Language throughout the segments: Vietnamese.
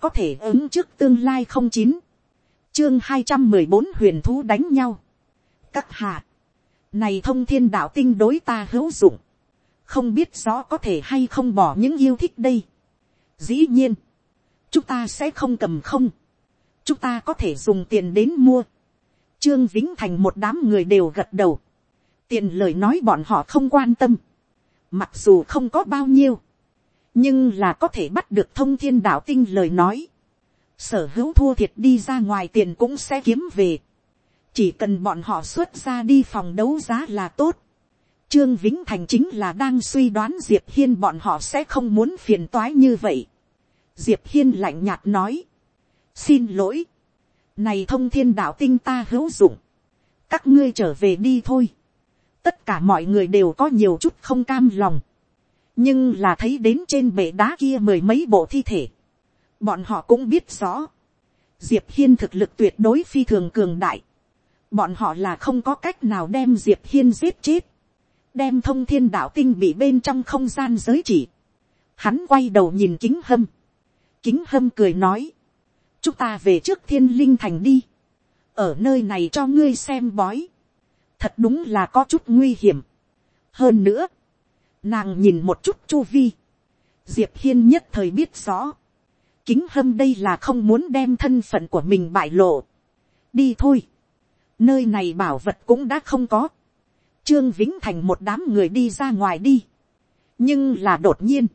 có thể ứng trước tương lai không chín, chương hai trăm mười bốn huyền thú đánh nhau, các hạ, này thông thiên đạo tinh đối ta hữu dụng, không biết rõ có thể hay không bỏ những yêu thích đây. dĩ nhiên, chúng ta sẽ không cầm không, chúng ta có thể dùng tiền đến mua. trương vĩnh thành một đám người đều gật đầu, tiền lời nói bọn họ không quan tâm, mặc dù không có bao nhiêu, nhưng là có thể bắt được thông thiên đạo tinh lời nói, sở hữu thua thiệt đi ra ngoài tiền cũng sẽ kiếm về, chỉ cần bọn họ xuất ra đi phòng đấu giá là tốt, Trương Vĩnh Thành chính là đang suy đoán Diệp Hiên bọn họ sẽ không muốn phiền toái như vậy. Diệp Hiên lạnh nhạt nói. Xin lỗi. Này thông thiên đạo tinh ta hữu dụng. Các ngươi trở về đi thôi. Tất cả mọi người đều có nhiều chút không cam lòng. Nhưng là thấy đến trên bể đá kia mười mấy bộ thi thể. Bọn họ cũng biết rõ. Diệp Hiên thực lực tuyệt đối phi thường cường đại. Bọn họ là không có cách nào đem Diệp Hiên giết chết đem thông thiên đạo tinh bị bên trong không gian giới chỉ. Hắn quay đầu nhìn kính hâm. Kính hâm cười nói. Chúng ta về trước thiên linh thành đi. Ở nơi này cho ngươi xem bói. Thật đúng là có chút nguy hiểm. Hơn nữa. Nàng nhìn một chút chu vi. Diệp hiên nhất thời biết rõ. Kính hâm đây là không muốn đem thân phận của mình bại lộ. Đi thôi. Nơi này bảo vật cũng đã không có Trương Vĩnh Thành một đám người đi ra ngoài đi. Nhưng là đột nhiên.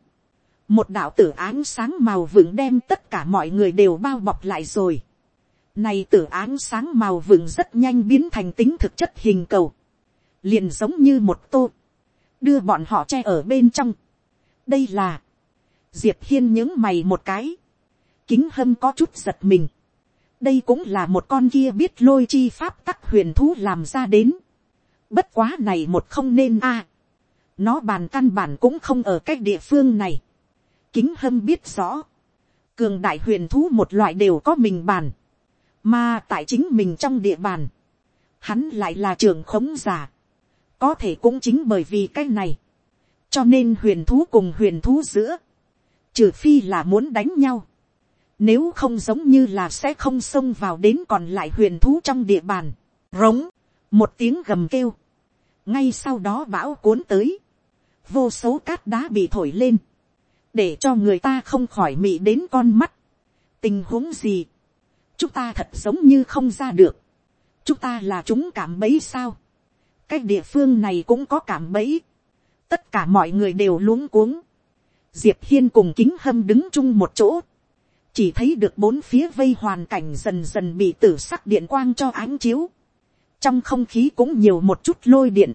Một đạo tử áng sáng màu vừng đem tất cả mọi người đều bao bọc lại rồi. Này tử áng sáng màu vừng rất nhanh biến thành tính thực chất hình cầu. Liền giống như một tô. Đưa bọn họ che ở bên trong. Đây là. Diệp Hiên những mày một cái. Kính hâm có chút giật mình. Đây cũng là một con kia biết lôi chi pháp tắc huyền thú làm ra đến Bất quá này một không nên a. Nó bàn căn bản cũng không ở cái địa phương này. Kính hâm biết rõ. Cường đại huyền thú một loại đều có mình bàn. Mà tại chính mình trong địa bàn. Hắn lại là trường khống giả. Có thể cũng chính bởi vì cái này. Cho nên huyền thú cùng huyền thú giữa. Trừ phi là muốn đánh nhau. Nếu không giống như là sẽ không xông vào đến còn lại huyền thú trong địa bàn. Rống. Một tiếng gầm kêu ngay sau đó bão cuốn tới, vô số cát đá bị thổi lên, để cho người ta không khỏi mị đến con mắt. tình huống gì, chúng ta thật giống như không ra được, chúng ta là chúng cảm bấy sao, cái địa phương này cũng có cảm bấy, tất cả mọi người đều luống cuống, diệp hiên cùng kính hâm đứng chung một chỗ, chỉ thấy được bốn phía vây hoàn cảnh dần dần bị tử sắc điện quang cho ánh chiếu, trong không khí cũng nhiều một chút lôi điện,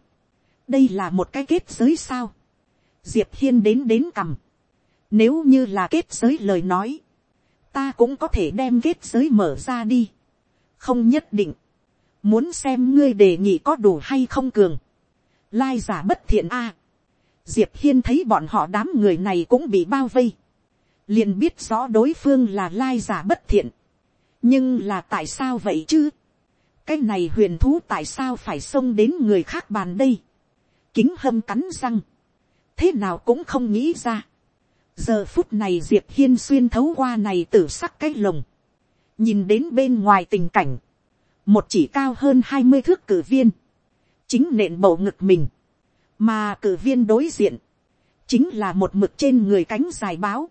đây là một cái kết giới sao, diệp hiên đến đến cầm nếu như là kết giới lời nói, ta cũng có thể đem kết giới mở ra đi, không nhất định, muốn xem ngươi đề nghị có đủ hay không cường, lai giả bất thiện a, diệp hiên thấy bọn họ đám người này cũng bị bao vây, liền biết rõ đối phương là lai giả bất thiện, nhưng là tại sao vậy chứ, cái này huyền thú tại sao phải xông đến người khác bàn đây. kính hâm cắn răng. thế nào cũng không nghĩ ra. giờ phút này diệp hiên xuyên thấu qua này tử sắc cái lồng. nhìn đến bên ngoài tình cảnh một chỉ cao hơn hai mươi thước cử viên. chính nện bầu ngực mình. mà cử viên đối diện. chính là một mực trên người cánh dài báo.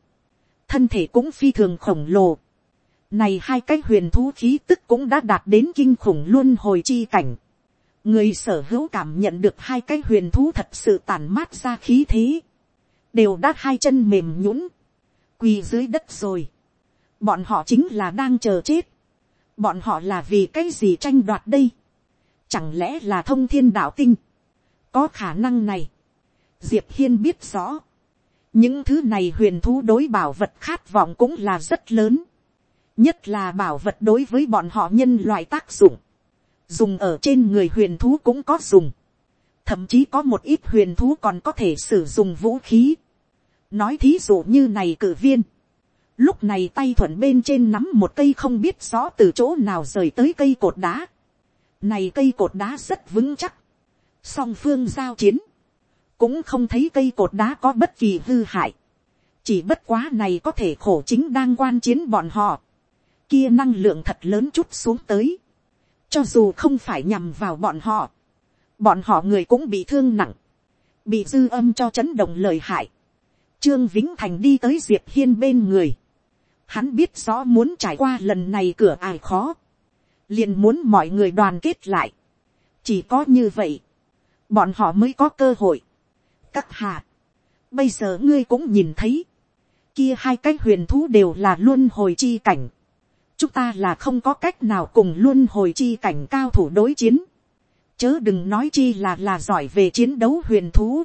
thân thể cũng phi thường khổng lồ này hai cái huyền thú khí tức cũng đã đạt đến kinh khủng luôn hồi chi cảnh. Người sở hữu cảm nhận được hai cái huyền thú thật sự tàn mát ra khí thế. Đều đã hai chân mềm nhũn Quỳ dưới đất rồi. Bọn họ chính là đang chờ chết. Bọn họ là vì cái gì tranh đoạt đây? Chẳng lẽ là thông thiên đạo tinh? Có khả năng này. Diệp Hiên biết rõ. Những thứ này huyền thú đối bảo vật khát vọng cũng là rất lớn nhất là bảo vật đối với bọn họ nhân loại tác dụng, dùng ở trên người huyền thú cũng có dùng, thậm chí có một ít huyền thú còn có thể sử dụng vũ khí. nói thí dụ như này cử viên, lúc này tay thuận bên trên nắm một cây không biết rõ từ chỗ nào rời tới cây cột đá. này cây cột đá rất vững chắc, song phương giao chiến, cũng không thấy cây cột đá có bất kỳ hư hại, chỉ bất quá này có thể khổ chính đang quan chiến bọn họ, kia năng lượng thật lớn chút xuống tới, cho dù không phải nhằm vào bọn họ, bọn họ người cũng bị thương nặng, bị dư âm cho chấn động lời hại. Trương Vĩnh Thành đi tới Diệp Hiên bên người. Hắn biết rõ muốn trải qua lần này cửa ải khó. liền muốn mọi người đoàn kết lại. Chỉ có như vậy, bọn họ mới có cơ hội. Các hạ, bây giờ ngươi cũng nhìn thấy, kia hai cái huyền thú đều là luôn hồi chi cảnh. Chúng ta là không có cách nào cùng luôn hồi chi cảnh cao thủ đối chiến chớ đừng nói chi là là giỏi về chiến đấu huyền thú.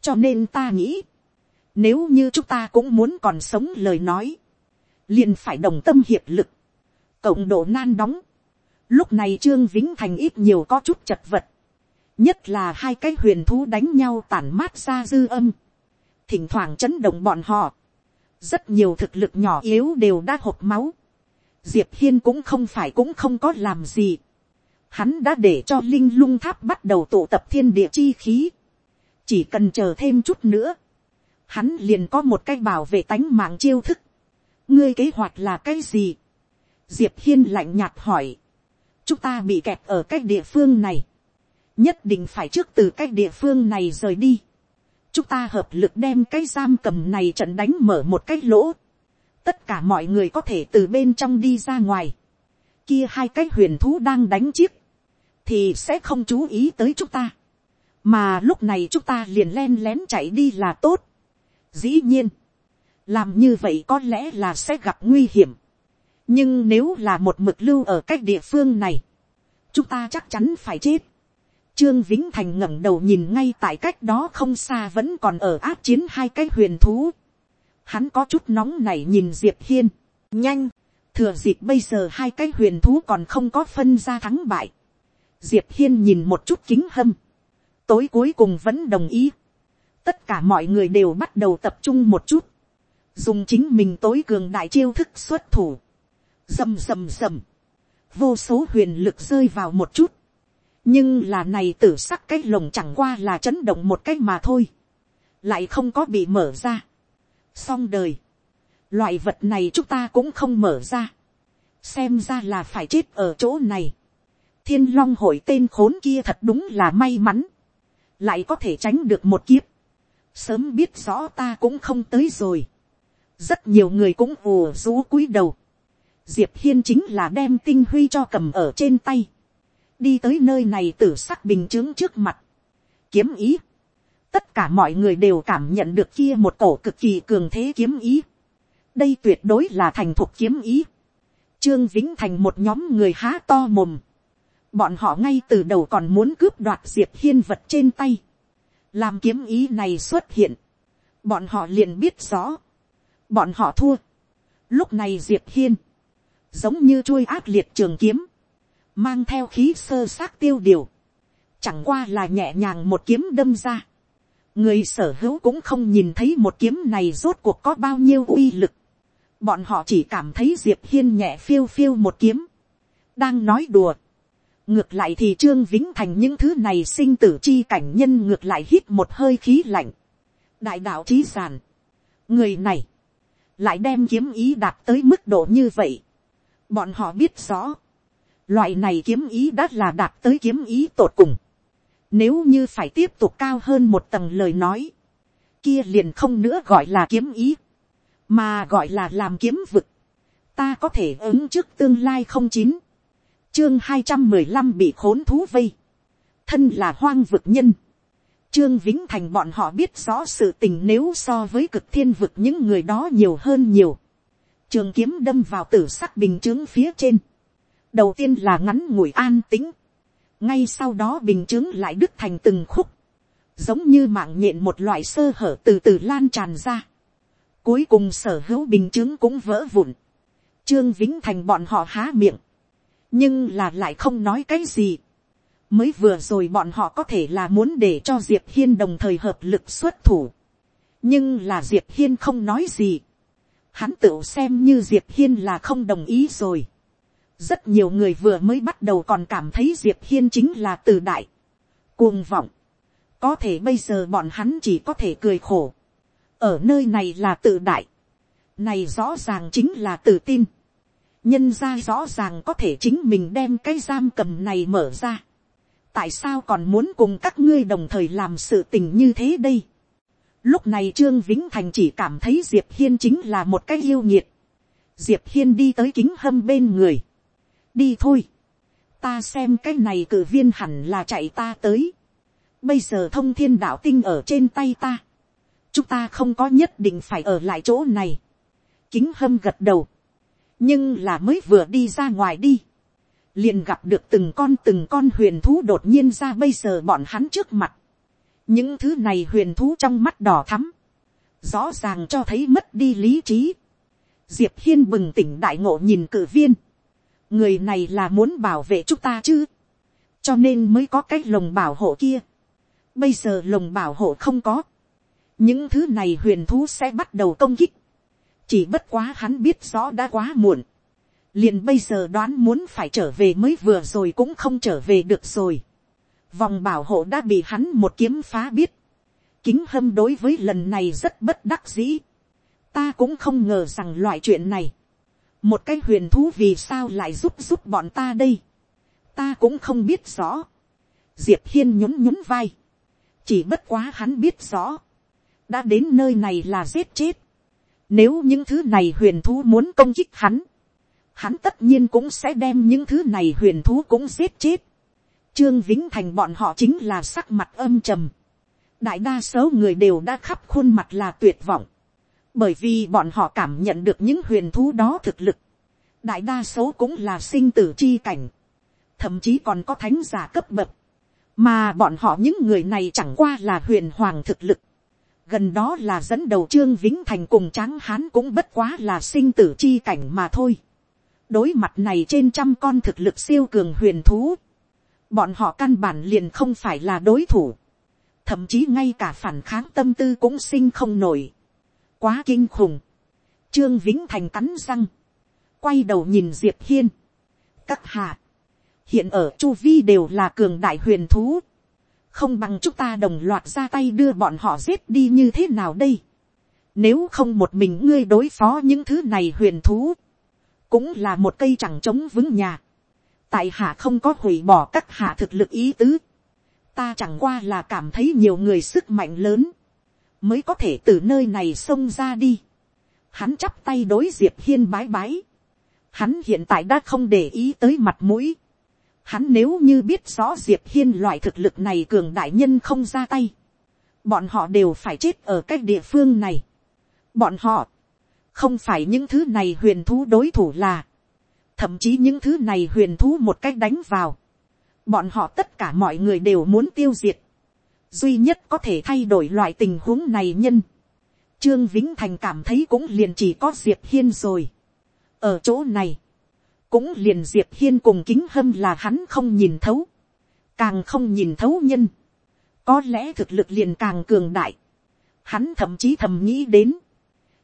cho nên ta nghĩ, nếu như chúng ta cũng muốn còn sống lời nói, liền phải đồng tâm hiệp lực, cộng độ nan đóng. lúc này trương vĩnh thành ít nhiều có chút chật vật, nhất là hai cái huyền thú đánh nhau tản mát ra dư âm, thỉnh thoảng chấn động bọn họ, rất nhiều thực lực nhỏ yếu đều đã hộp máu, diệp hiên cũng không phải cũng không có làm gì, hắn đã để cho linh lung tháp bắt đầu tụ tập thiên địa chi khí. chỉ cần chờ thêm chút nữa, hắn liền có một cái bảo vệ tánh mạng chiêu thức ngươi kế hoạch là cái gì. diệp hiên lạnh nhạt hỏi. chúng ta bị kẹt ở cái địa phương này. nhất định phải trước từ cái địa phương này rời đi. chúng ta hợp lực đem cái giam cầm này trận đánh mở một cái lỗ. tất cả mọi người có thể từ bên trong đi ra ngoài kia hai cái huyền thú đang đánh chiếc, thì sẽ không chú ý tới chúng ta. mà lúc này chúng ta liền len lén chạy đi là tốt. dĩ nhiên, làm như vậy có lẽ là sẽ gặp nguy hiểm. nhưng nếu là một mực lưu ở cách địa phương này, chúng ta chắc chắn phải chết. Trương Vĩnh Thành ngẩng đầu nhìn ngay tại cách đó không xa vẫn còn ở áp chiến hai cái huyền thú. Hắn có chút nóng này nhìn Diệp Hiên. Nhanh, thừa dịp bây giờ hai cái huyền thú còn không có phân ra thắng bại. Diệp hiên nhìn một chút kính hâm, tối cuối cùng vẫn đồng ý. tất cả mọi người đều bắt đầu tập trung một chút, dùng chính mình tối cường đại chiêu thức xuất thủ, rầm rầm rầm, vô số huyền lực rơi vào một chút, nhưng là này tử sắc cái lồng chẳng qua là chấn động một cái mà thôi, lại không có bị mở ra. xong đời, loại vật này chúng ta cũng không mở ra, xem ra là phải chết ở chỗ này. thiên long hội tên khốn kia thật đúng là may mắn, lại có thể tránh được một kiếp, sớm biết rõ ta cũng không tới rồi, rất nhiều người cũng ù rú cúi đầu, diệp hiên chính là đem tinh huy cho cầm ở trên tay, đi tới nơi này tử sắc bình chướng trước mặt, kiếm ý, tất cả mọi người đều cảm nhận được kia một cổ cực kỳ cường thế kiếm ý, đây tuyệt đối là thành thuộc kiếm ý, Trương Vĩnh Thành một nhóm người há to mồm. Bọn họ ngay từ đầu còn muốn cướp đoạt Diệp Hiên vật trên tay. Làm kiếm ý này xuất hiện. Bọn họ liền biết rõ. Bọn họ thua. Lúc này Diệp Hiên. Giống như chuôi ác liệt trường kiếm. Mang theo khí sơ xác tiêu điều. Chẳng qua là nhẹ nhàng một kiếm đâm ra. Người sở hữu cũng không nhìn thấy một kiếm này rốt cuộc có bao nhiêu uy lực bọn họ chỉ cảm thấy diệp hiên nhẹ phiêu phiêu một kiếm, đang nói đùa. ngược lại thì trương vĩnh thành những thứ này sinh tử chi cảnh nhân ngược lại hít một hơi khí lạnh. đại đạo trí giản, người này, lại đem kiếm ý đạt tới mức độ như vậy. bọn họ biết rõ, loại này kiếm ý đã là đạt tới kiếm ý tột cùng. nếu như phải tiếp tục cao hơn một tầng lời nói, kia liền không nữa gọi là kiếm ý mà gọi là làm kiếm vực, ta có thể ứng trước tương lai không chín, chương hai trăm mười lăm bị khốn thú vây, thân là hoang vực nhân, trương vĩnh thành bọn họ biết rõ sự tình nếu so với cực thiên vực những người đó nhiều hơn nhiều, trường kiếm đâm vào tử sắc bình chướng phía trên, đầu tiên là ngắn ngủi an tĩnh, ngay sau đó bình chướng lại đứt thành từng khúc, giống như mạng nhện một loại sơ hở từ từ lan tràn ra, Cuối cùng sở hữu bình chứng cũng vỡ vụn. Trương Vĩnh Thành bọn họ há miệng. Nhưng là lại không nói cái gì. Mới vừa rồi bọn họ có thể là muốn để cho Diệp Hiên đồng thời hợp lực xuất thủ. Nhưng là Diệp Hiên không nói gì. Hắn tự xem như Diệp Hiên là không đồng ý rồi. Rất nhiều người vừa mới bắt đầu còn cảm thấy Diệp Hiên chính là từ đại. Cuồng vọng. Có thể bây giờ bọn hắn chỉ có thể cười khổ ở nơi này là tự đại, này rõ ràng chính là tự tin, nhân ra rõ ràng có thể chính mình đem cái giam cầm này mở ra, tại sao còn muốn cùng các ngươi đồng thời làm sự tình như thế đây, lúc này trương vĩnh thành chỉ cảm thấy diệp hiên chính là một cái yêu nhiệt, diệp hiên đi tới kính hâm bên người, đi thôi, ta xem cái này cử viên hẳn là chạy ta tới, bây giờ thông thiên đạo tinh ở trên tay ta, chúng ta không có nhất định phải ở lại chỗ này, kính hâm gật đầu, nhưng là mới vừa đi ra ngoài đi, liền gặp được từng con từng con huyền thú đột nhiên ra bây giờ bọn hắn trước mặt, những thứ này huyền thú trong mắt đỏ thắm, rõ ràng cho thấy mất đi lý trí, diệp hiên bừng tỉnh đại ngộ nhìn cử viên, người này là muốn bảo vệ chúng ta chứ, cho nên mới có cái lồng bảo hộ kia. Bây giờ lồng bảo hộ không có, những thứ này huyền thú sẽ bắt đầu công kích. chỉ bất quá hắn biết rõ đã quá muộn liền bây giờ đoán muốn phải trở về mới vừa rồi cũng không trở về được rồi. vòng bảo hộ đã bị hắn một kiếm phá biết. kính hâm đối với lần này rất bất đắc dĩ. ta cũng không ngờ rằng loại chuyện này một cái huyền thú vì sao lại giúp giúp bọn ta đây, ta cũng không biết rõ, diệp hiên nhún nhún vai, chỉ bất quá hắn biết rõ, đã đến nơi này là giết chết, nếu những thứ này huyền thú muốn công kích hắn, hắn tất nhiên cũng sẽ đem những thứ này huyền thú cũng giết chết. Trương Vĩnh Thành bọn họ chính là sắc mặt âm trầm. Đại đa số người đều đã khắp khuôn mặt là tuyệt vọng bởi vì bọn họ cảm nhận được những huyền thú đó thực lực, đại đa số cũng là sinh tử chi cảnh, thậm chí còn có thánh giả cấp bậc, mà bọn họ những người này chẳng qua là huyền hoàng thực lực, gần đó là dẫn đầu trương vĩnh thành cùng tráng hán cũng bất quá là sinh tử chi cảnh mà thôi đối mặt này trên trăm con thực lực siêu cường huyền thú, bọn họ căn bản liền không phải là đối thủ, thậm chí ngay cả phản kháng tâm tư cũng sinh không nổi quá kinh khủng. Trương Vĩnh Thành cắn răng. Quay đầu nhìn Diệp Hiên. Các hạ. Hiện ở Chu Vi đều là cường đại huyền thú. Không bằng chúng ta đồng loạt ra tay đưa bọn họ giết đi như thế nào đây. Nếu không một mình ngươi đối phó những thứ này huyền thú. Cũng là một cây chẳng chống vững nhà. Tại hạ không có hủy bỏ các hạ thực lực ý tứ. Ta chẳng qua là cảm thấy nhiều người sức mạnh lớn mới có thể từ nơi này xông ra đi. Hắn chắp tay đối diệp hiên bái bái. Hắn hiện tại đã không để ý tới mặt mũi. Hắn nếu như biết rõ diệp hiên loại thực lực này cường đại nhân không ra tay. Bọn họ đều phải chết ở cái địa phương này. Bọn họ không phải những thứ này huyền thú đối thủ là. Thậm chí những thứ này huyền thú một cách đánh vào. Bọn họ tất cả mọi người đều muốn tiêu diệt duy nhất có thể thay đổi loại tình huống này nhân. Trương Vĩnh Thành cảm thấy cũng liền chỉ có Diệp Hiên rồi. Ở chỗ này, cũng liền Diệp Hiên cùng kính hâm là hắn không nhìn thấu. Càng không nhìn thấu nhân. Có lẽ thực lực liền càng cường đại. Hắn thậm chí thầm nghĩ đến.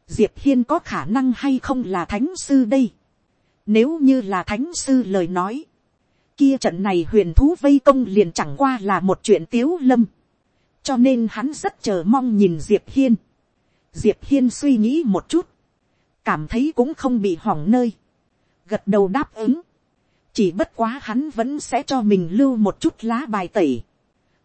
Diệp Hiên có khả năng hay không là thánh sư đây. Nếu như là thánh sư lời nói. Kia trận này huyền thú vây công liền chẳng qua là một chuyện tiếu lâm cho nên hắn rất chờ mong nhìn diệp hiên. diệp hiên suy nghĩ một chút, cảm thấy cũng không bị hỏng nơi, gật đầu đáp ứng, chỉ bất quá hắn vẫn sẽ cho mình lưu một chút lá bài tẩy,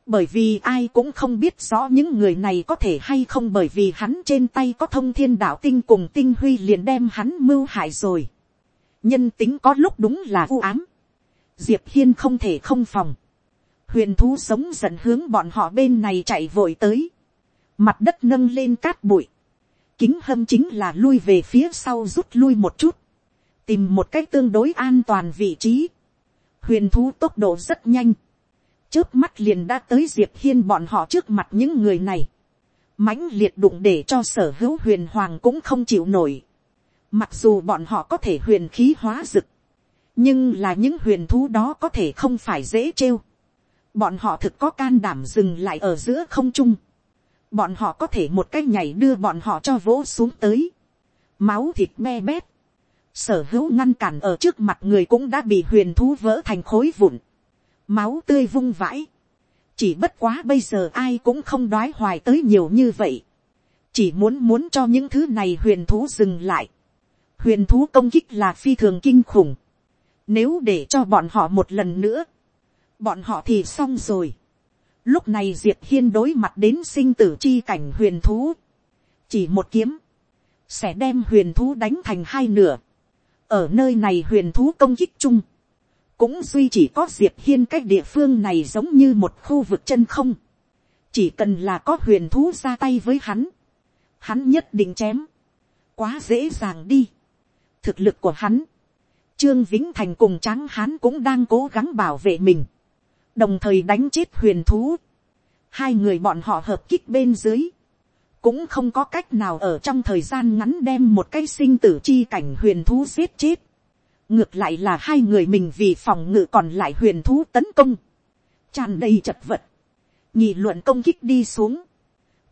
bởi vì ai cũng không biết rõ những người này có thể hay không bởi vì hắn trên tay có thông thiên đạo tinh cùng tinh huy liền đem hắn mưu hại rồi. nhân tính có lúc đúng là u ám. diệp hiên không thể không phòng. Huyền thú sống dẫn hướng bọn họ bên này chạy vội tới, mặt đất nâng lên cát bụi, kính hâm chính là lui về phía sau rút lui một chút, tìm một cách tương đối an toàn vị trí, huyền thú tốc độ rất nhanh, trước mắt liền đã tới diệp hiên bọn họ trước mặt những người này, mãnh liệt đụng để cho sở hữu huyền hoàng cũng không chịu nổi, mặc dù bọn họ có thể huyền khí hóa rực, nhưng là những huyền thú đó có thể không phải dễ trêu, bọn họ thực có can đảm dừng lại ở giữa không trung, bọn họ có thể một cái nhảy đưa bọn họ cho vỗ xuống tới, máu thịt me bét, sở hữu ngăn cản ở trước mặt người cũng đã bị huyền thú vỡ thành khối vụn, máu tươi vung vãi, chỉ bất quá bây giờ ai cũng không đoái hoài tới nhiều như vậy, chỉ muốn muốn cho những thứ này huyền thú dừng lại. huyền thú công kích là phi thường kinh khủng. nếu để cho bọn họ một lần nữa, bọn họ thì xong rồi. lúc này diệp hiên đối mặt đến sinh tử chi cảnh huyền thú. chỉ một kiếm, sẽ đem huyền thú đánh thành hai nửa. ở nơi này huyền thú công kích chung, cũng duy chỉ có diệp hiên cách địa phương này giống như một khu vực chân không. chỉ cần là có huyền thú ra tay với hắn, hắn nhất định chém, quá dễ dàng đi. thực lực của hắn, trương vĩnh thành cùng tráng hắn cũng đang cố gắng bảo vệ mình, đồng thời đánh chết huyền thú. hai người bọn họ hợp kích bên dưới, cũng không có cách nào ở trong thời gian ngắn đem một cái sinh tử chi cảnh huyền thú giết chết ngược lại là hai người mình vì phòng ngự còn lại huyền thú tấn công, tràn đầy chật vật, nhị luận công kích đi xuống,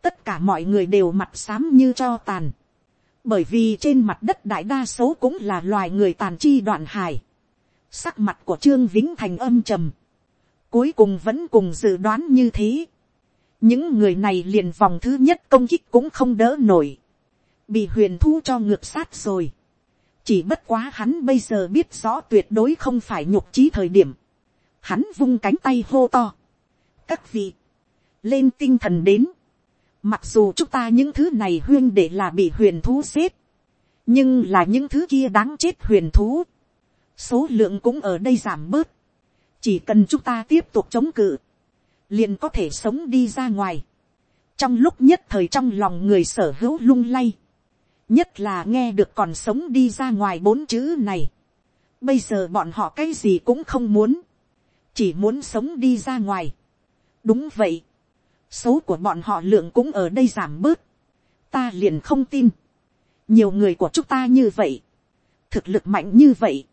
tất cả mọi người đều mặt xám như cho tàn, bởi vì trên mặt đất đại đa số cũng là loài người tàn chi đoạn hài, sắc mặt của trương vĩnh thành âm trầm, cuối cùng vẫn cùng dự đoán như thế, những người này liền vòng thứ nhất công kích cũng không đỡ nổi, bị huyền thu cho ngược sát rồi, chỉ bất quá hắn bây giờ biết rõ tuyệt đối không phải nhục trí thời điểm, hắn vung cánh tay hô to, các vị, lên tinh thần đến, Mặc dù chúng ta những thứ này huyên để là bị huyền thú xếp. Nhưng là những thứ kia đáng chết huyền thú. Số lượng cũng ở đây giảm bớt. Chỉ cần chúng ta tiếp tục chống cự. Liền có thể sống đi ra ngoài. Trong lúc nhất thời trong lòng người sở hữu lung lay. Nhất là nghe được còn sống đi ra ngoài bốn chữ này. Bây giờ bọn họ cái gì cũng không muốn. Chỉ muốn sống đi ra ngoài. Đúng vậy. Số của bọn họ lượng cũng ở đây giảm bớt, ta liền không tin, nhiều người của chúng ta như vậy, thực lực mạnh như vậy,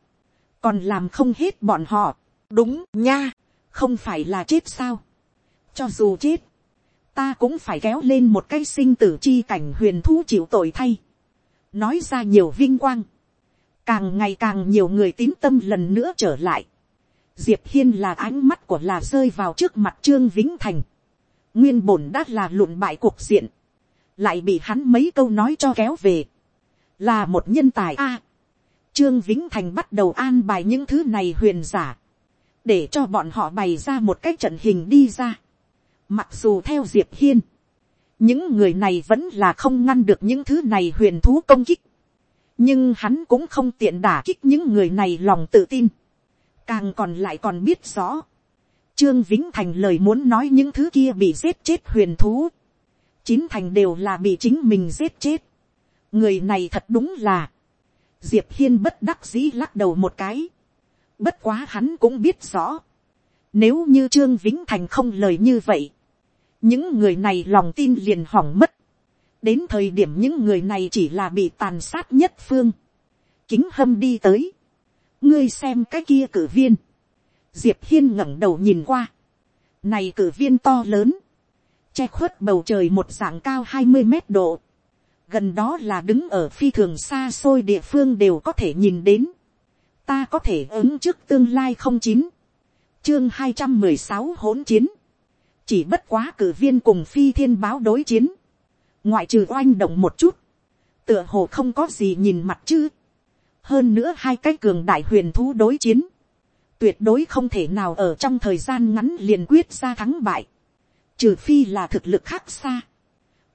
còn làm không hết bọn họ, đúng nha, không phải là chết sao, cho dù chết, ta cũng phải kéo lên một cái sinh tử chi cảnh huyền thú chịu tội thay, nói ra nhiều vinh quang, càng ngày càng nhiều người tín tâm lần nữa trở lại, diệp hiên là ánh mắt của là rơi vào trước mặt trương vĩnh thành, nguyên bổn đã là lụn bại cuộc diện, lại bị hắn mấy câu nói cho kéo về, là một nhân tài a. trương vĩnh thành bắt đầu an bài những thứ này huyền giả, để cho bọn họ bày ra một cái trận hình đi ra. Mặc dù theo diệp hiên, những người này vẫn là không ngăn được những thứ này huyền thú công kích, nhưng hắn cũng không tiện đả kích những người này lòng tự tin, càng còn lại còn biết rõ, Trương Vĩnh Thành lời muốn nói những thứ kia bị giết chết huyền thú. Chín thành đều là bị chính mình giết chết. Người này thật đúng là. Diệp Hiên bất đắc dĩ lắc đầu một cái. Bất quá hắn cũng biết rõ. Nếu như Trương Vĩnh Thành không lời như vậy. Những người này lòng tin liền hỏng mất. Đến thời điểm những người này chỉ là bị tàn sát nhất phương. Kính hâm đi tới. Ngươi xem cái kia cử viên. Diệp hiên ngẩng đầu nhìn qua, này cử viên to lớn, che khuất bầu trời một dạng cao hai mươi mét độ, gần đó là đứng ở phi thường xa xôi địa phương đều có thể nhìn đến, ta có thể ứng trước tương lai không chín, chương hai trăm mười sáu hỗn chiến, chỉ bất quá cử viên cùng phi thiên báo đối chiến, ngoại trừ oanh động một chút, tựa hồ không có gì nhìn mặt chứ, hơn nữa hai cái cường đại huyền thú đối chiến, tuyệt đối không thể nào ở trong thời gian ngắn liền quyết ra thắng bại, trừ phi là thực lực khác xa,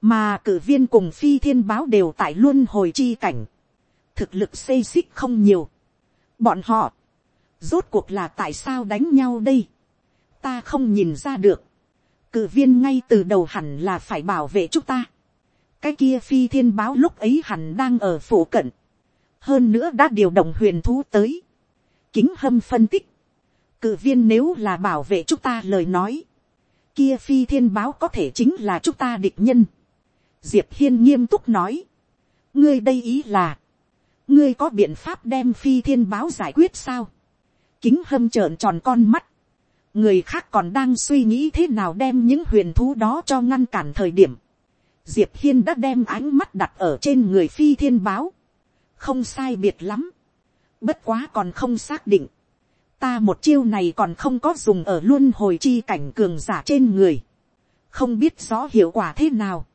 mà cử viên cùng phi thiên báo đều tại luôn hồi chi cảnh, thực lực xây xích không nhiều, bọn họ, rốt cuộc là tại sao đánh nhau đây, ta không nhìn ra được, cử viên ngay từ đầu hẳn là phải bảo vệ chúng ta, cái kia phi thiên báo lúc ấy hẳn đang ở phủ cận, hơn nữa đã điều động huyền thú tới, kính hâm phân tích, cự viên nếu là bảo vệ chúng ta lời nói, kia phi thiên báo có thể chính là chúng ta địch nhân. diệp hiên nghiêm túc nói, ngươi đây ý là, ngươi có biện pháp đem phi thiên báo giải quyết sao, kính hâm trợn tròn con mắt, người khác còn đang suy nghĩ thế nào đem những huyền thú đó cho ngăn cản thời điểm, diệp hiên đã đem ánh mắt đặt ở trên người phi thiên báo, không sai biệt lắm, bất quá còn không xác định, ta một chiêu này còn không có dùng ở luôn hồi chi cảnh cường giả trên người, không biết rõ hiệu quả thế nào.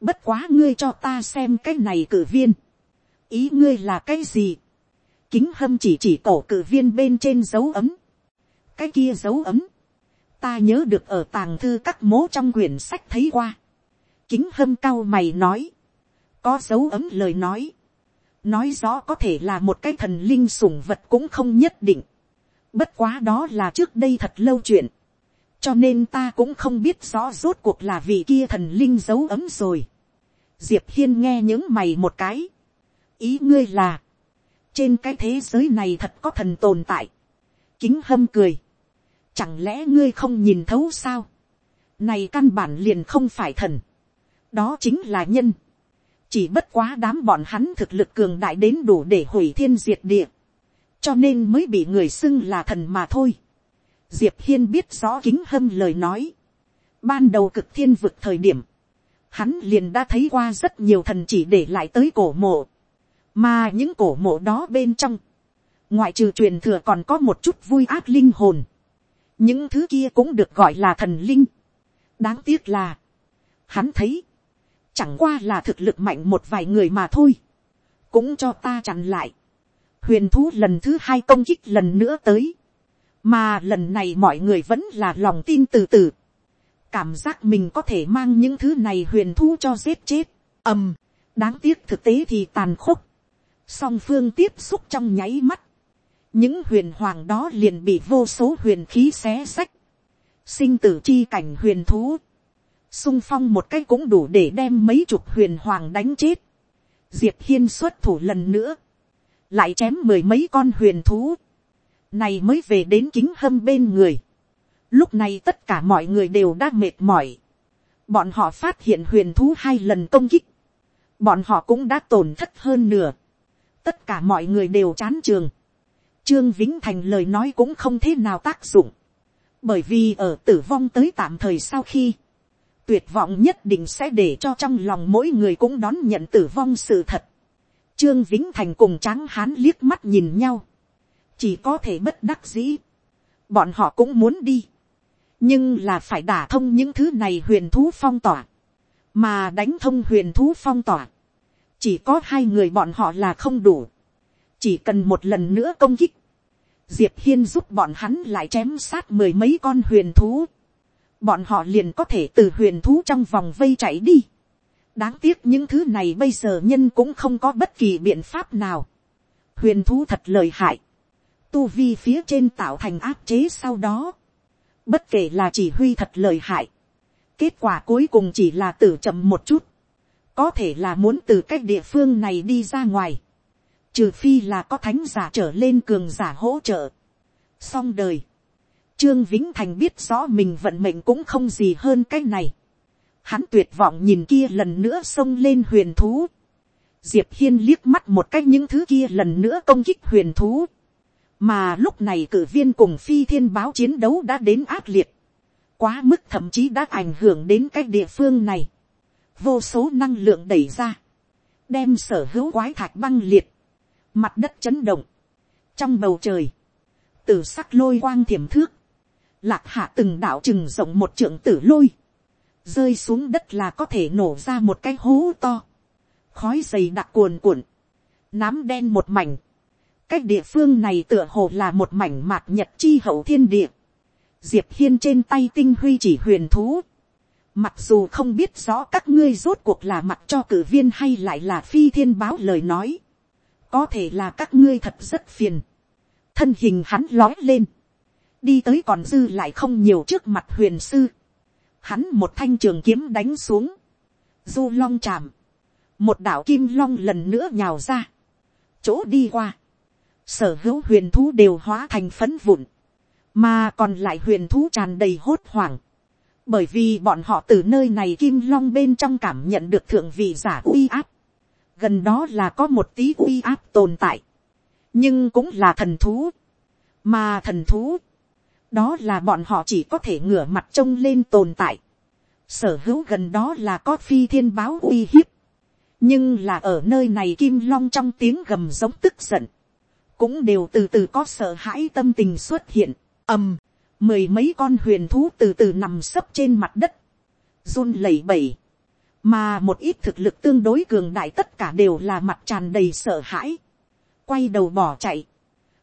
bất quá ngươi cho ta xem cái này cử viên, ý ngươi là cái gì, kính hâm chỉ chỉ cổ cử viên bên trên dấu ấm, cái kia dấu ấm, ta nhớ được ở tàng thư các mố trong quyển sách thấy qua, kính hâm cao mày nói, có dấu ấm lời nói, nói rõ có thể là một cái thần linh sủng vật cũng không nhất định, bất quá đó là trước đây thật lâu chuyện, cho nên ta cũng không biết rõ rốt cuộc là vì kia thần linh dấu ấm rồi. diệp hiên nghe những mày một cái, ý ngươi là, trên cái thế giới này thật có thần tồn tại, kính hâm cười, chẳng lẽ ngươi không nhìn thấu sao, này căn bản liền không phải thần, đó chính là nhân, chỉ bất quá đám bọn hắn thực lực cường đại đến đủ để hủy thiên diệt địa, cho nên mới bị người xưng là thần mà thôi. Diệp hiên biết rõ kính hâm lời nói, ban đầu cực thiên vực thời điểm, hắn liền đã thấy qua rất nhiều thần chỉ để lại tới cổ mộ, mà những cổ mộ đó bên trong, ngoại trừ truyền thừa còn có một chút vui ác linh hồn, những thứ kia cũng được gọi là thần linh. đáng tiếc là, hắn thấy, chẳng qua là thực lực mạnh một vài người mà thôi, cũng cho ta chặn lại. huyền thú lần thứ hai công kích lần nữa tới, mà lần này mọi người vẫn là lòng tin từ từ, cảm giác mình có thể mang những thứ này huyền thú cho giết chết, ầm, đáng tiếc thực tế thì tàn khốc, song phương tiếp xúc trong nháy mắt, những huyền hoàng đó liền bị vô số huyền khí xé sách, sinh tử chi cảnh huyền thú, sung phong một cái cũng đủ để đem mấy chục huyền hoàng đánh chết, diệp hiên xuất thủ lần nữa, lại chém mười mấy con huyền thú, này mới về đến kính hâm bên người, lúc này tất cả mọi người đều đã mệt mỏi, bọn họ phát hiện huyền thú hai lần công kích, bọn họ cũng đã tổn thất hơn nửa, tất cả mọi người đều chán trường, Trương Vĩnh Thành lời nói cũng không thế nào tác dụng. Bởi vì ở tử vong tới tạm thời sau khi. Tuyệt vọng nhất định sẽ để cho trong lòng mỗi người cũng đón nhận tử vong sự thật. Trương Vĩnh Thành cùng tráng hán liếc mắt nhìn nhau. Chỉ có thể bất đắc dĩ. Bọn họ cũng muốn đi. Nhưng là phải đả thông những thứ này huyền thú phong tỏa. Mà đánh thông huyền thú phong tỏa. Chỉ có hai người bọn họ là không đủ chỉ cần một lần nữa công kích, diệp hiên giúp bọn hắn lại chém sát mười mấy con huyền thú, bọn họ liền có thể từ huyền thú trong vòng vây chạy đi. đáng tiếc những thứ này bây giờ nhân cũng không có bất kỳ biện pháp nào. huyền thú thật lời hại, tu vi phía trên tạo thành áp chế sau đó, bất kể là chỉ huy thật lời hại, kết quả cuối cùng chỉ là tử chậm một chút, có thể là muốn từ cách địa phương này đi ra ngoài, trừ phi là có thánh giả trở lên cường giả hỗ trợ. Xong đời, trương vĩnh thành biết rõ mình vận mệnh cũng không gì hơn cái này. Hắn tuyệt vọng nhìn kia lần nữa xông lên huyền thú. Diệp hiên liếc mắt một cách những thứ kia lần nữa công kích huyền thú. mà lúc này cử viên cùng phi thiên báo chiến đấu đã đến ác liệt. quá mức thậm chí đã ảnh hưởng đến cái địa phương này. vô số năng lượng đẩy ra. đem sở hữu quái thạch băng liệt mặt đất chấn động, trong bầu trời, tử sắc lôi quang thiểm thước, lạc hạ từng đạo chừng rộng một trượng tử lôi, rơi xuống đất là có thể nổ ra một cái hố to, khói dày đặc cuồn cuộn, nám đen một mảnh, cách địa phương này tựa hồ là một mảnh mạc nhật chi hậu thiên địa, diệp hiên trên tay tinh huy chỉ huyền thú, mặc dù không biết rõ các ngươi rốt cuộc là mặt cho cử viên hay lại là phi thiên báo lời nói, có thể là các ngươi thật rất phiền. thân hình hắn lói lên, đi tới còn dư lại không nhiều trước mặt huyền sư. hắn một thanh trường kiếm đánh xuống, du long chạm, một đạo kim long lần nữa nhào ra, chỗ đi qua, sở hữu huyền thú đều hóa thành phấn vụn, mà còn lại huyền thú tràn đầy hốt hoảng, bởi vì bọn họ từ nơi này kim long bên trong cảm nhận được thượng vị giả uy áp, gần đó là có một tí uy áp tồn tại, nhưng cũng là thần thú, mà thần thú, đó là bọn họ chỉ có thể ngửa mặt trông lên tồn tại, sở hữu gần đó là có phi thiên báo uy hiếp, nhưng là ở nơi này kim long trong tiếng gầm giống tức giận, cũng đều từ từ có sợ hãi tâm tình xuất hiện, ầm, mười mấy con huyền thú từ từ nằm sấp trên mặt đất, run lẩy bẩy, mà một ít thực lực tương đối cường đại tất cả đều là mặt tràn đầy sợ hãi, quay đầu bỏ chạy,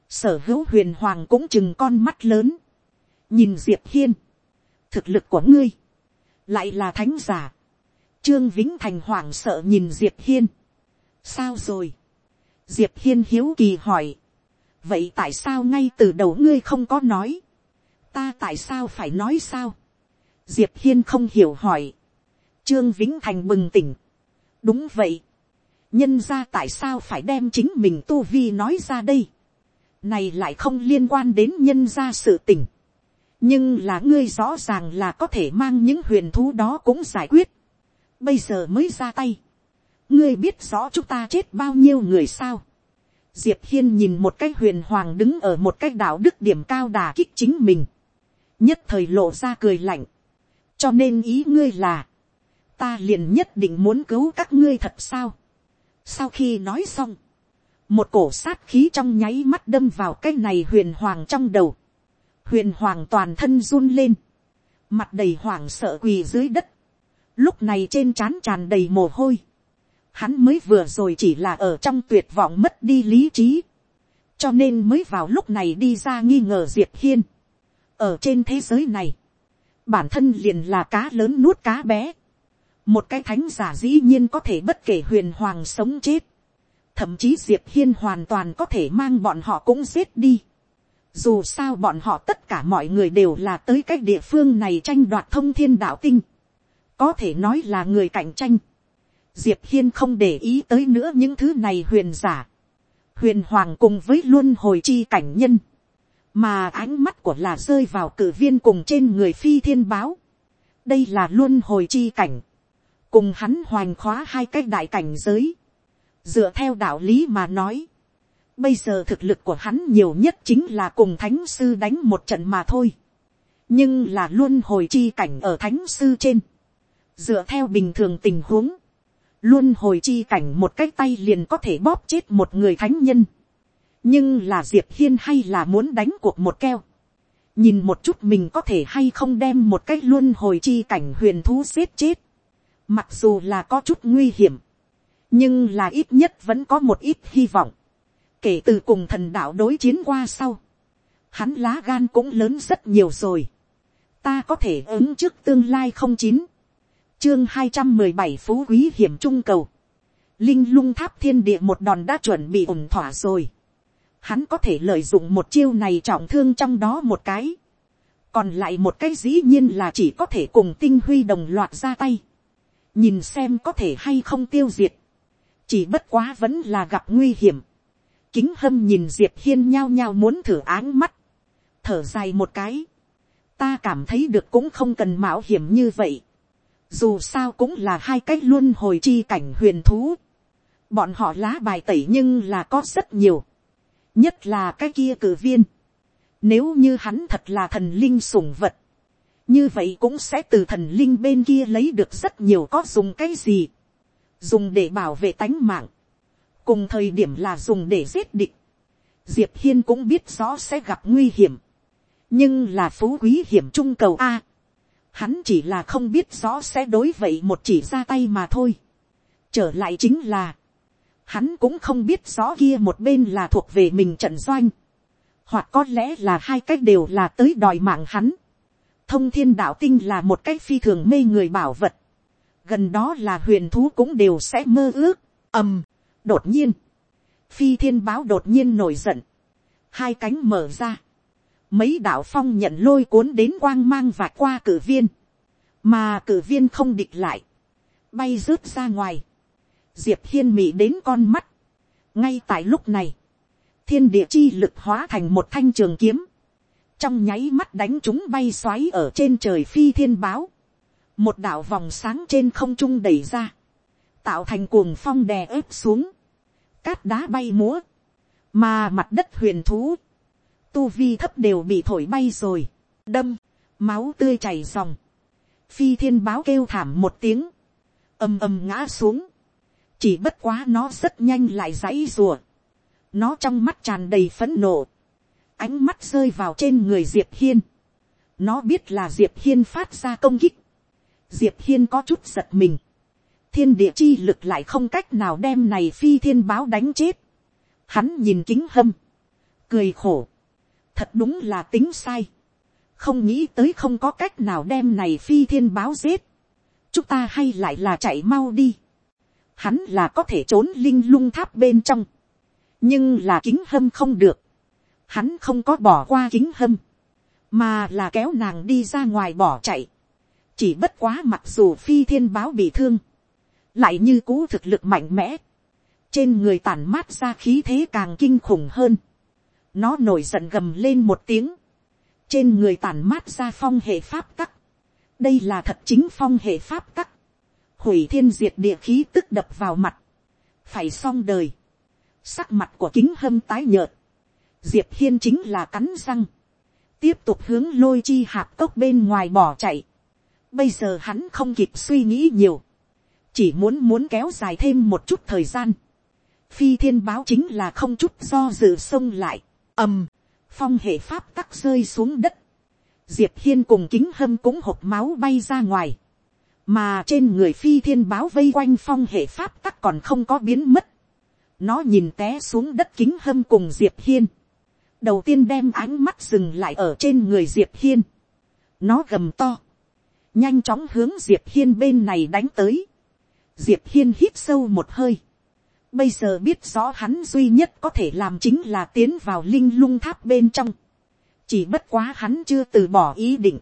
sở hữu huyền hoàng cũng chừng con mắt lớn, nhìn diệp hiên, thực lực của ngươi, lại là thánh giả, trương vĩnh thành hoảng sợ nhìn diệp hiên, sao rồi, diệp hiên hiếu kỳ hỏi, vậy tại sao ngay từ đầu ngươi không có nói, ta tại sao phải nói sao, diệp hiên không hiểu hỏi, trương vĩnh thành bừng tỉnh, đúng vậy, nhân ra tại sao phải đem chính mình tu vi nói ra đây, này lại không liên quan đến nhân ra sự tỉnh, nhưng là ngươi rõ ràng là có thể mang những huyền thú đó cũng giải quyết, bây giờ mới ra tay, ngươi biết rõ chúng ta chết bao nhiêu người sao, diệp hiên nhìn một cái huyền hoàng đứng ở một cái đạo đức điểm cao đà kích chính mình, nhất thời lộ ra cười lạnh, cho nên ý ngươi là, ta liền nhất định muốn cứu các ngươi thật sao. sau khi nói xong, một cổ sát khí trong nháy mắt đâm vào cái này huyền hoàng trong đầu, huyền hoàng toàn thân run lên, mặt đầy hoảng sợ quỳ dưới đất, lúc này trên trán tràn đầy mồ hôi, hắn mới vừa rồi chỉ là ở trong tuyệt vọng mất đi lý trí, cho nên mới vào lúc này đi ra nghi ngờ diệp hiên. ở trên thế giới này, bản thân liền là cá lớn nuốt cá bé, một cái thánh giả dĩ nhiên có thể bất kể huyền hoàng sống chết, thậm chí diệp hiên hoàn toàn có thể mang bọn họ cũng giết đi. dù sao bọn họ tất cả mọi người đều là tới cái địa phương này tranh đoạt thông thiên đạo tinh, có thể nói là người cạnh tranh. diệp hiên không để ý tới nữa những thứ này huyền giả, huyền hoàng cùng với luôn hồi chi cảnh nhân, mà ánh mắt của là rơi vào cử viên cùng trên người phi thiên báo. đây là luôn hồi chi cảnh, cùng hắn hoành khóa hai cái đại cảnh giới, dựa theo đạo lý mà nói, bây giờ thực lực của hắn nhiều nhất chính là cùng thánh sư đánh một trận mà thôi, nhưng là luôn hồi chi cảnh ở thánh sư trên, dựa theo bình thường tình huống, luôn hồi chi cảnh một cái tay liền có thể bóp chết một người thánh nhân, nhưng là diệp hiên hay là muốn đánh cuộc một keo, nhìn một chút mình có thể hay không đem một cái luôn hồi chi cảnh huyền thú giết chết, Mặc dù là có chút nguy hiểm. Nhưng là ít nhất vẫn có một ít hy vọng. Kể từ cùng thần đạo đối chiến qua sau. Hắn lá gan cũng lớn rất nhiều rồi. Ta có thể ứng trước tương lai không chín. Chương hai trăm mười bảy phú quý hiểm trung cầu. Linh lung tháp thiên địa một đòn đã chuẩn bị ổn thỏa rồi. Hắn có thể lợi dụng một chiêu này trọng thương trong đó một cái còn lại một cái dĩ nhiên là chỉ có thể cùng tinh huy đồng loạt ra tay nhìn xem có thể hay không tiêu diệt, chỉ bất quá vẫn là gặp nguy hiểm, kính hâm nhìn diệp hiên nhao nhao muốn thử áng mắt, thở dài một cái, ta cảm thấy được cũng không cần mạo hiểm như vậy, dù sao cũng là hai cách luôn hồi chi cảnh huyền thú, bọn họ lá bài tẩy nhưng là có rất nhiều, nhất là cái kia cử viên, nếu như hắn thật là thần linh sủng vật, như vậy cũng sẽ từ thần linh bên kia lấy được rất nhiều có dùng cái gì, dùng để bảo vệ tánh mạng, cùng thời điểm là dùng để giết địch. Diệp hiên cũng biết rõ sẽ gặp nguy hiểm, nhưng là phú quý hiểm trung cầu a. hắn chỉ là không biết rõ sẽ đối vậy một chỉ ra tay mà thôi. trở lại chính là, hắn cũng không biết rõ kia một bên là thuộc về mình trận doanh, hoặc có lẽ là hai cách đều là tới đòi mạng hắn thông thiên đạo tinh là một cách phi thường mê người bảo vật. gần đó là huyền thú cũng đều sẽ mơ ước, ầm, đột nhiên, phi thiên báo đột nhiên nổi giận, hai cánh mở ra, mấy đạo phong nhận lôi cuốn đến quang mang và qua cử viên, mà cử viên không địch lại, bay rớt ra ngoài, diệp hiên mị đến con mắt, ngay tại lúc này, thiên địa chi lực hóa thành một thanh trường kiếm, trong nháy mắt đánh chúng bay xoáy ở trên trời phi thiên báo, một đạo vòng sáng trên không trung đẩy ra, tạo thành cuồng phong đè ép xuống, cát đá bay múa, mà mặt đất huyền thú, tu vi thấp đều bị thổi bay rồi, đâm, máu tươi chảy dòng, phi thiên báo kêu thảm một tiếng, ầm ầm ngã xuống, chỉ bất quá nó rất nhanh lại dãy rùa, nó trong mắt tràn đầy phấn nộ, ánh mắt rơi vào trên người diệp hiên. nó biết là diệp hiên phát ra công kích. diệp hiên có chút giật mình. thiên địa chi lực lại không cách nào đem này phi thiên báo đánh chết. Hắn nhìn kính hâm, cười khổ, thật đúng là tính sai, không nghĩ tới không có cách nào đem này phi thiên báo giết, chúng ta hay lại là chạy mau đi, hắn là có thể trốn linh lung tháp bên trong, nhưng là kính hâm không được, hắn không có bỏ qua kính hâm, mà là kéo nàng đi ra ngoài bỏ chạy, chỉ bất quá mặc dù phi thiên báo bị thương, lại như cũ thực lực mạnh mẽ, trên người tản mát ra khí thế càng kinh khủng hơn, nó nổi giận gầm lên một tiếng, trên người tản mát ra phong hệ pháp tắc, đây là thật chính phong hệ pháp tắc, hủy thiên diệt địa khí tức đập vào mặt, phải xong đời, sắc mặt của kính hâm tái nhợt, diệp hiên chính là cắn răng, tiếp tục hướng lôi chi hạp cốc bên ngoài bỏ chạy, bây giờ hắn không kịp suy nghĩ nhiều, chỉ muốn muốn kéo dài thêm một chút thời gian, phi thiên báo chính là không chút do dự xông lại, ầm, phong hệ pháp tắc rơi xuống đất, diệp hiên cùng kính hâm cũng hộp máu bay ra ngoài, mà trên người phi thiên báo vây quanh phong hệ pháp tắc còn không có biến mất, nó nhìn té xuống đất kính hâm cùng diệp hiên, đầu tiên đem ánh mắt dừng lại ở trên người diệp hiên, nó gầm to, nhanh chóng hướng diệp hiên bên này đánh tới, diệp hiên hít sâu một hơi, bây giờ biết rõ hắn duy nhất có thể làm chính là tiến vào linh lung tháp bên trong, chỉ bất quá hắn chưa từ bỏ ý định,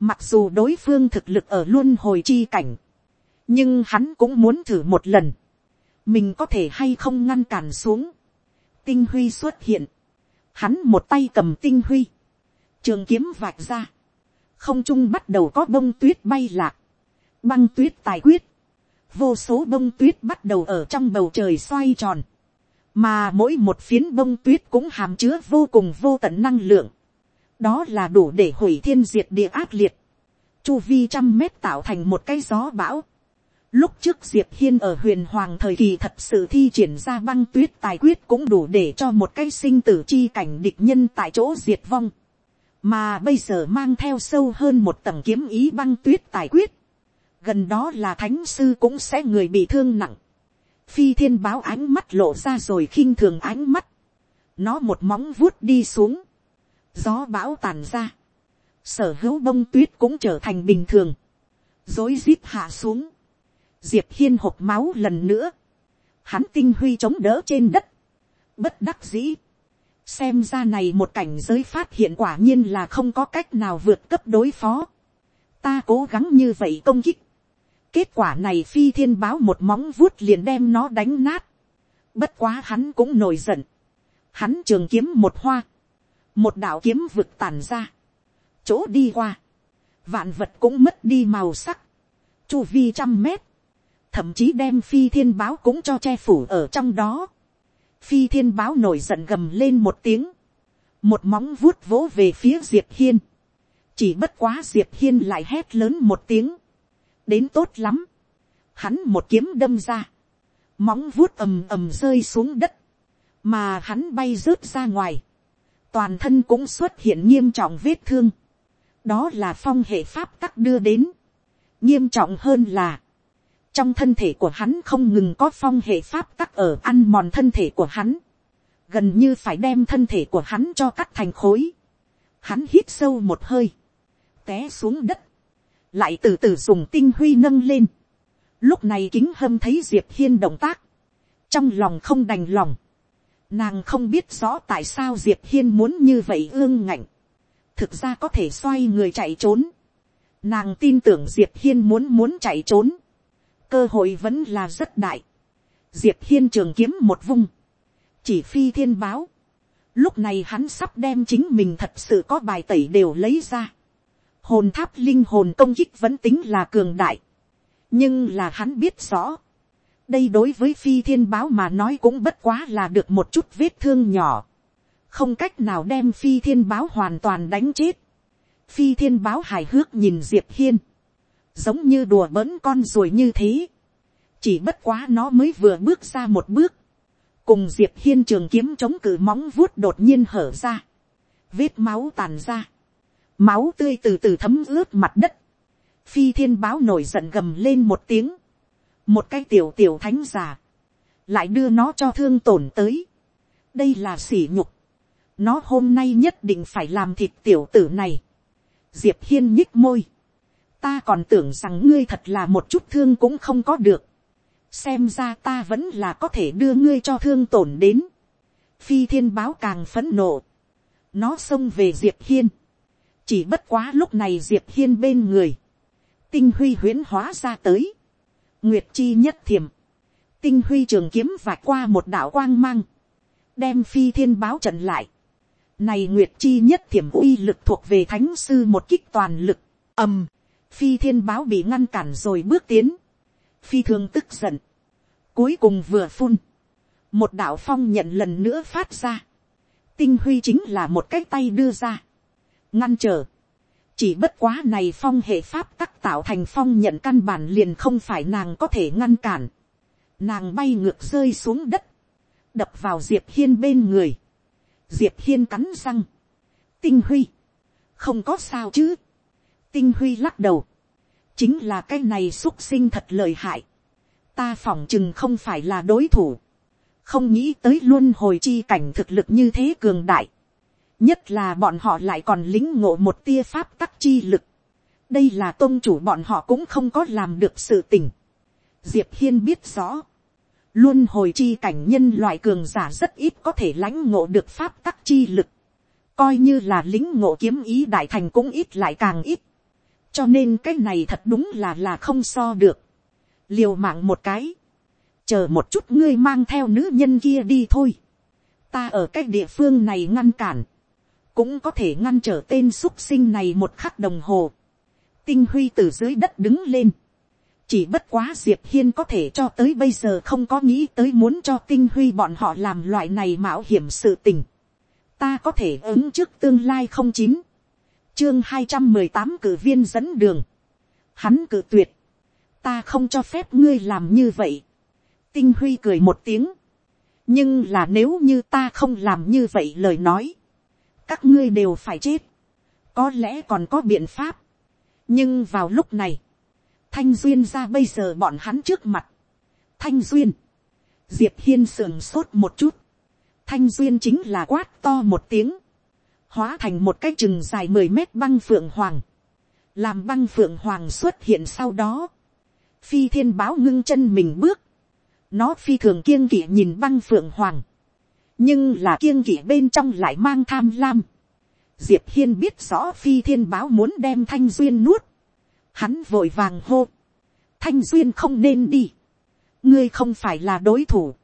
mặc dù đối phương thực lực ở luôn hồi chi cảnh, nhưng hắn cũng muốn thử một lần, mình có thể hay không ngăn cản xuống, tinh huy xuất hiện, hắn một tay cầm tinh huy, trường kiếm vạch ra, không trung bắt đầu có bông tuyết bay lạc, băng tuyết tài quyết, vô số bông tuyết bắt đầu ở trong bầu trời xoay tròn, mà mỗi một phiến bông tuyết cũng hàm chứa vô cùng vô tận năng lượng, đó là đủ để hủy thiên diệt địa ác liệt, chu vi trăm mét tạo thành một cái gió bão, Lúc trước Diệp Hiên ở huyền hoàng thời kỳ thật sự thi triển ra băng tuyết tài quyết cũng đủ để cho một cái sinh tử chi cảnh địch nhân tại chỗ diệt vong. Mà bây giờ mang theo sâu hơn một tầng kiếm ý băng tuyết tài quyết. Gần đó là thánh sư cũng sẽ người bị thương nặng. Phi thiên báo ánh mắt lộ ra rồi khinh thường ánh mắt. Nó một móng vuốt đi xuống. Gió bão tàn ra. Sở hữu bông tuyết cũng trở thành bình thường. Dối rít hạ xuống diệp hiên hộp máu lần nữa, hắn tinh huy chống đỡ trên đất, bất đắc dĩ, xem ra này một cảnh giới phát hiện quả nhiên là không có cách nào vượt cấp đối phó, ta cố gắng như vậy công kích, kết quả này phi thiên báo một móng vuốt liền đem nó đánh nát, bất quá hắn cũng nổi giận, hắn trường kiếm một hoa, một đạo kiếm vực tàn ra, chỗ đi qua, vạn vật cũng mất đi màu sắc, chu vi trăm mét, thậm chí đem phi thiên báo cũng cho che phủ ở trong đó. phi thiên báo nổi giận gầm lên một tiếng, một móng vuốt vỗ về phía diệp hiên, chỉ bất quá diệp hiên lại hét lớn một tiếng, đến tốt lắm, hắn một kiếm đâm ra, móng vuốt ầm ầm rơi xuống đất, mà hắn bay rớt ra ngoài, toàn thân cũng xuất hiện nghiêm trọng vết thương, đó là phong hệ pháp tắc đưa đến, nghiêm trọng hơn là, trong thân thể của hắn không ngừng có phong hệ pháp tắc ở ăn mòn thân thể của hắn, gần như phải đem thân thể của hắn cho cắt thành khối. Hắn hít sâu một hơi, té xuống đất, lại từ từ dùng tinh huy nâng lên. Lúc này kính hâm thấy diệp hiên động tác, trong lòng không đành lòng. Nàng không biết rõ tại sao diệp hiên muốn như vậy ương ngạnh, thực ra có thể xoay người chạy trốn. Nàng tin tưởng diệp hiên muốn muốn chạy trốn, cơ hội vẫn là rất đại. diệp hiên trường kiếm một vung, chỉ phi thiên báo. lúc này hắn sắp đem chính mình thật sự có bài tẩy đều lấy ra. hồn tháp linh hồn công kích vẫn tính là cường đại. nhưng là hắn biết rõ. đây đối với phi thiên báo mà nói cũng bất quá là được một chút vết thương nhỏ. không cách nào đem phi thiên báo hoàn toàn đánh chết. phi thiên báo hài hước nhìn diệp hiên giống như đùa bỡn con ruồi như thế. chỉ bất quá nó mới vừa bước ra một bước, cùng diệp hiên trường kiếm chống cự móng vuốt đột nhiên hở ra, vết máu tàn ra, máu tươi từ từ thấm ướt mặt đất, phi thiên báo nổi giận gầm lên một tiếng, một cái tiểu tiểu thánh giả, lại đưa nó cho thương tổn tới, đây là sỉ nhục, nó hôm nay nhất định phải làm thịt tiểu tử này, diệp hiên nhích môi, ta còn tưởng rằng ngươi thật là một chút thương cũng không có được, xem ra ta vẫn là có thể đưa ngươi cho thương tổn đến, phi thiên báo càng phấn nộ, nó xông về diệp hiên, chỉ bất quá lúc này diệp hiên bên người, tinh huy huyễn hóa ra tới, nguyệt chi nhất thiềm, tinh huy trường kiếm vạch qua một đạo quang mang, đem phi thiên báo trận lại, này nguyệt chi nhất thiểm uy lực thuộc về thánh sư một kích toàn lực, ầm, phi thiên báo bị ngăn cản rồi bước tiến, phi thường tức giận, cuối cùng vừa phun, một đạo phong nhận lần nữa phát ra, tinh huy chính là một cái tay đưa ra, ngăn trở, chỉ bất quá này phong hệ pháp tắc tạo thành phong nhận căn bản liền không phải nàng có thể ngăn cản, nàng bay ngược rơi xuống đất, đập vào diệp hiên bên người, diệp hiên cắn răng, tinh huy, không có sao chứ, tinh huy lắc đầu, chính là cái này xúc sinh thật lợi hại, ta phỏng chừng không phải là đối thủ, không nghĩ tới luôn hồi chi cảnh thực lực như thế cường đại, nhất là bọn họ lại còn lính ngộ một tia pháp tắc chi lực, đây là tôn chủ bọn họ cũng không có làm được sự tình. Diệp hiên biết rõ, luôn hồi chi cảnh nhân loại cường giả rất ít có thể lãnh ngộ được pháp tắc chi lực, coi như là lính ngộ kiếm ý đại thành cũng ít lại càng ít, cho nên cái này thật đúng là là không so được, liều mạng một cái, chờ một chút ngươi mang theo nữ nhân kia đi thôi, ta ở cái địa phương này ngăn cản, cũng có thể ngăn trở tên x sinh này một khắc đồng hồ, tinh huy từ dưới đất đứng lên, chỉ bất quá diệp hiên có thể cho tới bây giờ không có nghĩ tới muốn cho tinh huy bọn họ làm loại này mạo hiểm sự tình. ta có thể ứng trước tương lai không chín, chương hai trăm mười tám cử viên dẫn đường, hắn cử tuyệt, ta không cho phép ngươi làm như vậy. tinh huy cười một tiếng, nhưng là nếu như ta không làm như vậy lời nói, các ngươi đều phải chết, có lẽ còn có biện pháp, nhưng vào lúc này, thanh duyên ra bây giờ bọn hắn trước mặt. thanh duyên, diệp hiên sườn sốt một chút, thanh duyên chính là quát to một tiếng, hóa thành một cái chừng dài mười mét băng phượng hoàng, làm băng phượng hoàng xuất hiện sau đó, phi thiên báo ngưng chân mình bước, nó phi thường kiêng kỵ nhìn băng phượng hoàng, nhưng là kiêng kỵ bên trong lại mang tham lam. Diệp hiên biết rõ phi thiên báo muốn đem thanh duyên nuốt, hắn vội vàng hô, thanh duyên không nên đi, ngươi không phải là đối thủ,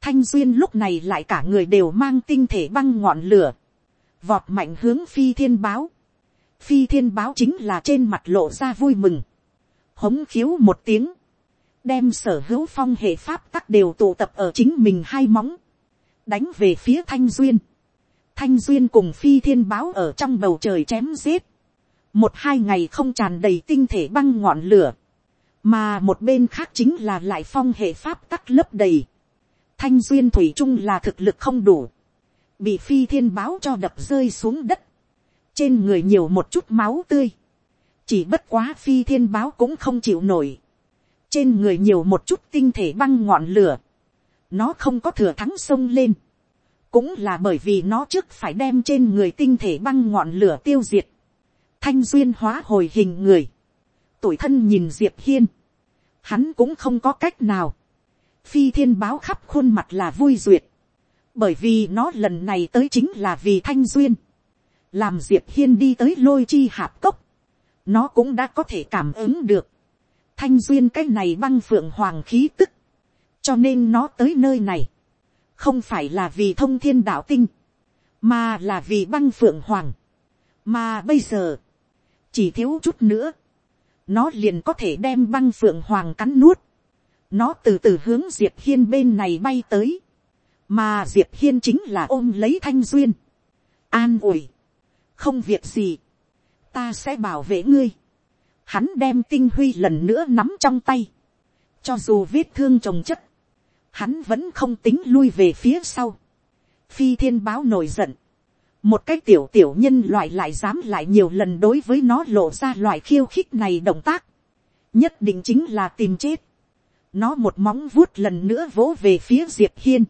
thanh duyên lúc này lại cả người đều mang tinh thể băng ngọn lửa, vọt mạnh hướng phi thiên báo, phi thiên báo chính là trên mặt lộ ra vui mừng, hống khiếu một tiếng, đem sở hữu phong hệ pháp tắc đều tụ tập ở chính mình hai móng, đánh về phía thanh duyên, thanh duyên cùng phi thiên báo ở trong bầu trời chém giết, một hai ngày không tràn đầy tinh thể băng ngọn lửa, mà một bên khác chính là lại phong hệ pháp tắc lấp đầy, thanh duyên thủy chung là thực lực không đủ, bị phi thiên báo cho đập rơi xuống đất, trên người nhiều một chút máu tươi, chỉ bất quá phi thiên báo cũng không chịu nổi, trên người nhiều một chút tinh thể băng ngọn lửa, nó không có thừa thắng sông lên, cũng là bởi vì nó trước phải đem trên người tinh thể băng ngọn lửa tiêu diệt, thanh duyên hóa hồi hình người, tuổi thân nhìn diệp hiên, hắn cũng không có cách nào, phi thiên báo khắp khuôn mặt là vui duyệt, bởi vì nó lần này tới chính là vì thanh duyên, làm diệp hiên đi tới lôi chi hạp cốc, nó cũng đã có thể cảm ứng được, thanh duyên cái này băng phượng hoàng khí tức, cho nên nó tới nơi này, không phải là vì thông thiên đạo tinh, mà là vì băng phượng hoàng, mà bây giờ, chỉ thiếu chút nữa, nó liền có thể đem băng phượng hoàng cắn nuốt, nó từ từ hướng diệp hiên bên này bay tới, mà diệp hiên chính là ôm lấy thanh duyên, an ủi, không việc gì, ta sẽ bảo vệ ngươi, hắn đem tinh huy lần nữa nắm trong tay, cho dù vết thương trồng chất, hắn vẫn không tính lui về phía sau, phi thiên báo nổi giận, một cái tiểu tiểu nhân loại lại dám lại nhiều lần đối với nó lộ ra loại khiêu khích này động tác, nhất định chính là tìm chết. nó một móng vuốt lần nữa vỗ về phía diệp hiên,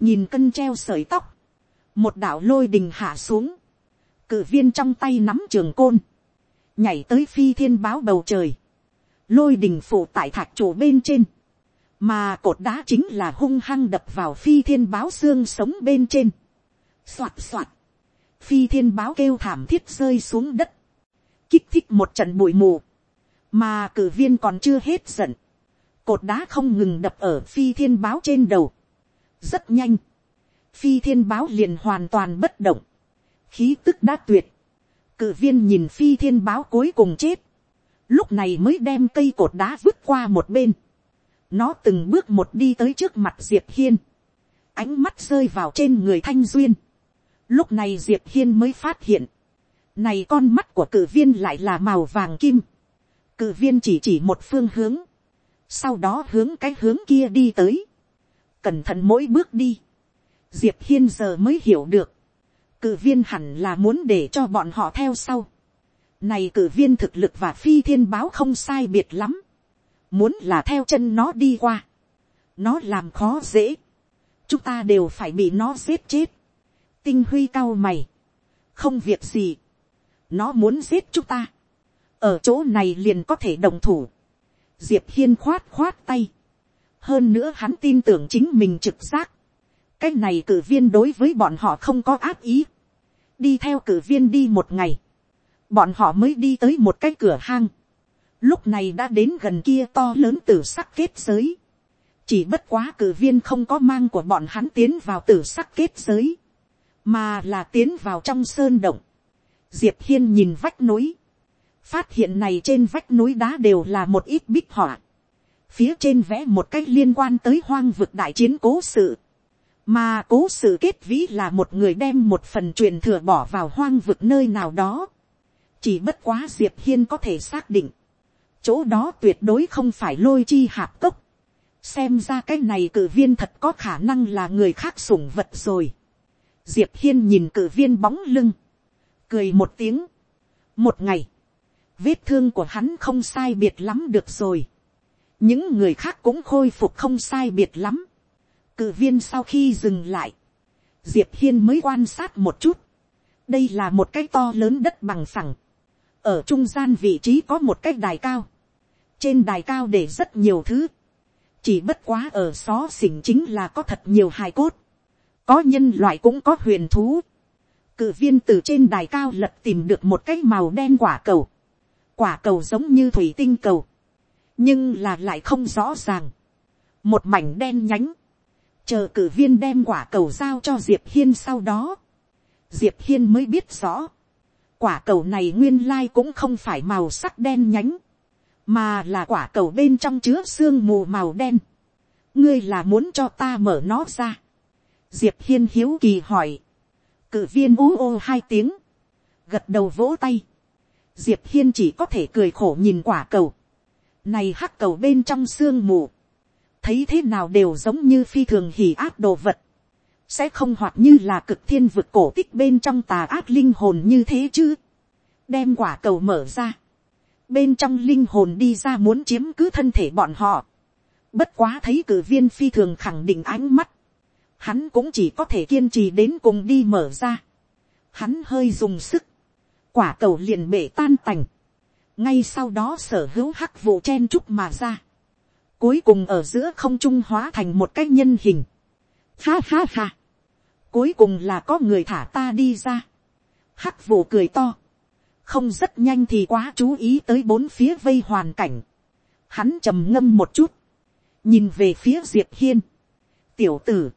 nhìn cân treo sợi tóc, một đạo lôi đình hạ xuống, cử viên trong tay nắm trường côn, nhảy tới phi thiên báo bầu trời, lôi đình phủ tại thạch trụ bên trên, mà cột đá chính là hung hăng đập vào phi thiên báo xương sống bên trên, soạt soạt, phi thiên báo kêu thảm thiết rơi xuống đất, kích thích một trận bụi mù, mà cử viên còn chưa hết giận, cột đá không ngừng đập ở phi thiên báo trên đầu, rất nhanh, phi thiên báo liền hoàn toàn bất động, khí tức đã tuyệt, cử viên nhìn phi thiên báo cuối cùng chết, lúc này mới đem cây cột đá vứt qua một bên, nó từng bước một đi tới trước mặt diệp hiên, ánh mắt rơi vào trên người thanh duyên, lúc này diệp hiên mới phát hiện, này con mắt của cử viên lại là màu vàng kim, cử viên chỉ chỉ một phương hướng, sau đó hướng cái hướng kia đi tới, cẩn thận mỗi bước đi, diệp hiên giờ mới hiểu được, cử viên hẳn là muốn để cho bọn họ theo sau. Này cử viên thực lực và phi thiên báo không sai biệt lắm. Muốn là theo chân nó đi qua. Nó làm khó dễ. Chúng ta đều phải bị nó giết chết. Tinh huy cao mày. Không việc gì. Nó muốn giết chúng ta. Ở chỗ này liền có thể đồng thủ. Diệp Hiên khoát khoát tay. Hơn nữa hắn tin tưởng chính mình trực giác cái này cử viên đối với bọn họ không có ác ý. đi theo cử viên đi một ngày, bọn họ mới đi tới một cái cửa hang. lúc này đã đến gần kia to lớn tử sắc kết giới. chỉ bất quá cử viên không có mang của bọn hắn tiến vào tử sắc kết giới, mà là tiến vào trong sơn động. diệp hiên nhìn vách núi, phát hiện này trên vách núi đá đều là một ít bích họa phía trên vẽ một cách liên quan tới hoang vực đại chiến cố sự mà cố sự kết vĩ là một người đem một phần truyền thừa bỏ vào hoang vực nơi nào đó. chỉ bất quá diệp hiên có thể xác định, chỗ đó tuyệt đối không phải lôi chi hạp cốc. xem ra cái này cử viên thật có khả năng là người khác sủng vật rồi. diệp hiên nhìn cử viên bóng lưng, cười một tiếng. một ngày, vết thương của hắn không sai biệt lắm được rồi những người khác cũng khôi phục không sai biệt lắm cử viên sau khi dừng lại, diệp hiên mới quan sát một chút. đây là một cái to lớn đất bằng phẳng. ở trung gian vị trí có một cái đài cao. trên đài cao để rất nhiều thứ. chỉ bất quá ở xó xỉnh chính là có thật nhiều hài cốt. có nhân loại cũng có huyền thú. cử viên từ trên đài cao lật tìm được một cái màu đen quả cầu. quả cầu giống như thủy tinh cầu nhưng là lại không rõ ràng. một mảnh đen nhánh. Chờ cử viên đem quả cầu giao cho diệp hiên sau đó, diệp hiên mới biết rõ, quả cầu này nguyên lai cũng không phải màu sắc đen nhánh, mà là quả cầu bên trong chứa sương mù màu đen. ngươi là muốn cho ta mở nó ra. diệp hiên hiếu kỳ hỏi, cử viên ú ô hai tiếng, gật đầu vỗ tay, diệp hiên chỉ có thể cười khổ nhìn quả cầu, này hắc cầu bên trong sương mù, thấy thế nào đều giống như phi thường hỉ ác đồ vật, sẽ không hoạt như là cực thiên vực cổ tích bên trong tà ác linh hồn như thế chứ. đem quả cầu mở ra, bên trong linh hồn đi ra muốn chiếm cứ thân thể bọn họ. bất quá thấy cử viên phi thường khẳng định ánh mắt, hắn cũng chỉ có thể kiên trì đến cùng đi mở ra. hắn hơi dùng sức, quả cầu liền bể tan tành, ngay sau đó sở hữu hắc vụ chen chúc mà ra Cuối cùng ở giữa không trung hóa thành một cái nhân hình. Ha ha ha. Cuối cùng là có người thả ta đi ra. Hắc vụ cười to. Không rất nhanh thì quá chú ý tới bốn phía vây hoàn cảnh. Hắn trầm ngâm một chút. Nhìn về phía Diệp Hiên. Tiểu tử.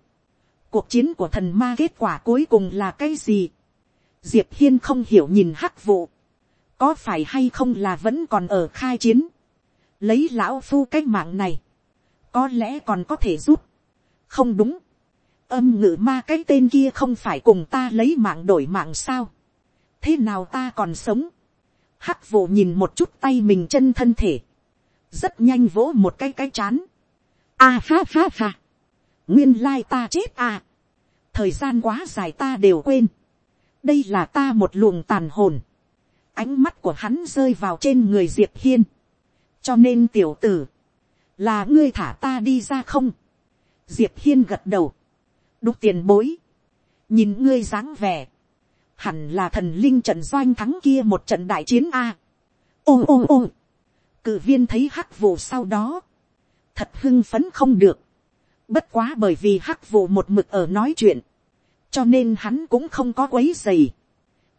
Cuộc chiến của thần ma kết quả cuối cùng là cái gì? Diệp Hiên không hiểu nhìn hắc vụ. Có phải hay không là vẫn còn ở khai chiến? lấy lão phu cái mạng này, có lẽ còn có thể giúp. không đúng, âm ngự ma cái tên kia không phải cùng ta lấy mạng đổi mạng sao. thế nào ta còn sống. hắc vụ nhìn một chút tay mình chân thân thể, rất nhanh vỗ một cái cái chán. a à, ha ha ha, nguyên lai ta chết à. thời gian quá dài ta đều quên. đây là ta một luồng tàn hồn ánh mắt của hắn rơi vào trên người diệp hiên. Cho nên tiểu tử, là ngươi thả ta đi ra không, diệp hiên gật đầu, đúc tiền bối, nhìn ngươi dáng vẻ, hẳn là thần linh trận doanh thắng kia một trận đại chiến a. ôm ôm ôm, cử viên thấy hắc vụ sau đó, thật hưng phấn không được, bất quá bởi vì hắc vụ một mực ở nói chuyện, cho nên hắn cũng không có quấy dày,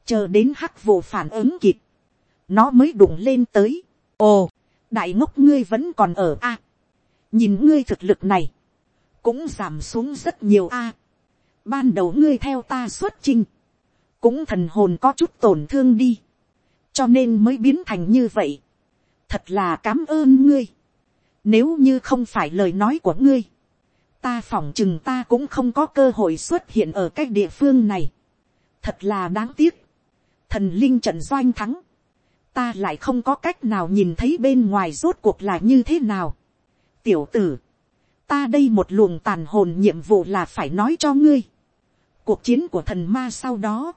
chờ đến hắc vụ phản ứng kịp, nó mới đụng lên tới, ồ, đại ngốc ngươi vẫn còn ở a, nhìn ngươi thực lực này, cũng giảm xuống rất nhiều a, ban đầu ngươi theo ta xuất chinh, cũng thần hồn có chút tổn thương đi, cho nên mới biến thành như vậy, thật là cám ơn ngươi, nếu như không phải lời nói của ngươi, ta phỏng chừng ta cũng không có cơ hội xuất hiện ở cái địa phương này. Thật là đáng tiếc. Thần linh trận doanh thắng. Ta lại không có cách nào nhìn thấy bên ngoài rốt cuộc là như thế nào. Tiểu tử. Ta đây một luồng tàn hồn nhiệm vụ là phải nói cho ngươi. Cuộc chiến của thần ma sau đó.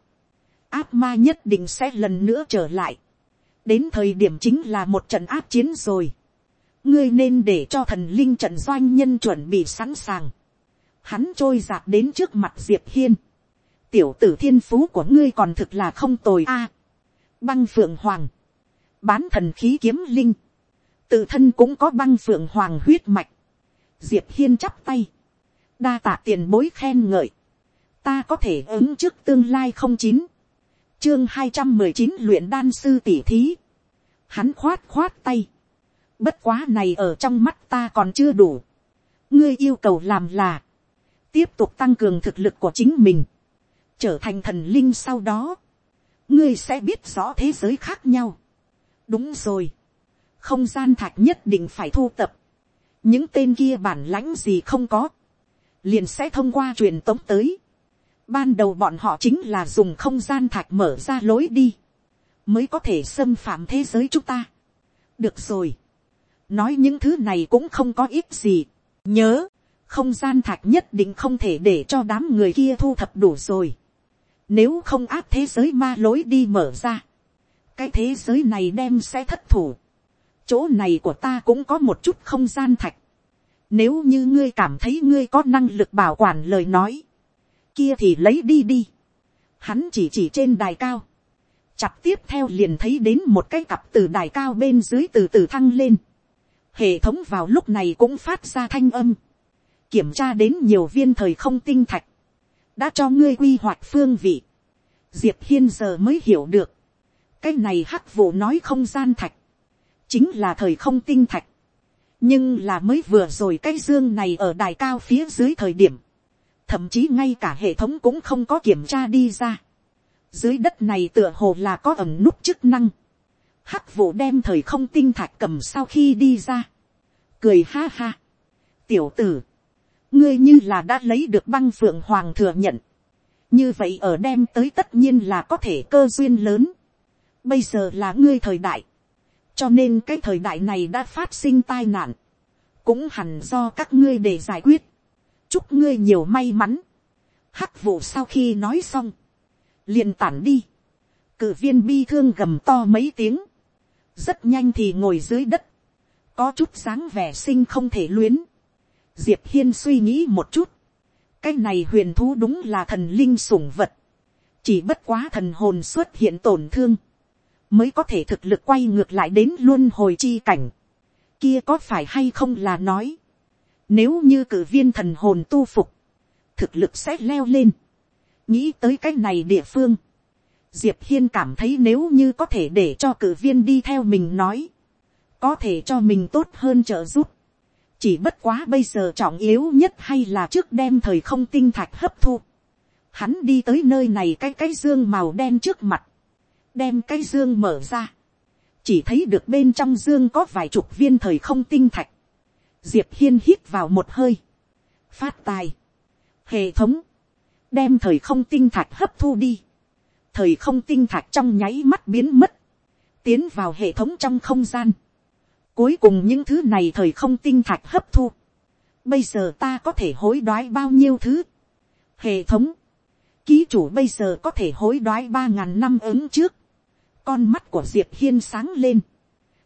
Áp ma nhất định sẽ lần nữa trở lại. Đến thời điểm chính là một trận áp chiến rồi ngươi nên để cho thần linh trận doanh nhân chuẩn bị sẵn sàng. Hắn trôi giạt đến trước mặt diệp hiên tiểu tử thiên phú của ngươi còn thực là không tồi a. băng phượng hoàng, bán thần khí kiếm linh, tự thân cũng có băng phượng hoàng huyết mạch. diệp hiên chắp tay, đa tạ tiền bối khen ngợi, ta có thể ứng trước tương lai không chín, chương hai trăm mười chín luyện đan sư tỷ thí, hắn khoát khoát tay, Bất quá này ở trong mắt ta còn chưa đủ. Ngươi yêu cầu làm là. Tiếp tục tăng cường thực lực của chính mình. Trở thành thần linh sau đó. Ngươi sẽ biết rõ thế giới khác nhau. Đúng rồi. Không gian thạch nhất định phải thu tập. Những tên kia bản lãnh gì không có. Liền sẽ thông qua truyền tống tới. Ban đầu bọn họ chính là dùng không gian thạch mở ra lối đi. Mới có thể xâm phạm thế giới chúng ta. Được rồi nói những thứ này cũng không có ít gì. nhớ, không gian thạch nhất định không thể để cho đám người kia thu thập đủ rồi nếu không áp thế giới ma lối đi mở ra, cái thế giới này đem sẽ thất thủ. chỗ này của ta cũng có một chút không gian thạch. nếu như ngươi cảm thấy ngươi có năng lực bảo quản lời nói, kia thì lấy đi đi. hắn chỉ chỉ trên đài cao. chặt tiếp theo liền thấy đến một cái cặp từ đài cao bên dưới từ từ thăng lên hệ thống vào lúc này cũng phát ra thanh âm, kiểm tra đến nhiều viên thời không tinh thạch, đã cho ngươi quy hoạch phương vị, diệp hiên giờ mới hiểu được, cái này hắc vụ nói không gian thạch, chính là thời không tinh thạch, nhưng là mới vừa rồi cái dương này ở đài cao phía dưới thời điểm, thậm chí ngay cả hệ thống cũng không có kiểm tra đi ra, dưới đất này tựa hồ là có ẩm nút chức năng, hắc vụ đem thời không tinh thạch cầm sau khi đi ra. Cười ha ha. Tiểu tử. Ngươi như là đã lấy được băng phượng hoàng thừa nhận. Như vậy ở đem tới tất nhiên là có thể cơ duyên lớn. Bây giờ là ngươi thời đại. Cho nên cái thời đại này đã phát sinh tai nạn. Cũng hẳn do các ngươi để giải quyết. Chúc ngươi nhiều may mắn. Hắc vụ sau khi nói xong. liền tản đi. Cử viên bi thương gầm to mấy tiếng rất nhanh thì ngồi dưới đất, có chút dáng vẻ sinh không thể luyến. Diệp hiên suy nghĩ một chút, cái này huyền thú đúng là thần linh sủng vật, chỉ bất quá thần hồn xuất hiện tổn thương, mới có thể thực lực quay ngược lại đến luôn hồi chi cảnh. Kia có phải hay không là nói, nếu như cử viên thần hồn tu phục, thực lực sẽ leo lên. nghĩ tới cái này địa phương, diệp hiên cảm thấy nếu như có thể để cho cử viên đi theo mình nói, có thể cho mình tốt hơn trợ giúp chỉ bất quá bây giờ trọng yếu nhất hay là trước đem thời không tinh thạch hấp thu. hắn đi tới nơi này cái cái dương màu đen trước mặt, đem cái dương mở ra, chỉ thấy được bên trong dương có vài chục viên thời không tinh thạch. diệp hiên hít vào một hơi, phát tài, hệ thống, đem thời không tinh thạch hấp thu đi. Thời không tinh thạch trong nháy mắt biến mất, tiến vào hệ thống trong không gian. Cuối cùng những thứ này thời không tinh thạch hấp thu. Bây giờ ta có thể hối đoái bao nhiêu thứ. Hệ thống. Ký chủ bây giờ có thể hối đoái ba ngàn năm ứng trước. Con mắt của Diệp Hiên sáng lên.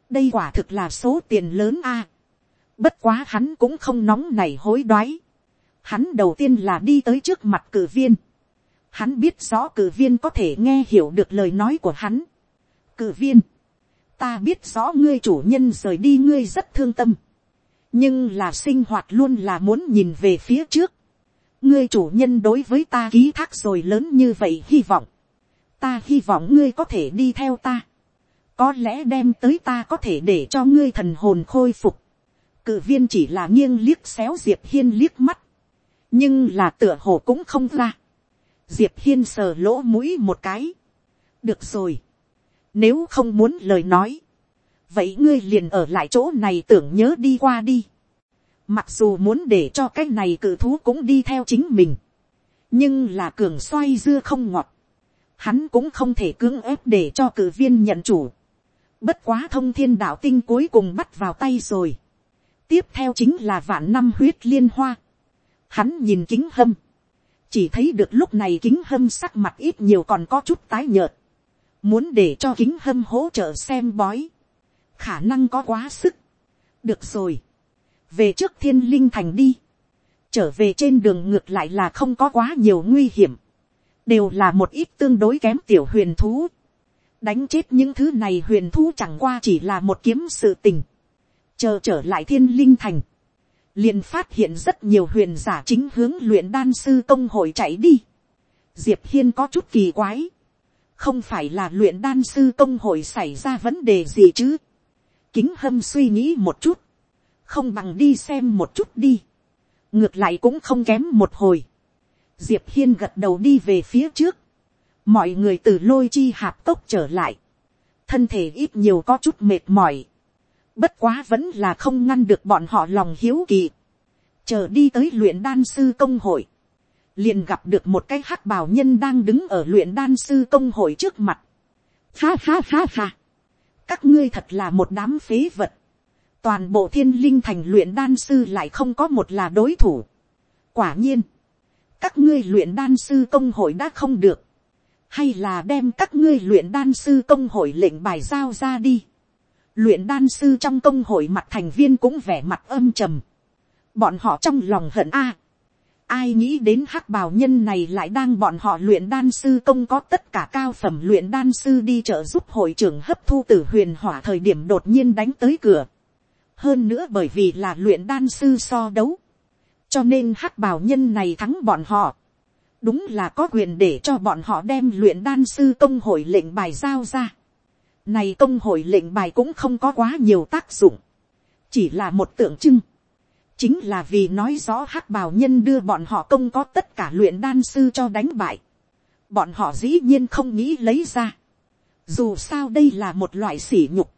Đây quả thực là số tiền lớn a. Bất quá hắn cũng không nóng này hối đoái. Hắn đầu tiên là đi tới trước mặt cử viên. Hắn biết rõ cử viên có thể nghe hiểu được lời nói của hắn. Cử viên. Ta biết rõ ngươi chủ nhân rời đi ngươi rất thương tâm. Nhưng là sinh hoạt luôn là muốn nhìn về phía trước. Ngươi chủ nhân đối với ta ký thác rồi lớn như vậy hy vọng. Ta hy vọng ngươi có thể đi theo ta. Có lẽ đem tới ta có thể để cho ngươi thần hồn khôi phục cự viên chỉ là nghiêng liếc xéo diệp hiên liếc mắt, nhưng là tựa hồ cũng không ra. diệp hiên sờ lỗ mũi một cái. được rồi, nếu không muốn lời nói, vậy ngươi liền ở lại chỗ này tưởng nhớ đi qua đi. mặc dù muốn để cho cái này cự thú cũng đi theo chính mình, nhưng là cường xoay dưa không ngọt, hắn cũng không thể cưỡng ép để cho cử viên nhận chủ. Bất quá thông thiên đạo tinh cuối cùng bắt vào tay rồi tiếp theo chính là vạn năm huyết liên hoa. Hắn nhìn kính hâm, chỉ thấy được lúc này kính hâm sắc mặt ít nhiều còn có chút tái nhợt, muốn để cho kính hâm hỗ trợ xem bói, khả năng có quá sức. được rồi, về trước thiên linh thành đi, trở về trên đường ngược lại là không có quá nhiều nguy hiểm, đều là một ít tương đối kém tiểu huyền thú, đánh chết những thứ này huyền thú chẳng qua chỉ là một kiếm sự tình, chờ trở lại thiên linh thành, liền phát hiện rất nhiều huyền giả chính hướng luyện đan sư công hội chạy đi. Diệp hiên có chút kỳ quái, không phải là luyện đan sư công hội xảy ra vấn đề gì chứ. kính hâm suy nghĩ một chút, không bằng đi xem một chút đi, ngược lại cũng không kém một hồi. Diệp hiên gật đầu đi về phía trước, mọi người từ lôi chi hạp tốc trở lại, thân thể ít nhiều có chút mệt mỏi, Bất quá vẫn là không ngăn được bọn họ lòng hiếu kỳ. Chờ đi tới luyện đan sư công hội. Liền gặp được một cái hắc bào nhân đang đứng ở luyện đan sư công hội trước mặt. Ha ha ha ha. Các ngươi thật là một đám phế vật. Toàn bộ thiên linh thành luyện đan sư lại không có một là đối thủ. Quả nhiên. Các ngươi luyện đan sư công hội đã không được hay là đem các ngươi luyện đan sư công hội lệnh bài giao ra đi luyện đan sư trong công hội mặt thành viên cũng vẻ mặt âm trầm. bọn họ trong lòng hận a ai nghĩ đến hắc bào nhân này lại đang bọn họ luyện đan sư công có tất cả cao phẩm luyện đan sư đi trợ giúp hội trưởng hấp thu tử huyền hỏa thời điểm đột nhiên đánh tới cửa. hơn nữa bởi vì là luyện đan sư so đấu. cho nên hắc bào nhân này thắng bọn họ. đúng là có quyền để cho bọn họ đem luyện đan sư công hội lệnh bài giao ra này công hội lệnh bài cũng không có quá nhiều tác dụng. Chỉ là một tượng trưng. Chính là vì nói rõ hắc bào nhân đưa bọn họ công có tất cả luyện đan sư cho đánh bại. Bọn họ dĩ nhiên không nghĩ lấy ra. Dù sao đây là một loại sỉ nhục.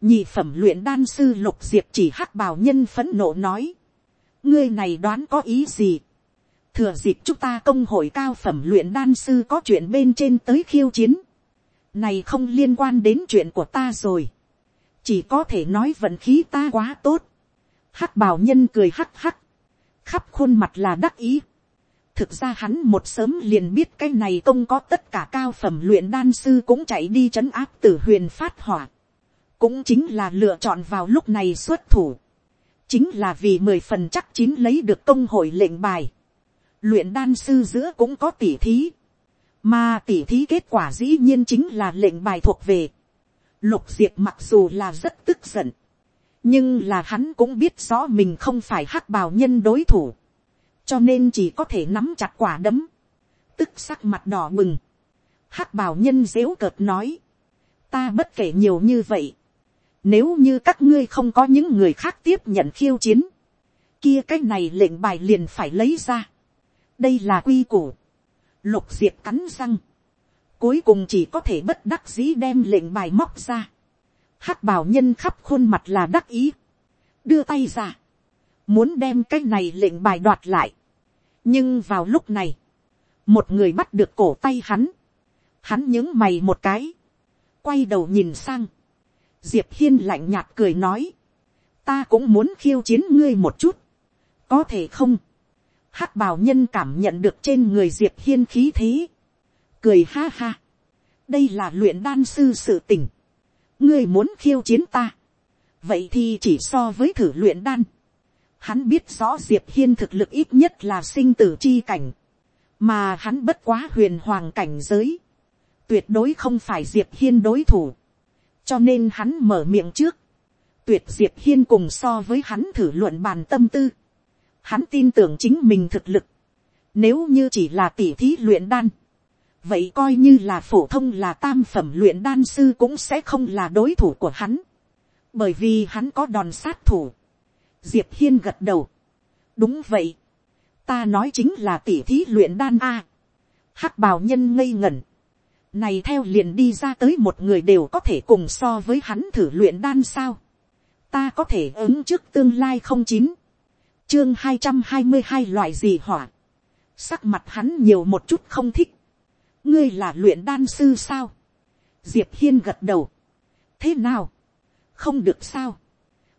Nhị phẩm luyện đan sư lục diệp chỉ hắc bào nhân phấn nộ nói. Ngươi này đoán có ý gì? Thừa dịp chúng ta công hội cao phẩm luyện đan sư có chuyện bên trên tới khiêu chiến này không liên quan đến chuyện của ta rồi, chỉ có thể nói vận khí ta quá tốt, hắc bào nhân cười hắc hắc, khắp khuôn mặt là đắc ý, thực ra hắn một sớm liền biết cái này công có tất cả cao phẩm luyện đan sư cũng chạy đi c h ấ n áp tử huyền phát hỏa, cũng chính là lựa chọn vào lúc này xuất thủ, chính là vì mười phần chắc chín lấy được công hội lệnh bài, luyện đan sư giữa cũng có tỉ thí, mà tỉ thí kết quả dĩ nhiên chính là lệnh bài thuộc về. Lục diệp mặc dù là rất tức giận. Nhưng là hắn cũng biết rõ mình không phải hắc bào nhân đối thủ. Cho nên chỉ có thể nắm chặt quả đấm. Tức sắc mặt đỏ bừng. hắc bào nhân dếu cợt nói. Ta bất kể nhiều như vậy. Nếu như các ngươi không có những người khác tiếp nhận khiêu chiến. Kia cái này lệnh bài liền phải lấy ra. Đây là quy củ Lục diệp cắn răng. Cuối cùng chỉ có thể bất đắc dĩ đem lệnh bài móc ra hắc bảo nhân khắp khuôn mặt là đắc ý. Đưa tay ra. Muốn đem cái này lệnh bài đoạt lại. Nhưng vào lúc này. Một người bắt được cổ tay hắn. Hắn những mày một cái. Quay đầu nhìn sang. Diệp hiên lạnh nhạt cười nói. Ta cũng muốn khiêu chiến ngươi một chút. Có thể không? hắc bào nhân cảm nhận được trên người diệp hiên khí thế, cười ha ha, đây là luyện đan sư sự tình, ngươi muốn khiêu chiến ta, vậy thì chỉ so với thử luyện đan, hắn biết rõ diệp hiên thực lực ít nhất là sinh tử chi cảnh, mà hắn bất quá huyền hoàng cảnh giới, tuyệt đối không phải diệp hiên đối thủ, cho nên hắn mở miệng trước, tuyệt diệp hiên cùng so với hắn thử luận bàn tâm tư, hắn tin tưởng chính mình thực lực, nếu như chỉ là tỉ thí luyện đan, vậy coi như là phổ thông là tam phẩm luyện đan sư cũng sẽ không là đối thủ của hắn, bởi vì hắn có đòn sát thủ. diệp hiên gật đầu. đúng vậy, ta nói chính là tỉ thí luyện đan a. hắc bào nhân ngây ngẩn. này theo liền đi ra tới một người đều có thể cùng so với hắn thử luyện đan sao. ta có thể ứng trước tương lai không chín. chương hai trăm hai mươi hai loại gì hỏa. sắc mặt hắn nhiều một chút không thích ngươi là luyện đan sư sao, diệp hiên gật đầu, thế nào, không được sao,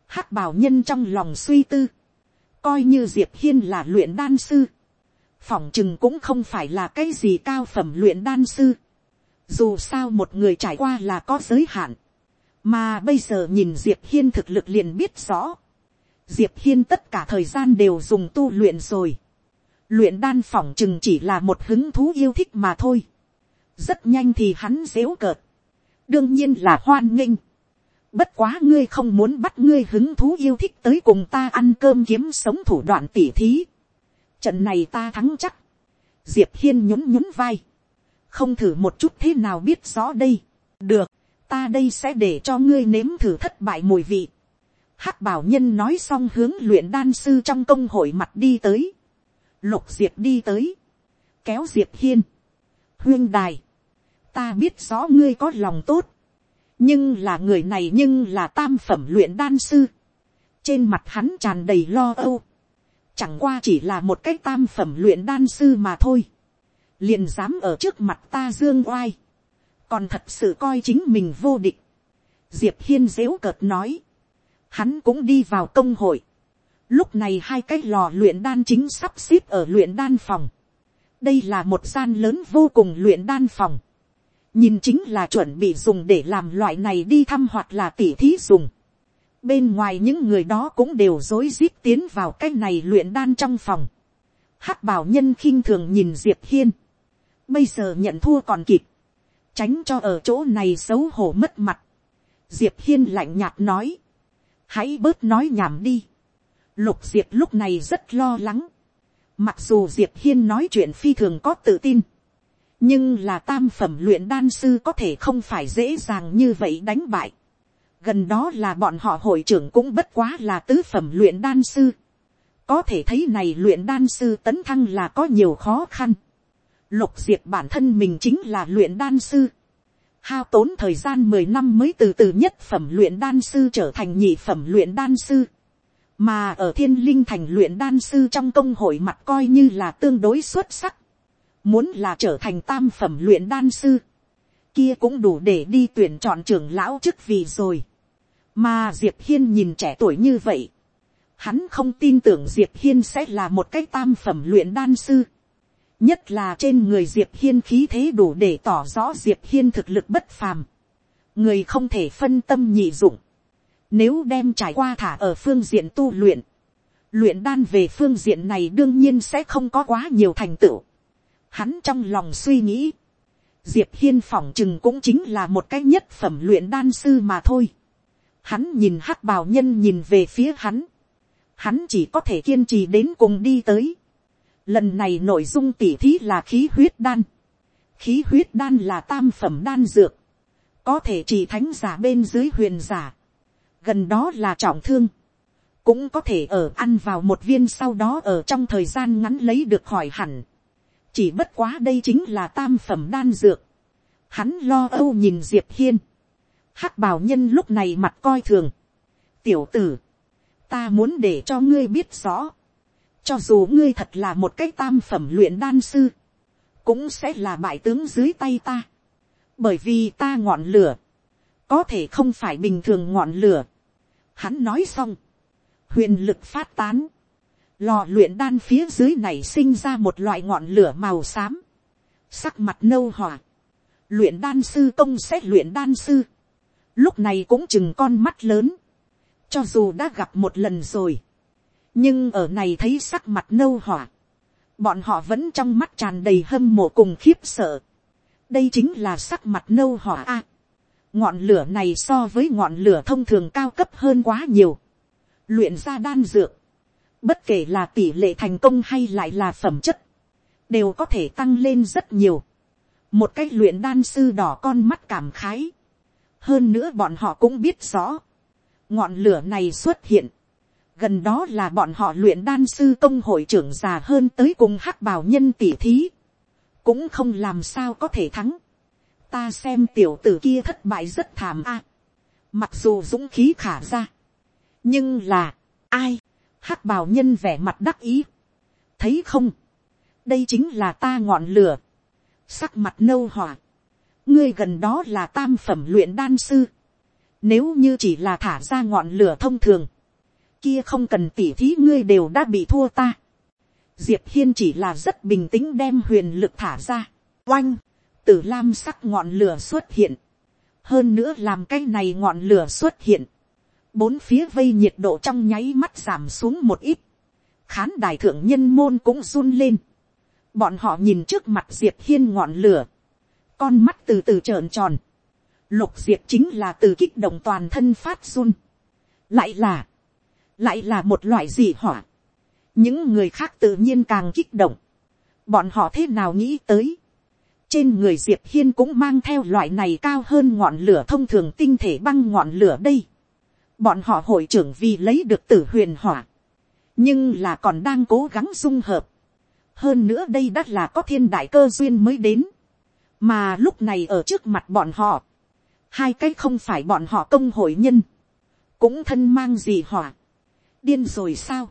hắc bảo nhân trong lòng suy tư, coi như diệp hiên là luyện đan sư, phỏng chừng cũng không phải là cái gì cao phẩm luyện đan sư, dù sao một người trải qua là có giới hạn, mà bây giờ nhìn diệp hiên thực lực liền biết rõ, diệp hiên tất cả thời gian đều dùng tu luyện rồi, luyện đan phỏng chừng chỉ là một hứng thú yêu thích mà thôi rất nhanh thì hắn dếu cợt, đương nhiên là hoan nghênh, bất quá ngươi không muốn bắt ngươi hứng thú yêu thích tới cùng ta ăn cơm kiếm sống thủ đoạn tỉ thí, trận này ta thắng chắc, diệp hiên nhún nhún vai, không thử một chút thế nào biết rõ đây, được, ta đây sẽ để cho ngươi nếm thử thất bại mùi vị. hắc bảo nhân nói xong hướng luyện đan sư trong công hội mặt đi tới, lục diệp đi tới, kéo diệp hiên, huyên đài, ta biết rõ ngươi có lòng tốt, nhưng là người này nhưng là tam phẩm luyện đan sư, trên mặt hắn tràn đầy lo âu, chẳng qua chỉ là một cái tam phẩm luyện đan sư mà thôi, liền dám ở trước mặt ta dương oai, còn thật sự coi chính mình vô địch, diệp hiên dếu cợt nói, hắn cũng đi vào công hội, lúc này hai cái lò luyện đan chính sắp xếp ở luyện đan phòng, đây là một gian lớn vô cùng luyện đan phòng, nhìn chính là chuẩn bị dùng để làm loại này đi thăm hoặc là tỉ thí dùng. bên ngoài những người đó cũng đều rối rít tiến vào cái này luyện đan trong phòng. hắc bảo nhân khinh thường nhìn diệp hiên. bây giờ nhận thua còn kịp. tránh cho ở chỗ này xấu hổ mất mặt. diệp hiên lạnh nhạt nói. hãy bớt nói nhảm đi. lục diệp lúc này rất lo lắng mặc dù diệp hiên nói chuyện phi thường có tự tin, nhưng là tam phẩm luyện đan sư có thể không phải dễ dàng như vậy đánh bại. gần đó là bọn họ hội trưởng cũng bất quá là tứ phẩm luyện đan sư. có thể thấy này luyện đan sư tấn thăng là có nhiều khó khăn. lục Diệp bản thân mình chính là luyện đan sư. hao tốn thời gian mười năm mới từ từ nhất phẩm luyện đan sư trở thành nhị phẩm luyện đan sư mà ở thiên linh thành luyện đan sư trong công hội mặt coi như là tương đối xuất sắc Muốn là trở thành tam phẩm luyện đan sư. Kia cũng đủ để đi tuyển chọn trưởng lão chức vị rồi. Mà Diệp Hiên nhìn trẻ tuổi như vậy. Hắn không tin tưởng Diệp Hiên sẽ là một cái tam phẩm luyện đan sư. Nhất là trên người Diệp Hiên khí thế đủ để tỏ rõ Diệp Hiên thực lực bất phàm. Người không thể phân tâm nhị dụng. Nếu đem trải qua thả ở phương diện tu luyện. Luyện đan về phương diện này đương nhiên sẽ không có quá nhiều thành tựu. Hắn trong lòng suy nghĩ. Diệp Hiên phỏng chừng cũng chính là một cái nhất phẩm luyện đan sư mà thôi. Hắn nhìn hắc bào nhân nhìn về phía hắn. Hắn chỉ có thể kiên trì đến cùng đi tới. Lần này nội dung tỉ thí là khí huyết đan. Khí huyết đan là tam phẩm đan dược. Có thể chỉ thánh giả bên dưới huyền giả. Gần đó là trọng thương. Cũng có thể ở ăn vào một viên sau đó ở trong thời gian ngắn lấy được khỏi hẳn chỉ bất quá đây chính là tam phẩm đan dược. Hắn lo âu nhìn diệp hiên. hắc bào nhân lúc này mặt coi thường. tiểu tử, ta muốn để cho ngươi biết rõ. cho dù ngươi thật là một cái tam phẩm luyện đan sư, cũng sẽ là bại tướng dưới tay ta. bởi vì ta ngọn lửa, có thể không phải bình thường ngọn lửa. Hắn nói xong, huyền lực phát tán, Lò luyện đan phía dưới này sinh ra một loại ngọn lửa màu xám. Sắc mặt nâu hỏa. Luyện đan sư công xét luyện đan sư. Lúc này cũng chừng con mắt lớn. cho dù đã gặp một lần rồi, nhưng ở này thấy sắc mặt nâu hỏa, bọn họ vẫn trong mắt tràn đầy hâm mộ cùng khiếp sợ. đây chính là sắc mặt nâu hỏa a ngọn lửa này so với ngọn lửa thông thường cao cấp hơn quá nhiều. luyện ra đan dược, bất kể là tỷ lệ thành công hay lại là phẩm chất, đều có thể tăng lên rất nhiều. một cách luyện đan sư đỏ con mắt cảm khái. hơn nữa bọn họ cũng biết rõ, ngọn lửa này xuất hiện, gần đó là bọn họ luyện đan sư công hội trưởng già hơn tới cùng hắc bào nhân tỷ thí, cũng không làm sao có thể thắng ta xem tiểu tử kia thất bại rất thảm a. mặc dù dũng khí khả ra, nhưng là, ai, hắc bào nhân vẻ mặt đắc ý, thấy không, đây chính là ta ngọn lửa, sắc mặt nâu hỏa, ngươi gần đó là tam phẩm luyện đan sư, nếu như chỉ là thả ra ngọn lửa thông thường, kia không cần tỉ thí ngươi đều đã bị thua ta. Diệp hiên chỉ là rất bình tĩnh đem huyền lực thả ra. Oanh, tử lam sắc ngọn lửa xuất hiện. Hơn nữa làm cái này ngọn lửa xuất hiện. Bốn phía vây nhiệt độ trong nháy mắt giảm xuống một ít. Khán đài thượng nhân môn cũng run lên. Bọn họ nhìn trước mặt Diệp hiên ngọn lửa. Con mắt từ từ trợn tròn. Lục diệp chính là từ kích động toàn thân phát run. Lại là lại là một loại gì hỏa. những người khác tự nhiên càng kích động. bọn họ thế nào nghĩ tới trên người diệp hiên cũng mang theo loại này cao hơn ngọn lửa thông thường tinh thể băng ngọn lửa đây. bọn họ hội trưởng vì lấy được tử huyền hỏa. nhưng là còn đang cố gắng dung hợp. hơn nữa đây đã là có thiên đại cơ duyên mới đến. mà lúc này ở trước mặt bọn họ. hai cái không phải bọn họ công hội nhân. cũng thân mang gì hỏa điên rồi sao,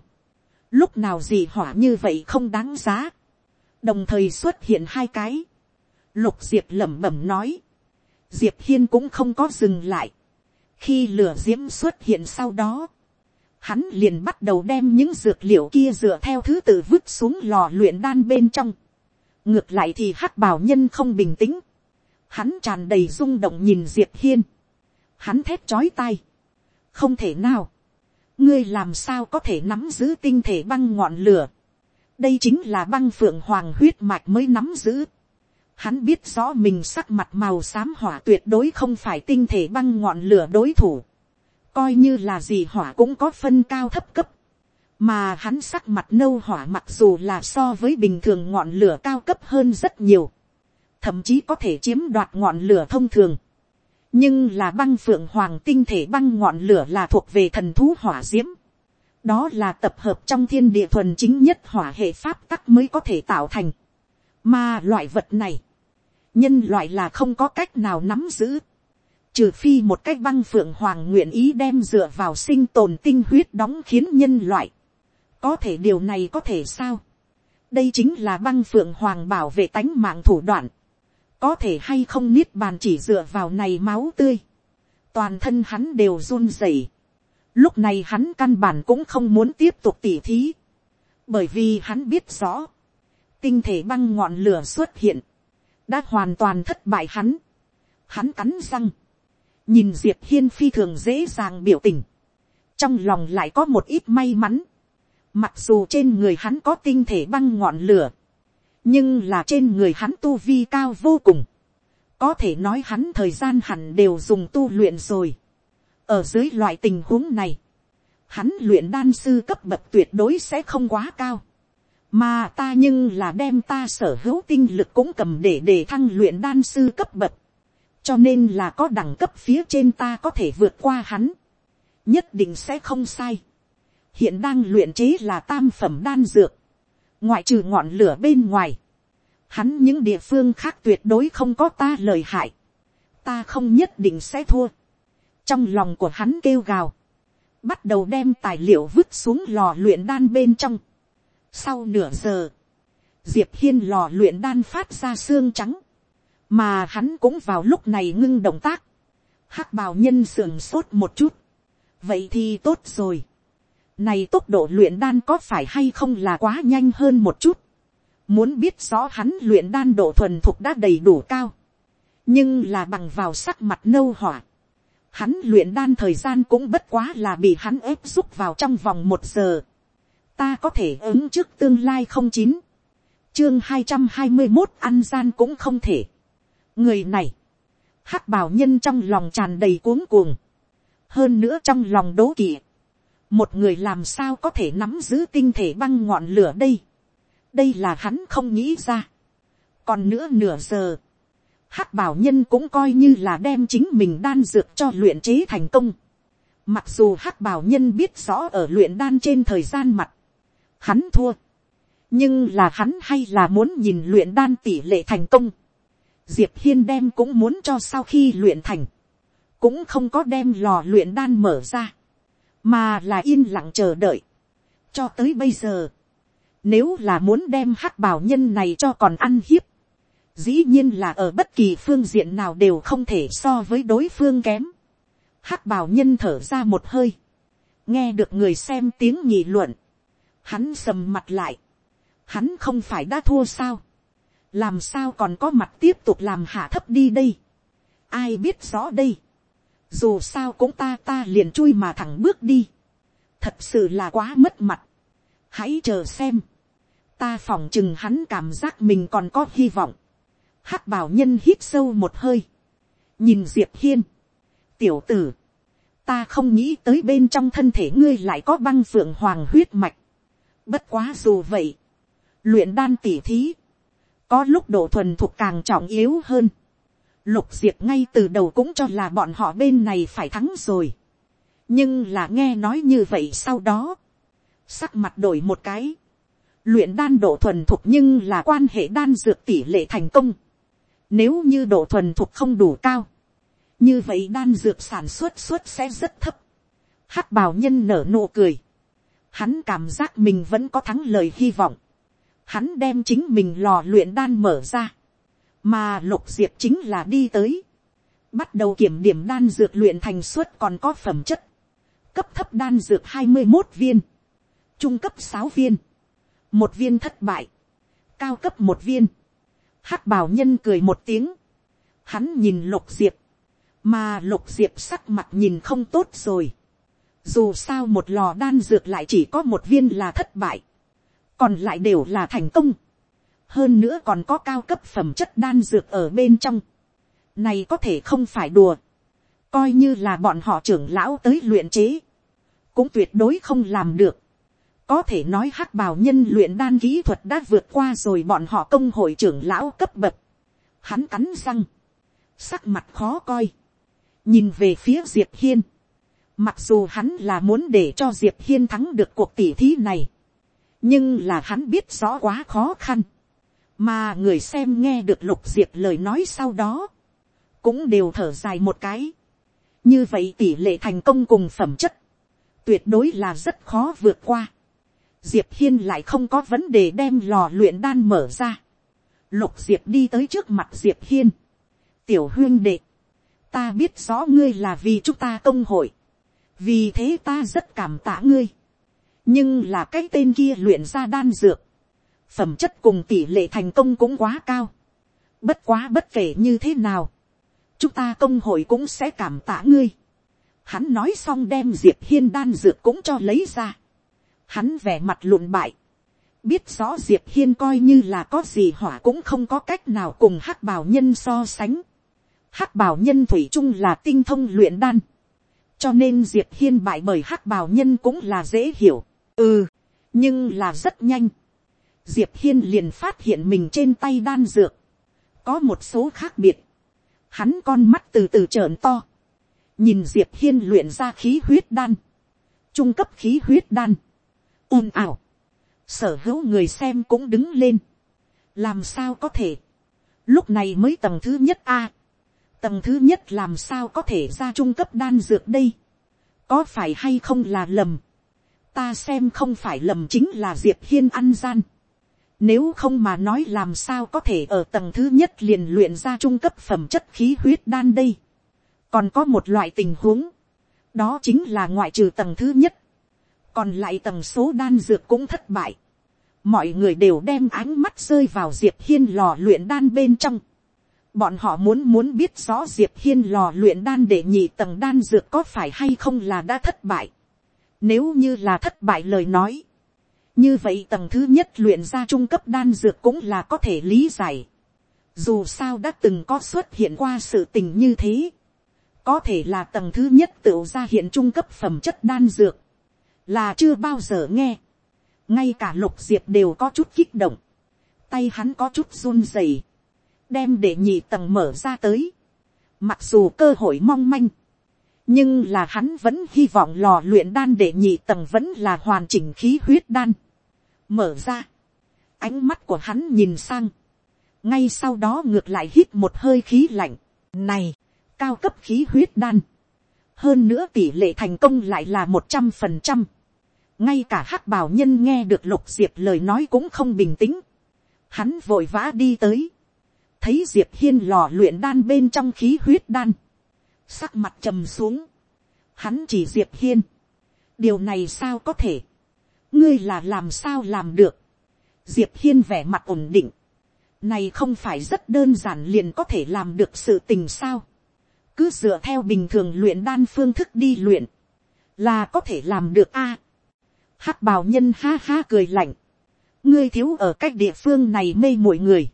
lúc nào gì hỏa như vậy không đáng giá, đồng thời xuất hiện hai cái, lục diệp lẩm bẩm nói, diệp hiên cũng không có dừng lại, khi lửa d i ễ m xuất hiện sau đó, hắn liền bắt đầu đem những dược liệu kia dựa theo thứ tự vứt xuống lò luyện đan bên trong, ngược lại thì hắc bảo nhân không bình tĩnh, hắn tràn đầy rung động nhìn diệp hiên, hắn thét chói tai, không thể nào, ngươi làm sao có thể nắm giữ tinh thể băng ngọn lửa. đây chính là băng phượng hoàng huyết mạch mới nắm giữ hắn biết rõ mình sắc mặt màu xám hỏa tuyệt đối không phải tinh thể băng ngọn lửa đối thủ. coi như là gì hỏa cũng có phân cao thấp cấp. mà hắn sắc mặt nâu hỏa mặc dù là so với bình thường ngọn lửa cao cấp hơn rất nhiều. thậm chí có thể chiếm đoạt ngọn lửa thông thường nhưng là băng phượng hoàng tinh thể băng ngọn lửa là thuộc về thần thú hỏa diễm đó là tập hợp trong thiên địa thuần chính nhất hỏa hệ pháp tắc mới có thể tạo thành, mà loại vật này, nhân loại là không có cách nào nắm giữ, trừ phi một cách băng phượng hoàng nguyện ý đem dựa vào sinh tồn tinh huyết đóng khiến nhân loại, có thể điều này có thể sao, đây chính là băng phượng hoàng bảo vệ tánh mạng thủ đoạn, có thể hay không niết bàn chỉ dựa vào này máu tươi, toàn thân hắn đều run rẩy. Lúc này hắn căn bản cũng không muốn tiếp tục tỉ thí, bởi vì hắn biết rõ, tinh thể băng ngọn lửa xuất hiện, đã hoàn toàn thất bại hắn. Hắn cắn răng, nhìn diệp hiên phi thường dễ dàng biểu tình, trong lòng lại có một ít may mắn, mặc dù trên người hắn có tinh thể băng ngọn lửa, nhưng là trên người hắn tu vi cao vô cùng, có thể nói hắn thời gian hẳn đều dùng tu luyện rồi. ở dưới loại tình huống này, hắn luyện đan sư cấp bậc tuyệt đối sẽ không quá cao, mà ta nhưng là đem ta sở hữu tinh lực cũng cầm để để thăng luyện đan sư cấp bậc, cho nên là có đẳng cấp phía trên ta có thể vượt qua hắn, nhất định sẽ không sai. hiện đang luyện chế là tam phẩm đan dược, ngoại trừ ngọn lửa bên ngoài, hắn những địa phương khác tuyệt đối không có ta lời hại, ta không nhất định sẽ thua. trong lòng của hắn kêu gào, bắt đầu đem tài liệu vứt xuống lò luyện đan bên trong sau nửa giờ, diệp hiên lò luyện đan phát ra xương trắng, mà hắn cũng vào lúc này ngưng động tác, hắc bào nhân sườn sốt một chút, vậy thì tốt rồi. Này tốc độ luyện đan có phải hay không là quá nhanh hơn một chút. Muốn biết rõ hắn luyện đan độ thuần thục đã đầy đủ cao. Nhưng là bằng vào sắc mặt nâu hỏa. Hắn luyện đan thời gian cũng bất quá là bị hắn ép xúc vào trong vòng một giờ. Ta có thể ứng trước tương lai không chín. Chương hai trăm hai mươi một ăn gian cũng không thể. Người này. hắc bảo nhân trong lòng tràn đầy cuống cuồng. Hơn nữa trong lòng đố kỵ. Một người làm sao có thể nắm giữ tinh thể băng ngọn lửa đây. Đây là hắn không nghĩ ra. Còn nữa nửa giờ hắc bảo nhân cũng coi như là đem chính mình đan dược cho luyện chế thành công. Mặc dù hắc bảo nhân biết rõ ở luyện đan trên thời gian mặt, hắn thua. nhưng là hắn hay là muốn nhìn luyện đan tỷ lệ thành công. diệp hiên đem cũng muốn cho sau khi luyện thành, cũng không có đem lò luyện đan mở ra, mà là yên lặng chờ đợi. cho tới bây giờ, nếu là muốn đem hắc bảo nhân này cho còn ăn hiếp, dĩ nhiên là ở bất kỳ phương diện nào đều không thể so với đối phương kém. hắc bào nhân thở ra một hơi, nghe được người xem tiếng nhị luận, hắn sầm mặt lại, hắn không phải đã thua sao, làm sao còn có mặt tiếp tục làm hạ thấp đi đây, ai biết rõ đây, dù sao cũng ta ta liền chui mà thẳng bước đi, thật sự là quá mất mặt, hãy chờ xem, ta phỏng chừng hắn cảm giác mình còn có hy vọng, hắc bảo nhân hít sâu một hơi, nhìn diệp hiên, tiểu tử, ta không nghĩ tới bên trong thân thể ngươi lại có băng phượng hoàng huyết mạch, bất quá dù vậy, luyện đan tỉ thí, có lúc độ thuần thuộc càng trọng yếu hơn, lục diệp ngay từ đầu cũng cho là bọn họ bên này phải thắng rồi, nhưng là nghe nói như vậy sau đó, sắc mặt đổi một cái, luyện đan độ thuần thuộc nhưng là quan hệ đan dược tỷ lệ thành công. Nếu như độ thuần thuộc không đủ cao. Như vậy đan dược sản xuất suất sẽ rất thấp. hắc bào nhân nở nụ cười. Hắn cảm giác mình vẫn có thắng lời hy vọng. Hắn đem chính mình lò luyện đan mở ra. Mà lục diệp chính là đi tới. Bắt đầu kiểm điểm đan dược luyện thành suất còn có phẩm chất. Cấp thấp đan dược hai mươi một viên. Trung cấp sáu viên. Một viên thất bại. Cao cấp một viên hắc bào nhân cười một tiếng, hắn nhìn lục diệp, mà lục diệp sắc mặt nhìn không tốt rồi, dù sao một lò đan dược lại chỉ có một viên là thất bại, còn lại đều là thành công, hơn nữa còn có cao cấp phẩm chất đan dược ở bên trong, này có thể không phải đùa, coi như là bọn họ trưởng lão tới luyện chế, cũng tuyệt đối không làm được. Có thể nói hắc bào nhân luyện đan kỹ thuật đã vượt qua rồi bọn họ công hội trưởng lão cấp bậc. Hắn cắn răng, sắc mặt khó coi, nhìn về phía diệp hiên. Mặc dù hắn là muốn để cho diệp hiên thắng được cuộc tỷ thí này, nhưng là hắn biết rõ quá khó khăn, mà người xem nghe được lục diệp lời nói sau đó, cũng đều thở dài một cái. như vậy tỷ lệ thành công cùng phẩm chất, tuyệt đối là rất khó vượt qua diệp hiên lại không có vấn đề đem lò luyện đan mở ra. lục diệp đi tới trước mặt diệp hiên. tiểu huyên đệ, ta biết rõ ngươi là vì chúng ta công hội vì thế ta rất cảm tạ ngươi. nhưng là cái tên kia luyện ra đan dược. phẩm chất cùng tỷ lệ thành công cũng quá cao. bất quá bất kể như thế nào. chúng ta công hội cũng sẽ cảm tạ ngươi. hắn nói xong đem diệp hiên đan dược cũng cho lấy ra hắn vẻ mặt lụn bại, biết rõ diệp hiên coi như là có gì hỏa cũng không có cách nào cùng hắc bảo nhân so sánh. hắc bảo nhân thủy chung là tinh thông luyện đan, cho nên diệp hiên bại bởi hắc Bào nhân cũng là dễ hiểu. ừ, nhưng là rất nhanh. diệp hiên liền phát hiện mình trên tay đan dược, có một số khác biệt. hắn con mắt từ từ trợn to, nhìn diệp hiên luyện ra khí huyết đan, trung cấp khí huyết đan, ồn ào. Sở hữu người xem cũng đứng lên. Làm sao có thể. Lúc này mới tầng thứ nhất a Tầng thứ nhất làm sao có thể ra trung cấp đan dược đây. Có phải hay không là lầm. Ta xem không phải lầm chính là Diệp Hiên ăn gian. Nếu không mà nói làm sao có thể ở tầng thứ nhất liền luyện ra trung cấp phẩm chất khí huyết đan đây. Còn có một loại tình huống. Đó chính là ngoại trừ tầng thứ nhất còn lại tầng số đan dược cũng thất bại. mọi người đều đem ánh mắt rơi vào diệp hiên lò luyện đan bên trong. Bọn họ muốn muốn biết rõ Diệp Hiên lò luyện đan để nhị tầng đan dược có phải hay không là đã thất bại. Nếu như là thất bại lời nói. Như vậy tầng thứ nhất luyện ra trung cấp đan dược cũng là có thể lý giải. Dù sao đã từng có xuất hiện qua sự tình như thế. Có thể là tầng thứ nhất tự ra hiện trung cấp phẩm chất đan dược. Là chưa bao giờ nghe. Ngay cả lục diệp đều có chút kích động. Tay hắn có chút run rẩy đem để nhị tầng mở ra tới. Mặc dù cơ hội mong manh, nhưng là hắn vẫn hy vọng lò luyện đan để nhị tầng vẫn là hoàn chỉnh khí huyết đan. Mở ra, ánh mắt của hắn nhìn sang, ngay sau đó ngược lại hít một hơi khí lạnh. Này, cao cấp khí huyết đan. Hơn nữa tỷ lệ thành công lại là một trăm phần trăm. Ngay cả hắc bảo nhân nghe được lục diệp lời nói cũng không bình tĩnh. Hắn vội vã đi tới thấy diệp hiên lò luyện đan bên trong khí huyết đan, sắc mặt trầm xuống, hắn chỉ diệp hiên, điều này sao có thể, ngươi là làm sao làm được, diệp hiên vẻ mặt ổn định, này không phải rất đơn giản liền có thể làm được sự tình sao, cứ dựa theo bình thường luyện đan phương thức đi luyện, là có thể làm được a. hắc bào nhân ha ha cười lạnh, ngươi thiếu ở cách địa phương này mê mọi người,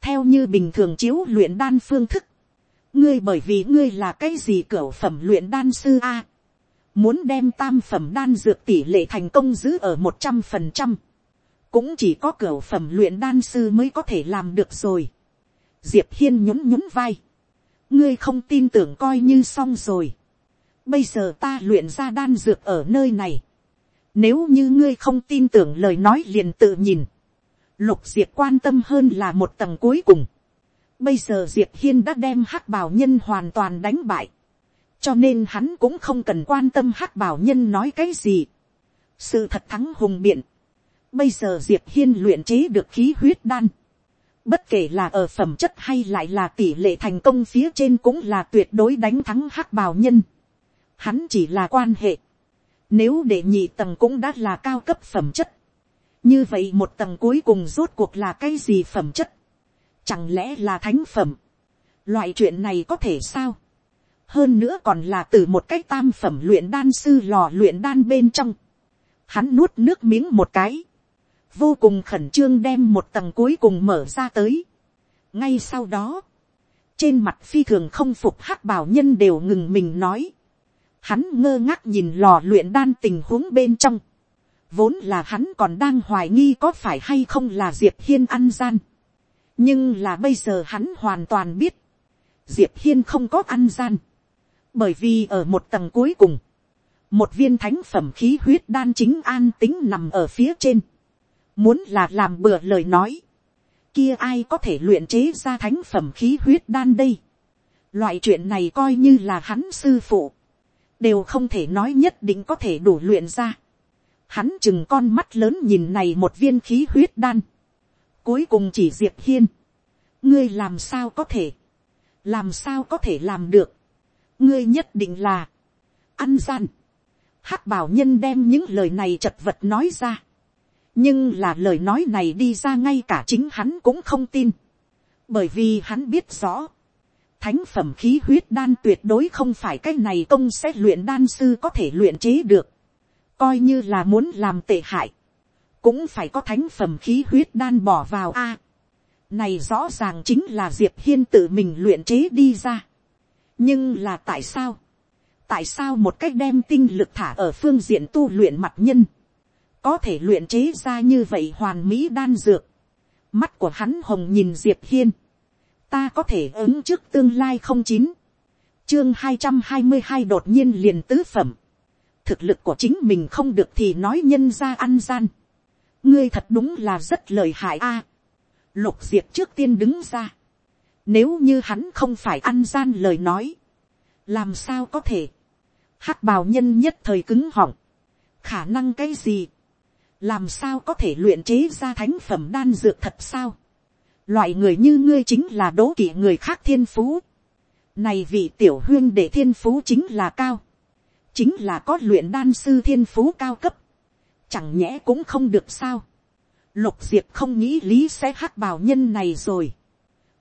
theo như bình thường chiếu luyện đan phương thức, ngươi bởi vì ngươi là cái gì cửa phẩm luyện đan sư a, muốn đem tam phẩm đan dược tỷ lệ thành công giữ ở một trăm phần trăm, cũng chỉ có cửa phẩm luyện đan sư mới có thể làm được rồi. diệp hiên nhún nhún vai, ngươi không tin tưởng coi như xong rồi. bây giờ ta luyện ra đan dược ở nơi này. nếu như ngươi không tin tưởng lời nói liền tự nhìn Lục diệp quan tâm hơn là một tầng cuối cùng. Bây giờ diệp hiên đã đem hắc bảo nhân hoàn toàn đánh bại. Cho nên hắn cũng không cần quan tâm hắc bảo nhân nói cái gì. Sự thật thắng hùng biện. Bây giờ diệp hiên luyện chế được khí huyết đan. Bất kể là ở phẩm chất hay lại là tỷ lệ thành công phía trên cũng là tuyệt đối đánh thắng hắc bảo nhân. Hắn chỉ là quan hệ. Nếu để nhị tầng cũng đã là cao cấp phẩm chất như vậy một tầng cuối cùng rốt cuộc là cái gì phẩm chất, chẳng lẽ là thánh phẩm, loại chuyện này có thể sao, hơn nữa còn là từ một cái tam phẩm luyện đan sư lò luyện đan bên trong, hắn nuốt nước miếng một cái, vô cùng khẩn trương đem một tầng cuối cùng mở ra tới. ngay sau đó, trên mặt phi thường không phục hắc bảo nhân đều ngừng mình nói, hắn ngơ ngác nhìn lò luyện đan tình huống bên trong, Vốn là hắn còn đang hoài nghi có phải hay không là Diệp Hiên ăn gian. Nhưng là bây giờ hắn hoàn toàn biết. Diệp Hiên không có ăn gian. Bởi vì ở một tầng cuối cùng. Một viên thánh phẩm khí huyết đan chính an tính nằm ở phía trên. Muốn là làm bừa lời nói. Kia ai có thể luyện chế ra thánh phẩm khí huyết đan đây. Loại chuyện này coi như là hắn sư phụ. Đều không thể nói nhất định có thể đủ luyện ra hắn chừng con mắt lớn nhìn này một viên khí huyết đan, cuối cùng chỉ diệp hiên, ngươi làm sao có thể, làm sao có thể làm được, ngươi nhất định là, ăn gian, hắc bảo nhân đem những lời này chật vật nói ra, nhưng là lời nói này đi ra ngay cả chính hắn cũng không tin, bởi vì hắn biết rõ, thánh phẩm khí huyết đan tuyệt đối không phải cái này công sẽ luyện đan sư có thể luyện chế được coi như là muốn làm tệ hại, cũng phải có thánh phẩm khí huyết đan bỏ vào a. này rõ ràng chính là diệp hiên tự mình luyện chế đi ra. nhưng là tại sao, tại sao một cách đem tinh lực thả ở phương diện tu luyện mặt nhân, có thể luyện chế ra như vậy hoàn mỹ đan dược. mắt của hắn hồng nhìn diệp hiên, ta có thể ứng trước tương lai không chín, chương hai trăm hai mươi hai đột nhiên liền tứ phẩm, thực lực của chính mình không được thì nói nhân ra ăn gian. ngươi thật đúng là rất lời hại a. lục diệp trước tiên đứng ra. nếu như hắn không phải ăn gian lời nói, làm sao có thể. hắc bào nhân nhất thời cứng họng. khả năng cái gì. làm sao có thể luyện chế ra thánh phẩm đan dược thật sao. loại người như ngươi chính là đố kỵ người khác thiên phú. này vị tiểu huyên để thiên phú chính là cao chính là có luyện đan sư thiên phú cao cấp, chẳng nhẽ cũng không được sao. Lục diệp không nghĩ lý sẽ hắc bảo nhân này rồi.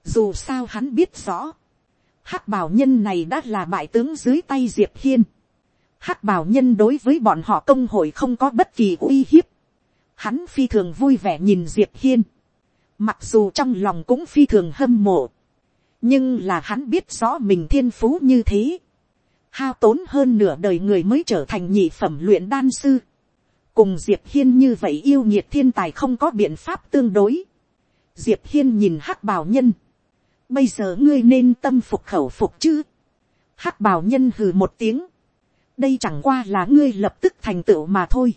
Dù sao hắn biết rõ. hắc bảo nhân này đã là bại tướng dưới tay diệp hiên. hắc bảo nhân đối với bọn họ công hội không có bất kỳ uy hiếp. hắn phi thường vui vẻ nhìn diệp hiên. mặc dù trong lòng cũng phi thường hâm mộ. nhưng là hắn biết rõ mình thiên phú như thế hao tốn hơn nửa đời người mới trở thành nhị phẩm luyện đan sư cùng diệp hiên như vậy yêu nhiệt thiên tài không có biện pháp tương đối. diệp hiên nhìn hắc bảo nhân. bây giờ ngươi nên tâm phục khẩu phục chứ. hắc bảo nhân hừ một tiếng. đây chẳng qua là ngươi lập tức thành tựu mà thôi.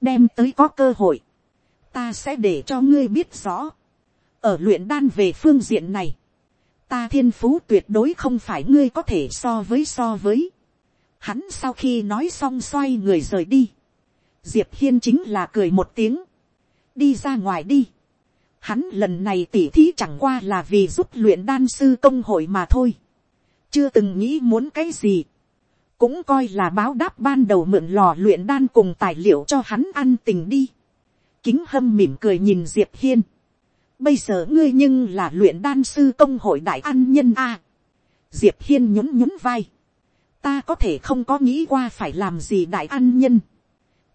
đem tới có cơ hội. ta sẽ để cho ngươi biết rõ. ở luyện đan về phương diện này ta thiên phú tuyệt đối không phải ngươi có thể so với so với. hắn sau khi nói xong xoay người rời đi diệp hiên chính là cười một tiếng, đi ra ngoài đi. Hắn lần này tỉ thí chẳng qua là vì giúp luyện đan sư công hội mà thôi, chưa từng nghĩ muốn cái gì, cũng coi là báo đáp ban đầu mượn lò luyện đan cùng tài liệu cho hắn ăn tình đi. Kính hâm mỉm cười nhìn diệp hiên. Bây giờ ngươi nhưng là luyện đan sư công hội đại an nhân a. diệp hiên nhún nhún vai. ta có thể không có nghĩ qua phải làm gì đại an nhân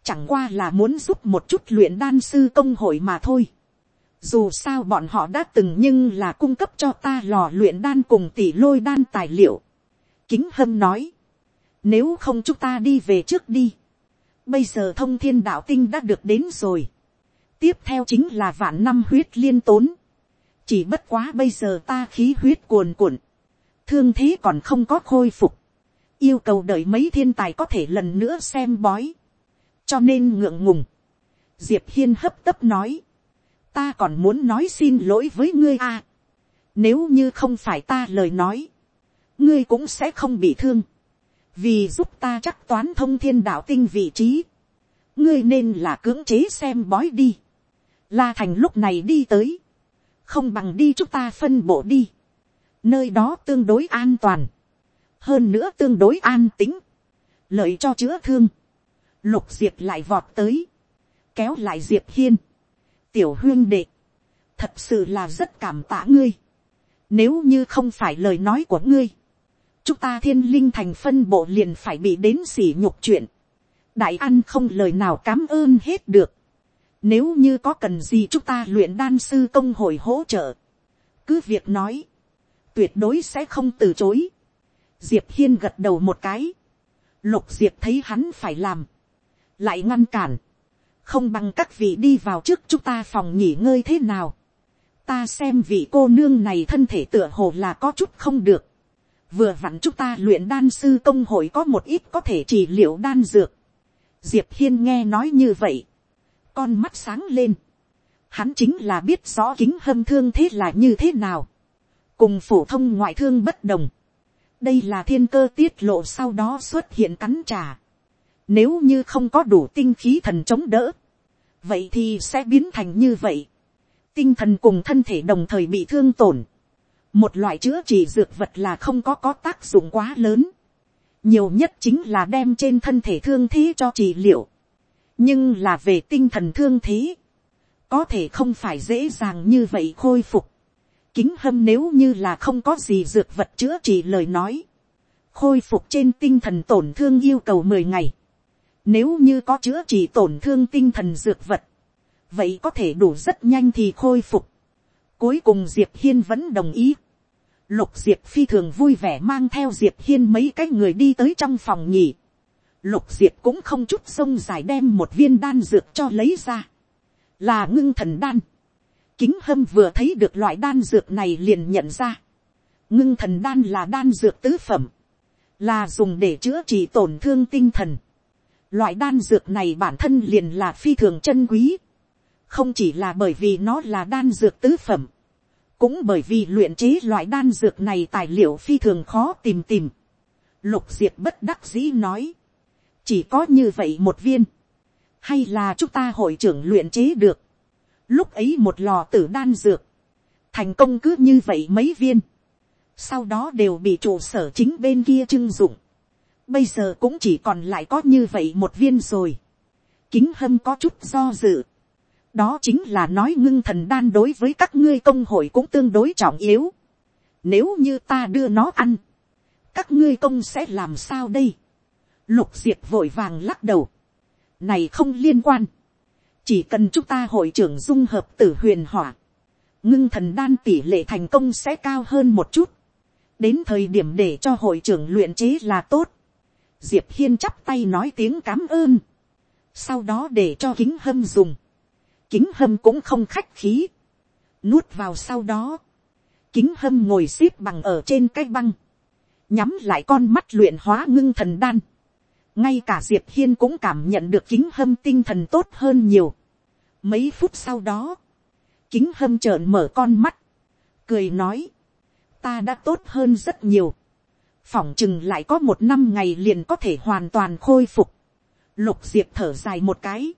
chẳng qua là muốn giúp một chút luyện đan sư công hội mà thôi. Dù sao bọn họ đã từng nhưng là cung cấp cho ta lò luyện đan cùng tỷ lôi đan tài liệu. Kính hâm nói. Nếu không chúng ta đi về trước đi. Bây giờ thông thiên đạo tinh đã được đến rồi. Tiếp theo chính là vạn năm huyết liên tốn. Chỉ bất quá bây giờ ta khí huyết cuồn cuộn. Thương thế còn không có khôi phục. Yêu cầu đợi mấy thiên tài có thể lần nữa xem bói cho nên ngượng ngùng. diệp hiên hấp tấp nói, ta còn muốn nói xin lỗi với ngươi à. nếu như không phải ta lời nói, ngươi cũng sẽ không bị thương, vì giúp ta chắc toán thông thiên đạo tinh vị trí, ngươi nên là cưỡng chế xem bói đi. La thành lúc này đi tới, không bằng đi chúng ta phân bộ đi, nơi đó tương đối an toàn, hơn nữa tương đối an tính, lợi cho chữa thương, lục diệp lại vọt tới, kéo lại diệp hiên, tiểu huyên đệ, thật sự là rất cảm tạ ngươi, nếu như không phải lời nói của ngươi, chúng ta thiên linh thành phân bộ liền phải bị đến sỉ nhục chuyện, đại ăn không lời nào cám ơn hết được, nếu như có cần gì chúng ta luyện đan sư công hội hỗ trợ, cứ việc nói, tuyệt đối sẽ không từ chối. Diệp hiên gật đầu một cái, lục diệp thấy hắn phải làm, lại ngăn cản, không bằng các vị đi vào trước chúng ta phòng nghỉ ngơi thế nào. ta xem vị cô nương này thân thể tựa hồ là có chút không được. vừa vặn chúng ta luyện đan sư công hội có một ít có thể chỉ liệu đan dược. diệp hiên nghe nói như vậy, con mắt sáng lên. hắn chính là biết rõ kính hâm thương thế là như thế nào. cùng phổ thông ngoại thương bất đồng. đây là thiên cơ tiết lộ sau đó xuất hiện cắn trà nếu như không có đủ tinh khí thần chống đỡ. Vậy thì sẽ biến thành như vậy. Tinh thần cùng thân thể đồng thời bị thương tổn. Một loại chữa trị dược vật là không có có tác dụng quá lớn. Nhiều nhất chính là đem trên thân thể thương thế cho trị liệu. Nhưng là về tinh thần thương thế. Có thể không phải dễ dàng như vậy khôi phục. Kính hâm nếu như là không có gì dược vật chữa trị lời nói. Khôi phục trên tinh thần tổn thương yêu cầu mười ngày nếu như có chữa trị tổn thương tinh thần dược vật, vậy có thể đủ rất nhanh thì khôi phục. Cuối cùng Diệp Hiên vẫn đồng ý. Lục Diệp phi thường vui vẻ mang theo Diệp Hiên mấy cái người đi tới trong phòng nhỉ. Lục Diệp cũng không chút sông dài đem một viên đan dược cho lấy ra. Là ngưng thần đan. Kính hâm vừa thấy được loại đan dược này liền nhận ra. Ngưng thần đan là đan dược tứ phẩm. Là dùng để chữa trị tổn thương tinh thần Loại đan dược này bản thân liền là phi thường chân quý. Không chỉ là bởi vì nó là đan dược tứ phẩm. Cũng bởi vì luyện chế loại đan dược này tài liệu phi thường khó tìm tìm. Lục diệp bất đắc dĩ nói. Chỉ có như vậy một viên. Hay là chúng ta hội trưởng luyện chế được. Lúc ấy một lò tử đan dược. Thành công cứ như vậy mấy viên. Sau đó đều bị trụ sở chính bên kia trưng dụng bây giờ cũng chỉ còn lại có như vậy một viên rồi. kính hâm có chút do dự. đó chính là nói ngưng thần đan đối với các ngươi công hội cũng tương đối trọng yếu. Nếu như ta đưa nó ăn, các ngươi công sẽ làm sao đây lục diệp vội vàng lắc đầu. này không liên quan. chỉ cần chúng ta hội trưởng dung hợp tử huyền hỏa. ngưng thần đan tỷ lệ thành công sẽ cao hơn một chút. đến thời điểm để cho hội trưởng luyện chế là tốt. diệp hiên chắp tay nói tiếng cảm ơn. sau đó để cho kính hâm dùng. kính hâm cũng không khách khí. nuốt vào sau đó. kính hâm ngồi xếp bằng ở trên cái băng nhắm lại con mắt luyện hóa ngưng thần đan ngay cả diệp hiên cũng cảm nhận được kính hâm tinh thần tốt hơn nhiều. mấy phút sau đó, kính hâm trợn mở con mắt, cười nói, ta đã tốt hơn rất nhiều. phỏng chừng lại có một năm ngày liền có thể hoàn toàn khôi phục. lục diệp thở dài một cái.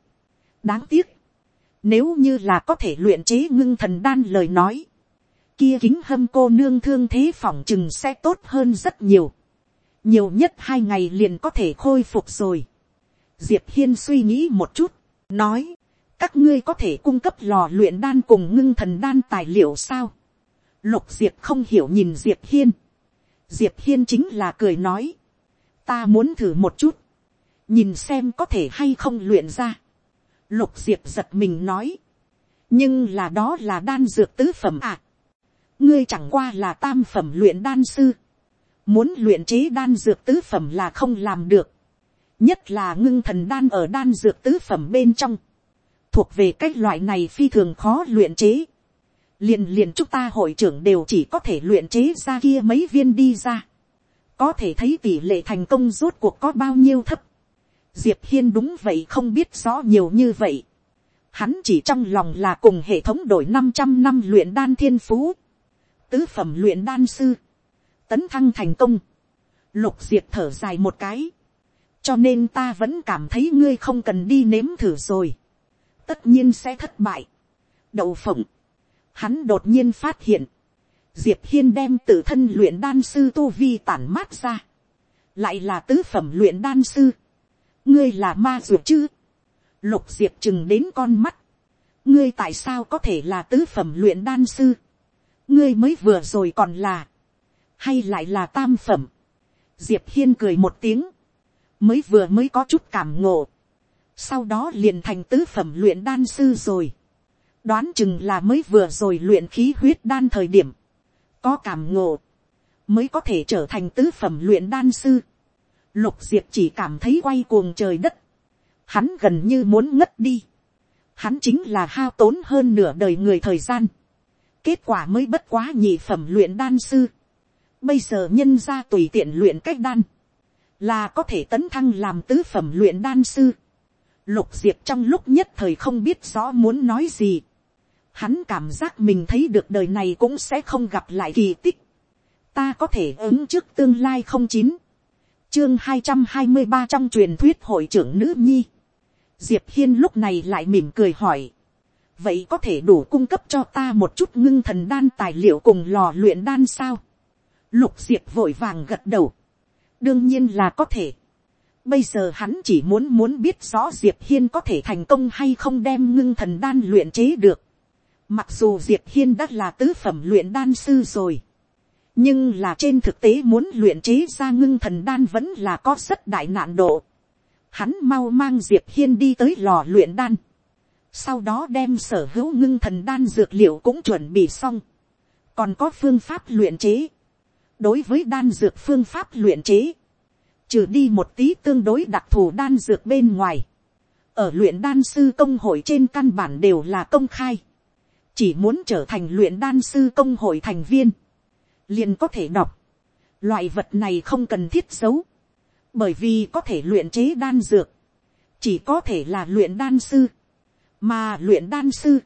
đáng tiếc, nếu như là có thể luyện chế ngưng thần đan lời nói, kia kính hâm cô nương thương thế phỏng chừng sẽ tốt hơn rất nhiều nhiều nhất hai ngày liền có thể khôi phục rồi. diệp hiên suy nghĩ một chút, nói, các ngươi có thể cung cấp lò luyện đan cùng ngưng thần đan tài liệu sao. lục diệp không hiểu nhìn diệp hiên. diệp hiên chính là cười nói, ta muốn thử một chút, nhìn xem có thể hay không luyện ra. lục diệp giật mình nói, nhưng là đó là đan dược tứ phẩm ạ. À ngươi chẳng qua là tam phẩm luyện đan sư, muốn luyện chế đan dược tứ phẩm là không làm được, nhất là ngưng thần đan ở đan dược tứ phẩm bên trong, thuộc về cách loại này phi thường khó luyện chế, liền liền chúng ta hội trưởng đều chỉ có thể luyện chế ra kia mấy viên đi ra, có thể thấy tỷ lệ thành công rốt cuộc có bao nhiêu thấp, diệp hiên đúng vậy không biết rõ nhiều như vậy, hắn chỉ trong lòng là cùng hệ thống đổi năm trăm năm luyện đan thiên phú, tứ phẩm luyện đan sư, tấn thăng thành công, lục diệp thở dài một cái, cho nên ta vẫn cảm thấy ngươi không cần đi nếm thử rồi, tất nhiên sẽ thất bại. đậu phộng, hắn đột nhiên phát hiện, diệp hiên đem tự thân luyện đan sư tu vi tản mát ra, lại là tứ phẩm luyện đan sư, ngươi là ma ruột chứ, lục diệp chừng đến con mắt, ngươi tại sao có thể là tứ phẩm luyện đan sư, ngươi mới vừa rồi còn là, hay lại là tam phẩm. diệp hiên cười một tiếng, mới vừa mới có chút cảm ngộ, sau đó liền thành tứ phẩm luyện đan sư rồi, đoán chừng là mới vừa rồi luyện khí huyết đan thời điểm, có cảm ngộ, mới có thể trở thành tứ phẩm luyện đan sư. Lục diệp chỉ cảm thấy quay cuồng trời đất, hắn gần như muốn ngất đi, hắn chính là hao tốn hơn nửa đời người thời gian, kết quả mới bất quá nhị phẩm luyện đan sư. Bây giờ nhân ra tùy tiện luyện cách đan, là có thể tấn thăng làm tứ phẩm luyện đan sư. Lục diệp trong lúc nhất thời không biết rõ muốn nói gì. Hắn cảm giác mình thấy được đời này cũng sẽ không gặp lại kỳ tích. Ta có thể ứng trước tương lai không chín. Chương hai trăm hai mươi ba trong truyền thuyết hội trưởng nữ nhi. Diệp Hiên lúc này lại mỉm cười hỏi vậy có thể đủ cung cấp cho ta một chút ngưng thần đan tài liệu cùng lò luyện đan sao lục diệp vội vàng gật đầu. đương nhiên là có thể. bây giờ hắn chỉ muốn muốn biết rõ diệp hiên có thể thành công hay không đem ngưng thần đan luyện chế được. mặc dù diệp hiên đã là tứ phẩm luyện đan sư rồi. nhưng là trên thực tế muốn luyện chế ra ngưng thần đan vẫn là có rất đại nạn độ. hắn mau mang diệp hiên đi tới lò luyện đan sau đó đem sở hữu ngưng thần đan dược liệu cũng chuẩn bị xong, còn có phương pháp luyện chế đối với đan dược phương pháp luyện chế, trừ đi một tí tương đối đặc thù đan dược bên ngoài, ở luyện đan sư công hội trên căn bản đều là công khai, chỉ muốn trở thành luyện đan sư công hội thành viên, liền có thể đọc, loại vật này không cần thiết giấu, bởi vì có thể luyện chế đan dược, chỉ có thể là luyện đan sư, mà luyện đan sư,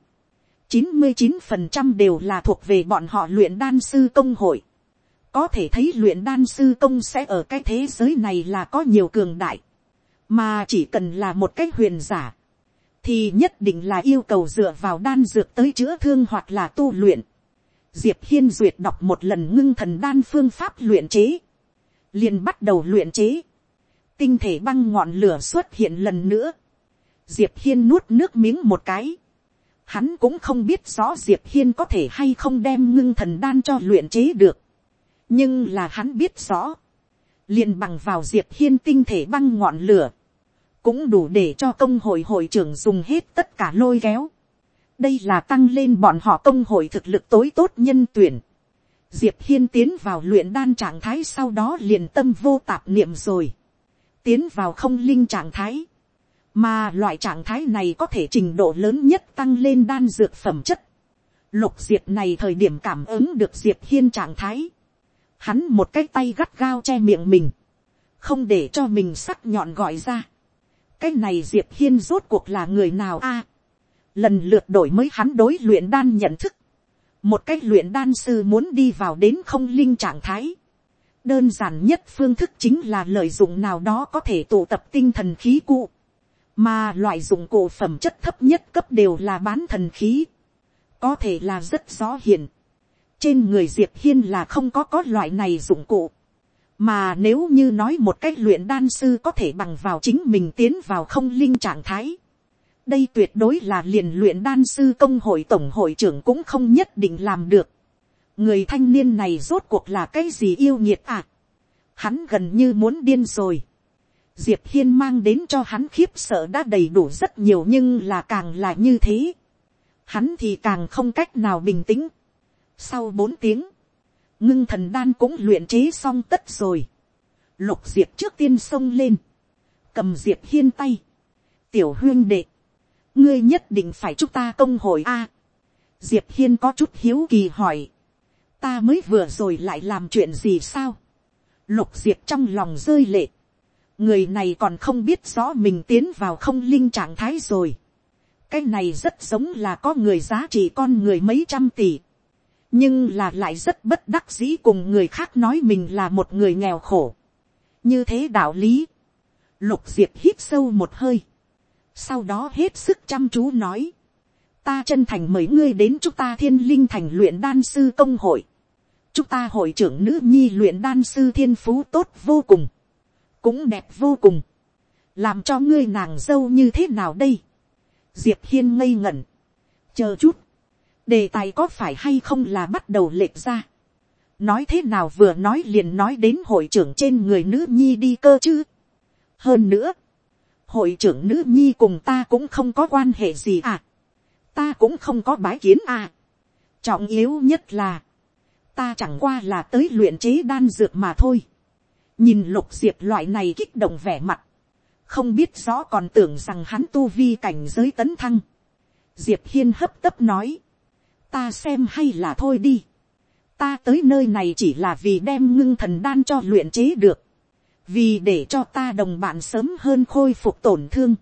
chín mươi chín phần trăm đều là thuộc về bọn họ luyện đan sư công hội. Có thể thấy luyện đan sư công sẽ ở cái thế giới này là có nhiều cường đại. Mà chỉ cần là một cái huyền giả. Thì nhất định là yêu cầu dựa vào đan dược tới chữa thương hoặc là tu luyện. Diệp Hiên duyệt đọc một lần ngưng thần đan phương pháp luyện chế. liền bắt đầu luyện chế. Tinh thể băng ngọn lửa xuất hiện lần nữa diệp hiên nuốt nước miếng một cái, Hắn cũng không biết rõ Diệp Hiên có thể hay không đem ngưng thần đan cho luyện chế được. Nhưng là hắn biết rõ. liền bằng vào Diệp Hiên tinh thể băng ngọn lửa. Cũng đủ để cho công hội hội trưởng dùng hết tất cả lôi kéo. Đây là tăng lên bọn họ công hội thực lực tối tốt nhân tuyển. Diệp Hiên tiến vào luyện đan trạng thái sau đó liền tâm vô tạp niệm rồi. Tiến vào không linh trạng thái mà loại trạng thái này có thể trình độ lớn nhất tăng lên đan dược phẩm chất. Lục diệp này thời điểm cảm ứng được diệp hiên trạng thái. Hắn một cái tay gắt gao che miệng mình. Không để cho mình sắc nhọn gọi ra. Cái này diệp hiên rốt cuộc là người nào a? lần lượt đổi mới hắn đối luyện đan nhận thức. Một cách luyện đan sư muốn đi vào đến không linh trạng thái. Đơn giản nhất phương thức chính là lợi dụng nào đó có thể tụ tập tinh thần khí cụ mà loại dụng cụ phẩm chất thấp nhất cấp đều là bán thần khí, có thể là rất rõ hiện trên người diệp hiên là không có có loại này dụng cụ, mà nếu như nói một cách luyện đan sư có thể bằng vào chính mình tiến vào không linh trạng thái, đây tuyệt đối là liền luyện đan sư công hội tổng hội trưởng cũng không nhất định làm được. người thanh niên này rốt cuộc là cái gì yêu nhiệt à. hắn gần như muốn điên rồi diệp hiên mang đến cho hắn khiếp sợ đã đầy đủ rất nhiều nhưng là càng là như thế. hắn thì càng không cách nào bình tĩnh sau bốn tiếng, ngưng thần đan cũng luyện chế xong tất rồi. lục diệp trước tiên xông lên, cầm diệp hiên tay, tiểu huyên đệ, ngươi nhất định phải chúc ta công hội a. diệp hiên có chút hiếu kỳ hỏi, ta mới vừa rồi lại làm chuyện gì sao. lục diệp trong lòng rơi lệ, người này còn không biết rõ mình tiến vào không linh trạng thái rồi. cái này rất giống là có người giá trị con người mấy trăm tỷ nhưng là lại rất bất đắc dĩ cùng người khác nói mình là một người nghèo khổ. như thế đạo lý. lục diệp hít sâu một hơi. sau đó hết sức chăm chú nói. ta chân thành mời ngươi đến chúng ta thiên linh thành luyện đan sư công hội. chúng ta hội trưởng nữ nhi luyện đan sư thiên phú tốt vô cùng cũng đẹp vô cùng, làm cho ngươi nàng dâu như thế nào đây. diệp hiên ngây ngẩn, chờ chút, đề tài có phải hay không là bắt đầu lệch ra. nói thế nào vừa nói liền nói đến hội trưởng trên người nữ nhi đi cơ chứ. hơn nữa, hội trưởng nữ nhi cùng ta cũng không có quan hệ gì à. ta cũng không có bái kiến à. trọng yếu nhất là, ta chẳng qua là tới luyện chế đan dược mà thôi nhìn lục diệp loại này kích động vẻ mặt, không biết rõ còn tưởng rằng hắn tu vi cảnh giới tấn thăng. diệp hiên hấp tấp nói, ta xem hay là thôi đi, ta tới nơi này chỉ là vì đem ngưng thần đan cho luyện chế được, vì để cho ta đồng bạn sớm hơn khôi phục tổn thương.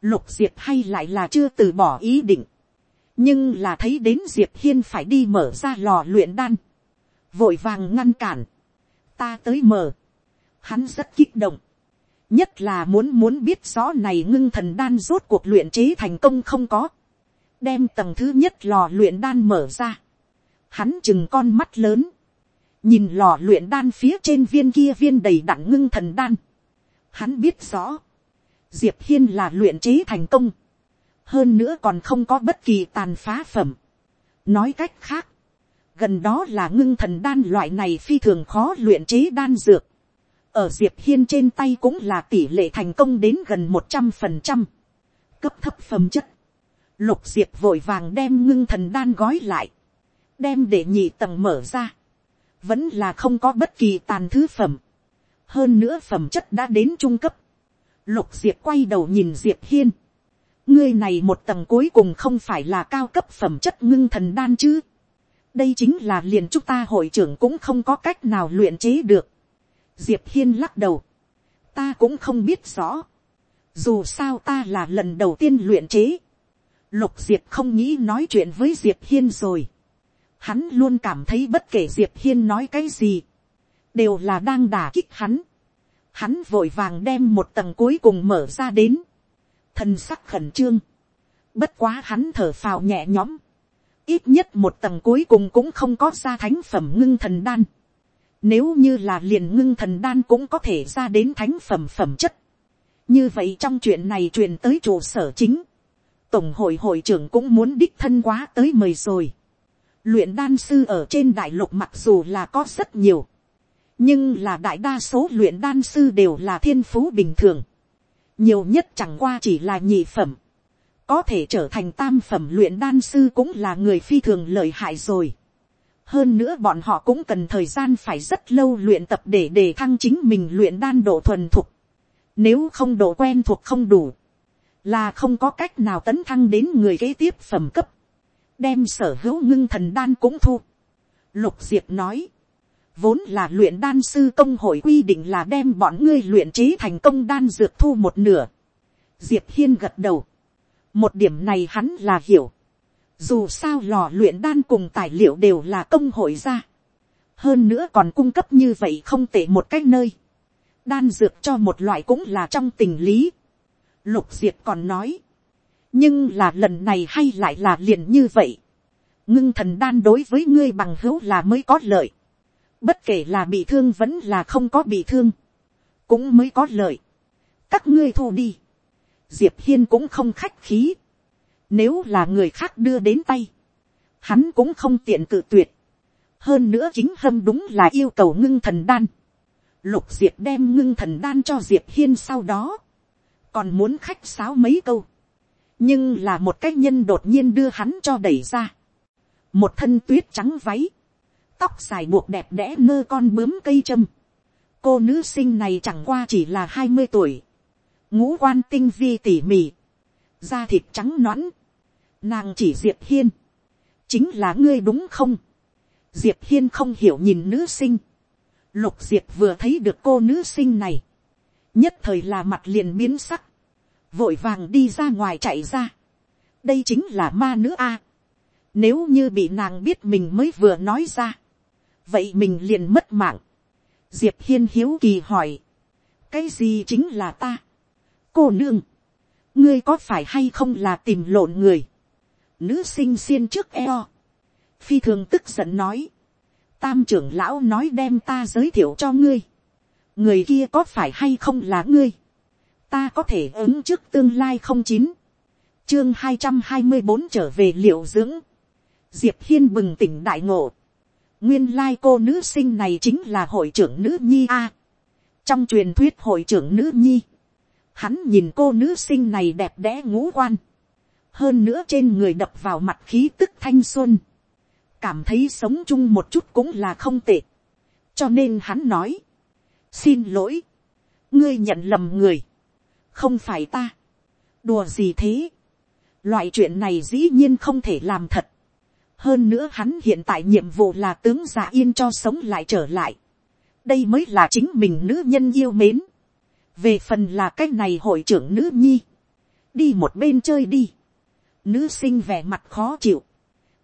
Lục diệp hay lại là chưa từ bỏ ý định, nhưng là thấy đến diệp hiên phải đi mở ra lò luyện đan, vội vàng ngăn cản, ta tới mở, hắn rất kích động. nhất là muốn muốn biết rõ này ngưng thần đan rốt cuộc luyện chế thành công không có đem tầng thứ nhất lò luyện đan mở ra. hắn chừng con mắt lớn. nhìn lò luyện đan phía trên viên kia viên đầy đặn ngưng thần đan. hắn biết rõ. diệp hiên là luyện chế thành công. hơn nữa còn không có bất kỳ tàn phá phẩm. nói cách khác, gần đó là ngưng thần đan loại này phi thường khó luyện chế đan dược ở diệp hiên trên tay cũng là tỷ lệ thành công đến gần một trăm phần trăm cấp thấp phẩm chất lục diệp vội vàng đem ngưng thần đan gói lại. Đem để nhị tầng mở ra. Vẫn là không có bất kỳ tàn thứ phẩm. Hơn nữa phẩm chất đã đến trung cấp. Lục diệp quay đầu nhìn diệp hiên. Ngươi này một tầng cuối cùng không phải là cao cấp phẩm chất ngưng thần đan chứ? Đây chính là liền chúng ta hội trưởng cũng không có cách nào luyện chế được. Diệp hiên lắc đầu, ta cũng không biết rõ, dù sao ta là lần đầu tiên luyện chế, lục diệp không nghĩ nói chuyện với diệp hiên rồi, hắn luôn cảm thấy bất kể diệp hiên nói cái gì, đều là đang đả kích hắn, hắn vội vàng đem một tầng cuối cùng mở ra đến, thân sắc khẩn trương, bất quá hắn thở phào nhẹ nhõm, ít nhất một tầng cuối cùng cũng không có ra thánh phẩm ngưng thần đan, nếu như là liền ngưng thần đan cũng có thể ra đến thánh phẩm phẩm chất. Như vậy trong chuyện này truyền tới trụ sở chính tổng hội hội trưởng cũng muốn đích thân quá tới mời rồi. luyện đan sư ở trên đại lục mặc dù là có rất nhiều, nhưng là đại đa số luyện đan sư đều là thiên phú bình thường, nhiều nhất chẳng qua chỉ là nhị phẩm, có thể trở thành tam phẩm luyện đan sư cũng là người phi thường lợi hại rồi. hơn nữa bọn họ cũng cần thời gian phải rất lâu luyện tập để đề thăng chính mình luyện đan độ thuần thục. nếu không độ quen thuộc không đủ, là không có cách nào tấn thăng đến người kế tiếp phẩm cấp, đem sở hữu ngưng thần đan cũng thu. Lục diệp nói, vốn là luyện đan sư công hội quy định là đem bọn ngươi luyện chế thành công đan dược thu một nửa. Diệp hiên gật đầu, một điểm này hắn là hiểu, dù sao lò luyện đan cùng tài liệu đều là công hội ra, hơn nữa còn cung cấp như vậy không tệ một cách nơi, đan dược cho một loại cũng là trong tình lý, Lục diệp còn nói. Nhưng là lần này hay lại là liền như vậy. Ngưng thần đan đối với ngươi bằng hữu là mới có lợi. Bất kể là bị thương vẫn là không có bị thương. Cũng mới có lợi. Các ngươi thu đi. Diệp Hiên cũng không khách khí. Nếu là người khác đưa đến tay. Hắn cũng không tiện cự tuyệt. Hơn nữa chính hâm đúng là yêu cầu ngưng thần đan. Lục Diệp đem ngưng thần đan cho Diệp Hiên sau đó còn muốn khách sáo mấy câu, nhưng là một cái nhân đột nhiên đưa hắn cho đẩy ra, một thân tuyết trắng váy, tóc dài buộc đẹp đẽ nơ con bướm cây châm, cô nữ sinh này chẳng qua chỉ là hai mươi tuổi, ngũ quan tinh vi tỉ mỉ, da thịt trắng nõn, nàng chỉ diệp hiên, chính là ngươi đúng không, diệp hiên không hiểu nhìn nữ sinh, lục diệp vừa thấy được cô nữ sinh này, nhất thời là mặt liền biến sắc, vội vàng đi ra ngoài chạy ra. đây chính là ma nữ a. nếu như bị nàng biết mình mới vừa nói ra, vậy mình liền mất mạng. diệp hiên hiếu kỳ hỏi, cái gì chính là ta. cô nương, ngươi có phải hay không là tìm lộn người. nữ sinh xiên trước eo. phi thường tức giận nói, tam trưởng lão nói đem ta giới thiệu cho ngươi người kia có phải hay không là ngươi, ta có thể ứng trước tương lai không chín, chương hai trăm hai mươi bốn trở về liệu dưỡng, diệp hiên bừng tỉnh đại ngộ, nguyên lai cô nữ sinh này chính là hội trưởng nữ nhi a, trong truyền thuyết hội trưởng nữ nhi, hắn nhìn cô nữ sinh này đẹp đẽ ngũ quan, hơn nữa trên người đập vào mặt khí tức thanh xuân, cảm thấy sống chung một chút cũng là không tệ, cho nên hắn nói, xin lỗi, ngươi nhận lầm người, không phải ta, đùa gì thế, loại chuyện này dĩ nhiên không thể làm thật, hơn nữa hắn hiện tại nhiệm vụ là tướng giả yên cho sống lại trở lại, đây mới là chính mình nữ nhân yêu mến, về phần là cái này hội trưởng nữ nhi, đi một bên chơi đi, nữ sinh vẻ mặt khó chịu,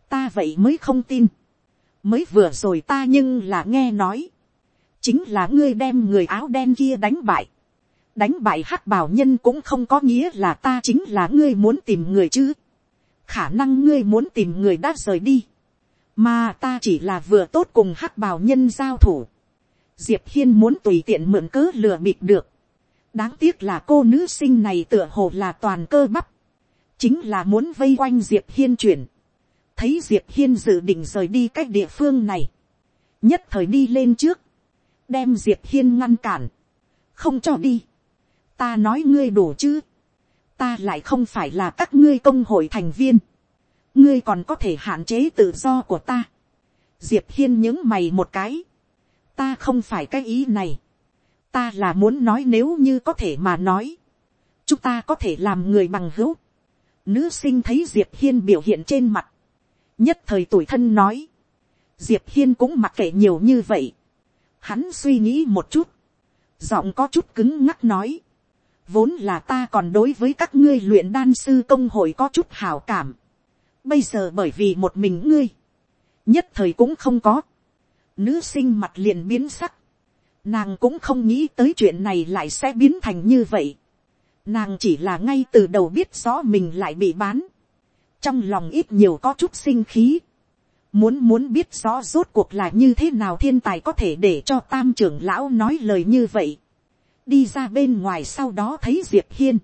ta vậy mới không tin, mới vừa rồi ta nhưng là nghe nói, chính là ngươi đem người áo đen kia đánh bại. đánh bại hắc bảo nhân cũng không có nghĩa là ta chính là ngươi muốn tìm người chứ. khả năng ngươi muốn tìm người đã rời đi. mà ta chỉ là vừa tốt cùng hắc bảo nhân giao thủ. diệp hiên muốn tùy tiện mượn cớ lừa bịp được. đáng tiếc là cô nữ sinh này tựa hồ là toàn cơ bắp. chính là muốn vây quanh diệp hiên chuyển. thấy diệp hiên dự định rời đi cách địa phương này. nhất thời đi lên trước đem diệp hiên ngăn cản, không cho đi, ta nói ngươi đủ chứ, ta lại không phải là các ngươi công hội thành viên, ngươi còn có thể hạn chế tự do của ta, diệp hiên những mày một cái, ta không phải cái ý này, ta là muốn nói nếu như có thể mà nói, chúng ta có thể làm người bằng hữu, nữ sinh thấy diệp hiên biểu hiện trên mặt, nhất thời tuổi thân nói, diệp hiên cũng mặc kệ nhiều như vậy, Hắn suy nghĩ một chút. Giọng có chút cứng ngắc nói. Vốn là ta còn đối với các ngươi luyện đan sư công hội có chút hào cảm. Bây giờ bởi vì một mình ngươi. Nhất thời cũng không có. Nữ sinh mặt liền biến sắc. Nàng cũng không nghĩ tới chuyện này lại sẽ biến thành như vậy. Nàng chỉ là ngay từ đầu biết rõ mình lại bị bán. Trong lòng ít nhiều có chút sinh khí Muốn muốn biết rõ rốt cuộc là như thế nào thiên tài có thể để cho tam trưởng lão nói lời như vậy. Đi ra bên ngoài sau đó thấy Diệp Hiên.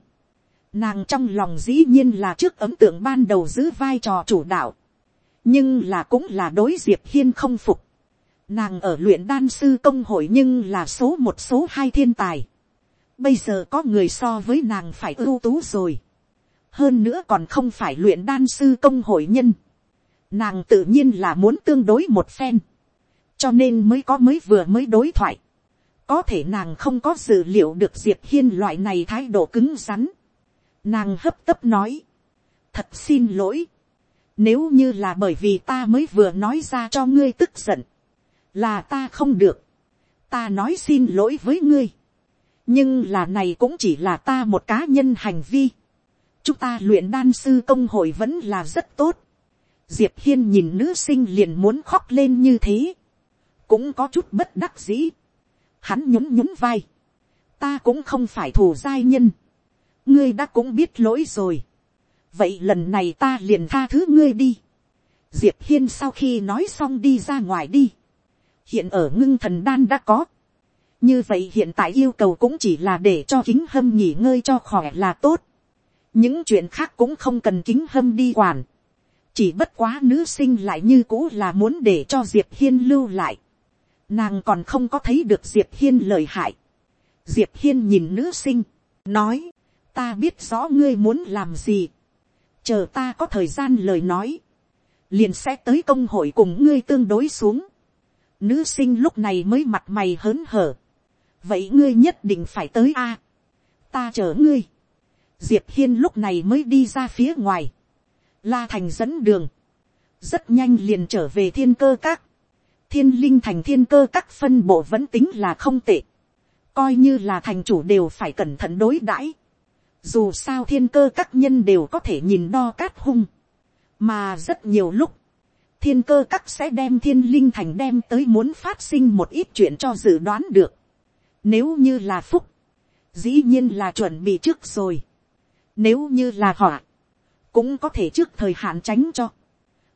Nàng trong lòng dĩ nhiên là trước ấm tượng ban đầu giữ vai trò chủ đạo. Nhưng là cũng là đối diệp hiên không phục. Nàng ở luyện đan sư công hội nhưng là số một số hai thiên tài. Bây giờ có người so với nàng phải ưu tú rồi. Hơn nữa còn không phải luyện đan sư công hội nhân. Nàng tự nhiên là muốn tương đối một phen. Cho nên mới có mới vừa mới đối thoại. Có thể nàng không có dự liệu được Diệp Hiên loại này thái độ cứng rắn. Nàng hấp tấp nói. Thật xin lỗi. Nếu như là bởi vì ta mới vừa nói ra cho ngươi tức giận. Là ta không được. Ta nói xin lỗi với ngươi. Nhưng là này cũng chỉ là ta một cá nhân hành vi. Chúng ta luyện đan sư công hội vẫn là rất tốt. Diệp Hiên nhìn nữ sinh liền muốn khóc lên như thế. Cũng có chút bất đắc dĩ. Hắn nhún nhún vai. Ta cũng không phải thù giai nhân. Ngươi đã cũng biết lỗi rồi. Vậy lần này ta liền tha thứ ngươi đi. Diệp Hiên sau khi nói xong đi ra ngoài đi. Hiện ở ngưng thần đan đã có. Như vậy hiện tại yêu cầu cũng chỉ là để cho kính hâm nghỉ ngơi cho khỏe là tốt. Những chuyện khác cũng không cần kính hâm đi quản. Chỉ bất quá nữ sinh lại như cũ là muốn để cho Diệp Hiên lưu lại. Nàng còn không có thấy được Diệp Hiên lời hại. Diệp Hiên nhìn nữ sinh, nói, ta biết rõ ngươi muốn làm gì. Chờ ta có thời gian lời nói, liền sẽ tới công hội cùng ngươi tương đối xuống. Nữ sinh lúc này mới mặt mày hớn hở. Vậy ngươi nhất định phải tới a Ta chờ ngươi. Diệp Hiên lúc này mới đi ra phía ngoài. La Thành dẫn đường. Rất nhanh liền trở về thiên cơ các thiên linh thành thiên cơ các phân bộ vẫn tính là không tệ. Coi như là thành chủ đều phải cẩn thận đối đãi. Dù sao thiên cơ các nhân đều có thể nhìn đo cát hung. Mà rất nhiều lúc, thiên cơ các sẽ đem thiên linh thành đem tới muốn phát sinh một ít chuyện cho dự đoán được. Nếu như là phúc, dĩ nhiên là chuẩn bị trước rồi. Nếu như là họa, cũng có thể trước thời hạn tránh cho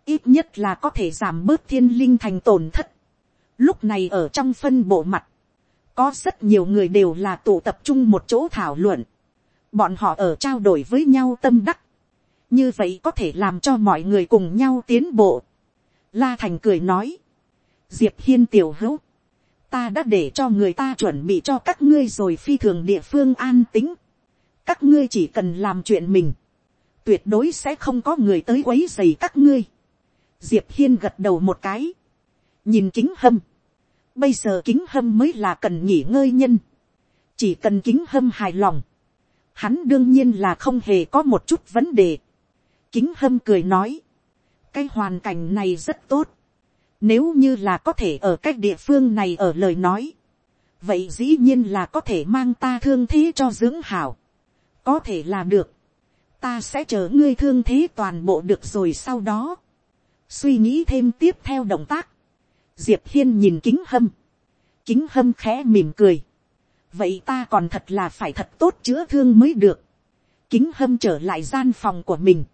ít nhất là có thể giảm bớt thiên linh thành tổn thất. Lúc này ở trong phân bộ mặt, có rất nhiều người đều là tụ tập trung một chỗ thảo luận. Bọn họ ở trao đổi với nhau tâm đắc. Như vậy có thể làm cho mọi người cùng nhau tiến bộ. La Thành cười nói. Diệp Hiên tiểu hữu. Ta đã để cho người ta chuẩn bị cho các ngươi rồi phi thường địa phương an tính. Các ngươi chỉ cần làm chuyện mình. Tuyệt đối sẽ không có người tới quấy rầy các ngươi. Diệp hiên gật đầu một cái, nhìn kính hâm, bây giờ kính hâm mới là cần nghỉ ngơi nhân, chỉ cần kính hâm hài lòng, hắn đương nhiên là không hề có một chút vấn đề. kính hâm cười nói, cái hoàn cảnh này rất tốt, nếu như là có thể ở cách địa phương này ở lời nói, vậy dĩ nhiên là có thể mang ta thương thế cho dưỡng hảo, có thể là được, ta sẽ chờ ngươi thương thế toàn bộ được rồi sau đó, suy nghĩ thêm tiếp theo động tác, diệp hiên nhìn kính hâm, kính hâm khẽ mỉm cười, vậy ta còn thật là phải thật tốt chữa thương mới được, kính hâm trở lại gian phòng của mình,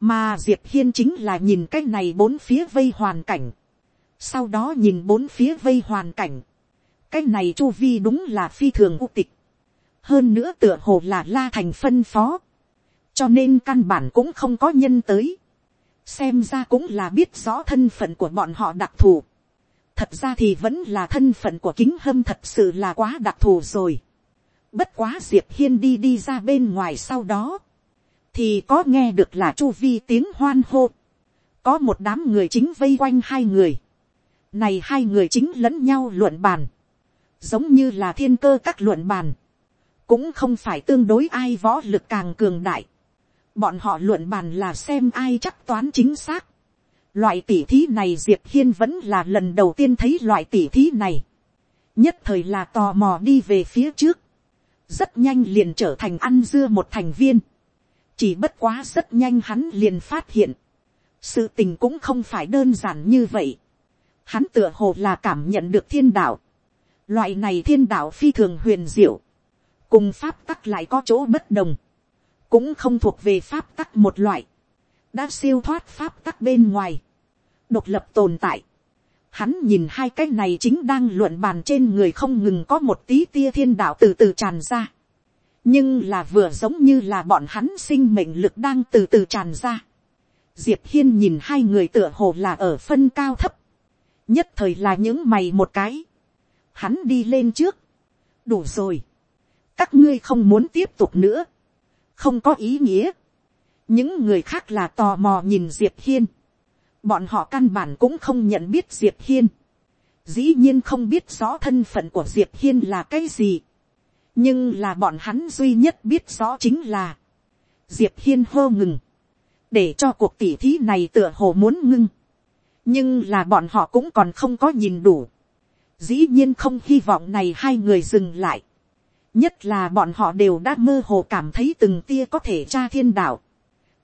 mà diệp hiên chính là nhìn cái này bốn phía vây hoàn cảnh, sau đó nhìn bốn phía vây hoàn cảnh, cái này chu vi đúng là phi thường u tịch, hơn nữa tựa hồ là la thành phân phó, cho nên căn bản cũng không có nhân tới xem ra cũng là biết rõ thân phận của bọn họ đặc thù. thật ra thì vẫn là thân phận của kính hâm thật sự là quá đặc thù rồi. bất quá diệp hiên đi đi ra bên ngoài sau đó, thì có nghe được là chu vi tiếng hoan hô. có một đám người chính vây quanh hai người. này hai người chính lẫn nhau luận bàn. giống như là thiên cơ các luận bàn. cũng không phải tương đối ai võ lực càng cường đại Bọn họ luận bàn là xem ai chắc toán chính xác. Loại tỉ thí này Diệp Hiên vẫn là lần đầu tiên thấy loại tỉ thí này. Nhất thời là tò mò đi về phía trước. Rất nhanh liền trở thành ăn dưa một thành viên. Chỉ bất quá rất nhanh hắn liền phát hiện. Sự tình cũng không phải đơn giản như vậy. Hắn tựa hồ là cảm nhận được thiên đạo. Loại này thiên đạo phi thường huyền diệu. Cùng pháp tắc lại có chỗ bất đồng cũng không thuộc về pháp tắc một loại, đã siêu thoát pháp tắc bên ngoài, độc lập tồn tại. Hắn nhìn hai cái này chính đang luận bàn trên người không ngừng có một tí tia thiên đạo từ từ tràn ra. nhưng là vừa giống như là bọn hắn sinh mệnh lực đang từ từ tràn ra. diệp hiên nhìn hai người tựa hồ là ở phân cao thấp, nhất thời là những mày một cái, hắn đi lên trước, đủ rồi, các ngươi không muốn tiếp tục nữa, không có ý nghĩa, những người khác là tò mò nhìn diệp hiên, bọn họ căn bản cũng không nhận biết diệp hiên, dĩ nhiên không biết rõ thân phận của diệp hiên là cái gì, nhưng là bọn hắn duy nhất biết rõ chính là, diệp hiên hô ngừng, để cho cuộc tỉ thí này tựa hồ muốn ngưng, nhưng là bọn họ cũng còn không có nhìn đủ, dĩ nhiên không hy vọng này hai người dừng lại, nhất là bọn họ đều đã mơ hồ cảm thấy từng tia có thể tra thiên đạo,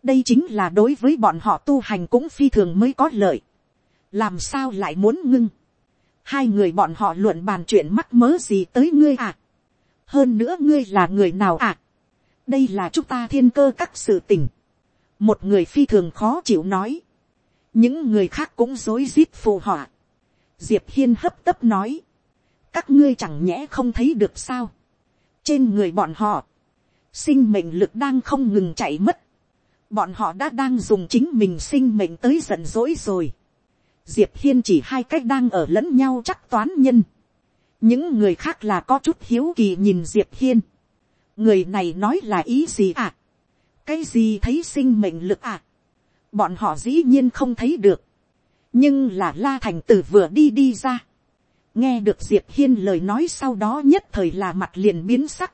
đây chính là đối với bọn họ tu hành cũng phi thường mới có lợi, làm sao lại muốn ngưng, hai người bọn họ luận bàn chuyện mắc mớ gì tới ngươi à, hơn nữa ngươi là người nào à, đây là chúng ta thiên cơ các sự tình, một người phi thường khó chịu nói, những người khác cũng rối rít phù họa, diệp hiên hấp tấp nói, các ngươi chẳng nhẽ không thấy được sao, trên người bọn họ, sinh mệnh lực đang không ngừng chạy mất, bọn họ đã đang dùng chính mình sinh mệnh tới giận dỗi rồi. diệp hiên chỉ hai cách đang ở lẫn nhau chắc toán nhân. những người khác là có chút hiếu kỳ nhìn diệp hiên. người này nói là ý gì à. cái gì thấy sinh mệnh lực à. bọn họ dĩ nhiên không thấy được. nhưng là la thành tử vừa đi đi ra nghe được diệp hiên lời nói sau đó nhất thời là mặt liền biến sắc.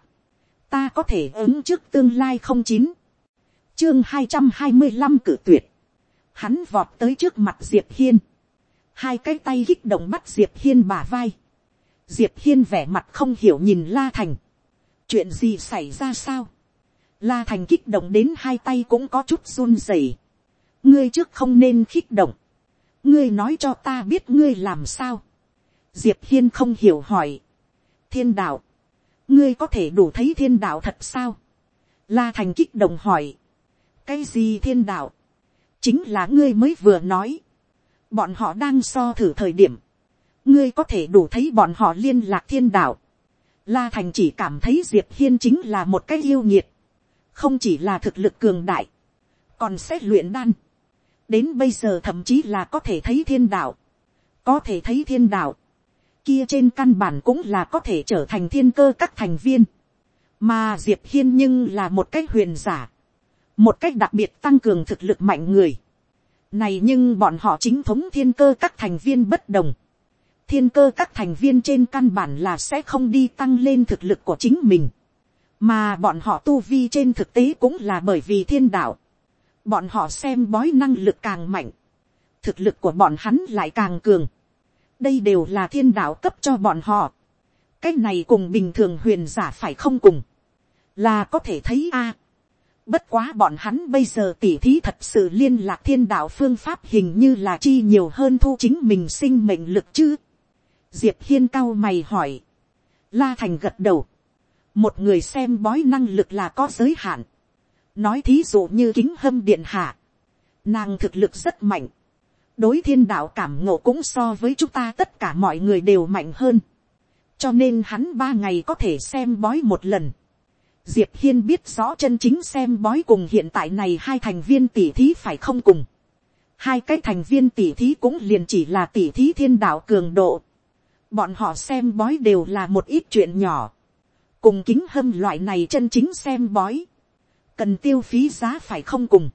ta có thể ứng trước tương lai không chín? Chương hai trăm hai mươi năm cử tuyệt, hắn vọt tới trước mặt diệp hiên, hai cái tay kích động bắt diệp hiên bả vai, diệp hiên vẻ mặt không hiểu nhìn la thành, chuyện gì xảy ra sao, la thành kích động đến hai tay cũng có chút run rẩy, ngươi trước không nên kích động, ngươi nói cho ta biết ngươi làm sao, diệp hiên không hiểu hỏi, thiên đạo, ngươi có thể đủ thấy thiên đạo thật sao, la thành kích động hỏi, cái gì thiên đạo, chính là ngươi mới vừa nói, bọn họ đang so thử thời điểm, ngươi có thể đủ thấy bọn họ liên lạc thiên đạo, la thành chỉ cảm thấy diệp hiên chính là một cái yêu nhiệt, không chỉ là thực lực cường đại, còn xét luyện đan, đến bây giờ thậm chí là có thể thấy thiên đạo, có thể thấy thiên đạo, kia trên căn bản cũng là có thể trở thành thiên cơ các thành viên, mà diệp hiên nhưng là một cách huyền giả, một cách đặc biệt tăng cường thực lực mạnh người. này nhưng bọn họ chính thống thiên cơ các thành viên bất đồng. thiên cơ các thành viên trên căn bản là sẽ không đi tăng lên thực lực của chính mình. mà bọn họ tu vi trên thực tế cũng là bởi vì thiên đạo. bọn họ xem bói năng lực càng mạnh. thực lực của bọn hắn lại càng cường đây đều là thiên đạo cấp cho bọn họ. cái này cùng bình thường huyền giả phải không cùng. là có thể thấy a. Bất quá bọn hắn bây giờ tỉ thí thật sự liên lạc thiên đạo phương pháp hình như là chi nhiều hơn thu chính mình sinh mệnh lực chứ. Diệp hiên cao mày hỏi. La thành gật đầu. Một người xem bói năng lực là có giới hạn. Nói thí dụ như kính hâm điện hạ. Nàng thực lực rất mạnh. Đối thiên đạo cảm ngộ cũng so với chúng ta tất cả mọi người đều mạnh hơn. Cho nên hắn ba ngày có thể xem bói một lần Diệp Hiên biết rõ chân chính xem bói cùng hiện tại này hai thành viên tỷ thí phải không cùng. Hai cái thành viên tỷ thí cũng liền chỉ là tỷ thí thiên đạo cường độ. Bọn họ xem bói đều là một ít chuyện nhỏ. Cùng kính hâm loại này chân chính xem bói. Cần tiêu phí giá phải không cùng.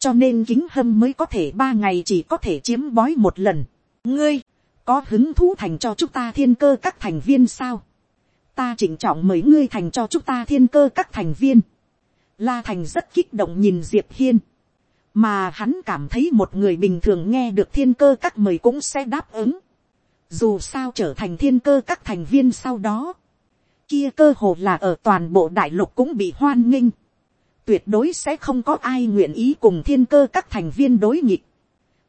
Cho nên kính hâm mới có thể ba ngày chỉ có thể chiếm bói một lần. Ngươi, có hứng thú thành cho chúng ta thiên cơ các thành viên sao? ta chỉnh trọng mời ngươi thành cho chúng ta thiên cơ các thành viên. La thành rất kích động nhìn diệp hiên. mà hắn cảm thấy một người bình thường nghe được thiên cơ các mời cũng sẽ đáp ứng. dù sao trở thành thiên cơ các thành viên sau đó. kia cơ hồ là ở toàn bộ đại lục cũng bị hoan nghênh tuyệt đối sẽ không có ai nguyện ý cùng thiên cơ các thành viên đối nghịch.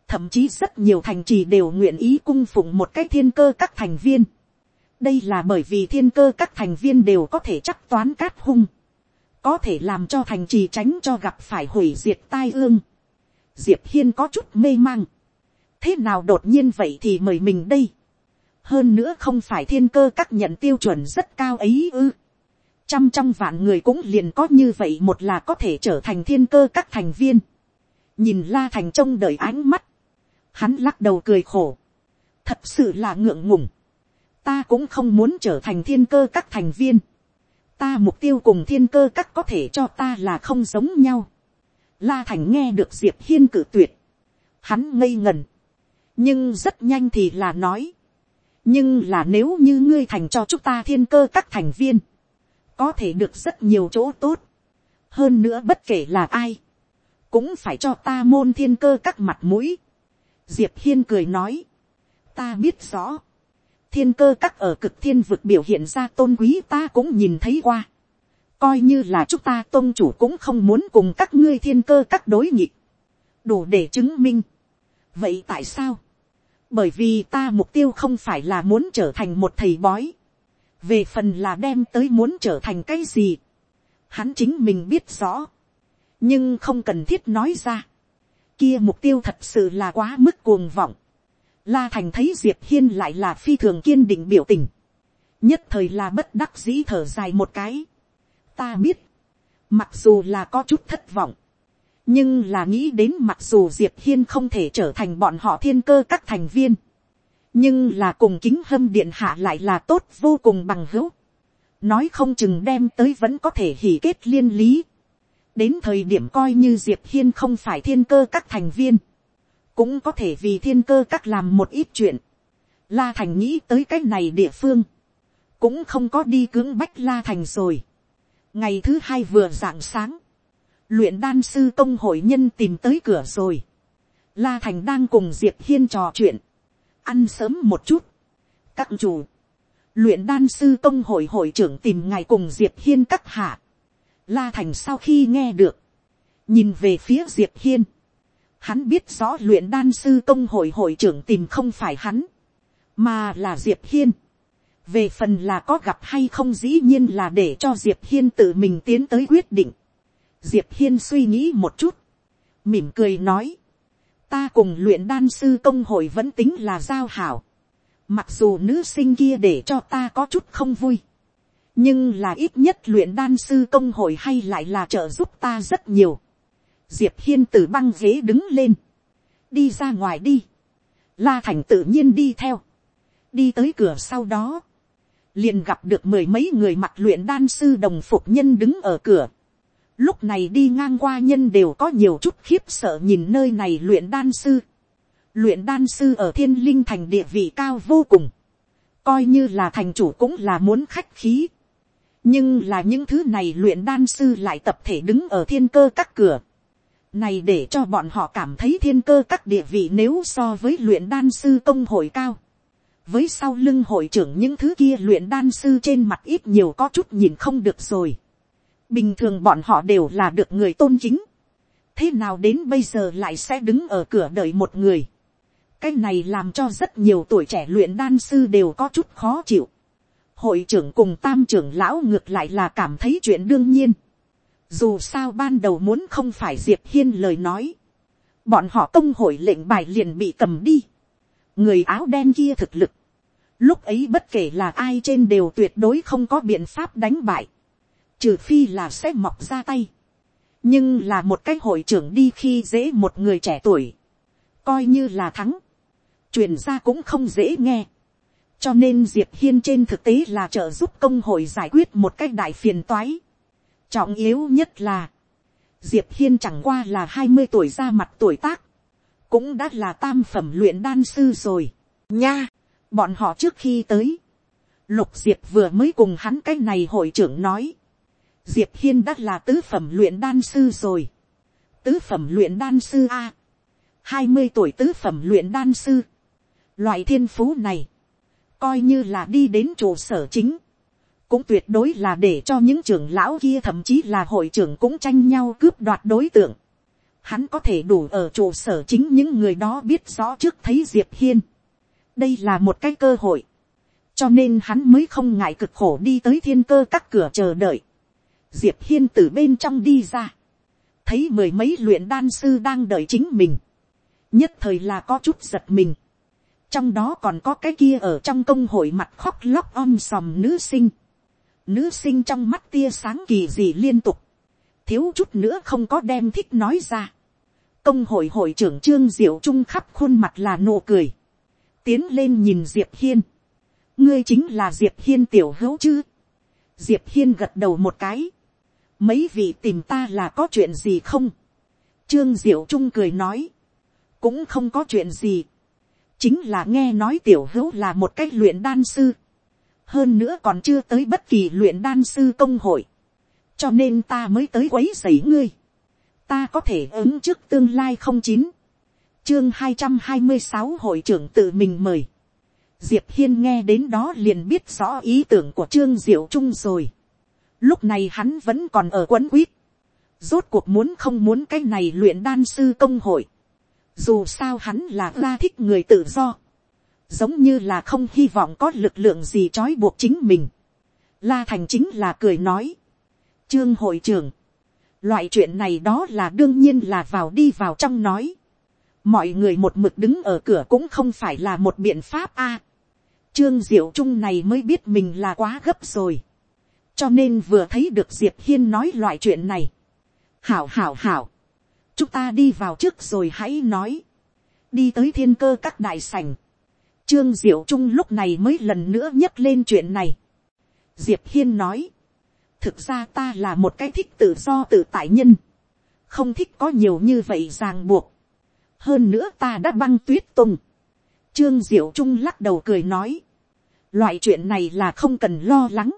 thậm chí rất nhiều thành trì đều nguyện ý cung phụng một cái thiên cơ các thành viên đây là bởi vì thiên cơ các thành viên đều có thể chắc toán cát hung, có thể làm cho thành trì tránh cho gặp phải hủy diệt tai ương. diệp hiên có chút mê mang. thế nào đột nhiên vậy thì mời mình đây. hơn nữa không phải thiên cơ các nhận tiêu chuẩn rất cao ấy ư trăm trong vạn người cũng liền có như vậy một là có thể trở thành thiên cơ các thành viên. nhìn la thành trông đợi ánh mắt, hắn lắc đầu cười khổ, thật sự là ngượng ngùng, ta cũng không muốn trở thành thiên cơ các thành viên, ta mục tiêu cùng thiên cơ các có thể cho ta là không giống nhau. La thành nghe được diệp hiên cử tuyệt, hắn ngây ngần, nhưng rất nhanh thì là nói, nhưng là nếu như ngươi thành cho chúng ta thiên cơ các thành viên, có thể được rất nhiều chỗ tốt, hơn nữa bất kể là ai, cũng phải cho ta môn thiên cơ các mặt mũi. Diệp hiên cười nói, ta biết rõ, thiên cơ các ở cực thiên vực biểu hiện ra tôn quý ta cũng nhìn thấy qua. Coi như là chúng ta tôn chủ cũng không muốn cùng các ngươi thiên cơ các đối nhị. Đủ để chứng minh. Vậy tại sao? Bởi vì ta mục tiêu không phải là muốn trở thành một thầy bói. Về phần là đem tới muốn trở thành cái gì. Hắn chính mình biết rõ. Nhưng không cần thiết nói ra. Kia mục tiêu thật sự là quá mức cuồng vọng La Thành thấy Diệp Hiên lại là phi thường kiên định biểu tình. Nhất thời là bất đắc dĩ thở dài một cái. Ta biết. Mặc dù là có chút thất vọng. Nhưng là nghĩ đến mặc dù Diệp Hiên không thể trở thành bọn họ thiên cơ các thành viên. Nhưng là cùng kính hâm điện hạ lại là tốt vô cùng bằng hữu. Nói không chừng đem tới vẫn có thể hỉ kết liên lý. Đến thời điểm coi như Diệp Hiên không phải thiên cơ các thành viên cũng có thể vì thiên cơ các làm một ít chuyện. La Thành nghĩ tới cái này địa phương, cũng không có đi cưỡng bách La Thành rồi. Ngày thứ hai vừa rạng sáng, luyện đan sư công hội nhân tìm tới cửa rồi. La Thành đang cùng Diệp Hiên trò chuyện, ăn sớm một chút. Các chủ, luyện đan sư công hội hội trưởng tìm ngài cùng Diệp Hiên các hạ. La Thành sau khi nghe được, nhìn về phía Diệp Hiên, Hắn biết rõ luyện đan sư công hội hội trưởng tìm không phải hắn, mà là Diệp Hiên. Về phần là có gặp hay không dĩ nhiên là để cho Diệp Hiên tự mình tiến tới quyết định. Diệp Hiên suy nghĩ một chút, mỉm cười nói, ta cùng luyện đan sư công hội vẫn tính là giao hảo. Mặc dù nữ sinh kia để cho ta có chút không vui. Nhưng là ít nhất luyện đan sư công hội hay lại là trợ giúp ta rất nhiều diệp hiên từ băng ghế đứng lên, đi ra ngoài đi, la thành tự nhiên đi theo, đi tới cửa sau đó, liền gặp được mười mấy người mặc luyện đan sư đồng phục nhân đứng ở cửa. Lúc này đi ngang qua nhân đều có nhiều chút khiếp sợ nhìn nơi này luyện đan sư. Luyện đan sư ở thiên linh thành địa vị cao vô cùng. Coi như là thành chủ cũng là muốn khách khí. Nhưng là những thứ này luyện đan sư lại tập thể đứng ở thiên cơ các cửa. Này để cho bọn họ cảm thấy thiên cơ các địa vị nếu so với luyện đan sư công hội cao. Với sau lưng hội trưởng những thứ kia luyện đan sư trên mặt ít nhiều có chút nhìn không được rồi. Bình thường bọn họ đều là được người tôn chính. Thế nào đến bây giờ lại sẽ đứng ở cửa đợi một người. Cái này làm cho rất nhiều tuổi trẻ luyện đan sư đều có chút khó chịu. Hội trưởng cùng tam trưởng lão ngược lại là cảm thấy chuyện đương nhiên dù sao ban đầu muốn không phải diệp hiên lời nói, bọn họ công hội lệnh bài liền bị cầm đi, người áo đen kia thực lực, lúc ấy bất kể là ai trên đều tuyệt đối không có biện pháp đánh bại, trừ phi là sẽ mọc ra tay, nhưng là một cái hội trưởng đi khi dễ một người trẻ tuổi, coi như là thắng, truyền ra cũng không dễ nghe, cho nên diệp hiên trên thực tế là trợ giúp công hội giải quyết một cái đại phiền toái, Trọng yếu nhất là, Diệp Hiên chẳng qua là hai mươi tuổi ra mặt tuổi tác, cũng đã là tam phẩm luyện đan sư rồi. Nha, bọn họ trước khi tới, Lục Diệp vừa mới cùng hắn cái này hội trưởng nói, Diệp Hiên đã là tứ phẩm luyện đan sư rồi. Tứ phẩm luyện đan sư A. hai mươi tuổi tứ phẩm luyện đan sư. Loại thiên phú này. Coi như là đi đến trụ sở chính, cũng tuyệt đối là để cho những trưởng lão kia thậm chí là hội trưởng cũng tranh nhau cướp đoạt đối tượng. Hắn có thể đủ ở trụ sở chính những người đó biết rõ trước thấy Diệp Hiên. Đây là một cái cơ hội. Cho nên hắn mới không ngại cực khổ đi tới thiên cơ các cửa chờ đợi. Diệp Hiên từ bên trong đi ra. Thấy mười mấy luyện đan sư đang đợi chính mình. Nhất thời là có chút giật mình. Trong đó còn có cái kia ở trong công hội mặt khóc lóc om sòm nữ sinh Nữ sinh trong mắt tia sáng kỳ dị liên tục. Thiếu chút nữa không có đem thích nói ra. Công hội hội trưởng Trương Diệu Trung khắp khuôn mặt là nụ cười. Tiến lên nhìn Diệp Hiên. Ngươi chính là Diệp Hiên tiểu hữu chứ. Diệp Hiên gật đầu một cái. Mấy vị tìm ta là có chuyện gì không? Trương Diệu Trung cười nói. Cũng không có chuyện gì. Chính là nghe nói tiểu hữu là một cách luyện đan sư. Hơn nữa còn chưa tới bất kỳ luyện đan sư công hội. Cho nên ta mới tới quấy rầy ngươi. Ta có thể ứng trước tương lai không chín. Chương hai trăm hai mươi sáu hội trưởng tự mình mời. Diệp Hiên nghe đến đó liền biết rõ ý tưởng của Trương Diệu Trung rồi. Lúc này hắn vẫn còn ở quấn quýt. Rốt cuộc muốn không muốn cái này luyện đan sư công hội. Dù sao hắn là ra thích người tự do. Giống như là không hy vọng có lực lượng gì trói buộc chính mình. La Thành chính là cười nói. Trương hội trưởng. Loại chuyện này đó là đương nhiên là vào đi vào trong nói. Mọi người một mực đứng ở cửa cũng không phải là một biện pháp a. Trương Diệu Trung này mới biết mình là quá gấp rồi. Cho nên vừa thấy được Diệp Hiên nói loại chuyện này. Hảo hảo hảo. Chúng ta đi vào trước rồi hãy nói. Đi tới thiên cơ các đại sảnh. Trương Diệu Trung lúc này mới lần nữa nhắc lên chuyện này. Diệp Hiên nói. Thực ra ta là một cái thích tự do tự tại nhân. Không thích có nhiều như vậy ràng buộc. Hơn nữa ta đã băng tuyết tung Trương Diệu Trung lắc đầu cười nói. Loại chuyện này là không cần lo lắng.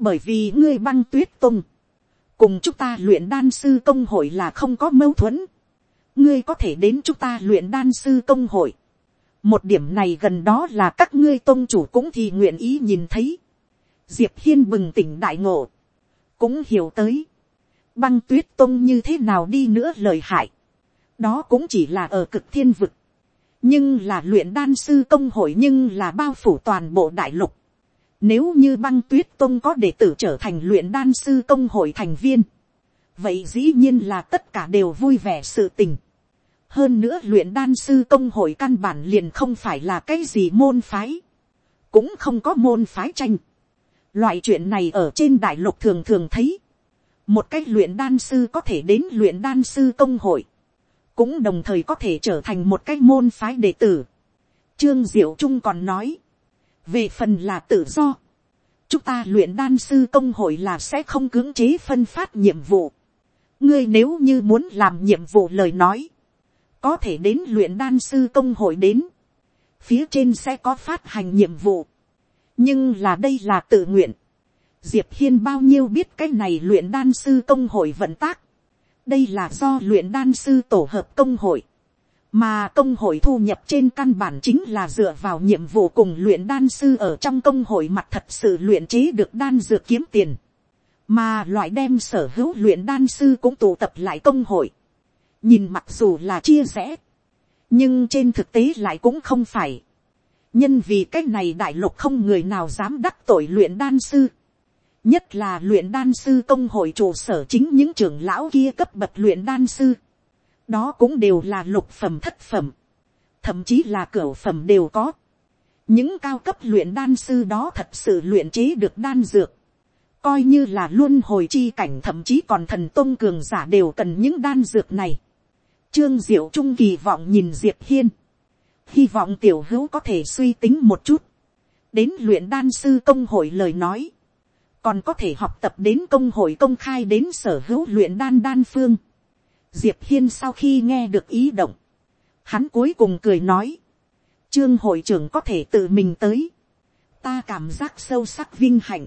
Bởi vì ngươi băng tuyết tung. Cùng chúng ta luyện đan sư công hội là không có mâu thuẫn. Ngươi có thể đến chúng ta luyện đan sư công hội. Một điểm này gần đó là các ngươi tôn chủ cũng thì nguyện ý nhìn thấy. Diệp Hiên bừng tỉnh đại ngộ. Cũng hiểu tới. Băng tuyết tông như thế nào đi nữa lời hại. Đó cũng chỉ là ở cực thiên vực nhưng là luyện đan sư công hội nhưng là bao phủ toàn bộ đại lục. Nếu như băng tuyết tông có đệ tử trở thành luyện đan sư công hội thành viên, vậy dĩ nhiên là tất cả đều vui vẻ sự tình. hơn nữa luyện đan sư công hội căn bản liền không phải là cái gì môn phái, cũng không có môn phái tranh. loại chuyện này ở trên đại lục thường thường thấy, một cách luyện đan sư có thể đến luyện đan sư công hội, cũng đồng thời có thể trở thành một cách môn phái đệ tử. Trương Diệu Trung còn nói, về phần là tự do, chúng ta luyện đan sư công hội là sẽ không cưỡng chế phân phát nhiệm vụ. ngươi nếu như muốn làm nhiệm vụ lời nói, có thể đến luyện đan sư công hội đến, phía trên sẽ có phát hành nhiệm vụ, nhưng là đây là tự nguyện. Diệp Hiên bao nhiêu biết cái này luyện đan sư công hội vận tác, đây là do luyện đan sư tổ hợp công hội, mà công hội thu nhập trên căn bản chính là dựa vào nhiệm vụ cùng luyện đan sư ở trong công hội mặt thật sự luyện chế được đan dược kiếm tiền, mà loại đem sở hữu luyện đan sư cũng tụ tập lại công hội, nhìn mặc dù là chia rẽ, nhưng trên thực tế lại cũng không phải, nhân vì cái này đại lục không người nào dám đắc tội luyện đan sư, nhất là luyện đan sư công hội trụ sở chính những trưởng lão kia cấp bậc luyện đan sư, đó cũng đều là lục phẩm thất phẩm, thậm chí là cửa phẩm đều có. những cao cấp luyện đan sư đó thật sự luyện chế được đan dược, coi như là luôn hồi chi cảnh thậm chí còn thần tôn cường giả đều cần những đan dược này. Trương diệu trung kỳ vọng nhìn diệp hiên, hy vọng tiểu hữu có thể suy tính một chút, đến luyện đan sư công hội lời nói, còn có thể học tập đến công hội công khai đến sở hữu luyện đan đan phương. Diệp hiên sau khi nghe được ý động, hắn cuối cùng cười nói, trương hội trưởng có thể tự mình tới, ta cảm giác sâu sắc vinh hạnh,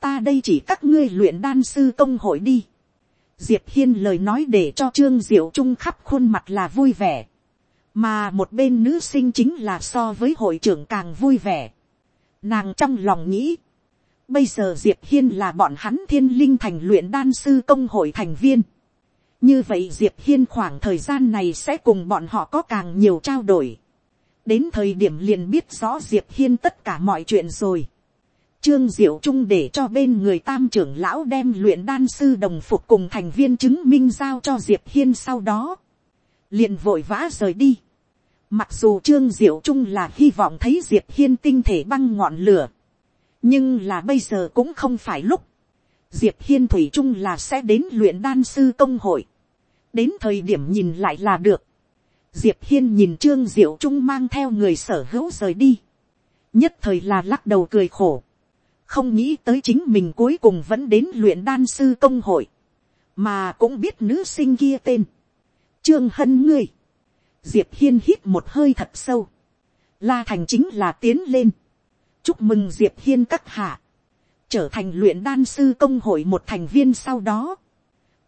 ta đây chỉ các ngươi luyện đan sư công hội đi. Diệp hiên lời nói để cho trương diệu trung khắp khuôn mặt là vui vẻ, mà một bên nữ sinh chính là so với hội trưởng càng vui vẻ. Nàng trong lòng nghĩ, Bây giờ Diệp Hiên là bọn hắn thiên linh thành luyện đan sư công hội thành viên. Như vậy Diệp Hiên khoảng thời gian này sẽ cùng bọn họ có càng nhiều trao đổi. Đến thời điểm liền biết rõ Diệp Hiên tất cả mọi chuyện rồi. Trương Diệu Trung để cho bên người tam trưởng lão đem luyện đan sư đồng phục cùng thành viên chứng minh giao cho Diệp Hiên sau đó. Liền vội vã rời đi. Mặc dù Trương Diệu Trung là hy vọng thấy Diệp Hiên tinh thể băng ngọn lửa nhưng là bây giờ cũng không phải lúc, diệp hiên thủy trung là sẽ đến luyện đan sư công hội, đến thời điểm nhìn lại là được, diệp hiên nhìn trương diệu trung mang theo người sở hữu rời đi, nhất thời là lắc đầu cười khổ, không nghĩ tới chính mình cuối cùng vẫn đến luyện đan sư công hội, mà cũng biết nữ sinh kia tên, trương hân ngươi, diệp hiên hít một hơi thật sâu, la thành chính là tiến lên, chúc mừng diệp hiên các hạ, trở thành luyện đan sư công hội một thành viên sau đó,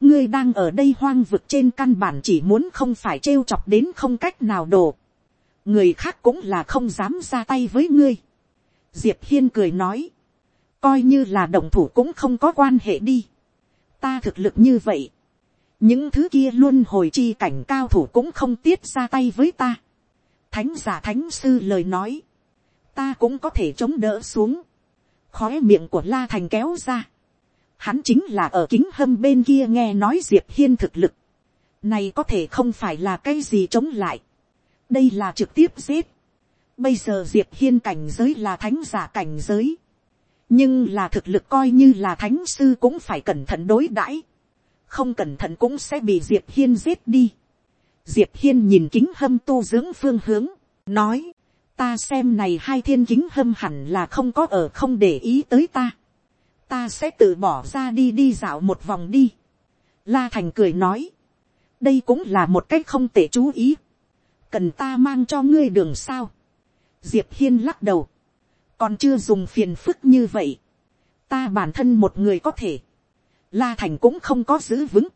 ngươi đang ở đây hoang vực trên căn bản chỉ muốn không phải trêu chọc đến không cách nào đổ, người khác cũng là không dám ra tay với ngươi. diệp hiên cười nói, coi như là động thủ cũng không có quan hệ đi, ta thực lực như vậy, những thứ kia luôn hồi chi cảnh cao thủ cũng không tiết ra tay với ta. thánh giả thánh sư lời nói, ta cũng có thể chống đỡ xuống, khói miệng của la thành kéo ra hắn chính là ở kính hâm bên kia nghe nói diệp hiên thực lực, này có thể không phải là cái gì chống lại, đây là trực tiếp giết. bây giờ diệp hiên cảnh giới là thánh giả cảnh giới, nhưng là thực lực coi như là thánh sư cũng phải cẩn thận đối đãi không cẩn thận cũng sẽ bị diệp hiên giết đi. diệp hiên nhìn kính hâm tu dưỡng phương hướng, nói, ta xem này hai thiên kính hâm hẳn là không có ở không để ý tới ta ta sẽ tự bỏ ra đi đi dạo một vòng đi. la thành cười nói, đây cũng là một cách không tệ chú ý. cần ta mang cho ngươi đường sao. diệp hiên lắc đầu, còn chưa dùng phiền phức như vậy. ta bản thân một người có thể La Thành cũng không có giữ vững.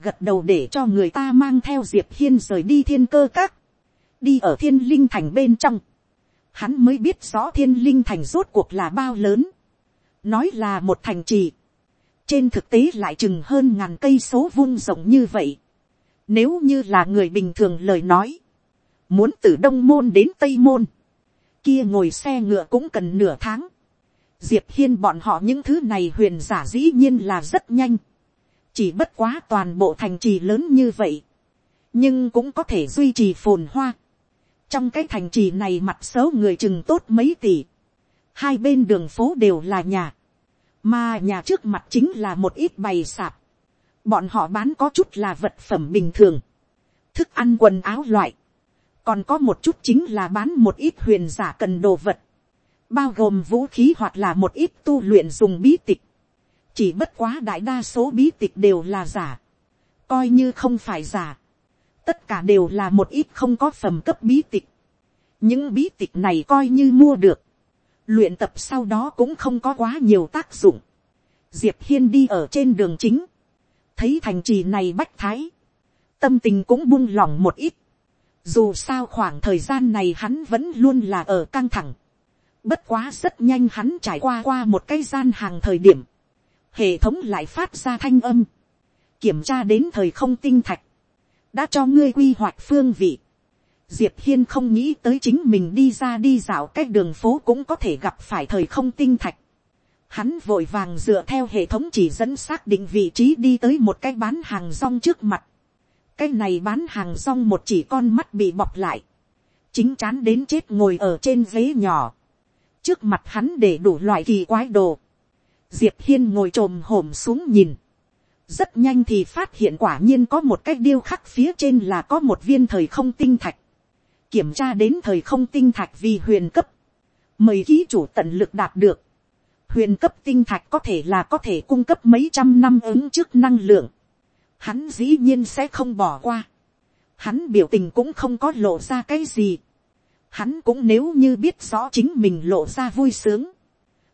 Gật đầu để cho người ta mang theo Diệp Hiên rời đi thiên cơ các. Đi ở thiên linh thành bên trong. Hắn mới biết rõ thiên linh thành rốt cuộc là bao lớn. Nói là một thành trì. Trên thực tế lại chừng hơn ngàn cây số vung rộng như vậy. Nếu như là người bình thường lời nói. Muốn từ Đông Môn đến Tây Môn. Kia ngồi xe ngựa cũng cần nửa tháng diệp hiên bọn họ những thứ này huyền giả dĩ nhiên là rất nhanh, chỉ bất quá toàn bộ thành trì lớn như vậy, nhưng cũng có thể duy trì phồn hoa. trong cái thành trì này mặt xấu người chừng tốt mấy tỷ, hai bên đường phố đều là nhà, mà nhà trước mặt chính là một ít bày sạp, bọn họ bán có chút là vật phẩm bình thường, thức ăn quần áo loại, còn có một chút chính là bán một ít huyền giả cần đồ vật, bao gồm vũ khí hoặc là một ít tu luyện dùng bí tịch, chỉ bất quá đại đa số bí tịch đều là giả, coi như không phải giả, tất cả đều là một ít không có phẩm cấp bí tịch, những bí tịch này coi như mua được, luyện tập sau đó cũng không có quá nhiều tác dụng, diệp hiên đi ở trên đường chính, thấy thành trì này bách thái, tâm tình cũng buông lỏng một ít, dù sao khoảng thời gian này hắn vẫn luôn là ở căng thẳng, Bất quá rất nhanh hắn trải qua qua một cái gian hàng thời điểm. Hệ thống lại phát ra thanh âm. Kiểm tra đến thời không tinh thạch. Đã cho ngươi quy hoạch phương vị. Diệp Hiên không nghĩ tới chính mình đi ra đi dạo cách đường phố cũng có thể gặp phải thời không tinh thạch. Hắn vội vàng dựa theo hệ thống chỉ dẫn xác định vị trí đi tới một cái bán hàng rong trước mặt. Cái này bán hàng rong một chỉ con mắt bị bọc lại. Chính chán đến chết ngồi ở trên ghế nhỏ trước mặt hắn để đủ loại kỳ quái đồ. diệp hiên ngồi trồm hổm xuống nhìn. rất nhanh thì phát hiện quả nhiên có một cái điêu khắc phía trên là có một viên thời không tinh thạch kiểm tra đến thời không tinh thạch vì huyền cấp. mời ký chủ tận lực đạt được. huyền cấp tinh thạch có thể là có thể cung cấp mấy trăm năm ứng trước năng lượng. hắn dĩ nhiên sẽ không bỏ qua. hắn biểu tình cũng không có lộ ra cái gì hắn cũng nếu như biết rõ chính mình lộ ra vui sướng,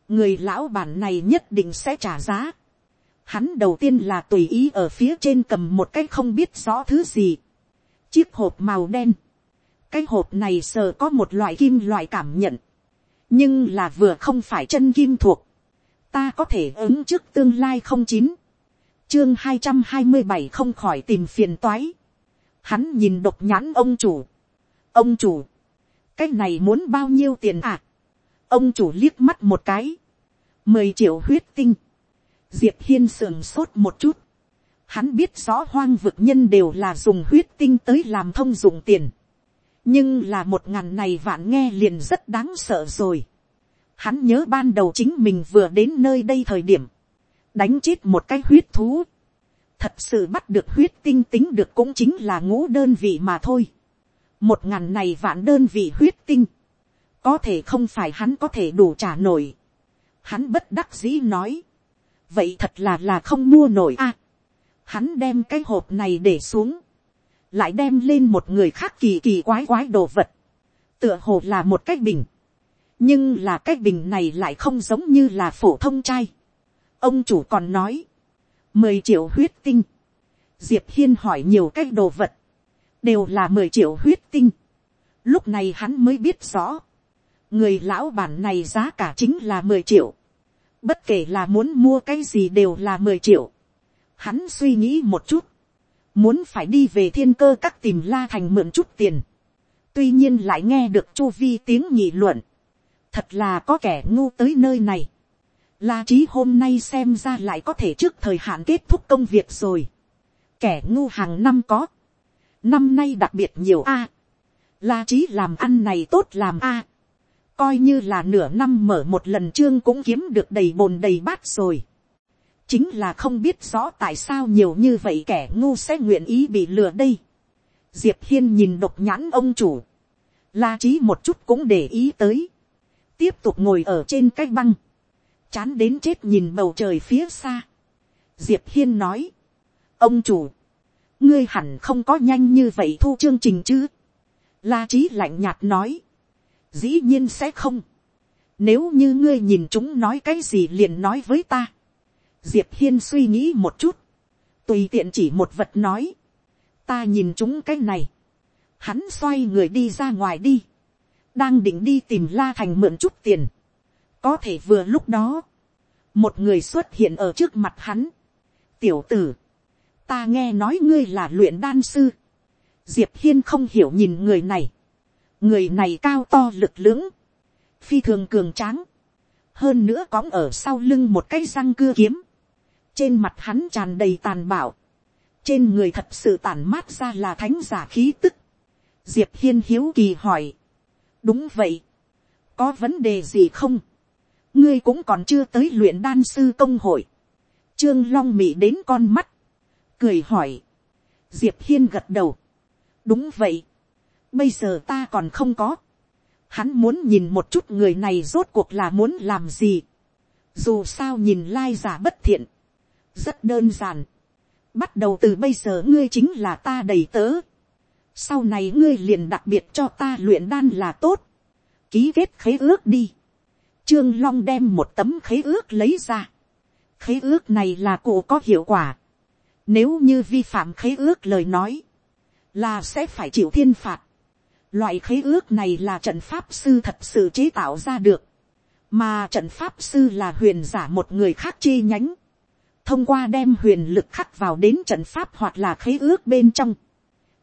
người lão bản này nhất định sẽ trả giá. Hắn đầu tiên là tùy ý ở phía trên cầm một cái không biết rõ thứ gì. Chiếc hộp màu đen. Cái hộp này sờ có một loại kim loại cảm nhận. Nhưng là vừa không phải chân kim thuộc. Ta có thể ứng trước tương lai không chín. Chương hai trăm hai mươi bảy không khỏi tìm phiền toái. Hắn nhìn độc nhãn ông chủ. Ông chủ, cái này muốn bao nhiêu tiền à. ông chủ liếc mắt một cái. mười triệu huyết tinh. diệp hiên sườn sốt một chút. hắn biết rõ hoang vực nhân đều là dùng huyết tinh tới làm thông dụng tiền nhưng là một ngàn này vạn nghe liền rất đáng sợ rồi. Hắn nhớ ban đầu chính mình vừa đến nơi đây thời điểm. Đánh chết một cái huyết thú. Thật sự bắt được huyết tinh tính được cũng chính là ngũ đơn vị mà thôi. Một ngàn này vạn đơn vị huyết tinh. Có thể không phải hắn có thể đủ trả nổi. Hắn bất đắc dĩ nói. Vậy thật là là không mua nổi a Hắn đem cái hộp này để xuống. Lại đem lên một người khác kỳ kỳ quái quái đồ vật. Tựa hồ là một cái bình nhưng là cái bình này lại không giống như là phổ thông chai. ông chủ còn nói, mười triệu huyết tinh. diệp hiên hỏi nhiều cái đồ vật, đều là mười triệu huyết tinh. lúc này hắn mới biết rõ, người lão bản này giá cả chính là mười triệu. bất kể là muốn mua cái gì đều là mười triệu. hắn suy nghĩ một chút, muốn phải đi về thiên cơ các tìm la thành mượn chút tiền. tuy nhiên lại nghe được chu vi tiếng nhị luận thật là có kẻ ngu tới nơi này. La trí hôm nay xem ra lại có thể trước thời hạn kết thúc công việc rồi. Kẻ ngu hàng năm có. Năm nay đặc biệt nhiều a. La trí làm ăn này tốt làm a. Coi như là nửa năm mở một lần chương cũng kiếm được đầy bồn đầy bát rồi. Chính là không biết rõ tại sao nhiều như vậy kẻ ngu sẽ nguyện ý bị lừa đây. Diệp Hiên nhìn độc nhãn ông chủ. La trí một chút cũng để ý tới tiếp tục ngồi ở trên cái băng, chán đến chết nhìn bầu trời phía xa. diệp hiên nói, ông chủ, ngươi hẳn không có nhanh như vậy thu chương trình chứ. la trí lạnh nhạt nói, dĩ nhiên sẽ không. nếu như ngươi nhìn chúng nói cái gì liền nói với ta diệp hiên suy nghĩ một chút, tùy tiện chỉ một vật nói, ta nhìn chúng cái này, hắn xoay người đi ra ngoài đi. Đang định đi tìm la thành mượn chút tiền. có thể vừa lúc đó, một người xuất hiện ở trước mặt hắn. tiểu tử, ta nghe nói ngươi là luyện đan sư. diệp hiên không hiểu nhìn người này. người này cao to lực lưỡng, phi thường cường tráng, hơn nữa cõng ở sau lưng một cái răng cưa kiếm, trên mặt hắn tràn đầy tàn bạo, trên người thật sự tản mát ra là thánh giả khí tức. Diệp hiên hiếu kỳ hỏi, đúng vậy, có vấn đề gì không, ngươi cũng còn chưa tới luyện đan sư công hội, trương long mỹ đến con mắt, cười hỏi, diệp hiên gật đầu, đúng vậy, bây giờ ta còn không có, hắn muốn nhìn một chút người này rốt cuộc là muốn làm gì, dù sao nhìn lai giả bất thiện, rất đơn giản, bắt đầu từ bây giờ ngươi chính là ta đầy tớ, sau này ngươi liền đặc biệt cho ta luyện đan là tốt, ký kết khế ước đi, trương long đem một tấm khế ước lấy ra, khế ước này là cụ có hiệu quả, nếu như vi phạm khế ước lời nói, là sẽ phải chịu thiên phạt, loại khế ước này là trận pháp sư thật sự chế tạo ra được, mà trận pháp sư là huyền giả một người khác chi nhánh, thông qua đem huyền lực khắc vào đến trận pháp hoặc là khế ước bên trong,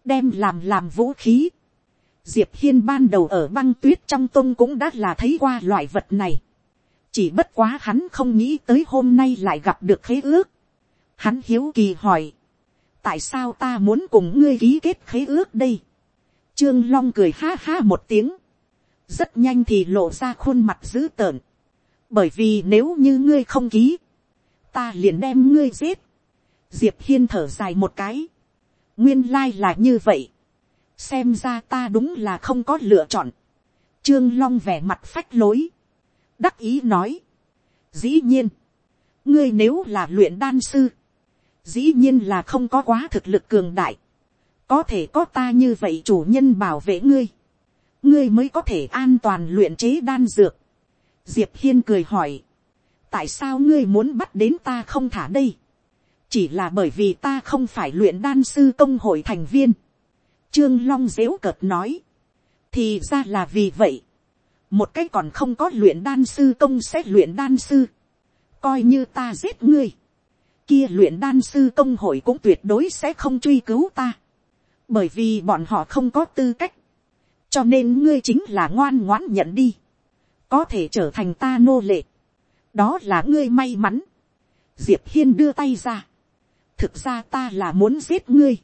đem làm làm vũ khí. Diệp hiên ban đầu ở băng tuyết trong tông cũng đã là thấy qua loại vật này. chỉ bất quá hắn không nghĩ tới hôm nay lại gặp được khế ước. hắn hiếu kỳ hỏi, tại sao ta muốn cùng ngươi ký kết khế ước đây. trương long cười ha ha một tiếng, rất nhanh thì lộ ra khuôn mặt dữ tợn. bởi vì nếu như ngươi không ký, ta liền đem ngươi giết. diệp hiên thở dài một cái. Nguyên lai là như vậy, xem ra ta đúng là không có lựa chọn, trương long vẻ mặt phách lối, đắc ý nói, dĩ nhiên, ngươi nếu là luyện đan sư, dĩ nhiên là không có quá thực lực cường đại, có thể có ta như vậy chủ nhân bảo vệ ngươi, ngươi mới có thể an toàn luyện chế đan dược. Diệp hiên cười hỏi, tại sao ngươi muốn bắt đến ta không thả đây, chỉ là bởi vì ta không phải luyện đan sư công hội thành viên. Trương Long dếu cợt nói, thì ra là vì vậy, một cái còn không có luyện đan sư công sẽ luyện đan sư, coi như ta giết ngươi, kia luyện đan sư công hội cũng tuyệt đối sẽ không truy cứu ta, bởi vì bọn họ không có tư cách, cho nên ngươi chính là ngoan ngoãn nhận đi, có thể trở thành ta nô lệ, đó là ngươi may mắn, diệp hiên đưa tay ra, thực ra ta là muốn giết ngươi.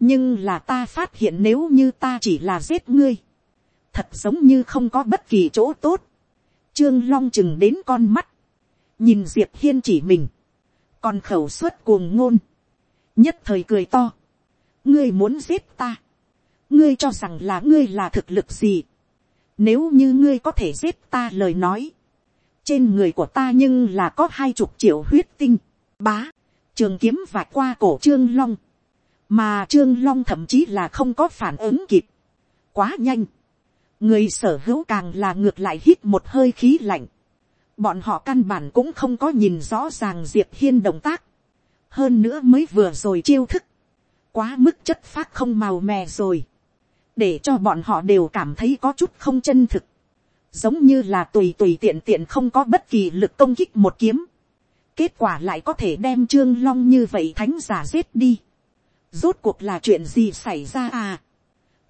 nhưng là ta phát hiện nếu như ta chỉ là giết ngươi, thật giống như không có bất kỳ chỗ tốt. trương long chừng đến con mắt, nhìn diệp hiên chỉ mình, còn khẩu suất cuồng ngôn, nhất thời cười to, ngươi muốn giết ta, ngươi cho rằng là ngươi là thực lực gì, nếu như ngươi có thể giết ta lời nói, trên người của ta nhưng là có hai chục triệu huyết tinh, bá, trường kiếm vạch qua cổ trương long, mà trương long thậm chí là không có phản ứng kịp, quá nhanh, người sở hữu càng là ngược lại hít một hơi khí lạnh, bọn họ căn bản cũng không có nhìn rõ ràng diệp hiên động tác, hơn nữa mới vừa rồi chiêu thức, quá mức chất phát không màu mè rồi, để cho bọn họ đều cảm thấy có chút không chân thực, giống như là tùy tùy tiện tiện không có bất kỳ lực công kích một kiếm, kết quả lại có thể đem trương long như vậy thánh giả giết đi, rốt cuộc là chuyện gì xảy ra à,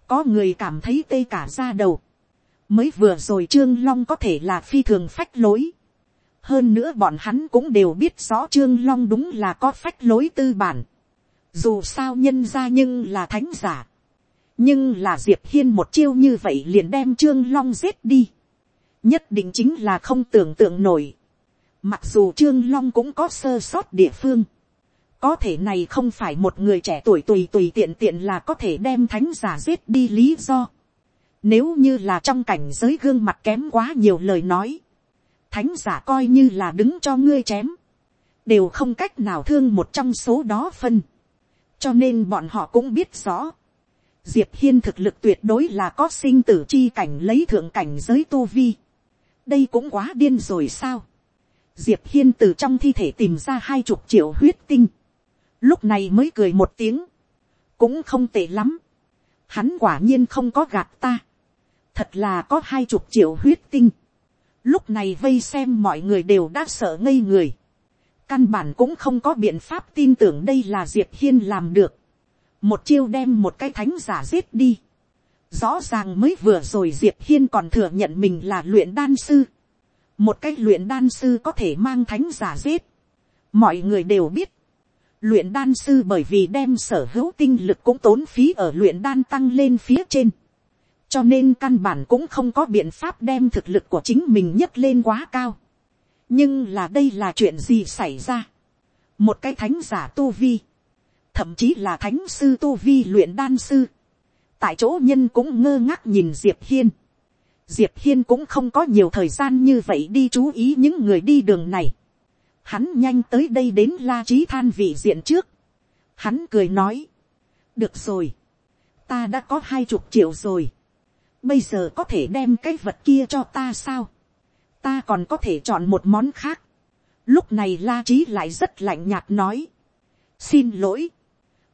có người cảm thấy tê cả ra đầu, mới vừa rồi trương long có thể là phi thường phách lối, hơn nữa bọn hắn cũng đều biết rõ trương long đúng là có phách lối tư bản, dù sao nhân ra nhưng là thánh giả, nhưng là diệp hiên một chiêu như vậy liền đem trương long giết đi, nhất định chính là không tưởng tượng nổi, mặc dù trương long cũng có sơ sót địa phương, có thể này không phải một người trẻ tuổi tùy tùy tiện tiện là có thể đem thánh giả giết đi lý do. Nếu như là trong cảnh giới gương mặt kém quá nhiều lời nói, thánh giả coi như là đứng cho ngươi chém, đều không cách nào thương một trong số đó phân. cho nên bọn họ cũng biết rõ, diệp hiên thực lực tuyệt đối là có sinh tử chi cảnh lấy thượng cảnh giới tu vi đây cũng quá điên rồi sao. diệp hiên từ trong thi thể tìm ra hai chục triệu huyết tinh. lúc này mới cười một tiếng. cũng không tệ lắm. hắn quả nhiên không có gạt ta. thật là có hai chục triệu huyết tinh. lúc này vây xem mọi người đều đã sợ ngây người. căn bản cũng không có biện pháp tin tưởng đây là diệp hiên làm được một chiêu đem một cái thánh giả giết đi. Rõ ràng mới vừa rồi Diệp Hiên còn thừa nhận mình là luyện đan sư. Một cái luyện đan sư có thể mang thánh giả giết. Mọi người đều biết. Luyện đan sư bởi vì đem sở hữu tinh lực cũng tốn phí ở luyện đan tăng lên phía trên. Cho nên căn bản cũng không có biện pháp đem thực lực của chính mình nhất lên quá cao. Nhưng là đây là chuyện gì xảy ra? Một cái thánh giả tu vi thậm chí là thánh sư tu vi luyện đan sư, tại chỗ nhân cũng ngơ ngác nhìn diệp hiên. diệp hiên cũng không có nhiều thời gian như vậy đi chú ý những người đi đường này. hắn nhanh tới đây đến la trí than vị diện trước. hắn cười nói, được rồi, ta đã có hai chục triệu rồi, bây giờ có thể đem cái vật kia cho ta sao, ta còn có thể chọn một món khác. lúc này la trí lại rất lạnh nhạt nói, xin lỗi,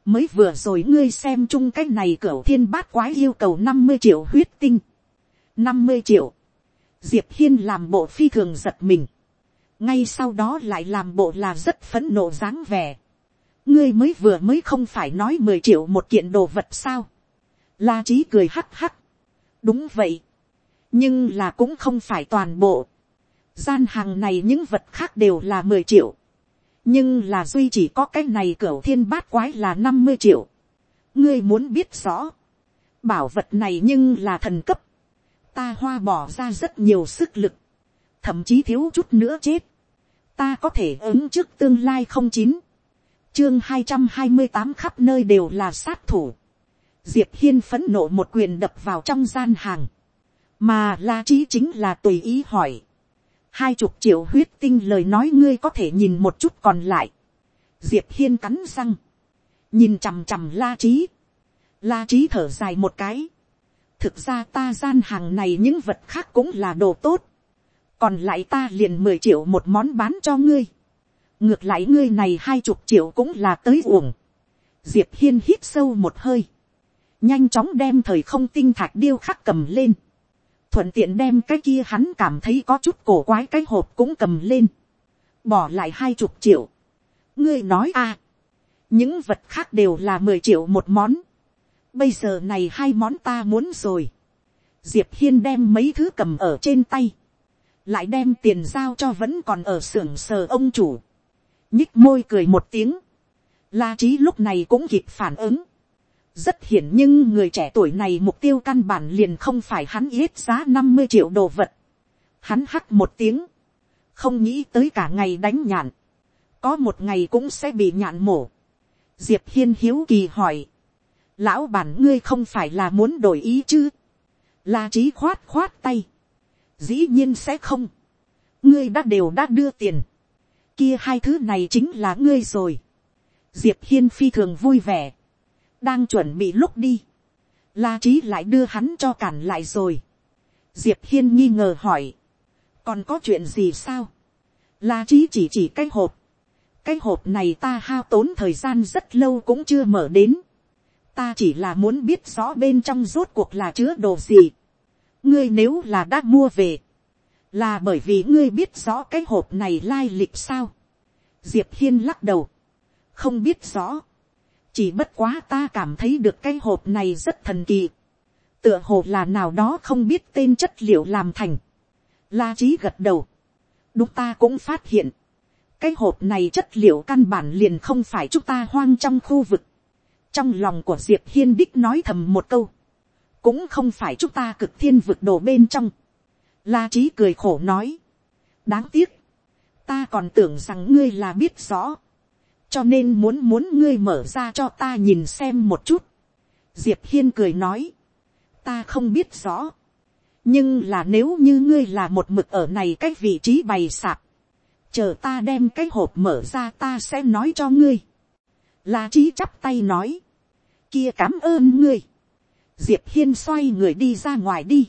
mới vừa rồi ngươi xem chung cái này cửa thiên bát quái yêu cầu năm mươi triệu huyết tinh. năm mươi triệu. diệp hiên làm bộ phi thường giật mình. ngay sau đó lại làm bộ là rất phấn nộ dáng vẻ. ngươi mới vừa mới không phải nói mười triệu một kiện đồ vật sao. la trí cười hắc hắc. đúng vậy. nhưng là cũng không phải toàn bộ. gian hàng này những vật khác đều là mười triệu nhưng là duy chỉ có cái này cửa thiên bát quái là năm mươi triệu. ngươi muốn biết rõ, bảo vật này nhưng là thần cấp, ta hoa bỏ ra rất nhiều sức lực, thậm chí thiếu chút nữa chết, ta có thể ứng trước tương lai không chín, chương hai trăm hai mươi tám khắp nơi đều là sát thủ, diệp hiên phấn nộ một quyền đập vào trong gian hàng, mà la trí chính là tùy ý hỏi, hai chục triệu huyết tinh lời nói ngươi có thể nhìn một chút còn lại. diệp hiên cắn răng, nhìn chằm chằm la trí, la trí thở dài một cái. thực ra ta gian hàng này những vật khác cũng là đồ tốt, còn lại ta liền mười triệu một món bán cho ngươi. ngược lại ngươi này hai chục triệu cũng là tới uổng. diệp hiên hít sâu một hơi, nhanh chóng đem thời không tinh thạch điêu khắc cầm lên thuận tiện đem cái kia hắn cảm thấy có chút cổ quái cái hộp cũng cầm lên, bỏ lại hai chục triệu. ngươi nói a, à, những vật khác đều là mười triệu một món, bây giờ này hai món ta muốn rồi, diệp hiên đem mấy thứ cầm ở trên tay, lại đem tiền giao cho vẫn còn ở xưởng sờ ông chủ, nhích môi cười một tiếng, la trí lúc này cũng kịp phản ứng, rất hiển nhưng người trẻ tuổi này mục tiêu căn bản liền không phải hắn ít giá năm mươi triệu đồ vật. hắn hắc một tiếng, không nghĩ tới cả ngày đánh nhạn, có một ngày cũng sẽ bị nhạn mổ. diệp hiên hiếu kỳ hỏi, lão bản ngươi không phải là muốn đổi ý chứ, la trí khoát khoát tay, dĩ nhiên sẽ không, ngươi đã đều đã đưa tiền, kia hai thứ này chính là ngươi rồi, diệp hiên phi thường vui vẻ, đang chuẩn bị lúc đi, la trí lại đưa hắn cho cản lại rồi, diệp hiên nghi ngờ hỏi, còn có chuyện gì sao, la trí chỉ chỉ cái hộp, cái hộp này ta hao tốn thời gian rất lâu cũng chưa mở đến, ta chỉ là muốn biết rõ bên trong rốt cuộc là chứa đồ gì, ngươi nếu là đã mua về, là bởi vì ngươi biết rõ cái hộp này lai lịch sao. diệp hiên lắc đầu, không biết rõ, chỉ bất quá ta cảm thấy được cái hộp này rất thần kỳ, tựa hồ là nào đó không biết tên chất liệu làm thành, la trí gật đầu, đúng ta cũng phát hiện, cái hộp này chất liệu căn bản liền không phải chúng ta hoang trong khu vực, trong lòng của diệp hiên đích nói thầm một câu, cũng không phải chúng ta cực thiên vực đồ bên trong, La trí cười khổ nói. Đáng tiếc. Ta còn tưởng rằng ngươi là biết rõ. Cho nên muốn muốn ngươi mở ra cho ta nhìn xem một chút. Diệp Hiên cười nói. Ta không biết rõ. Nhưng là nếu như ngươi là một mực ở này cái vị trí bày sạp. Chờ ta đem cái hộp mở ra ta sẽ nói cho ngươi. La trí chắp tay nói. Kia cảm ơn ngươi. Diệp Hiên xoay người đi ra ngoài đi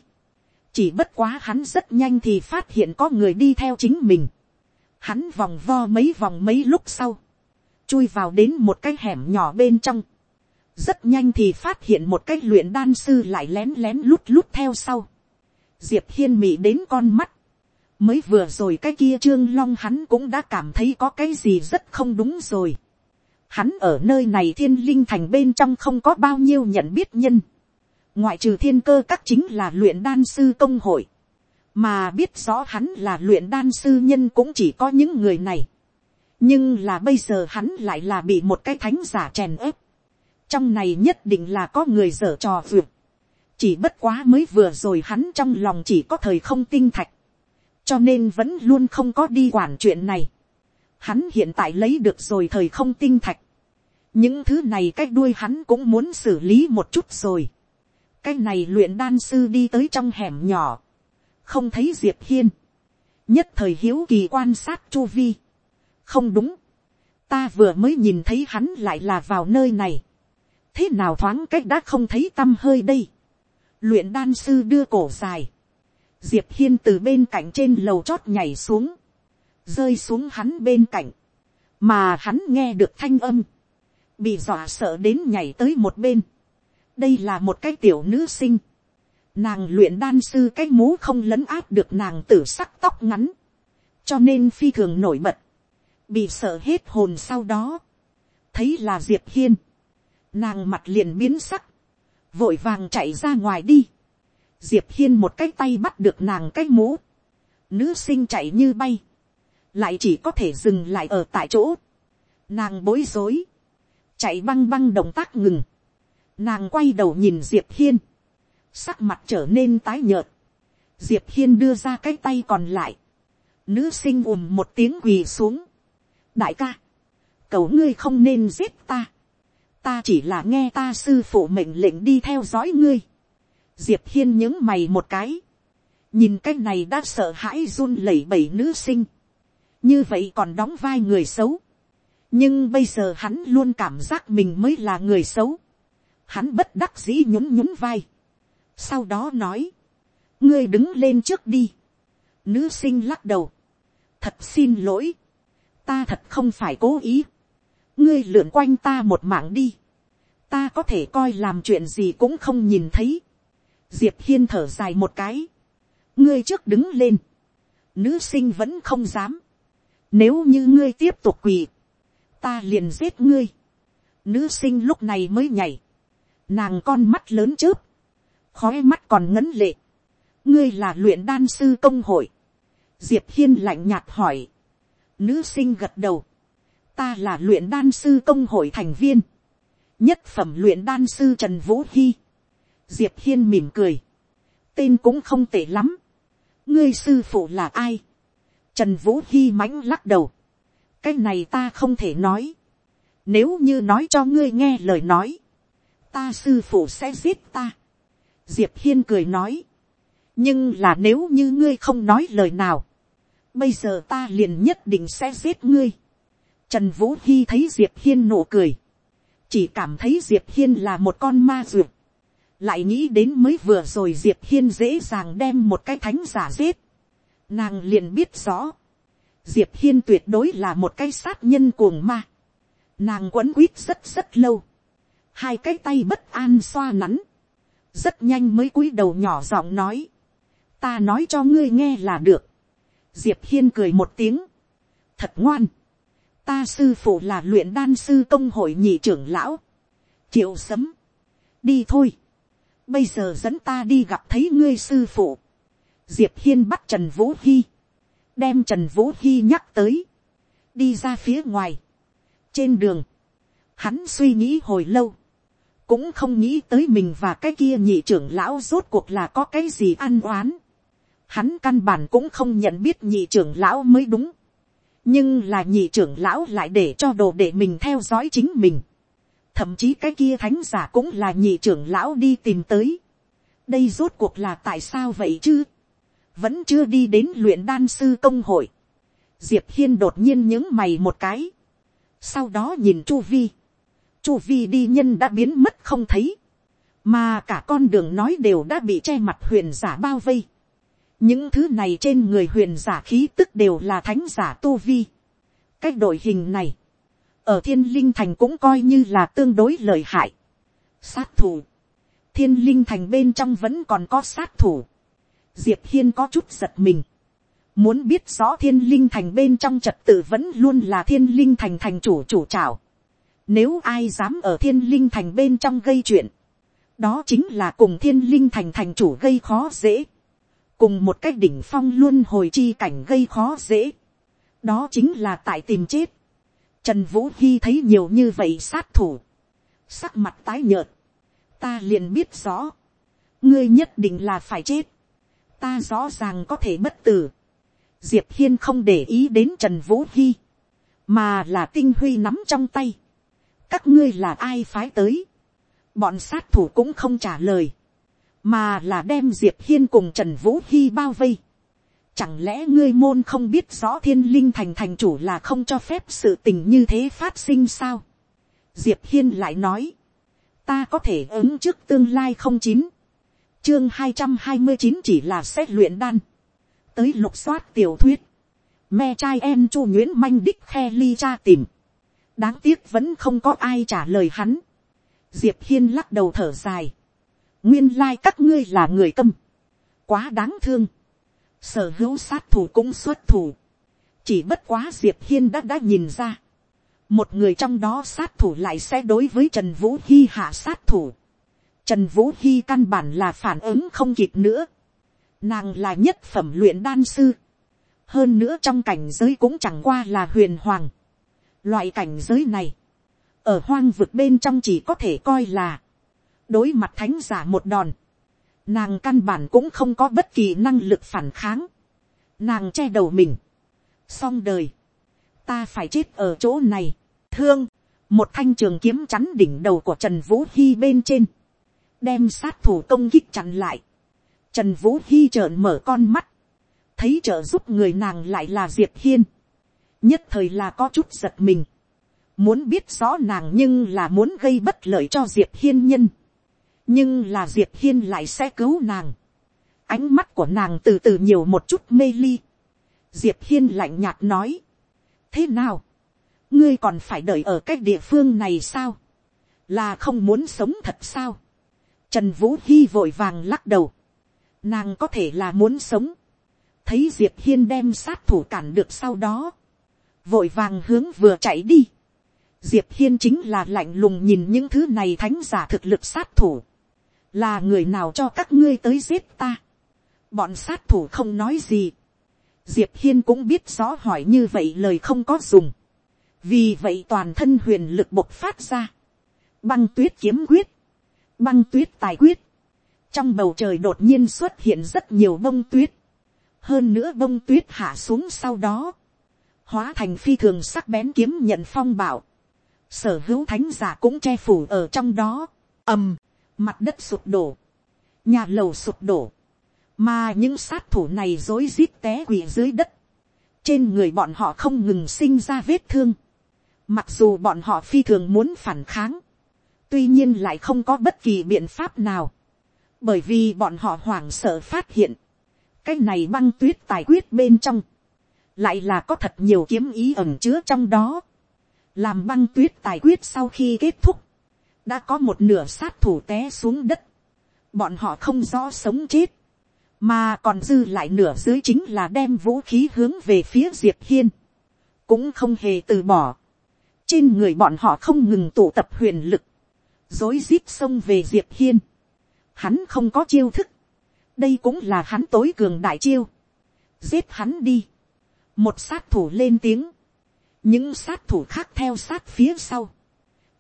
chỉ bất quá hắn rất nhanh thì phát hiện có người đi theo chính mình. Hắn vòng vo mấy vòng mấy lúc sau, chui vào đến một cái hẻm nhỏ bên trong. rất nhanh thì phát hiện một cái luyện đan sư lại lén lén lút lút theo sau. diệp hiên mị đến con mắt. mới vừa rồi cái kia trương long hắn cũng đã cảm thấy có cái gì rất không đúng rồi. hắn ở nơi này thiên linh thành bên trong không có bao nhiêu nhận biết nhân ngoại trừ thiên cơ các chính là luyện đan sư công hội, mà biết rõ hắn là luyện đan sư nhân cũng chỉ có những người này nhưng là bây giờ hắn lại là bị một cái thánh giả chèn ép. trong này nhất định là có người dở trò vượt. chỉ bất quá mới vừa rồi hắn trong lòng chỉ có thời không tinh thạch. cho nên vẫn luôn không có đi quản chuyện này. hắn hiện tại lấy được rồi thời không tinh thạch. những thứ này cái đuôi hắn cũng muốn xử lý một chút rồi cái này luyện đan sư đi tới trong hẻm nhỏ, không thấy diệp hiên, nhất thời hiếu kỳ quan sát chu vi, không đúng, ta vừa mới nhìn thấy hắn lại là vào nơi này, thế nào thoáng cách đã không thấy t â m hơi đây, luyện đan sư đưa cổ dài, diệp hiên từ bên cạnh trên lầu chót nhảy xuống, rơi xuống hắn bên cạnh, mà hắn nghe được thanh âm, bị dọa sợ đến nhảy tới một bên, đây là một cái tiểu nữ sinh, nàng luyện đan sư cái mũ không lấn áp được nàng tử sắc tóc ngắn, cho nên phi thường nổi bật, bị sợ hết hồn sau đó, thấy là diệp hiên, nàng mặt liền biến sắc, vội vàng chạy ra ngoài đi, diệp hiên một cái tay bắt được nàng cái mũ, nữ sinh chạy như bay, lại chỉ có thể dừng lại ở tại chỗ, nàng bối rối, chạy băng băng động tác ngừng, Nàng quay đầu nhìn Diệp Hiên. Sắc mặt trở nên tái nhợt. Diệp Hiên đưa ra cái tay còn lại. Nữ sinh ùm một tiếng quỳ xuống. Đại ca. Cầu ngươi không nên giết ta. Ta chỉ là nghe ta sư phụ mệnh lệnh đi theo dõi ngươi. Diệp Hiên những mày một cái. Nhìn cái này đã sợ hãi run lẩy bẩy nữ sinh. Như vậy còn đóng vai người xấu. Nhưng bây giờ hắn luôn cảm giác mình mới là người xấu Hắn bất đắc dĩ nhún nhún vai. Sau đó nói. Ngươi đứng lên trước đi. Nữ sinh lắc đầu. Thật xin lỗi. Ta thật không phải cố ý. Ngươi lượn quanh ta một mạng đi. Ta có thể coi làm chuyện gì cũng không nhìn thấy. Diệp Hiên thở dài một cái. Ngươi trước đứng lên. Nữ sinh vẫn không dám. Nếu như ngươi tiếp tục quỳ. Ta liền giết ngươi. Nữ sinh lúc này mới nhảy nàng con mắt lớn chớp, khói mắt còn ngấn lệ, ngươi là luyện đan sư công hội, diệp hiên lạnh nhạt hỏi, nữ sinh gật đầu, ta là luyện đan sư công hội thành viên, nhất phẩm luyện đan sư trần vũ hy, diệp hiên mỉm cười, tên cũng không tệ lắm, ngươi sư phụ là ai, trần vũ hy mãnh lắc đầu, cái này ta không thể nói, nếu như nói cho ngươi nghe lời nói, ta sư phụ sẽ giết ta. diệp hiên cười nói, nhưng là nếu như ngươi không nói lời nào, bây giờ ta liền nhất định sẽ giết ngươi. Trần Vũ Hy thấy Diệp Hiên nụ cười. Chỉ cảm thấy Diệp Hiên là một con ma dược. Lại nghĩ đến mới vừa rồi Diệp Hiên dễ dàng đem một cái thánh giả giết. Nàng liền biết rõ. Diệp Hiên tuyệt đối là một cái sát nhân cuồng ma. Nàng quấn quýt rất rất lâu. Hai cái tay bất an xoa nắn. Rất nhanh mới cúi đầu nhỏ giọng nói. Ta nói cho ngươi nghe là được. Diệp Hiên cười một tiếng. Thật ngoan. Ta sư phụ là luyện đan sư công hội nhị trưởng lão, triệu sấm, đi thôi, bây giờ dẫn ta đi gặp thấy ngươi sư phụ, diệp hiên bắt trần vũ hy, đem trần vũ hy nhắc tới, đi ra phía ngoài, trên đường, hắn suy nghĩ hồi lâu, cũng không nghĩ tới mình và cái kia nhị trưởng lão rốt cuộc là có cái gì ăn oán. Hắn căn bản cũng không nhận biết nhị trưởng lão mới đúng nhưng là nhị trưởng lão lại để cho đồ để mình theo dõi chính mình. thậm chí cái kia thánh giả cũng là nhị trưởng lão đi tìm tới. đây rốt cuộc là tại sao vậy chứ. vẫn chưa đi đến luyện đan sư công hội. diệp hiên đột nhiên những mày một cái. sau đó nhìn chu vi. chu vi đi nhân đã biến mất không thấy. mà cả con đường nói đều đã bị che mặt huyền giả bao vây những thứ này trên người huyền giả khí tức đều là thánh giả tu vi. cái đội hình này, ở thiên linh thành cũng coi như là tương đối lợi hại. sát thủ, thiên linh thành bên trong vẫn còn có sát thủ. diệp hiên có chút giật mình. muốn biết rõ thiên linh thành bên trong trật tự vẫn luôn là thiên linh thành thành chủ chủ trào. nếu ai dám ở thiên linh thành bên trong gây chuyện, đó chính là cùng thiên linh thành thành chủ gây khó dễ cùng một cái đỉnh phong luôn hồi chi cảnh gây khó dễ, đó chính là tại tìm chết. Trần Vũ Hy thấy nhiều như vậy sát thủ, sắc mặt tái nhợt, ta liền biết rõ, ngươi nhất định là phải chết, ta rõ ràng có thể bất tử. Diệp Hiên không để ý đến Trần Vũ Hy, mà là tinh huy nắm trong tay. các ngươi là ai phái tới, bọn sát thủ cũng không trả lời mà là đem diệp hiên cùng trần vũ hy bao vây. Chẳng lẽ ngươi môn không biết rõ thiên linh thành thành chủ là không cho phép sự tình như thế phát sinh sao? Diệp hiên lại nói, ta có thể ứng trước tương lai không chín, chương hai trăm hai mươi chín chỉ là xét luyện đan, tới lục soát tiểu thuyết, me trai em chu nguyễn manh đích khe ly cha tìm, đáng tiếc vẫn không có ai trả lời hắn, diệp hiên lắc đầu thở dài, nguyên lai các ngươi là người câm, quá đáng thương, sở hữu sát thủ cũng xuất thủ, chỉ bất quá diệp hiên đã đã nhìn ra, một người trong đó sát thủ lại sẽ đối với trần vũ hy hạ sát thủ, trần vũ hy căn bản là phản ứng không kịp nữa, nàng là nhất phẩm luyện đan sư, hơn nữa trong cảnh giới cũng chẳng qua là huyền hoàng, loại cảnh giới này, ở hoang vực bên trong chỉ có thể coi là đối mặt thánh giả một đòn, nàng căn bản cũng không có bất kỳ năng lực phản kháng, nàng che đầu mình, xong đời, ta phải chết ở chỗ này, thương, một thanh trường kiếm chắn đỉnh đầu của trần vũ hy bên trên, đem sát thủ công kích chặn lại, trần vũ hy trợn mở con mắt, thấy trợ giúp người nàng lại là diệp hiên, nhất thời là có chút giật mình, muốn biết rõ nàng nhưng là muốn gây bất lợi cho diệp hiên nhân, nhưng là diệp hiên lại sẽ cứu nàng. ánh mắt của nàng từ từ nhiều một chút mê ly. diệp hiên lạnh nhạt nói. thế nào, ngươi còn phải đợi ở cái địa phương này sao, là không muốn sống thật sao. trần vũ hy vội vàng lắc đầu. nàng có thể là muốn sống. thấy diệp hiên đem sát thủ cản được sau đó. vội vàng hướng vừa chạy đi. Diệp Hiên chính là lạnh lùng nhìn những thứ này thánh giả thực lực sát thủ là người nào cho các ngươi tới giết ta. bọn sát thủ không nói gì. diệp hiên cũng biết rõ hỏi như vậy lời không có dùng. vì vậy toàn thân huyền lực bộc phát ra. băng tuyết kiếm quyết, băng tuyết tài quyết. trong bầu trời đột nhiên xuất hiện rất nhiều bông tuyết. hơn nữa bông tuyết hạ xuống sau đó, hóa thành phi thường sắc bén kiếm nhận phong bảo, sở hữu thánh giả cũng che phủ ở trong đó, ầm, mặt đất sụp đổ, nhà lầu sụp đổ, mà những sát thủ này dối rít té quỳ dưới đất, trên người bọn họ không ngừng sinh ra vết thương, mặc dù bọn họ phi thường muốn phản kháng, tuy nhiên lại không có bất kỳ biện pháp nào, bởi vì bọn họ hoảng sợ phát hiện, cái này băng tuyết tài quyết bên trong, lại là có thật nhiều kiếm ý ẩm chứa trong đó, làm băng tuyết tài quyết sau khi kết thúc, đã có một nửa sát thủ té xuống đất, bọn họ không rõ sống chết, mà còn dư lại nửa dưới chính là đem vũ khí hướng về phía diệp hiên, cũng không hề từ bỏ, trên người bọn họ không ngừng tụ tập huyền lực, dối rít xông về diệp hiên, hắn không có chiêu thức, đây cũng là hắn tối cường đại chiêu, giết hắn đi, một sát thủ lên tiếng, những sát thủ khác theo sát phía sau,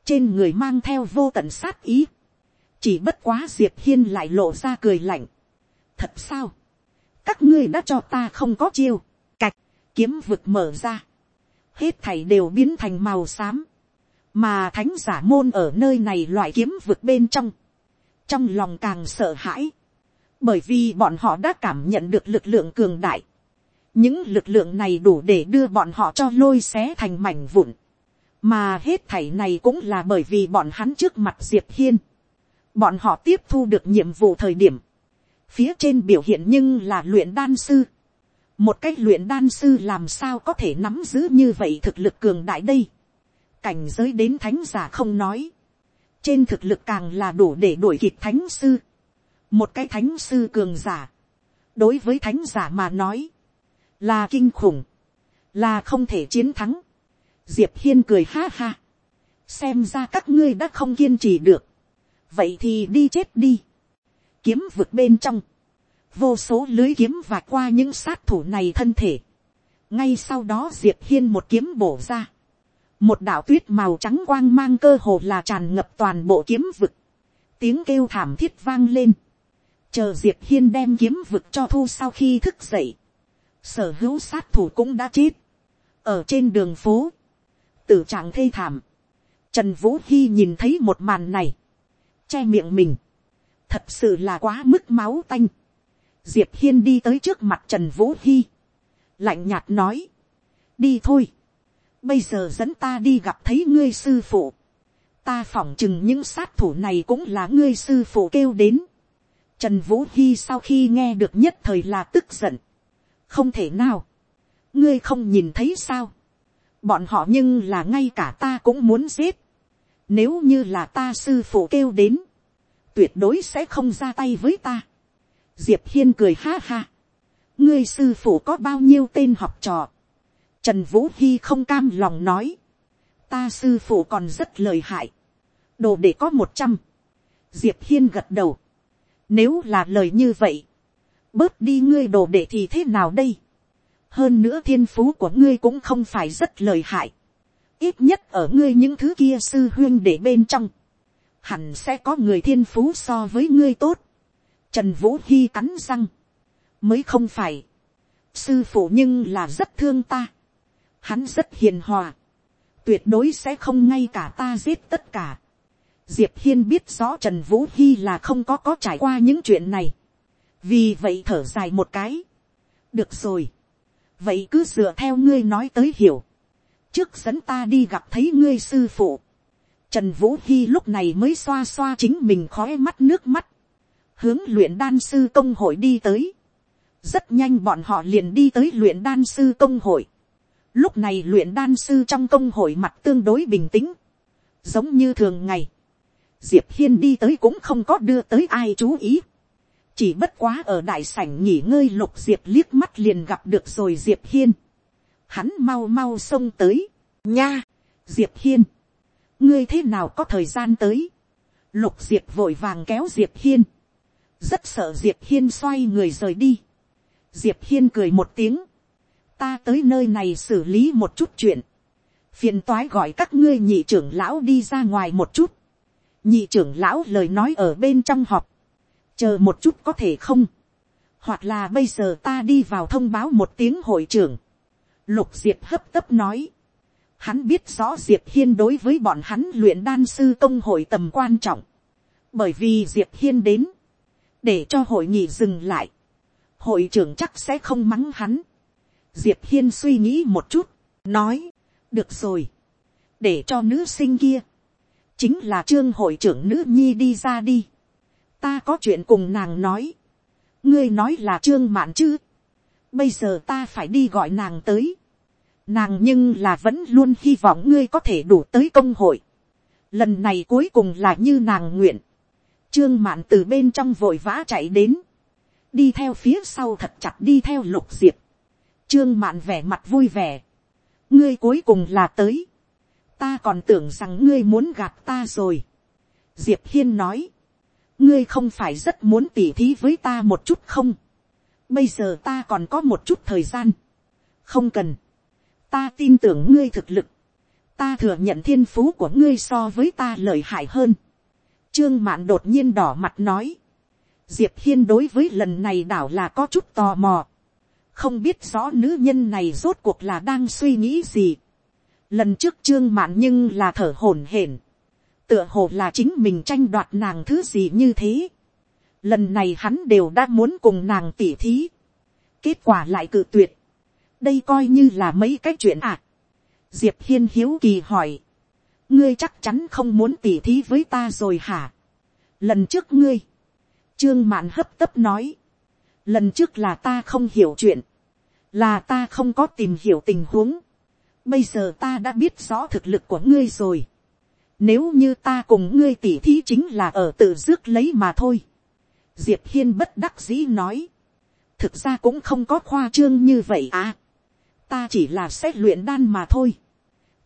trên người mang theo vô tận sát ý, chỉ bất quá diệp hiên lại lộ ra cười lạnh, thật sao, các ngươi đã cho ta không có chiêu, cạch, kiếm vực mở ra, hết thảy đều biến thành màu xám, mà thánh giả môn ở nơi này loại kiếm vực bên trong, trong lòng càng sợ hãi, bởi vì bọn họ đã cảm nhận được lực lượng cường đại, những lực lượng này đủ để đưa bọn họ cho lôi xé thành mảnh vụn, mà hết thảy này cũng là bởi vì bọn hắn trước mặt diệp hiên, bọn họ tiếp thu được nhiệm vụ thời điểm, phía trên biểu hiện nhưng là luyện đan sư, một cách luyện đan sư làm sao có thể nắm giữ như vậy thực lực cường đại đây, cảnh giới đến thánh giả không nói, trên thực lực càng là đủ để đuổi kịp thánh sư, một cái thánh sư cường giả, đối với thánh giả mà nói, là kinh khủng, là không thể chiến thắng. Diệp hiên cười ha ha, xem ra các ngươi đã không kiên trì được, vậy thì đi chết đi, kiếm vực bên trong, vô số lưới kiếm và qua những sát thủ này thân thể, ngay sau đó diệp hiên một kiếm bổ ra, một đạo tuyết màu trắng quang mang cơ hồ là tràn ngập toàn bộ kiếm vực, tiếng kêu thảm thiết vang lên, chờ diệp hiên đem kiếm vực cho thu sau khi thức dậy, sở hữu sát thủ cũng đã chết, ở trên đường phố, tử trạng thê thảm, trần vũ hy nhìn thấy một màn này, che miệng mình, thật sự là quá mức máu tanh, diệp hiên đi tới trước mặt trần vũ hy, lạnh nhạt nói, đi thôi, bây giờ dẫn ta đi gặp thấy ngươi sư phụ, ta phỏng chừng những sát thủ này cũng là ngươi sư phụ kêu đến, Trần Vũ Hy sau khi nghe được nhất thời là tức giận. Không thể nào. Ngươi không nhìn thấy sao. Bọn họ nhưng là ngay cả ta cũng muốn giết. Nếu như là ta sư phụ kêu đến. Tuyệt đối sẽ không ra tay với ta. Diệp Hiên cười ha ha. Ngươi sư phụ có bao nhiêu tên học trò. Trần Vũ Hy không cam lòng nói. Ta sư phụ còn rất lợi hại. Đồ để có một trăm. Diệp Hiên gật đầu nếu là lời như vậy, bớt đi ngươi đồ đệ thì thế nào đây? Hơn nữa thiên phú của ngươi cũng không phải rất lời hại. Ít nhất ở ngươi những thứ kia sư huyên để bên trong. Hẳn sẽ có người thiên phú so với ngươi tốt. Trần Vũ Hy cắn răng. Mới không phải. Sư phụ nhưng là rất thương ta. Hắn rất hiền hòa. Tuyệt đối sẽ không ngay cả ta giết tất cả diệp hiên biết rõ trần vũ hy là không có có trải qua những chuyện này, vì vậy thở dài một cái. được rồi, vậy cứ dựa theo ngươi nói tới hiểu, trước dẫn ta đi gặp thấy ngươi sư phụ. Trần Vũ Hy lúc này mới xoa xoa chính mình khói mắt nước mắt. Hướng luyện đan sư công hội đi tới. Rất nhanh bọn họ liền đi tới luyện đan sư công hội. Lúc này luyện đan sư trong công hội mặt tương đối bình tĩnh. Giống như thường ngày diệp hiên đi tới cũng không có đưa tới ai chú ý chỉ bất quá ở đại sảnh nghỉ ngơi lục diệp liếc mắt liền gặp được rồi diệp hiên. hắn mau mau xông tới. nha, diệp hiên. ngươi thế nào có thời gian tới. lục diệp vội vàng kéo diệp hiên. rất sợ diệp hiên xoay người rời đi. diệp hiên cười một tiếng. ta tới nơi này xử lý một chút chuyện. phiền toái gọi các ngươi nhị trưởng lão đi ra ngoài một chút nhị trưởng lão lời nói ở bên trong họp, chờ một chút có thể không, hoặc là bây giờ ta đi vào thông báo một tiếng hội trưởng, lục diệp hấp tấp nói, hắn biết rõ diệp hiên đối với bọn hắn luyện đan sư công hội tầm quan trọng, bởi vì diệp hiên đến, để cho hội nghị dừng lại, hội trưởng chắc sẽ không mắng hắn. diệp hiên suy nghĩ một chút, nói, được rồi, để cho nữ sinh kia, chính là trương hội trưởng nữ nhi đi ra đi, ta có chuyện cùng nàng nói, ngươi nói là trương mạn chứ, bây giờ ta phải đi gọi nàng tới, nàng nhưng là vẫn luôn hy vọng ngươi có thể đủ tới công hội, lần này cuối cùng là như nàng nguyện, trương mạn từ bên trong vội vã chạy đến, đi theo phía sau thật chặt đi theo lục diệp, trương mạn vẻ mặt vui vẻ, ngươi cuối cùng là tới, ta còn tưởng rằng ngươi muốn gạt ta rồi. diệp hiên nói, ngươi không phải rất muốn tỉ thí với ta một chút không, bây giờ ta còn có một chút thời gian, không cần, ta tin tưởng ngươi thực lực, ta thừa nhận thiên phú của ngươi so với ta lợi hại hơn. Trương mạn đột nhiên đỏ mặt nói, diệp hiên đối với lần này đảo là có chút tò mò, không biết rõ nữ nhân này rốt cuộc là đang suy nghĩ gì. lần trước trương mạn nhưng là thở hổn hển, tựa hồ là chính mình tranh đoạt nàng thứ gì như thế. lần này hắn đều đã muốn cùng nàng tỉ thí, kết quả lại cự tuyệt, đây coi như là mấy cái chuyện à. diệp hiên hiếu kỳ hỏi, ngươi chắc chắn không muốn tỉ thí với ta rồi hả. lần trước ngươi, trương mạn hấp tấp nói, lần trước là ta không hiểu chuyện, là ta không có tìm hiểu tình huống, bây giờ ta đã biết rõ thực lực của ngươi rồi, nếu như ta cùng ngươi tỉ thí chính là ở tự rước lấy mà thôi, diệp hiên bất đắc dĩ nói, thực ra cũng không có khoa trương như vậy à, ta chỉ là xét luyện đan mà thôi,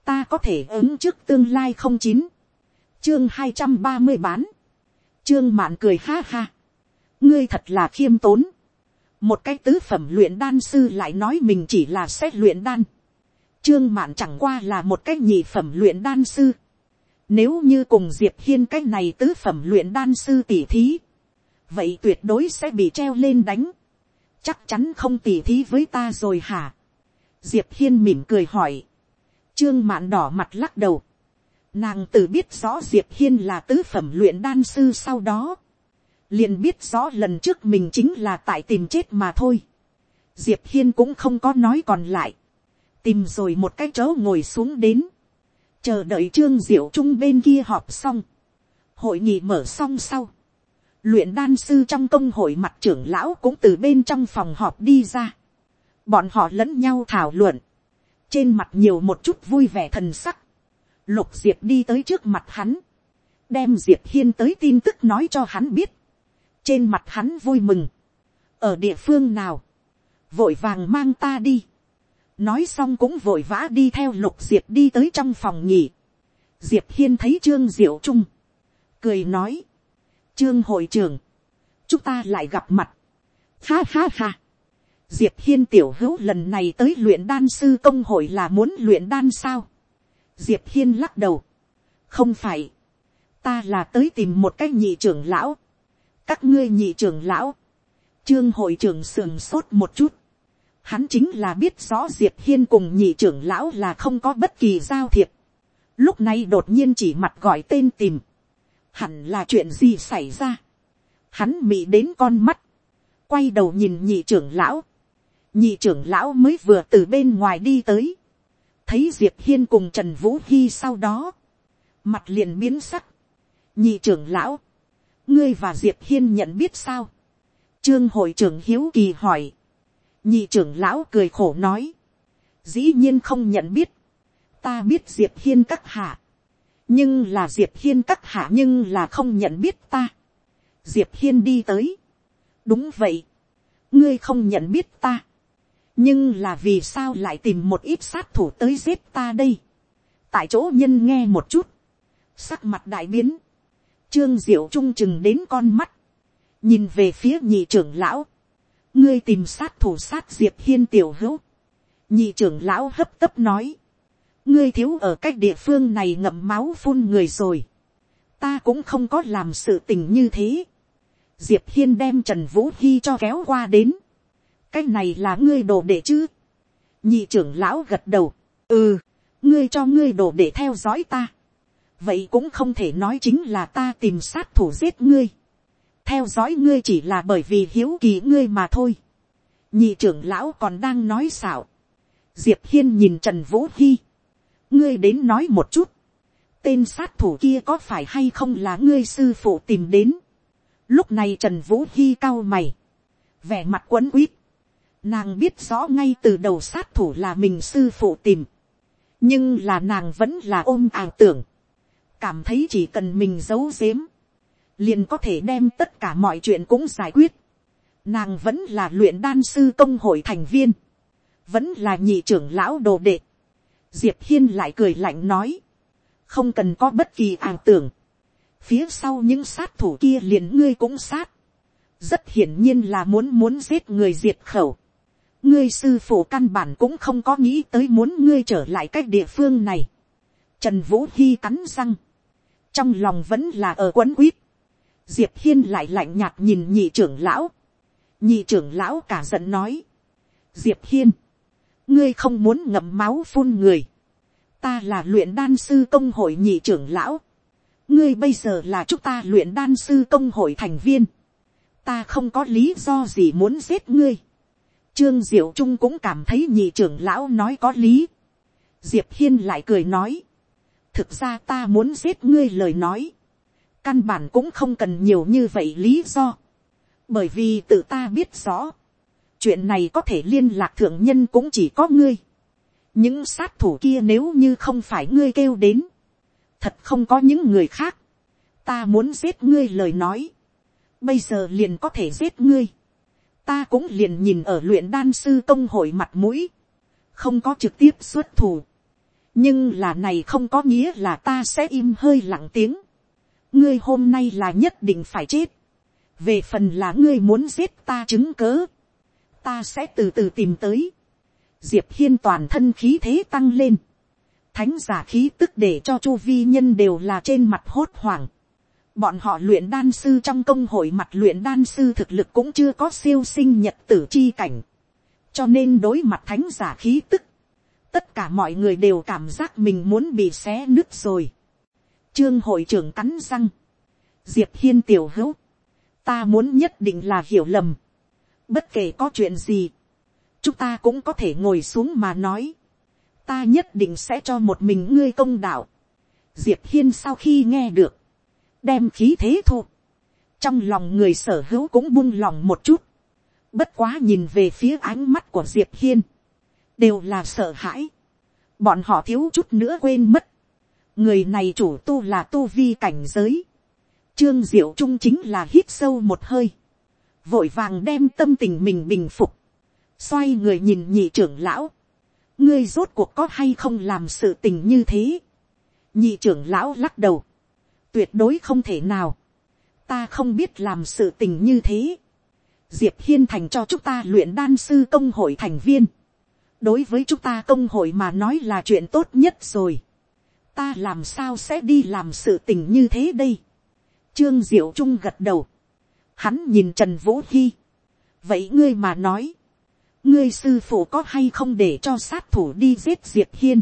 ta có thể ứng trước tương lai không chín, chương hai trăm ba mươi bán, chương mạn cười ha ha, ngươi thật là khiêm tốn, một cái tứ phẩm luyện đan sư lại nói mình chỉ là xét luyện đan, trương mạn chẳng qua là một cái nhị phẩm luyện đan sư, nếu như cùng diệp hiên cái này tứ phẩm luyện đan sư tỷ thí, vậy tuyệt đối sẽ bị treo lên đánh, chắc chắn không tỷ thí với ta rồi hả, diệp hiên mỉm cười hỏi, trương mạn đỏ mặt lắc đầu, nàng tự biết rõ diệp hiên là tứ phẩm luyện đan sư sau đó, liền biết rõ lần trước mình chính là tại tìm chết mà thôi. diệp hiên cũng không có nói còn lại, tìm rồi một cái chỗ ngồi xuống đến, chờ đợi trương diệu trung bên kia họp xong, hội nghị mở xong sau, luyện đan sư trong công hội mặt trưởng lão cũng từ bên trong phòng họp đi ra, bọn họ lẫn nhau thảo luận, trên mặt nhiều một chút vui vẻ thần sắc, lục diệp đi tới trước mặt hắn, đem diệp hiên tới tin tức nói cho hắn biết, trên mặt hắn vui mừng, ở địa phương nào, vội vàng mang ta đi, nói xong cũng vội vã đi theo lục diệp đi tới trong phòng nghỉ. diệp hiên thấy trương diệu trung, cười nói, trương hội trưởng, chúng ta lại gặp mặt, ha ha ha, diệp hiên tiểu hữu lần này tới luyện đan sư công hội là muốn luyện đan sao, diệp hiên lắc đầu, không phải, ta là tới tìm một cái nhị trưởng lão, các ngươi nhị trưởng lão, trương hội trưởng sườn sốt một chút, hắn chính là biết rõ diệp hiên cùng nhị trưởng lão là không có bất kỳ giao thiệp, lúc này đột nhiên chỉ mặt gọi tên tìm, hẳn là chuyện gì xảy ra, hắn mị đến con mắt, quay đầu nhìn nhị trưởng lão, nhị trưởng lão mới vừa từ bên ngoài đi tới, thấy diệp hiên cùng trần vũ hy sau đó, mặt liền biến sắc, nhị trưởng lão, ngươi và diệp hiên nhận biết sao, trương hội trưởng hiếu kỳ hỏi, nhị trưởng lão cười khổ nói, dĩ nhiên không nhận biết, ta biết diệp hiên các hạ, nhưng là diệp hiên các hạ nhưng là không nhận biết ta, diệp hiên đi tới, đúng vậy, ngươi không nhận biết ta, nhưng là vì sao lại tìm một ít sát thủ tới giết ta đây, tại chỗ nhân nghe một chút, sắc mặt đại biến, Trương Diệu Trung chừng đến con mắt. Nhìn về phía nhị trưởng lão. Ngươi tìm sát thủ sát Diệp Hiên tiểu hữu. Nhị trưởng lão hấp tấp nói. Ngươi thiếu ở cách địa phương này ngậm máu phun người rồi. Ta cũng không có làm sự tình như thế. diệp hiên đem trần vũ hy cho kéo qua đến, cái này là ngươi đồ để chứ, nhị trưởng lão gật đầu, ừ, ngươi cho ngươi đồ để theo dõi ta, vậy cũng không thể nói chính là ta tìm sát thủ giết ngươi, theo dõi ngươi chỉ là bởi vì hiếu kỳ ngươi mà thôi, nhị trưởng lão còn đang nói xạo, diệp hiên nhìn trần vũ hy, ngươi đến nói một chút, tên sát thủ kia có phải hay không là ngươi sư phụ tìm đến, lúc này trần vũ hy cao mày, vẻ mặt quấn quýt, nàng biết rõ ngay từ đầu sát thủ là mình sư phụ tìm, nhưng là nàng vẫn là ôm ảo tưởng, cảm thấy chỉ cần mình giấu giếm, liền có thể đem tất cả mọi chuyện cũng giải quyết. Nàng vẫn là luyện đan sư công hội thành viên, vẫn là nhị trưởng lão đồ đệ. Diệp hiên lại cười lạnh nói, không cần có bất kỳ ảo tưởng, phía sau những sát thủ kia liền ngươi cũng sát, rất hiển nhiên là muốn muốn giết người diệt khẩu. ngươi sư phụ căn bản cũng không có nghĩ tới muốn ngươi trở lại cách địa phương này. Trần Vũ Hy cắn răng, trong lòng vẫn là ở quấn quýt. Diệp hiên lại lạnh nhạt nhìn nhị trưởng lão, nhị trưởng lão cả giận nói, diệp hiên, ngươi không muốn ngậm máu phun người, ta là luyện đan sư công hội nhị trưởng lão, ngươi bây giờ là chúng ta luyện đan sư công hội thành viên, ta không có lý do gì muốn giết ngươi. Trương Diệu Trung cũng cảm thấy nhị trưởng lão nói có lý. Diệp Hiên lại cười nói. Thực ra ta muốn giết ngươi lời nói. Căn bản cũng không cần nhiều như vậy lý do. Bởi vì tự ta biết rõ. Chuyện này có thể liên lạc thượng nhân cũng chỉ có ngươi. Những sát thủ kia nếu như không phải ngươi kêu đến thật không có những người khác, ta muốn giết ngươi lời nói, bây giờ liền có thể giết ngươi, ta cũng liền nhìn ở luyện đan sư công hội mặt mũi, không có trực tiếp xuất thủ, nhưng là này không có nghĩa là ta sẽ im hơi lặng tiếng, ngươi hôm nay là nhất định phải chết, về phần là ngươi muốn giết ta chứng cớ, ta sẽ từ từ tìm tới, diệp hiên toàn thân khí thế tăng lên, thánh giả khí tức để cho chu vi nhân đều là trên mặt hốt hoảng. Bọn họ luyện đan sư trong công hội mặt luyện đan sư thực lực cũng chưa có siêu sinh nhật tử chi cảnh. Cho nên đối mặt thánh giả khí tức. Tất cả mọi người đều cảm giác mình muốn bị xé nứt rồi. Trương hội trưởng cắn răng. Diệp hiên tiểu hữu. Ta muốn nhất định là hiểu lầm. Bất kể có chuyện gì. Chúng ta cũng có thể ngồi xuống mà nói ta nhất định sẽ cho một mình ngươi công đạo. diệp hiên sau khi nghe được, đem khí thế thu, trong lòng người sở hữu cũng buông lòng một chút, bất quá nhìn về phía ánh mắt của diệp hiên, đều là sợ hãi, bọn họ thiếu chút nữa quên mất, người này chủ tu là tu vi cảnh giới, trương diệu trung chính là hít sâu một hơi, vội vàng đem tâm tình mình bình phục, xoay người nhìn nhị trưởng lão, ngươi rốt cuộc có hay không làm sự tình như thế. nhị trưởng lão lắc đầu, tuyệt đối không thể nào, ta không biết làm sự tình như thế. diệp hiên thành cho chúng ta luyện đan sư công hội thành viên. đối với chúng ta công hội mà nói là chuyện tốt nhất rồi ta làm sao sẽ đi làm sự tình như thế đây. trương diệu trung gật đầu. hắn nhìn trần vũ hy. vậy ngươi mà nói, ngươi sư phụ có hay không để cho sát thủ đi giết diệp hiên.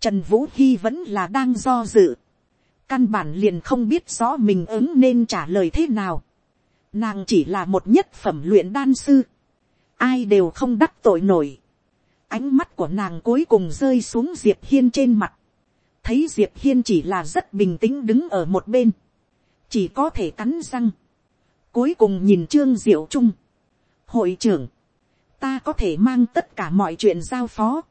trần vũ hy vẫn là đang do dự. căn bản liền không biết rõ mình ứng nên trả lời thế nào. nàng chỉ là một nhất phẩm luyện đan sư. ai đều không đắc tội nổi. ánh mắt của nàng cuối cùng rơi xuống diệp hiên trên mặt thấy diệp hiên chỉ là rất bình tĩnh đứng ở một bên. chỉ có thể cắn răng. cuối cùng nhìn trương diệu trung. hội trưởng ta có thể mang tất cả mọi chuyện giao phó,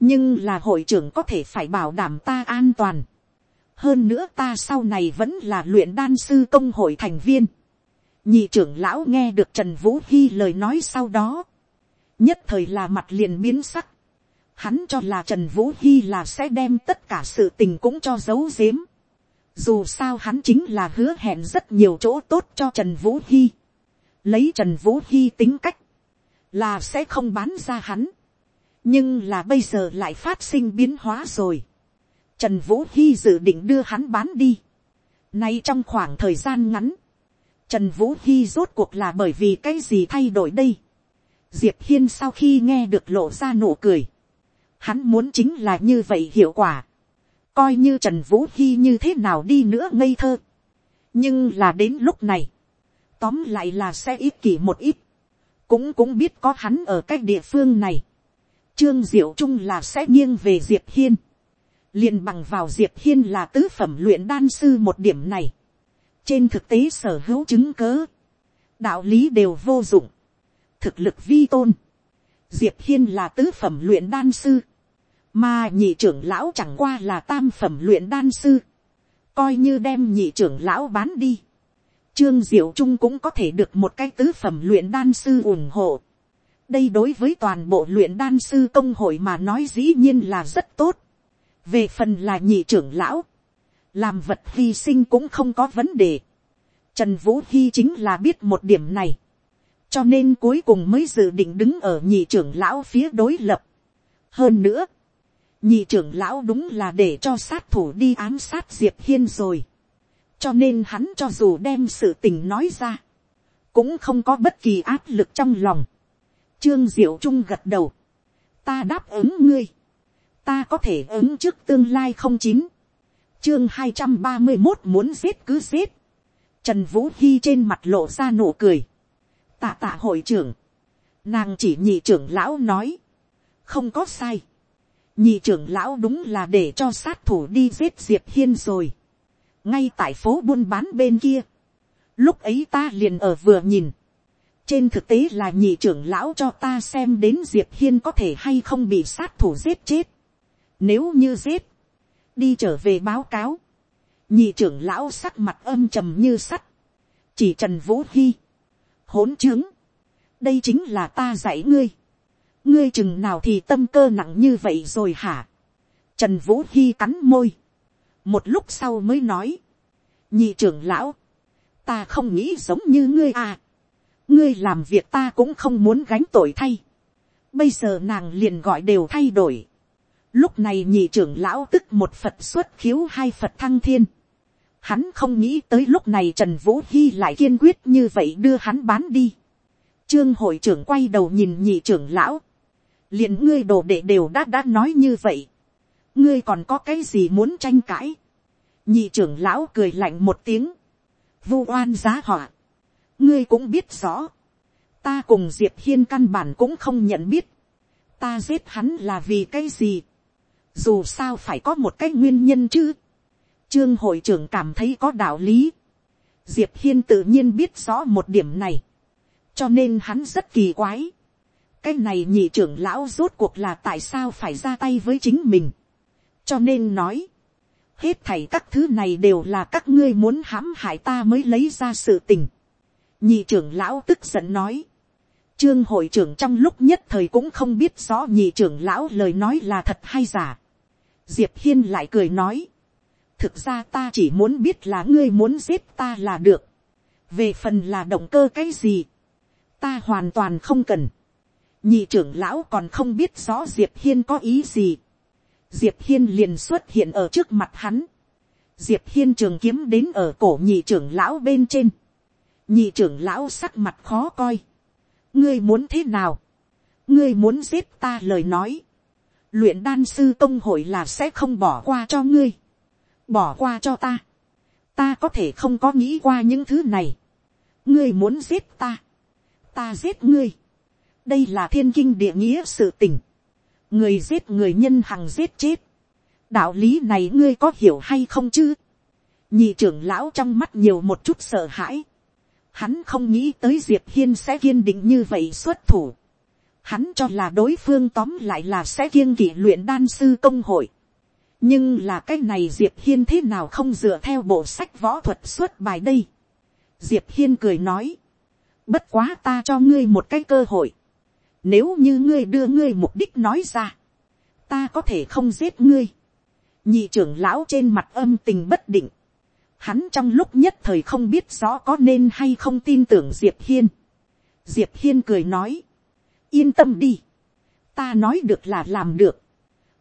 nhưng là hội trưởng có thể phải bảo đảm ta an toàn. hơn nữa ta sau này vẫn là luyện đan sư công hội thành viên. nhị trưởng lão nghe được trần vũ hy lời nói sau đó, nhất thời là mặt liền biến sắc hắn cho là trần vũ hy là sẽ đem tất cả sự tình cũng cho giấu giếm. dù sao hắn chính là hứa hẹn rất nhiều chỗ tốt cho trần vũ hy. lấy trần vũ hy tính cách, là sẽ không bán ra hắn. nhưng là bây giờ lại phát sinh biến hóa rồi. trần vũ hy dự định đưa hắn bán đi. nay trong khoảng thời gian ngắn, Trần Vũ Hy rốt cuộc là bởi vì cái gì thay đổi đây. Diệp Hiên sau khi nghe được lộ ra nụ cười. Hắn muốn chính là như vậy hiệu quả. Coi như Trần Vũ Hy như thế nào đi nữa ngây thơ. Nhưng là đến lúc này. Tóm lại là sẽ ít kỷ một ít. Cũng cũng biết có hắn ở cái địa phương này. Trương Diệu Trung là sẽ nghiêng về Diệp Hiên. liền bằng vào Diệp Hiên là tứ phẩm luyện đan sư một điểm này. Trên thực tế sở hữu chứng cớ. Đạo lý đều vô dụng. Thực lực vi tôn. Diệp Hiên là tứ phẩm luyện đan sư. Mà nhị trưởng lão chẳng qua là tam phẩm luyện đan sư. Coi như đem nhị trưởng lão bán đi. Trương Diệu Trung cũng có thể được một cái tứ phẩm luyện đan sư ủng hộ. Đây đối với toàn bộ luyện đan sư công hội mà nói dĩ nhiên là rất tốt. Về phần là nhị trưởng lão. Làm vật hy sinh cũng không có vấn đề. Trần Vũ Hy chính là biết một điểm này. Cho nên cuối cùng mới dự định đứng ở nhị trưởng lão phía đối lập. Hơn nữa nhị trưởng lão đúng là để cho sát thủ đi ám sát diệp hiên rồi. cho nên hắn cho dù đem sự tình nói ra, cũng không có bất kỳ áp lực trong lòng. trương diệu trung gật đầu, ta đáp ứng ngươi, ta có thể ứng trước tương lai không chín, chương hai trăm ba mươi một muốn giết cứ giết, trần vũ hy trên mặt lộ ra nụ cười, tạ tạ hội trưởng, nàng chỉ nhị trưởng lão nói, không có sai, nhị trưởng lão đúng là để cho sát thủ đi giết diệp hiên rồi. ngay tại phố buôn bán bên kia. lúc ấy ta liền ở vừa nhìn. trên thực tế là nhị trưởng lão cho ta xem đến diệp hiên có thể hay không bị sát thủ giết chết. nếu như giết, đi trở về báo cáo. nhị trưởng lão sắc mặt âm trầm như sắt. chỉ trần vũ hy. hỗn trướng. đây chính là ta dạy ngươi ngươi chừng nào thì tâm cơ nặng như vậy rồi hả. trần vũ hy cắn môi. một lúc sau mới nói. nhị trưởng lão, ta không nghĩ giống như ngươi à. ngươi làm việc ta cũng không muốn gánh tội thay. bây giờ nàng liền gọi đều thay đổi. lúc này nhị trưởng lão tức một phật xuất khiếu hai phật thăng thiên. Hắn không nghĩ tới lúc này Trần Vũ Hy lại kiên quyết như vậy đưa hắn bán đi. Trương hội trưởng quay đầu nhìn nhị trưởng lão liền ngươi đồ đệ đều đã đã nói như vậy, ngươi còn có cái gì muốn tranh cãi, nhị trưởng lão cười lạnh một tiếng, vu oan giá họa, ngươi cũng biết rõ, ta cùng diệp hiên căn bản cũng không nhận biết, ta giết hắn là vì cái gì, dù sao phải có một cái nguyên nhân chứ, trương hội trưởng cảm thấy có đạo lý, diệp hiên tự nhiên biết rõ một điểm này, cho nên hắn rất kỳ quái, cái này nhị trưởng lão rốt cuộc là tại sao phải ra tay với chính mình. cho nên nói, hết thảy các thứ này đều là các ngươi muốn hãm hại ta mới lấy ra sự tình. nhị trưởng lão tức giận nói, trương hội trưởng trong lúc nhất thời cũng không biết rõ nhị trưởng lão lời nói là thật hay giả. diệp hiên lại cười nói, thực ra ta chỉ muốn biết là ngươi muốn giết ta là được. về phần là động cơ cái gì, ta hoàn toàn không cần nhị trưởng lão còn không biết rõ diệp hiên có ý gì. diệp hiên liền xuất hiện ở trước mặt hắn. diệp hiên trường kiếm đến ở cổ nhị trưởng lão bên trên. nhị trưởng lão sắc mặt khó coi. ngươi muốn thế nào. ngươi muốn giết ta lời nói. luyện đan sư công hội là sẽ không bỏ qua cho ngươi. bỏ qua cho ta. ta có thể không có nghĩ qua những thứ này. ngươi muốn giết ta. ta giết ngươi đây là thiên kinh địa nghĩa sự tình. người giết người nhân hằng giết chết. đạo lý này ngươi có hiểu hay không chứ. nhị trưởng lão trong mắt nhiều một chút sợ hãi. hắn không nghĩ tới diệp hiên sẽ kiên định như vậy xuất thủ. hắn cho là đối phương tóm lại là sẽ kiêng kỵ luyện đan sư công hội. nhưng là cái này diệp hiên thế nào không dựa theo bộ sách võ thuật xuất bài đây. diệp hiên cười nói. bất quá ta cho ngươi một cái cơ hội nếu như ngươi đưa ngươi mục đích nói ra. Ta có thể không giết ngươi. Nhị trưởng lão trên mặt âm tình bất định. Hắn trong lúc nhất thời không biết rõ có nên hay không tin tưởng Diệp Hiên. Diệp Hiên cười nói. Yên tâm đi. Ta nói được là làm được.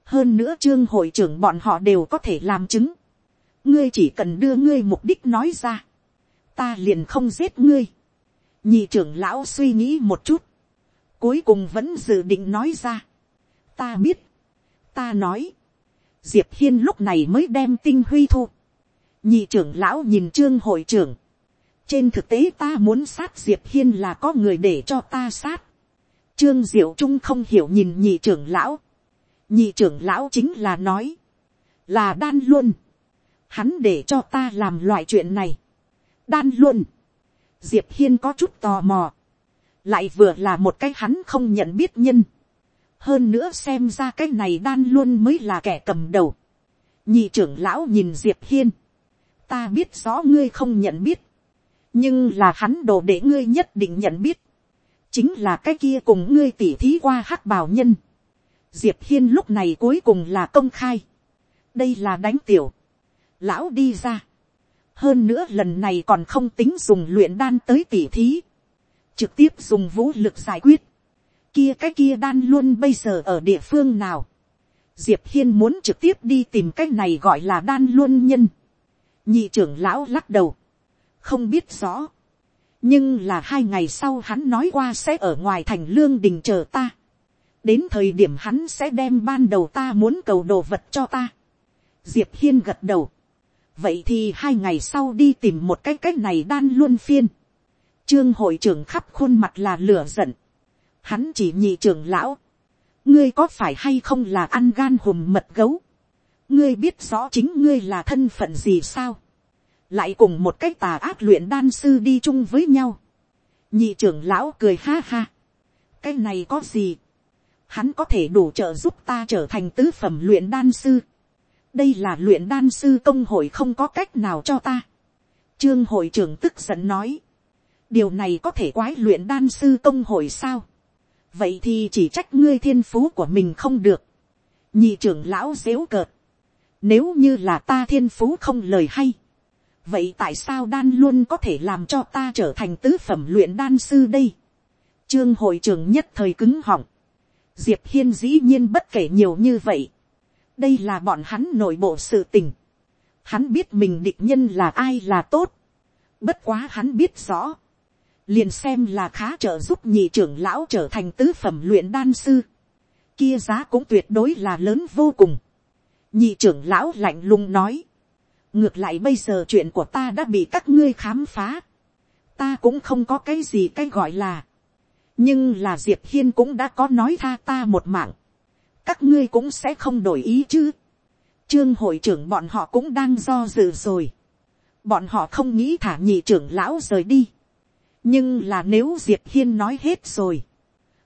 Hơn nữa trương hội trưởng bọn họ đều có thể làm chứng. Ngươi chỉ cần đưa ngươi mục đích nói ra. ta liền không giết ngươi. nhị trưởng lão suy nghĩ một chút, cuối cùng vẫn dự định nói ra. ta biết, ta nói, diệp hiên lúc này mới đem tinh huy thu. nhị trưởng lão nhìn trương hội trưởng, trên thực tế ta muốn sát diệp hiên là có người để cho ta sát. trương diệu trung không hiểu nhìn nhị trưởng lão. nhị trưởng lão chính là nói, là đan luôn. hắn để cho ta làm loại chuyện này. đan luôn. diệp hiên có chút tò mò lại vừa là một cái hắn không nhận biết nhân. hơn nữa xem ra cái này đan luôn mới là kẻ cầm đầu. nhị trưởng lão nhìn diệp hiên. ta biết rõ ngươi không nhận biết nhưng là hắn đồ để ngươi nhất định nhận biết, chính là cái kia cùng ngươi tỉ thí qua hắc bào nhân. Diệp hiên lúc này cuối cùng là công khai, đây là đánh tiểu, lão đi ra, hơn nữa lần này còn không tính dùng luyện đan tới tỉ thí, trực tiếp dùng vũ lực giải quyết, kia cái kia đan luôn bây giờ ở địa phương nào, diệp hiên muốn trực tiếp đi tìm cái này gọi là đan luôn nhân, nhị trưởng lão lắc đầu, không biết rõ. nhưng là hai ngày sau hắn nói qua sẽ ở ngoài thành lương đình chờ ta. đến thời điểm hắn sẽ đem ban đầu ta muốn cầu đồ vật cho ta. diệp hiên gật đầu. vậy thì hai ngày sau đi tìm một cái cách này đan luôn phiên trương hội trưởng khắp khuôn mặt là lửa giận. hắn chỉ nhị trưởng lão. ngươi có phải hay không là ăn gan hùm mật gấu. ngươi biết rõ chính ngươi là thân phận gì sao lại cùng một cách tà ác luyện đan sư đi chung với nhau. nhị trưởng lão cười ha ha. cái này có gì. hắn có thể đủ trợ giúp ta trở thành tứ phẩm luyện đan sư. đây là luyện đan sư công hội không có cách nào cho ta. trương hội trưởng tức giận nói điều này có thể quái luyện đan sư công hội sao. vậy thì chỉ trách ngươi thiên phú của mình không được. nhị trưởng lão dếu cợt. nếu như là ta thiên phú không lời hay, vậy tại sao đan luôn có thể làm cho ta trở thành tứ phẩm luyện đan sư đây. trương hội trưởng nhất thời cứng họng. diệp hiên dĩ nhiên bất kể nhiều như vậy. đây là bọn hắn nội bộ sự tình. hắn biết mình địch nhân là ai là tốt. bất quá hắn biết rõ liền xem là khá trợ giúp nhị trưởng lão trở thành tứ phẩm luyện đan sư. kia giá cũng tuyệt đối là lớn vô cùng. nhị trưởng lão lạnh lùng nói. Ngược lại bây giờ chuyện của ta đã bị các ngươi khám phá, ta cũng không có cái gì cái gọi là, nhưng là diệp hiên cũng đã có nói tha ta một mạng, các ngươi cũng sẽ không đổi ý chứ, trương hội trưởng bọn họ cũng đang do dự rồi, bọn họ không nghĩ thả nhị trưởng lão rời đi, nhưng là nếu diệp hiên nói hết rồi,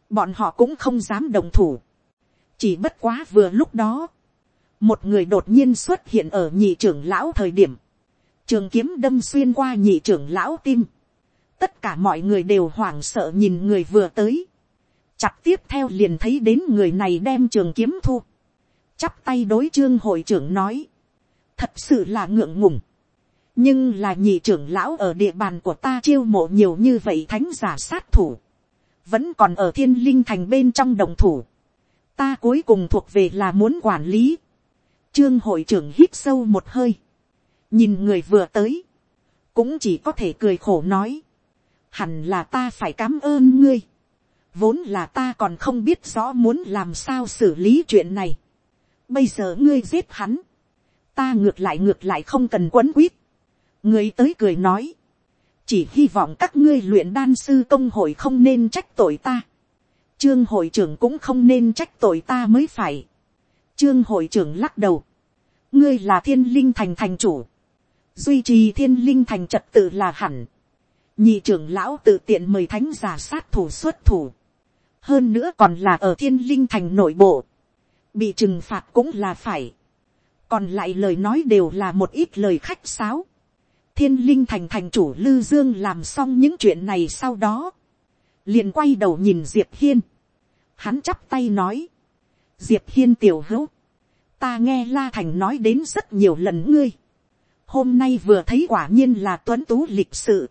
bọn họ cũng không dám đồng thủ, chỉ bất quá vừa lúc đó, một người đột nhiên xuất hiện ở nhị trưởng lão thời điểm, trường kiếm đâm xuyên qua nhị trưởng lão tim, tất cả mọi người đều hoảng sợ nhìn người vừa tới, chặt tiếp theo liền thấy đến người này đem trường kiếm thu, chắp tay đối trương hội trưởng nói, thật sự là ngượng ngùng, nhưng là nhị trưởng lão ở địa bàn của ta chiêu mộ nhiều như vậy thánh giả sát thủ, vẫn còn ở thiên linh thành bên trong đồng thủ, ta cuối cùng thuộc về là muốn quản lý, Trương hội trưởng hít sâu một hơi. Nhìn người vừa tới. Cũng chỉ có thể cười khổ nói. Hẳn là ta phải cảm ơn ngươi. Vốn là ta còn không biết rõ muốn làm sao xử lý chuyện này. Bây giờ ngươi giết hắn. Ta ngược lại ngược lại không cần quấn quýt. Người tới cười nói. Chỉ hy vọng các ngươi luyện đan sư công hội không nên trách tội ta. Trương hội trưởng cũng không nên trách tội ta mới phải Trương hội trưởng lắc đầu. Ngươi là thiên linh thành thành chủ. Duy trì thiên linh thành trật tự là hẳn. Nhị trưởng lão tự tiện mời thánh giả sát thủ xuất thủ. Hơn nữa còn là ở thiên linh thành nội bộ. Bị trừng phạt cũng là phải. Còn lại lời nói đều là một ít lời khách sáo. Thiên linh thành thành chủ Lư Dương làm xong những chuyện này sau đó. Liền quay đầu nhìn Diệp Hiên. Hắn chắp tay nói diệp hiên tiểu hữu, ta nghe la thành nói đến rất nhiều lần ngươi, hôm nay vừa thấy quả nhiên là tuấn tú lịch sự,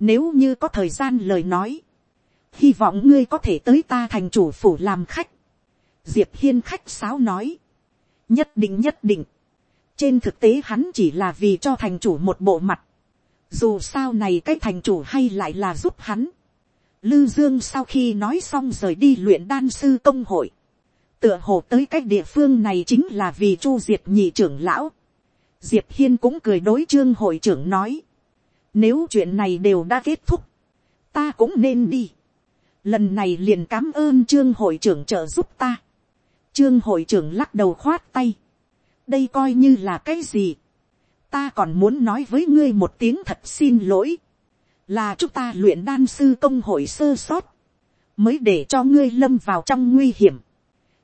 nếu như có thời gian lời nói, hy vọng ngươi có thể tới ta thành chủ phủ làm khách, diệp hiên khách sáo nói, nhất định nhất định, trên thực tế hắn chỉ là vì cho thành chủ một bộ mặt, dù sao này cái thành chủ hay lại là giúp hắn. Lư Dương sau khi nói xong rời đi luyện đan sư công hội. Tựa hồ tới cái địa phương này chính là vì chu diệt nhị trưởng lão. Diệp Hiên cũng cười đối trương hội trưởng nói. Nếu chuyện này đều đã kết thúc. Ta cũng nên đi. Lần này liền cảm ơn trương hội trưởng trợ giúp ta. Trương hội trưởng lắc đầu khoát tay. Đây coi như là cái gì? Ta còn muốn nói với ngươi một tiếng thật xin lỗi. Là chúng ta luyện đan sư công hội sơ sót. Mới để cho ngươi lâm vào trong nguy hiểm.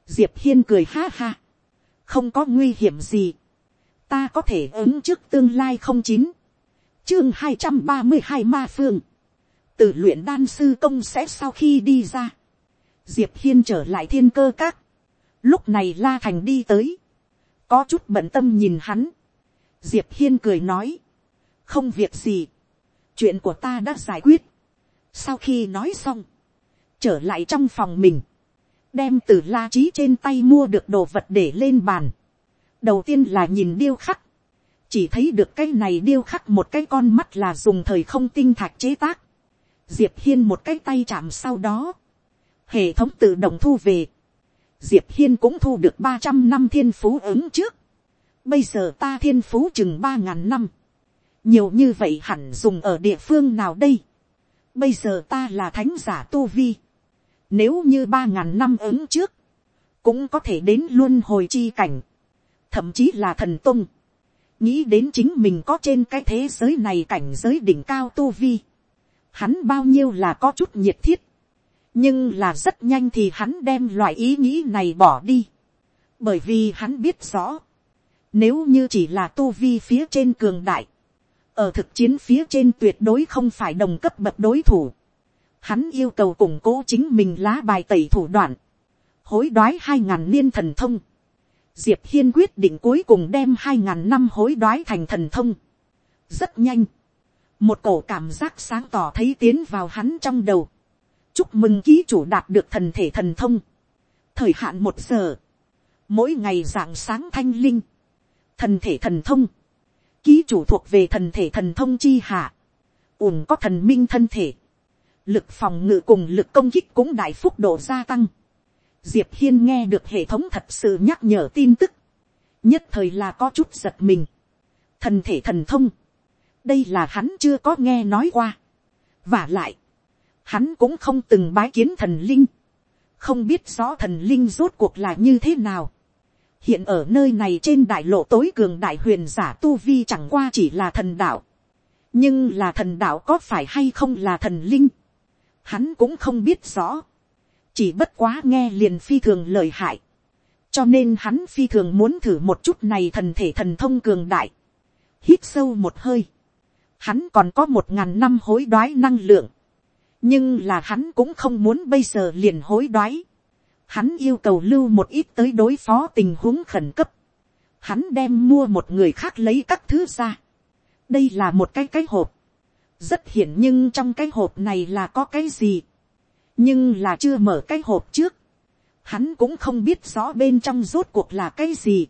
Diệp Hiên cười ha ha. Không có nguy hiểm gì. Ta có thể ứng trước tương lai không chín. Chương hai trăm ba mươi hai ma phương. Từ luyện đan sư công sẽ sau khi đi ra. Diệp Hiên trở lại thiên cơ các. Lúc này La Thành đi tới. Có chút bận tâm nhìn hắn. Diệp Hiên cười nói. Không việc gì. Chuyện của ta đã giải quyết. Sau khi nói xong. Trở lại trong phòng mình đem từ la trí trên tay mua được đồ vật để lên bàn. đầu tiên là nhìn điêu khắc, chỉ thấy được cái này điêu khắc một cái con mắt là dùng thời không tinh thạch chế tác. diệp hiên một cái tay chạm sau đó, hệ thống tự động thu về diệp hiên cũng thu được ba trăm năm thiên phú ứng trước. bây giờ ta thiên phú chừng ba ngàn năm. nhiều như vậy hẳn dùng ở địa phương nào đây. bây giờ ta là thánh giả tu vi nếu như ba ngàn năm ứng trước, cũng có thể đến luôn hồi chi cảnh, thậm chí là thần tung. Nghĩ đến chính mình có trên cái thế giới này cảnh giới đỉnh cao tu vi. Hắn bao nhiêu là có chút nhiệt thiết. Nhưng là rất nhanh thì hắn đem loại ý nghĩ này bỏ đi. Bởi vì hắn biết rõ. Nếu như chỉ là tu vi phía trên cường đại. Ở thực chiến phía trên tuyệt đối không phải đồng cấp bậc đối thủ hắn yêu cầu củng cố chính mình lá bài tẩy thủ đoạn, hối đoái hai ngàn niên thần thông, diệp hiên quyết định cuối cùng đem hai ngàn năm hối đoái thành thần thông, rất nhanh, một cổ cảm giác sáng tỏ thấy tiến vào hắn trong đầu, chúc mừng ký chủ đạt được thần thể thần thông, thời hạn một giờ, mỗi ngày dạng sáng thanh linh, thần thể thần thông, ký chủ thuộc về thần thể thần thông chi hạ, ủng có thần minh thân thể, lực phòng ngự cùng lực công kích cũng đại phúc độ gia tăng. Diệp hiên nghe được hệ thống thật sự nhắc nhở tin tức, nhất thời là có chút giật mình. thần thể thần thông, đây là hắn chưa có nghe nói qua. và lại, hắn cũng không từng bái kiến thần linh, không biết rõ thần linh rốt cuộc là như thế nào. hiện ở nơi này trên đại lộ tối cường đại huyền giả tu vi chẳng qua chỉ là thần đạo, nhưng là thần đạo có phải hay không là thần linh, hắn cũng không biết rõ, chỉ bất quá nghe liền phi thường lời hại, cho nên hắn phi thường muốn thử một chút này thần thể thần thông cường đại, hít sâu một hơi, hắn còn có một ngàn năm hối đoái năng lượng, nhưng là hắn cũng không muốn bây giờ liền hối đoái, hắn yêu cầu lưu một ít tới đối phó tình huống khẩn cấp, hắn đem mua một người khác lấy các thứ ra, đây là một cái cái hộp, rất hiển nhưng trong cái hộp này là có cái gì, nhưng là chưa mở cái hộp trước, hắn cũng không biết rõ bên trong rốt cuộc là cái gì.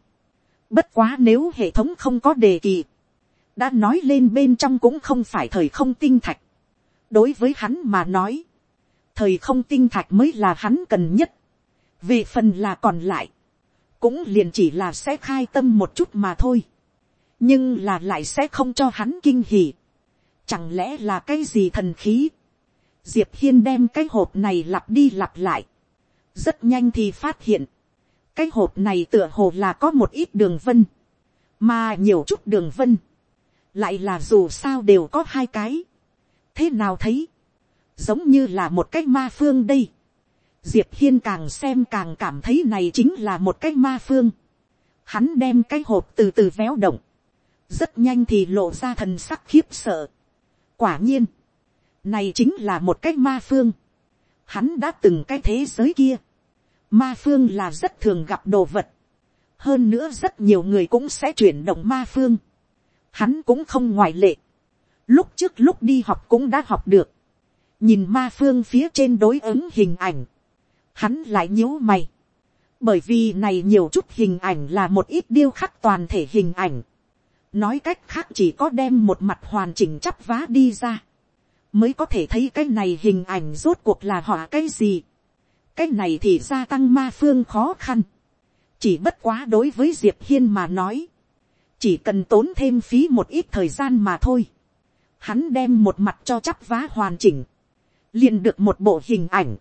Bất quá nếu hệ thống không có đề kỳ, đã nói lên bên trong cũng không phải thời không tinh thạch đối với hắn mà nói, thời không tinh thạch mới là hắn cần nhất. về phần là còn lại, cũng liền chỉ là sẽ khai tâm một chút mà thôi. nhưng là lại sẽ không cho hắn kinh hỉ. Chẳng lẽ là cái gì thần khí? Diệp Hiên đem cái hộp này lặp đi lặp lại. Rất nhanh thì phát hiện. Cái hộp này tựa hồ là có một ít đường vân. Mà nhiều chút đường vân. Lại là dù sao đều có hai cái. Thế nào thấy? Giống như là một cái ma phương đây. Diệp Hiên càng xem càng cảm thấy này chính là một cái ma phương. Hắn đem cái hộp từ từ véo động. Rất nhanh thì lộ ra thần sắc khiếp sợ quả nhiên, này chính là một cái ma phương. Hắn đã từng cái thế giới kia. Ma phương là rất thường gặp đồ vật. Hơn nữa rất nhiều người cũng sẽ chuyển động ma phương. Hắn cũng không ngoại lệ. Lúc trước lúc đi học cũng đã học được. Nhìn ma phương phía trên đối ứng hình ảnh. Hắn lại nhíu mày. Bởi vì này nhiều chút hình ảnh là một ít điêu khắc toàn thể hình ảnh. nói cách khác chỉ có đem một mặt hoàn chỉnh chắp vá đi ra, mới có thể thấy cái này hình ảnh rốt cuộc là họ cái gì. cái này thì gia tăng ma phương khó khăn, chỉ bất quá đối với diệp hiên mà nói, chỉ cần tốn thêm phí một ít thời gian mà thôi. Hắn đem một mặt cho chắp vá hoàn chỉnh, liền được một bộ hình ảnh.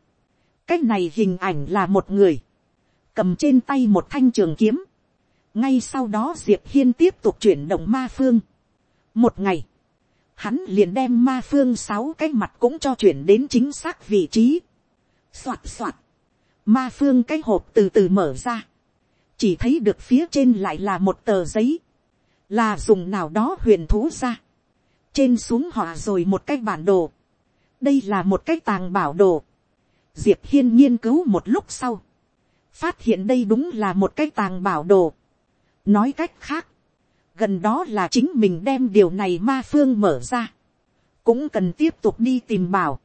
cái này hình ảnh là một người, cầm trên tay một thanh trường kiếm, ngay sau đó diệp hiên tiếp tục chuyển động ma phương. một ngày, hắn liền đem ma phương sáu cái mặt cũng cho chuyển đến chính xác vị trí. soạt soạt, ma phương cái hộp từ từ mở ra, chỉ thấy được phía trên lại là một tờ giấy, là dùng nào đó huyền thú ra, trên xuống họ rồi một cái bản đồ, đây là một cái tàng bảo đồ, diệp hiên nghiên cứu một lúc sau, phát hiện đây đúng là một cái tàng bảo đồ, nói cách khác, gần đó là chính mình đem điều này ma phương mở ra, cũng cần tiếp tục đi tìm bảo,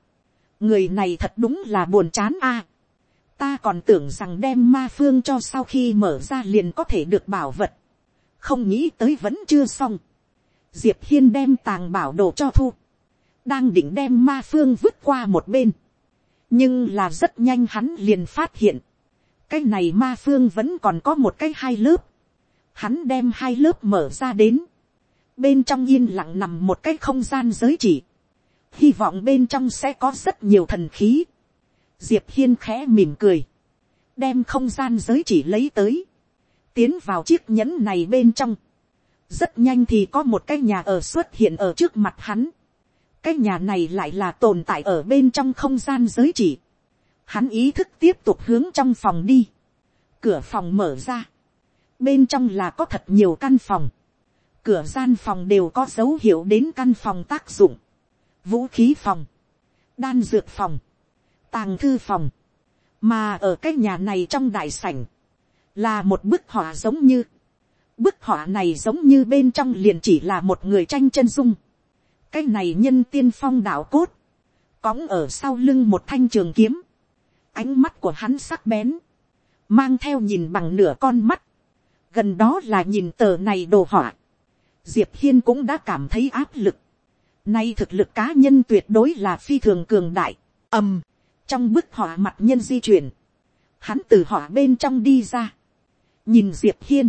người này thật đúng là buồn chán a, ta còn tưởng rằng đem ma phương cho sau khi mở ra liền có thể được bảo vật, không nghĩ tới vẫn chưa xong, diệp hiên đem tàng bảo đồ cho thu, đang định đem ma phương vứt qua một bên, nhưng là rất nhanh hắn liền phát hiện, cái này ma phương vẫn còn có một cái hai lớp, hắn đem hai lớp mở ra đến, bên trong yên lặng nằm một cái không gian giới chỉ, hy vọng bên trong sẽ có rất nhiều thần khí, diệp hiên khẽ mỉm cười, đem không gian giới chỉ lấy tới, tiến vào chiếc nhẫn này bên trong, rất nhanh thì có một cái nhà ở xuất hiện ở trước mặt hắn, cái nhà này lại là tồn tại ở bên trong không gian giới chỉ, hắn ý thức tiếp tục hướng trong phòng đi, cửa phòng mở ra, bên trong là có thật nhiều căn phòng, cửa gian phòng đều có dấu hiệu đến căn phòng tác dụng, vũ khí phòng, đan dược phòng, tàng thư phòng, mà ở cái nhà này trong đại sảnh, là một bức họa giống như, bức họa này giống như bên trong liền chỉ là một người tranh chân dung, cái này nhân tiên phong đạo cốt, cõng ở sau lưng một thanh trường kiếm, ánh mắt của hắn sắc bén, mang theo nhìn bằng nửa con mắt, gần đó là nhìn tờ này đồ họa, diệp hiên cũng đã cảm thấy áp lực, nay thực lực cá nhân tuyệt đối là phi thường cường đại, ầm, trong bức họa mặt nhân di chuyển, hắn từ họa bên trong đi ra, nhìn diệp hiên,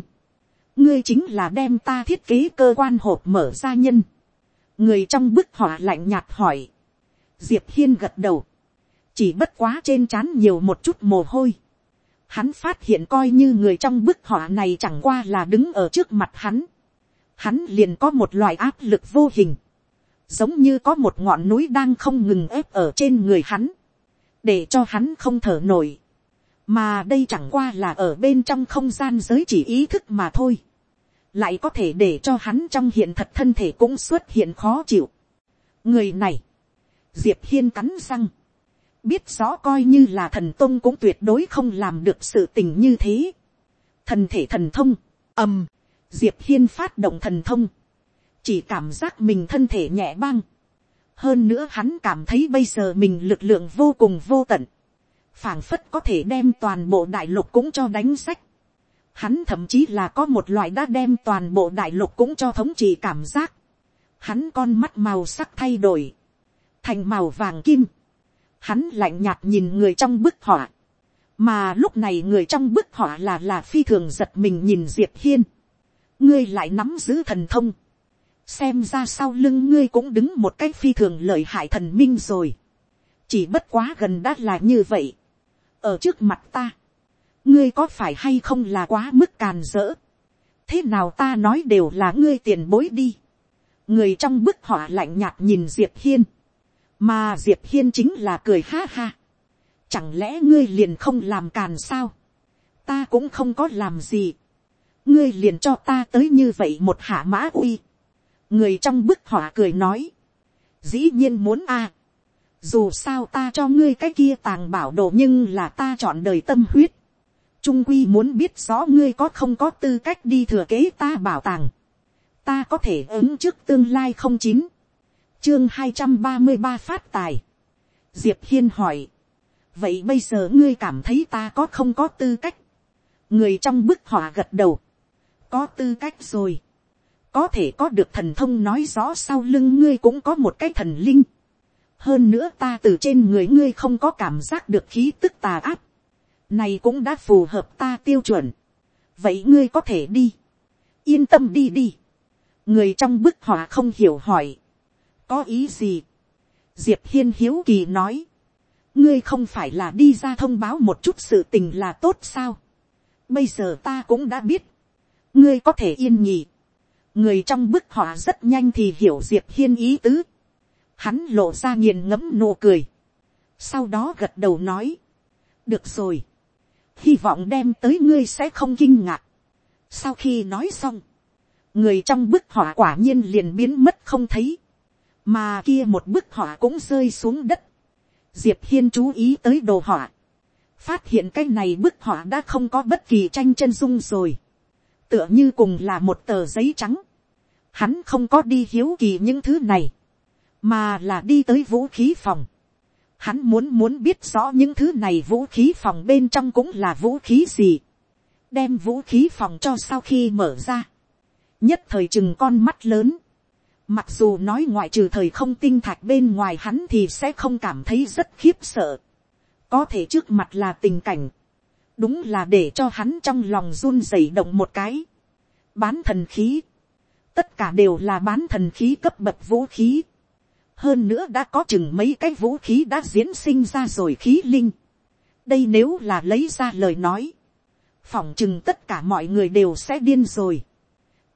ngươi chính là đem ta thiết kế cơ quan hộp mở ra nhân, người trong bức họa lạnh nhạt hỏi, diệp hiên gật đầu, chỉ bất quá trên trán nhiều một chút mồ hôi, hắn phát hiện coi như người trong bức họa này chẳng qua là đứng ở trước mặt hắn, hắn liền có một loại áp lực vô hình, giống như có một ngọn núi đang không ngừng ép ở trên người hắn, để cho hắn không thở nổi, mà đây chẳng qua là ở bên trong không gian giới chỉ ý thức mà thôi, lại có thể để cho hắn trong hiện thật thân thể cũng xuất hiện khó chịu. người này, diệp hiên cắn răng, biết rõ coi như là thần tông cũng tuyệt đối không làm được sự tình như thế. thần thể thần thông, ầm, diệp hiên phát động thần thông, chỉ cảm giác mình thân thể nhẹ băng. hơn nữa hắn cảm thấy bây giờ mình lực lượng vô cùng vô tận, phảng phất có thể đem toàn bộ đại lục cũng cho đánh sách. Hắn thậm chí là có một loại đã đem toàn bộ đại lục cũng cho thống trị cảm giác. Hắn con mắt màu sắc thay đổi, thành màu vàng kim. Hắn lạnh nhạt nhìn người trong bức họa, mà lúc này người trong bức họa là là phi thường giật mình nhìn diệp hiên, ngươi lại nắm giữ thần thông, xem ra sau lưng ngươi cũng đứng một cái phi thường lợi hại thần minh rồi, chỉ bất quá gần đã là như vậy, ở trước mặt ta, ngươi có phải hay không là quá mức càn dỡ, thế nào ta nói đều là ngươi tiền bối đi, người trong bức họa lạnh nhạt nhìn diệp hiên, mà diệp hiên chính là cười ha ha. chẳng lẽ ngươi liền không làm càn sao. ta cũng không có làm gì. ngươi liền cho ta tới như vậy một hạ mã uy. người trong bức họa cười nói. dĩ nhiên muốn a dù sao ta cho ngươi cái kia tàng bảo đồ nhưng là ta chọn đời tâm huyết. trung quy muốn biết rõ ngươi có không có tư cách đi thừa kế ta bảo tàng. ta có thể ứng trước tương lai không chín chương hai trăm ba mươi ba phát tài. diệp hiên hỏi. vậy bây giờ ngươi cảm thấy ta có không có tư cách. người trong bức họa gật đầu. có tư cách rồi. có thể có được thần thông nói rõ sau lưng ngươi cũng có một cái thần linh hơn nữa ta từ trên người ngươi không có cảm giác được khí tức tà áp. này cũng đã phù hợp ta tiêu chuẩn. vậy ngươi có thể đi. yên tâm đi đi. người trong bức họa không hiểu hỏi. có ý gì. diệp hiên hiếu kỳ nói. ngươi không phải là đi ra thông báo một chút sự tình là tốt sao. bây giờ ta cũng đã biết. ngươi có thể yên nhị người trong bức họa rất nhanh thì hiểu diệp hiên ý tứ hắn lộ ra nghiền ngẫm nụ cười. sau đó gật đầu nói. được rồi. hy vọng đem tới ngươi sẽ không kinh ngạc. sau khi nói xong, người trong bức họa quả nhiên liền biến mất không thấy. mà kia một bức họa cũng rơi xuống đất. diệp hiên chú ý tới đồ họa. phát hiện cái này bức họa đã không có bất kỳ tranh chân dung rồi tựa như cùng là một tờ giấy trắng. Hắn không có đi hiếu kỳ những thứ này, mà là đi tới vũ khí phòng. Hắn muốn muốn biết rõ những thứ này vũ khí phòng bên trong cũng là vũ khí gì. Đem vũ khí phòng cho sau khi mở ra. Nhất thời chừng con mắt lớn. Mặc dù nói ngoại trừ thời không tinh thạch bên ngoài hắn thì sẽ không cảm thấy rất khiếp sợ. Có thể trước mặt là tình cảnh đúng là để cho hắn trong lòng run rẩy động một cái. Bán thần khí, tất cả đều là bán thần khí cấp bậc vũ khí hơn nữa đã có chừng mấy cái vũ khí đã diễn sinh ra rồi khí linh. đây nếu là lấy ra lời nói, phỏng chừng tất cả mọi người đều sẽ điên rồi.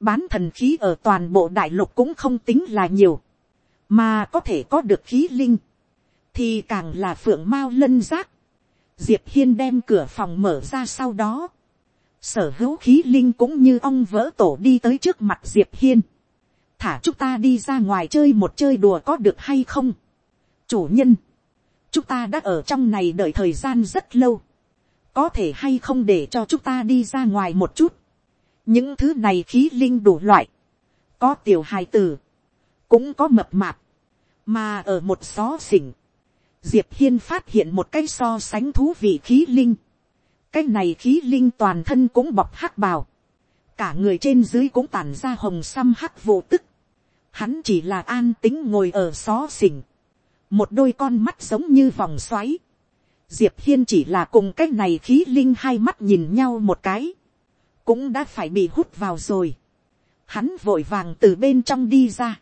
bán thần khí ở toàn bộ đại lục cũng không tính là nhiều, mà có thể có được khí linh, thì càng là phượng mao lân giác diệp hiên đem cửa phòng mở ra sau đó, sở hữu khí linh cũng như ong vỡ tổ đi tới trước mặt diệp hiên, thả chúng ta đi ra ngoài chơi một chơi đùa có được hay không. chủ nhân, chúng ta đã ở trong này đợi thời gian rất lâu, có thể hay không để cho chúng ta đi ra ngoài một chút. những thứ này khí linh đủ loại, có tiểu hài tử, cũng có mập mạp, mà ở một xó xỉnh, diệp hiên phát hiện một cái so sánh thú vị khí linh. cái này khí linh toàn thân cũng bọc hắc bào. cả người trên dưới cũng tản ra hồng xăm hắc vô tức hắn chỉ là an tính ngồi ở xó xỉnh. một đôi con mắt giống như vòng xoáy. diệp hiên chỉ là cùng cái này khí linh hai mắt nhìn nhau một cái. cũng đã phải bị hút vào rồi. hắn vội vàng từ bên trong đi ra.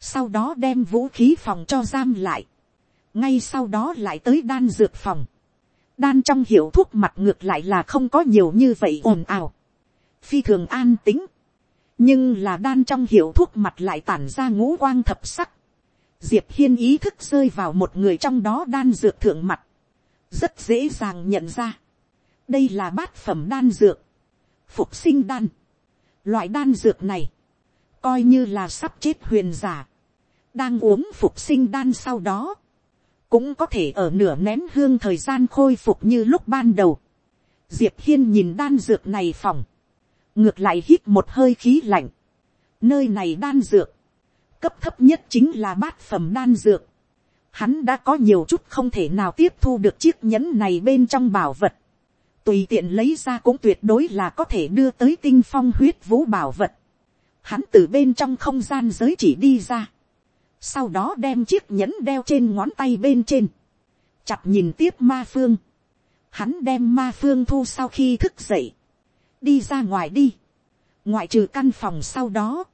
sau đó đem vũ khí phòng cho giam lại ngay sau đó lại tới đan dược phòng, đan trong hiệu thuốc mặt ngược lại là không có nhiều như vậy ồn ào, phi thường an tính, nhưng là đan trong hiệu thuốc mặt lại tản ra ngũ quang thập sắc, diệp hiên ý thức rơi vào một người trong đó đan dược thượng mặt, rất dễ dàng nhận ra, đây là bát phẩm đan dược, phục sinh đan, loại đan dược này, coi như là sắp chết huyền giả, đang uống phục sinh đan sau đó, cũng có thể ở nửa nén hương thời gian khôi phục như lúc ban đầu. Diệp hiên nhìn đan dược này phòng, ngược lại hít một hơi khí lạnh. Nơi này đan dược, cấp thấp nhất chính là bát phẩm đan dược. Hắn đã có nhiều chút không thể nào tiếp thu được chiếc nhẫn này bên trong bảo vật. Tùy tiện lấy ra cũng tuyệt đối là có thể đưa tới tinh phong huyết vũ bảo vật. Hắn từ bên trong không gian giới chỉ đi ra sau đó đem chiếc nhẫn đeo trên ngón tay bên trên, chặt nhìn tiếp ma phương, hắn đem ma phương thu sau khi thức dậy, đi ra ngoài đi, ngoại trừ căn phòng sau đó,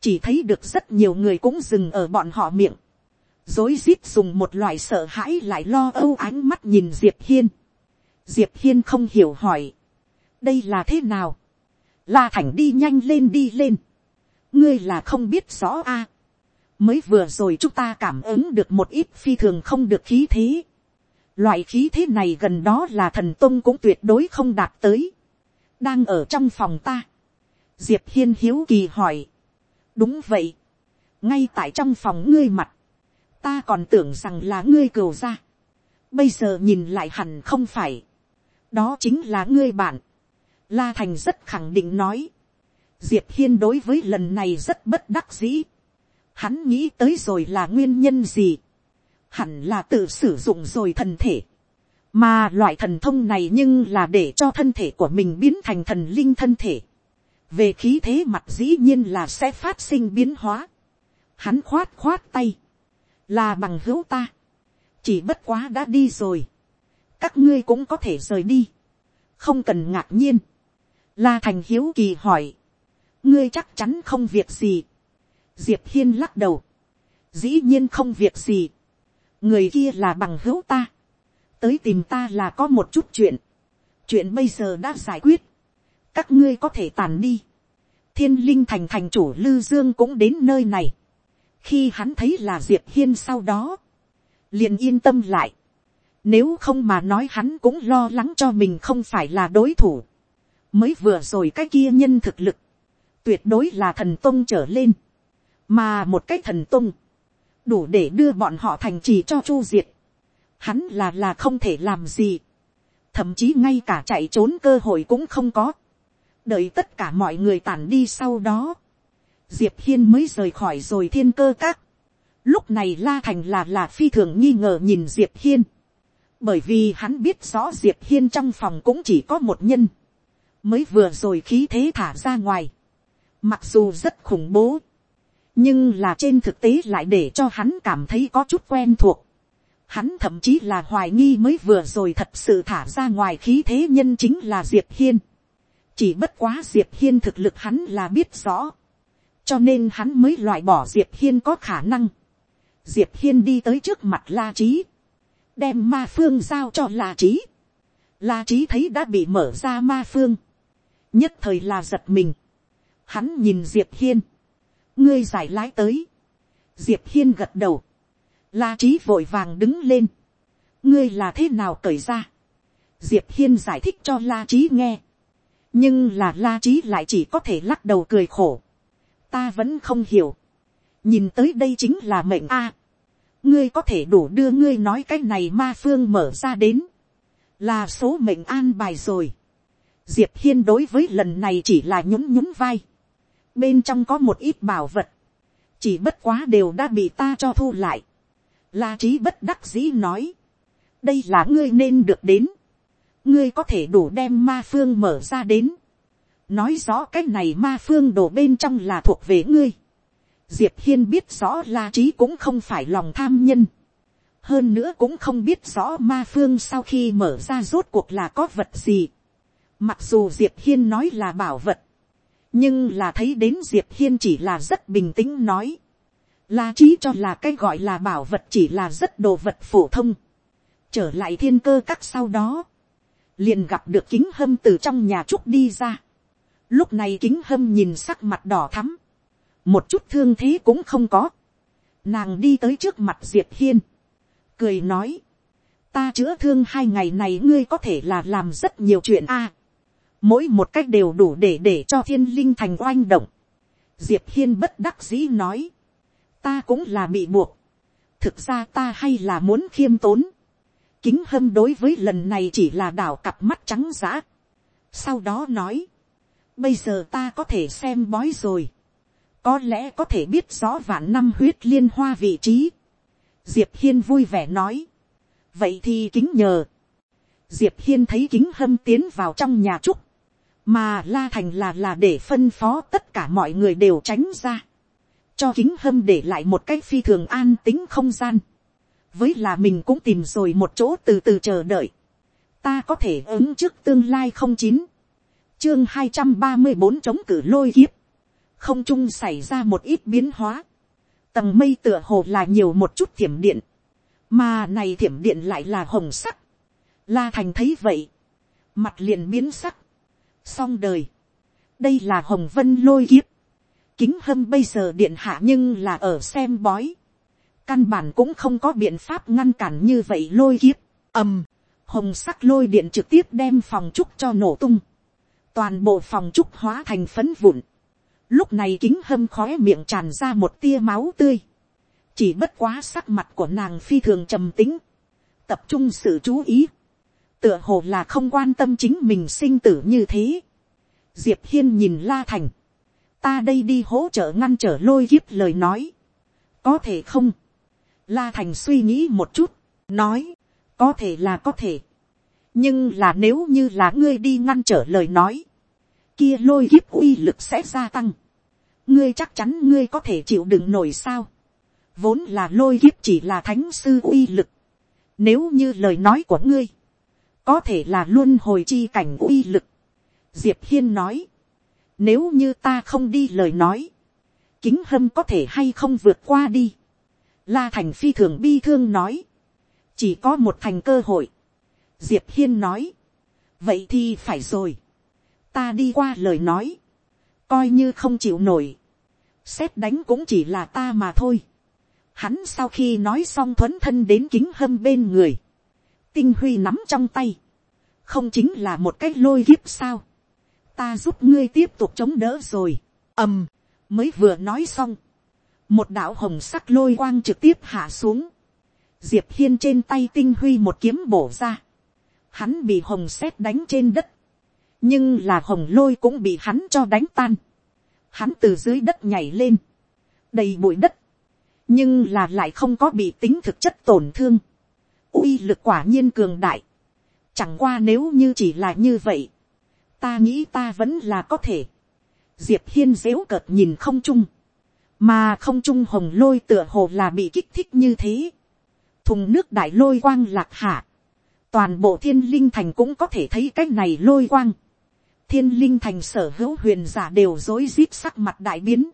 chỉ thấy được rất nhiều người cũng dừng ở bọn họ miệng, dối rít dùng một loại sợ hãi lại lo âu ánh mắt nhìn diệp hiên. diệp hiên không hiểu hỏi, đây là thế nào, la thành đi nhanh lên đi lên, ngươi là không biết rõ a, mới vừa rồi chúng ta cảm ứng được một ít phi thường không được khí thế. Loại khí thế này gần đó là thần tôn cũng tuyệt đối không đạt tới. Đang ở trong phòng ta. Diệp Hiên hiếu kỳ hỏi. Đúng vậy. Ngay tại trong phòng ngươi mặt. Ta còn tưởng rằng là ngươi cừu ra. Bây giờ nhìn lại hẳn không phải. Đó chính là ngươi bạn. La Thành rất khẳng định nói. Diệp Hiên đối với lần này rất bất đắc dĩ Hắn nghĩ tới rồi là nguyên nhân gì. Hẳn là tự sử dụng rồi thần thể. Mà loại thần thông này nhưng là để cho thân thể của mình biến thành thần linh thân thể. về khí thế mặt dĩ nhiên là sẽ phát sinh biến hóa. Hắn khoát khoát tay, là bằng hữu ta, chỉ bất quá đã đi rồi, các ngươi cũng có thể rời đi, không cần ngạc nhiên. La thành hiếu kỳ hỏi, ngươi chắc chắn không việc gì. Diệp hiên lắc đầu, dĩ nhiên không việc gì, người kia là bằng hữu ta, tới tìm ta là có một chút chuyện, chuyện bây giờ đã giải quyết, các ngươi có thể tàn đi. thiên linh thành thành chủ lư dương cũng đến nơi này. khi hắn thấy là diệp hiên sau đó, liền yên tâm lại. nếu không mà nói hắn cũng lo lắng cho mình không phải là đối thủ. mới vừa rồi cái kia nhân thực lực, tuyệt đối là thần tông trở lên. mà một cái thần tông, đủ để đưa bọn họ thành trì cho chu diệt hắn là là không thể làm gì. thậm chí ngay cả chạy trốn cơ hội cũng không có đợi tất cả mọi người tản đi sau đó, diệp hiên mới rời khỏi rồi thiên cơ các. lúc này la thành là là phi thường nghi ngờ nhìn diệp hiên, bởi vì hắn biết rõ diệp hiên trong phòng cũng chỉ có một nhân, mới vừa rồi khí thế thả ra ngoài, mặc dù rất khủng bố, nhưng là trên thực tế lại để cho hắn cảm thấy có chút quen thuộc. Hắn thậm chí là hoài nghi mới vừa rồi thật sự thả ra ngoài khí thế nhân chính là Diệp Hiên. Chỉ bất quá diệp hiên thực lực hắn là biết rõ, cho nên hắn mới loại bỏ diệp hiên có khả năng. diệp hiên đi tới trước mặt la trí, đem ma phương giao cho la trí. la trí thấy đã bị mở ra ma phương, nhất thời là giật mình. hắn nhìn diệp hiên, ngươi giải lái tới, diệp hiên gật đầu, la trí vội vàng đứng lên, ngươi là thế nào cởi ra, diệp hiên giải thích cho la trí nghe, nhưng là la trí lại chỉ có thể lắc đầu cười khổ. ta vẫn không hiểu. nhìn tới đây chính là mệnh a. ngươi có thể đủ đưa ngươi nói cái này ma phương mở ra đến. là số mệnh an bài rồi. diệp hiên đối với lần này chỉ là nhún nhún vai. bên trong có một ít bảo vật. chỉ bất quá đều đã bị ta cho thu lại la trí bất đắc dĩ nói. đây là ngươi nên được đến ngươi có thể đủ đem ma phương mở ra đến, nói rõ cái này ma phương đổ bên trong là thuộc về ngươi. Diệp hiên biết rõ la trí cũng không phải lòng tham nhân, hơn nữa cũng không biết rõ ma phương sau khi mở ra rốt cuộc là có vật gì. Mặc dù diệp hiên nói là bảo vật, nhưng là thấy đến diệp hiên chỉ là rất bình tĩnh nói. La trí cho là cái gọi là bảo vật chỉ là rất đồ vật phổ thông. Trở lại thiên cơ các sau đó liền gặp được kính hâm từ trong nhà trúc đi ra. Lúc này kính hâm nhìn sắc mặt đỏ thắm, một chút thương thế cũng không có. Nàng đi tới trước mặt diệp hiên, cười nói, ta chữa thương hai ngày này ngươi có thể là làm rất nhiều chuyện a. mỗi một cách đều đủ để để cho thiên linh thành oanh động. diệp hiên bất đắc dĩ nói, ta cũng là bị buộc. thực ra ta hay là muốn khiêm tốn Kính hâm đối với lần này chỉ là đảo cặp mắt trắng giã. Sau đó nói. Bây giờ ta có thể xem bói rồi. Có lẽ có thể biết rõ vạn năm huyết liên hoa vị trí. Diệp Hiên vui vẻ nói. Vậy thì kính nhờ. Diệp Hiên thấy kính hâm tiến vào trong nhà trúc. Mà La Thành là là để phân phó tất cả mọi người đều tránh ra. Cho kính hâm để lại một cái phi thường an tính không gian. Với là mình cũng tìm rồi một chỗ từ từ chờ đợi, ta có thể ứng trước tương lai không chín, chương hai trăm ba mươi bốn chống cử lôi kiếp, không trung xảy ra một ít biến hóa, tầng mây tựa hồ là nhiều một chút thiểm điện, mà này thiểm điện lại là hồng sắc, la thành thấy vậy, mặt liền biến sắc, xong đời, đây là hồng vân lôi kiếp, kính hâm bây giờ điện hạ nhưng là ở xem bói, căn bản cũng không có biện pháp ngăn cản như vậy lôi kiếp, ầm, hồng sắc lôi điện trực tiếp đem phòng trúc cho nổ tung, toàn bộ phòng trúc hóa thành phấn vụn, lúc này kính hâm khói miệng tràn ra một tia máu tươi, chỉ bất quá sắc mặt của nàng phi thường trầm tính, tập trung sự chú ý, tựa hồ là không quan tâm chính mình sinh tử như thế. Diệp hiên nhìn la thành, ta đây đi hỗ trợ ngăn trở lôi kiếp lời nói, có thể không, La Thành suy nghĩ một chút, nói, có thể là có thể. Nhưng là nếu như là ngươi đi ngăn trở lời nói, kia lôi kiếp uy lực sẽ gia tăng. ngươi chắc chắn ngươi có thể chịu đựng nổi sao. vốn là lôi kiếp chỉ là thánh sư uy lực. nếu như lời nói của ngươi, có thể là luôn hồi chi cảnh uy lực. diệp hiên nói, nếu như ta không đi lời nói, kính hâm có thể hay không vượt qua đi. La thành phi thường bi thương nói, chỉ có một thành cơ hội. Diệp hiên nói, vậy thì phải rồi. ta đi qua lời nói, coi như không chịu nổi. xét đánh cũng chỉ là ta mà thôi. Hắn sau khi nói xong thuấn thân đến kính hâm bên người. Tinh huy nắm trong tay. Không chính là một cái lôi kiếp sao. Ta giúp ngươi tiếp tục chống đỡ rồi. ầm, mới vừa nói xong. Một đạo hồng sắc lôi quang trực tiếp hạ xuống. Diệp hiên trên tay tinh huy một kiếm bổ ra. Hắn bị hồng sét đánh trên đất, nhưng là hồng lôi cũng bị hắn cho đánh tan, hắn từ dưới đất nhảy lên, đầy bụi đất, nhưng là lại không có bị tính thực chất tổn thương, uy lực quả nhiên cường đại, chẳng qua nếu như chỉ là như vậy, ta nghĩ ta vẫn là có thể, diệp hiên dếu cợt nhìn không trung, mà không trung hồng lôi tựa hồ là bị kích thích như thế, thùng nước đại lôi quang lạc hạ, toàn bộ thiên linh thành cũng có thể thấy cái này lôi quang. thiên linh thành sở hữu huyền giả đều rối rít sắc mặt đại biến.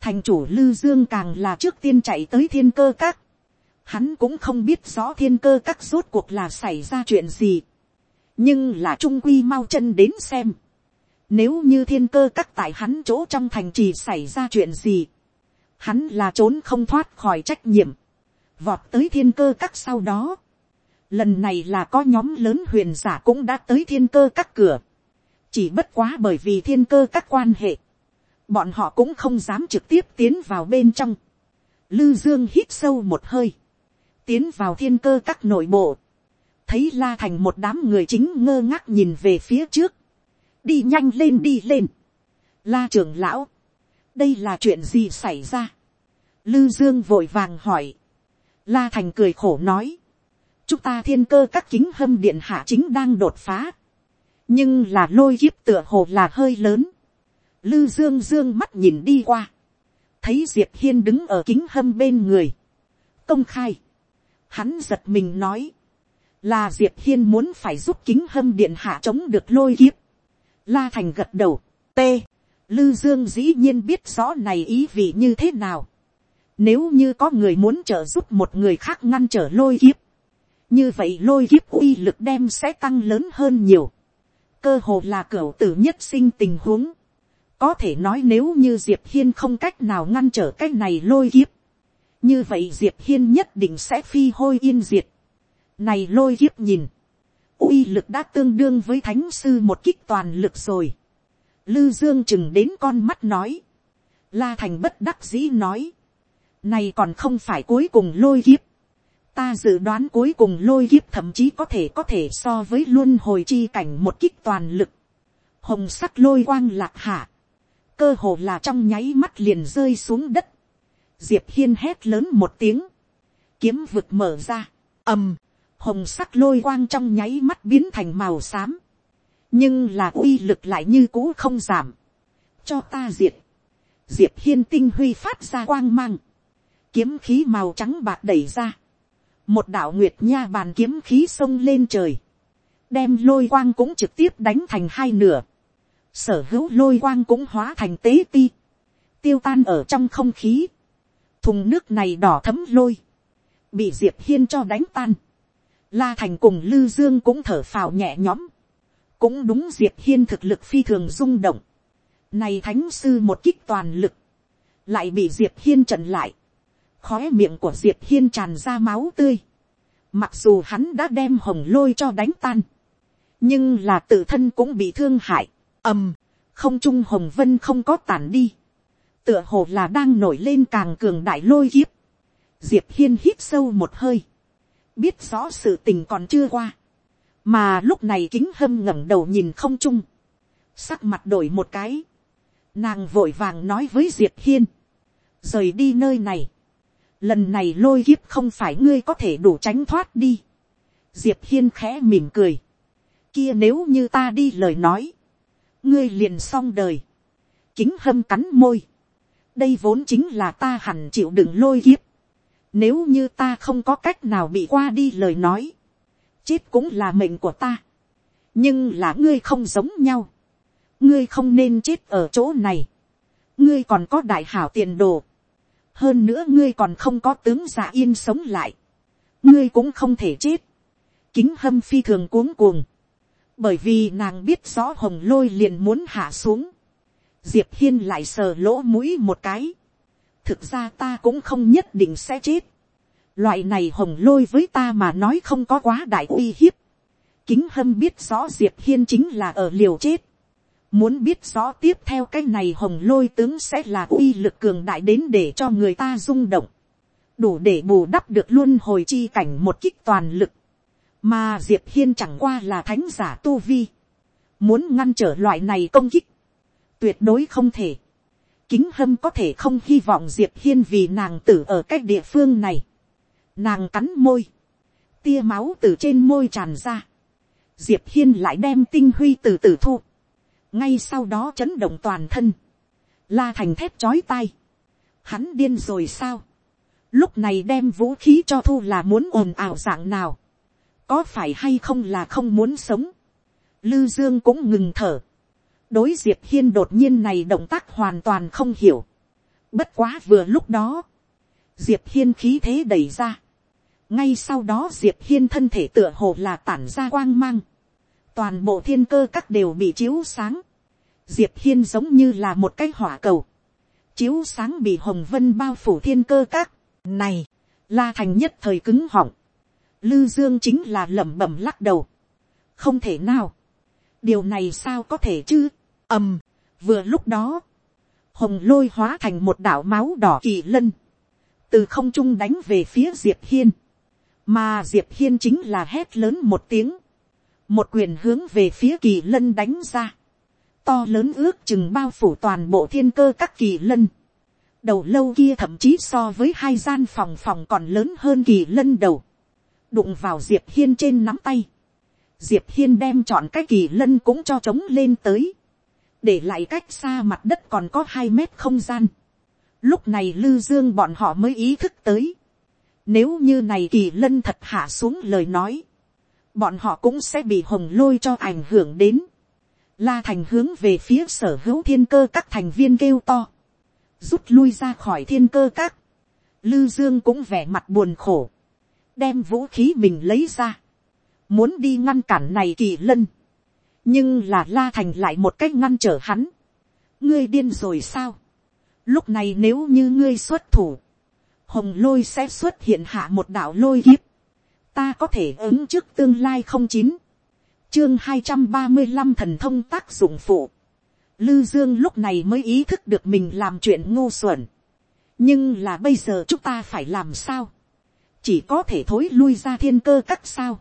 thành chủ lư dương càng là trước tiên chạy tới thiên cơ các. hắn cũng không biết rõ thiên cơ các rốt cuộc là xảy ra chuyện gì nhưng là trung quy mau chân đến xem. nếu như thiên cơ các tại hắn chỗ trong thành trì xảy ra chuyện gì. hắn là trốn không thoát khỏi trách nhiệm. vọt tới thiên cơ các sau đó Lần này là có nhóm lớn huyền giả cũng đã tới thiên cơ các cửa. Chỉ bất quá bởi vì thiên cơ các quan hệ. Bọn họ cũng không dám trực tiếp tiến vào bên trong. Lư Dương hít sâu một hơi. Tiến vào thiên cơ các nội bộ. Thấy la thành một đám người chính ngơ ngác nhìn về phía trước. Đi nhanh lên đi lên. La trưởng lão. Đây là chuyện gì xảy ra? Lư Dương vội vàng hỏi. La thành cười khổ nói chúng ta thiên cơ các kính hâm điện hạ chính đang đột phá, nhưng là lôi kiếp tựa hồ là hơi lớn, lư dương dương mắt nhìn đi qua, thấy diệp hiên đứng ở kính hâm bên người, công khai, hắn giật mình nói, là diệp hiên muốn phải giúp kính hâm điện hạ chống được lôi kiếp, la thành gật đầu, t, lư dương dĩ nhiên biết rõ này ý vị như thế nào, nếu như có người muốn trợ giúp một người khác ngăn trở lôi kiếp, như vậy lôi kiếp uy lực đem sẽ tăng lớn hơn nhiều, cơ hồ là cửa tử nhất sinh tình huống, có thể nói nếu như diệp hiên không cách nào ngăn trở cái này lôi kiếp, như vậy diệp hiên nhất định sẽ phi hôi yên diệt, này lôi kiếp nhìn, uy lực đã tương đương với thánh sư một kích toàn lực rồi, lư dương chừng đến con mắt nói, la thành bất đắc dĩ nói, này còn không phải cuối cùng lôi kiếp, ta dự đoán cuối cùng lôi kiếp thậm chí có thể có thể so với luôn hồi chi cảnh một kích toàn lực. Hồng sắc lôi quang lạc hạ. Cơ hồ là trong nháy mắt liền rơi xuống đất. Diệp hiên hét lớn một tiếng. Kiếm vực mở ra. ầm. Hồng sắc lôi quang trong nháy mắt biến thành màu xám. Nhưng là uy lực lại như cũ không giảm. Cho ta diệt. Diệp hiên tinh huy phát ra quang mang. Kiếm khí màu trắng bạc đẩy ra một đạo nguyệt nha bàn kiếm khí sông lên trời, đem lôi quang cũng trực tiếp đánh thành hai nửa, sở hữu lôi quang cũng hóa thành tế ti, tiêu tan ở trong không khí, thùng nước này đỏ thấm lôi, bị diệp hiên cho đánh tan, la thành cùng lư dương cũng thở phào nhẹ nhõm, cũng đúng diệp hiên thực lực phi thường rung động, này thánh sư một kích toàn lực, lại bị diệp hiên trận lại, khói miệng của diệp hiên tràn ra máu tươi. mặc dù hắn đã đem hồng lôi cho đánh tan, nhưng là tự thân cũng bị thương hại. ầm, không trung hồng vân không có tản đi. tựa hồ là đang nổi lên càng cường đại lôi kiếp. diệp hiên hít sâu một hơi biết rõ sự tình còn chưa qua. mà lúc này kính hâm ngẩng đầu nhìn không trung. sắc mặt đổi một cái. nàng vội vàng nói với diệp hiên. rời đi nơi này lần này lôi kiếp không phải ngươi có thể đủ tránh thoát đi. diệp hiên khẽ mỉm cười. kia nếu như ta đi lời nói, ngươi liền xong đời, kính hâm cắn môi, đây vốn chính là ta hẳn chịu đựng lôi kiếp, nếu như ta không có cách nào bị qua đi lời nói, chết cũng là mệnh của ta, nhưng là ngươi không giống nhau, ngươi không nên chết ở chỗ này, ngươi còn có đại hảo tiền đồ, hơn nữa ngươi còn không có tướng giả yên sống lại, ngươi cũng không thể chết, kính hâm phi thường cuống cuồng, bởi vì nàng biết rõ hồng lôi liền muốn hạ xuống, diệp hiên lại sờ lỗ mũi một cái, thực ra ta cũng không nhất định sẽ chết, loại này hồng lôi với ta mà nói không có quá đại uy hiếp, kính hâm biết rõ diệp hiên chính là ở liều chết, Muốn biết rõ tiếp theo cái này hồng lôi tướng sẽ là uy lực cường đại đến để cho người ta rung động. Đủ để bù đắp được luôn hồi chi cảnh một kích toàn lực. Mà Diệp Hiên chẳng qua là thánh giả tu vi. Muốn ngăn trở loại này công kích. Tuyệt đối không thể. Kính hâm có thể không hy vọng Diệp Hiên vì nàng tử ở cách địa phương này. Nàng cắn môi. Tia máu từ trên môi tràn ra. Diệp Hiên lại đem tinh huy từ từ thu. Ngay sau đó chấn động toàn thân, la thành thép chói tai, hắn điên rồi sao, lúc này đem vũ khí cho thu là muốn ồn ào dạng nào, có phải hay không là không muốn sống, lư dương cũng ngừng thở, đối diệp hiên đột nhiên này động tác hoàn toàn không hiểu, bất quá vừa lúc đó, diệp hiên khí thế đẩy ra, ngay sau đó diệp hiên thân thể tựa hồ là tản ra quang mang, toàn bộ thiên cơ các đều bị chiếu sáng, diệp hiên giống như là một cái hỏa cầu, chiếu sáng bị hồng vân bao phủ thiên cơ các, này, la thành nhất thời cứng họng, lư dương chính là lẩm bẩm lắc đầu, không thể nào, điều này sao có thể chứ, ầm, vừa lúc đó, hồng lôi hóa thành một đảo máu đỏ kỳ lân, từ không trung đánh về phía diệp hiên, mà diệp hiên chính là hét lớn một tiếng, một quyền hướng về phía kỳ lân đánh ra, to lớn ước chừng bao phủ toàn bộ thiên cơ các kỳ lân. đầu lâu kia thậm chí so với hai gian phòng phòng còn lớn hơn kỳ lân đầu. đụng vào diệp hiên trên nắm tay. diệp hiên đem chọn cái kỳ lân cũng cho trống lên tới để lại cách xa mặt đất còn có hai mét không gian. lúc này lư dương bọn họ mới ý thức tới. nếu như này kỳ lân thật hạ xuống lời nói, bọn họ cũng sẽ bị hồng lôi cho ảnh hưởng đến. La thành hướng về phía sở hữu thiên cơ các thành viên kêu to. Rút lui ra khỏi thiên cơ các. Lư Dương cũng vẻ mặt buồn khổ. Đem vũ khí mình lấy ra. Muốn đi ngăn cản này kỳ lân. Nhưng là La Thành lại một cách ngăn trở hắn. Ngươi điên rồi sao? Lúc này nếu như ngươi xuất thủ. Hồng lôi sẽ xuất hiện hạ một đạo lôi kiếp. Ta có thể ứng trước tương lai không chín chương hai trăm ba mươi năm thần thông tác dụng phụ. Lư Dương lúc này mới ý thức được mình làm chuyện ngu xuẩn. Nhưng là bây giờ chúng ta phải làm sao? Chỉ có thể thối lui ra thiên cơ cắt sao.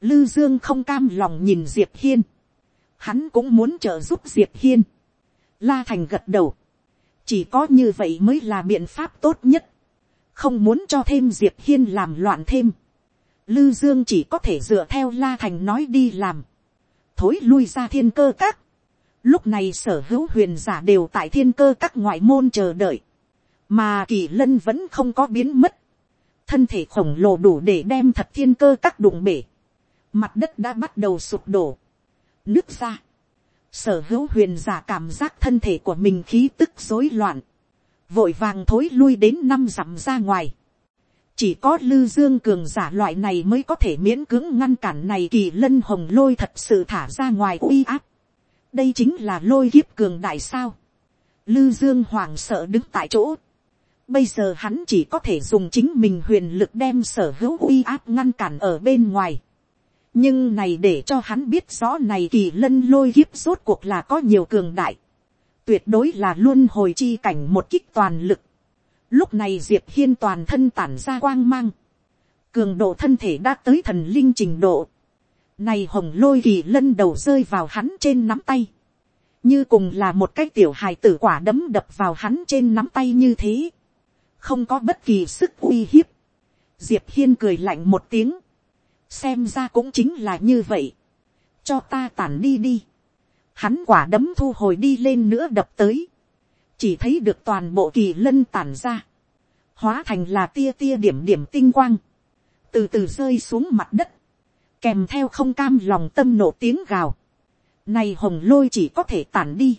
Lư Dương không cam lòng nhìn Diệp Hiên. Hắn cũng muốn trợ giúp Diệp Hiên. La Thành gật đầu. Chỉ có như vậy mới là biện pháp tốt nhất. Không muốn cho thêm Diệp Hiên làm loạn thêm Lư Dương chỉ có thể dựa theo La Thành nói đi làm. Thối lui ra thiên cơ các. Lúc này sở hữu huyền giả đều tại thiên cơ các ngoại môn chờ đợi. Mà kỳ lân vẫn không có biến mất. Thân thể khổng lồ đủ để đem thật thiên cơ các đụng bể. Mặt đất đã bắt đầu sụp đổ. Nước ra. Sở hữu huyền giả cảm giác thân thể của mình khí tức rối loạn. Vội vàng thối lui đến năm dặm ra ngoài chỉ có lư dương cường giả loại này mới có thể miễn cưỡng ngăn cản này kỳ lân hồng lôi thật sự thả ra ngoài uy áp. đây chính là lôi kiếp cường đại sao. lư dương hoảng sợ đứng tại chỗ. bây giờ hắn chỉ có thể dùng chính mình huyền lực đem sở hữu uy áp ngăn cản ở bên ngoài nhưng này để cho hắn biết rõ này kỳ lân lôi kiếp rốt cuộc là có nhiều cường đại. tuyệt đối là luôn hồi chi cảnh một kích toàn lực Lúc này Diệp Hiên toàn thân tản ra quang mang. Cường độ thân thể đã tới thần linh trình độ. Này hồng lôi kỳ lân đầu rơi vào hắn trên nắm tay. Như cùng là một cái tiểu hài tử quả đấm đập vào hắn trên nắm tay như thế. Không có bất kỳ sức uy hiếp. Diệp Hiên cười lạnh một tiếng. Xem ra cũng chính là như vậy. Cho ta tản đi đi. hắn quả đấm thu hồi đi lên nữa đập tới, chỉ thấy được toàn bộ kỳ lân tản ra, hóa thành là tia tia điểm điểm tinh quang, từ từ rơi xuống mặt đất, kèm theo không cam lòng tâm nổ tiếng gào, này hồng lôi chỉ có thể tản đi,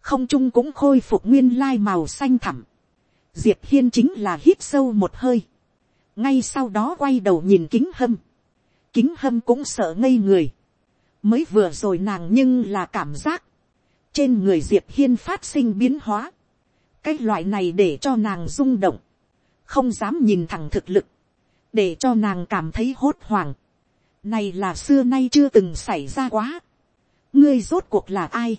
không trung cũng khôi phục nguyên lai màu xanh thẳm, diệp hiên chính là hít sâu một hơi, ngay sau đó quay đầu nhìn kính hâm, kính hâm cũng sợ ngây người, mới vừa rồi nàng nhưng là cảm giác, trên người diệp hiên phát sinh biến hóa, cái loại này để cho nàng rung động, không dám nhìn thẳng thực lực, để cho nàng cảm thấy hốt hoảng, này là xưa nay chưa từng xảy ra quá, ngươi rốt cuộc là ai,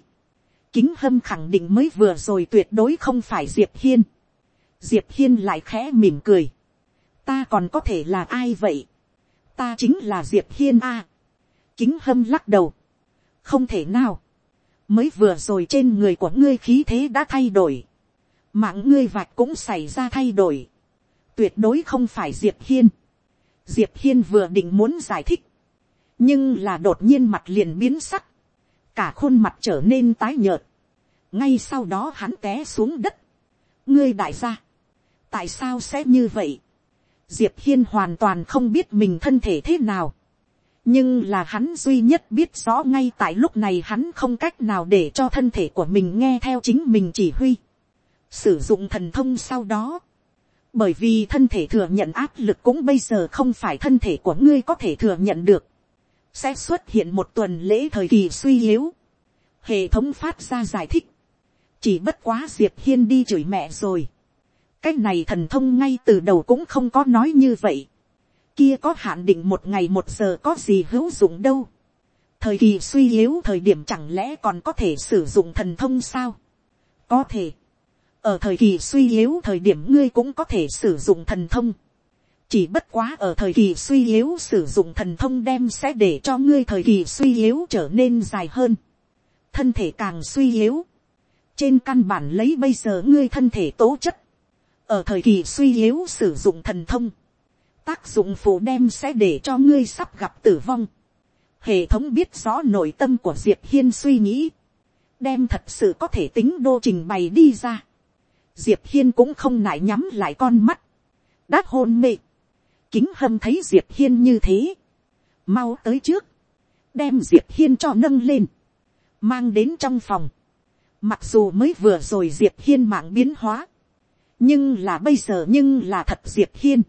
kính hâm khẳng định mới vừa rồi tuyệt đối không phải diệp hiên, diệp hiên lại khẽ mỉm cười, ta còn có thể là ai vậy, ta chính là diệp hiên a, kính hâm lắc đầu, không thể nào, mới vừa rồi trên người của ngươi khí thế đã thay đổi, mạng ngươi vạch cũng xảy ra thay đổi, tuyệt đối không phải diệp hiên, diệp hiên vừa định muốn giải thích, nhưng là đột nhiên mặt liền biến sắc, cả khuôn mặt trở nên tái nhợt, ngay sau đó hắn té xuống đất, ngươi đại gia, tại sao sẽ như vậy, diệp hiên hoàn toàn không biết mình thân thể thế nào, nhưng là hắn duy nhất biết rõ ngay tại lúc này hắn không cách nào để cho thân thể của mình nghe theo chính mình chỉ huy, sử dụng thần thông sau đó, bởi vì thân thể thừa nhận áp lực cũng bây giờ không phải thân thể của ngươi có thể thừa nhận được, sẽ xuất hiện một tuần lễ thời kỳ suy yếu, hệ thống phát ra giải thích, chỉ bất quá diệp hiên đi chửi mẹ rồi, cái này thần thông ngay từ đầu cũng không có nói như vậy, kia có hạn định một ngày một giờ có gì hữu dụng đâu, thời kỳ suy yếu thời điểm chẳng lẽ còn có thể sử dụng thần thông sao, có thể, ở thời kỳ suy yếu thời điểm ngươi cũng có thể sử dụng thần thông. chỉ bất quá ở thời kỳ suy yếu sử dụng thần thông đem sẽ để cho ngươi thời kỳ suy yếu trở nên dài hơn. thân thể càng suy yếu. trên căn bản lấy bây giờ ngươi thân thể tố chất ở thời kỳ suy yếu sử dụng thần thông. tác dụng phụ đem sẽ để cho ngươi sắp gặp tử vong. hệ thống biết rõ nội tâm của diệp hiên suy nghĩ. đem thật sự có thể tính đô trình bày đi ra. Diệp hiên cũng không nại nhắm lại con mắt, Đát hôn mê, kính hâm thấy diệp hiên như thế, mau tới trước, đem diệp hiên cho nâng lên, mang đến trong phòng, mặc dù mới vừa rồi diệp hiên mạng biến hóa, nhưng là bây giờ nhưng là thật diệp hiên,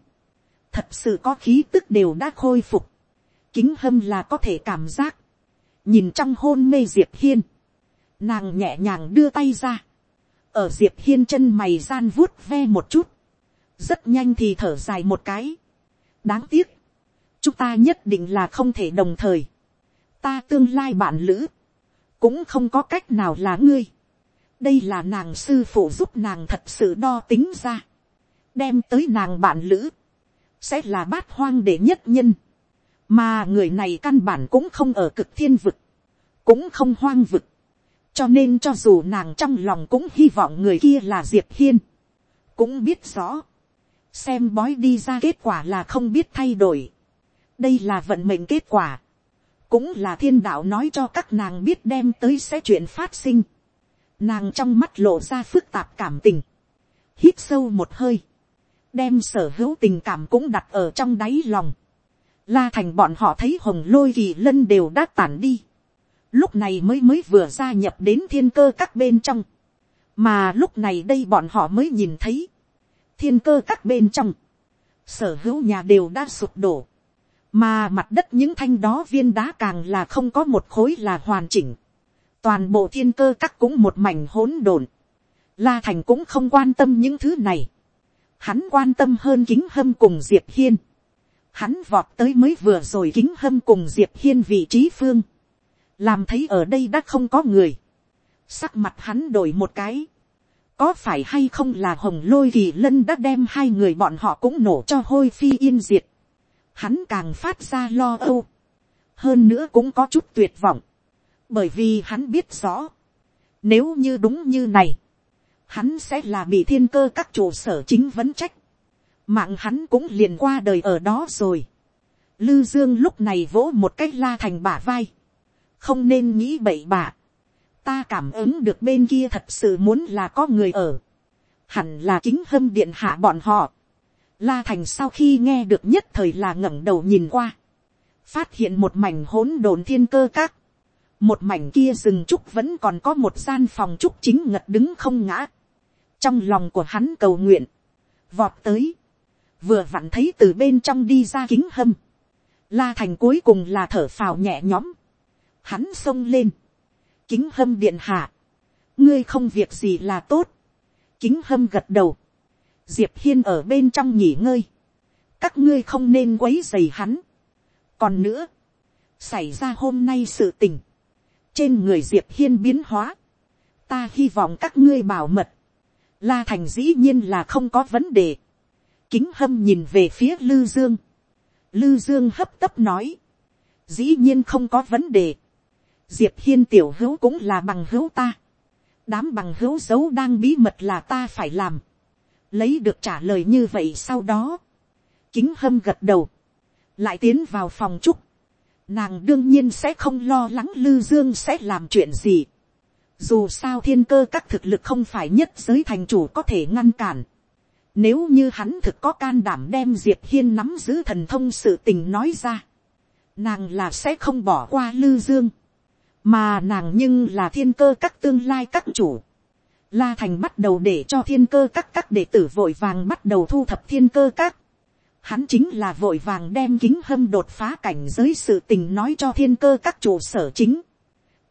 thật sự có khí tức đều đã khôi phục, kính hâm là có thể cảm giác, nhìn trong hôn mê diệp hiên, nàng nhẹ nhàng đưa tay ra, ở diệp hiên chân mày gian vuốt ve một chút, rất nhanh thì thở dài một cái. đáng tiếc, chúng ta nhất định là không thể đồng thời, ta tương lai bạn lữ, cũng không có cách nào là ngươi đây là nàng sư phụ giúp nàng thật sự đo tính ra, đem tới nàng bạn lữ, sẽ là bát hoang để nhất nhân, mà người này căn bản cũng không ở cực thiên vực, cũng không hoang vực, cho nên cho dù nàng trong lòng cũng hy vọng người kia là diệp hiên, cũng biết rõ, xem bói đi ra kết quả là không biết thay đổi, đây là vận mệnh kết quả, cũng là thiên đạo nói cho các nàng biết đem tới sẽ chuyện phát sinh, nàng trong mắt lộ ra phức tạp cảm tình, hít sâu một hơi, đem sở hữu tình cảm cũng đặt ở trong đáy lòng, la thành bọn họ thấy hồng lôi kỳ lân đều đã tản đi, lúc này mới mới vừa gia nhập đến thiên cơ các bên trong, mà lúc này đây bọn họ mới nhìn thấy, thiên cơ các bên trong, sở hữu nhà đều đã sụp đổ, mà mặt đất những thanh đó viên đá càng là không có một khối là hoàn chỉnh, toàn bộ thiên cơ các cũng một mảnh hỗn độn, la thành cũng không quan tâm những thứ này, hắn quan tâm hơn kính hâm cùng diệp hiên, hắn vọt tới mới vừa rồi kính hâm cùng diệp hiên vị trí phương, làm thấy ở đây đã không có người, sắc mặt hắn đổi một cái, có phải hay không là hồng lôi kỳ lân đã đem hai người bọn họ cũng nổ cho hôi phi yên diệt, hắn càng phát ra lo âu, hơn nữa cũng có chút tuyệt vọng, bởi vì hắn biết rõ, nếu như đúng như này, hắn sẽ là bị thiên cơ các trụ sở chính vấn trách, mạng hắn cũng liền qua đời ở đó rồi. Lư dương lúc này vỗ một cách la thành bả vai, không nên nghĩ bậy bạ. ta cảm ứng được bên kia thật sự muốn là có người ở, hẳn là chính hâm điện hạ bọn họ. La thành sau khi nghe được nhất thời là ngẩng đầu nhìn qua, phát hiện một mảnh hỗn độn thiên cơ các, một mảnh kia rừng trúc vẫn còn có một gian phòng trúc chính ngật đứng không ngã, trong lòng của hắn cầu nguyện, vọt tới, vừa vặn thấy từ bên trong đi ra kính hâm, la thành cuối cùng là thở phào nhẹ nhõm, hắn xông lên, kính hâm điện hạ, ngươi không việc gì là tốt, kính hâm gật đầu, diệp hiên ở bên trong nghỉ ngơi, các ngươi không nên quấy dày hắn. còn nữa, xảy ra hôm nay sự tình, trên người diệp hiên biến hóa, ta hy vọng các ngươi bảo mật, la thành dĩ nhiên là không có vấn đề, kính hâm nhìn về phía lư dương, lư dương hấp tấp nói, dĩ nhiên không có vấn đề, diệp hiên tiểu hữu cũng là bằng hữu ta, đám bằng hữu dấu đang bí mật là ta phải làm, lấy được trả lời như vậy sau đó, kính hâm gật đầu, lại tiến vào phòng trúc, nàng đương nhiên sẽ không lo lắng lư dương sẽ làm chuyện gì, dù sao thiên cơ các thực lực không phải nhất giới thành chủ có thể ngăn cản, nếu như hắn thực có can đảm đem diệp hiên nắm giữ thần thông sự tình nói ra, nàng là sẽ không bỏ qua lư dương mà nàng nhưng là thiên cơ các tương lai các chủ. La thành bắt đầu để cho thiên cơ các các đệ tử vội vàng bắt đầu thu thập thiên cơ các. Hắn chính là vội vàng đem kính hâm đột phá cảnh giới sự tình nói cho thiên cơ các chủ sở chính.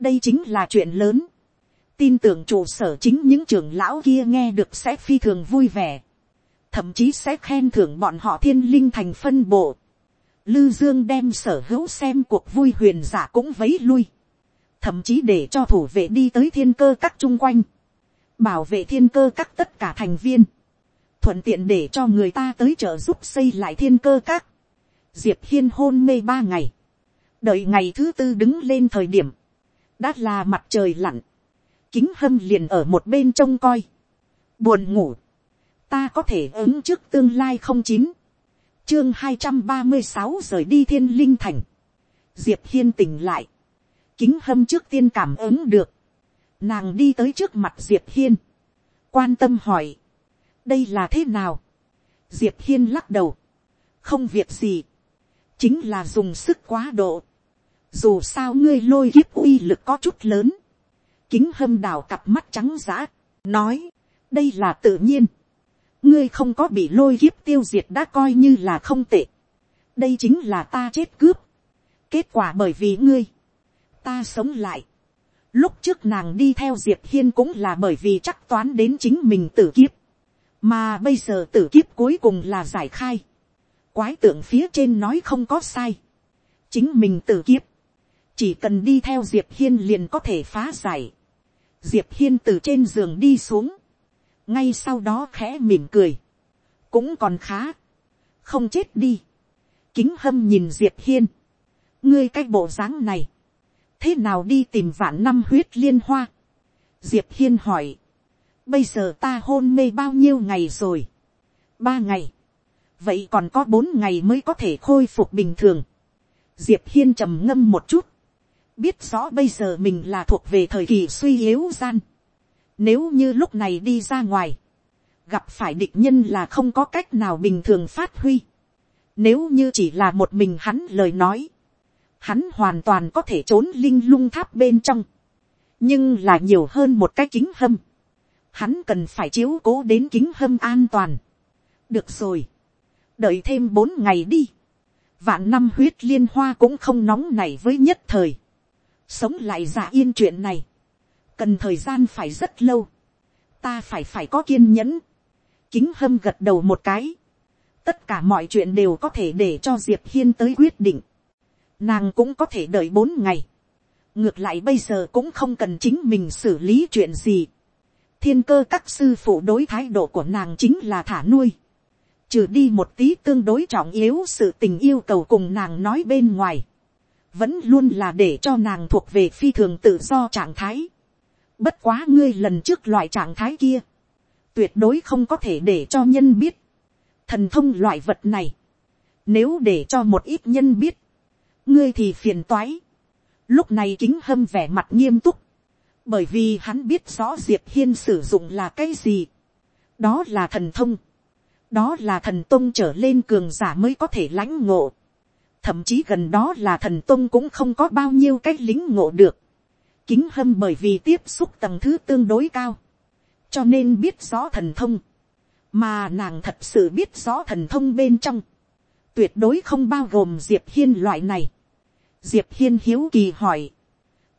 đây chính là chuyện lớn. tin tưởng chủ sở chính những trưởng lão kia nghe được sẽ phi thường vui vẻ. thậm chí sẽ khen thưởng bọn họ thiên linh thành phân bộ. Lư Dương đem sở hữu xem cuộc vui huyền giả cũng vấy lui thậm chí để cho thủ vệ đi tới thiên cơ các chung quanh, bảo vệ thiên cơ các tất cả thành viên, thuận tiện để cho người ta tới trợ giúp xây lại thiên cơ các. Diệp hiên hôn mê ba ngày, đợi ngày thứ tư đứng lên thời điểm, đã là mặt trời lặn, kính hâm liền ở một bên trông coi, buồn ngủ, ta có thể ứng trước tương lai không chín, chương hai trăm ba mươi sáu rời đi thiên linh thành, diệp hiên tỉnh lại, kính hâm trước tiên cảm ứng được, nàng đi tới trước mặt diệp hiên, quan tâm hỏi, đây là thế nào, diệp hiên lắc đầu, không việc gì, chính là dùng sức quá độ, dù sao ngươi lôi kiếp uy lực có chút lớn, kính hâm đào cặp mắt trắng giã, nói, đây là tự nhiên, ngươi không có bị lôi kiếp tiêu diệt đã coi như là không tệ, đây chính là ta chết cướp, kết quả bởi vì ngươi, ta sống lại. Lúc trước nàng đi theo Diệp Hiên cũng là bởi vì chắc toán đến chính mình tử kiếp. Mà bây giờ tử kiếp cuối cùng là giải khai. Quái tượng phía trên nói không có sai. Chính mình tử kiếp. Chỉ cần đi theo Diệp Hiên liền có thể phá giải. Diệp Hiên từ trên giường đi xuống. Ngay sau đó khẽ mỉm cười. Cũng còn khá. Không chết đi. Kính hâm nhìn Diệp Hiên. Ngươi cái bộ dáng này thế nào đi tìm vạn năm huyết liên hoa. diệp hiên hỏi, bây giờ ta hôn mê bao nhiêu ngày rồi. ba ngày. vậy còn có bốn ngày mới có thể khôi phục bình thường. diệp hiên trầm ngâm một chút. biết rõ bây giờ mình là thuộc về thời kỳ suy yếu gian. nếu như lúc này đi ra ngoài, gặp phải địch nhân là không có cách nào bình thường phát huy. Nếu như chỉ là một mình hắn lời nói, hắn hoàn toàn có thể trốn linh lung tháp bên trong, nhưng là nhiều hơn một cái kính hâm, hắn cần phải chiếu cố đến kính hâm an toàn. được rồi, đợi thêm bốn ngày đi, vạn năm huyết liên hoa cũng không nóng này với nhất thời, sống lại giả yên chuyện này, cần thời gian phải rất lâu, ta phải phải có kiên nhẫn, kính hâm gật đầu một cái, tất cả mọi chuyện đều có thể để cho diệp hiên tới quyết định, nàng cũng có thể đợi bốn ngày. ngược lại bây giờ cũng không cần chính mình xử lý chuyện gì thiên cơ các sư phụ đối thái độ của nàng chính là thả nuôi. trừ đi một tí tương đối trọng yếu sự tình yêu cầu cùng nàng nói bên ngoài. vẫn luôn là để cho nàng thuộc về phi thường tự do trạng thái. bất quá ngươi lần trước loại trạng thái kia. tuyệt đối không có thể để cho nhân biết. thần thông loại vật này. nếu để cho một ít nhân biết, ngươi thì phiền toái. Lúc này kính hâm vẻ mặt nghiêm túc bởi vì hắn biết rõ diệp hiên sử dụng là cái gì, đó là thần thông, đó là thần tông trở lên cường giả mới có thể lãnh ngộ, thậm chí gần đó là thần tông cũng không có bao nhiêu cách lính ngộ được, kính hâm bởi vì tiếp xúc tầng thứ tương đối cao, cho nên biết rõ thần thông, mà nàng thật sự biết rõ thần thông bên trong, tuyệt đối không bao gồm diệp hiên loại này. diệp hiên hiếu kỳ hỏi,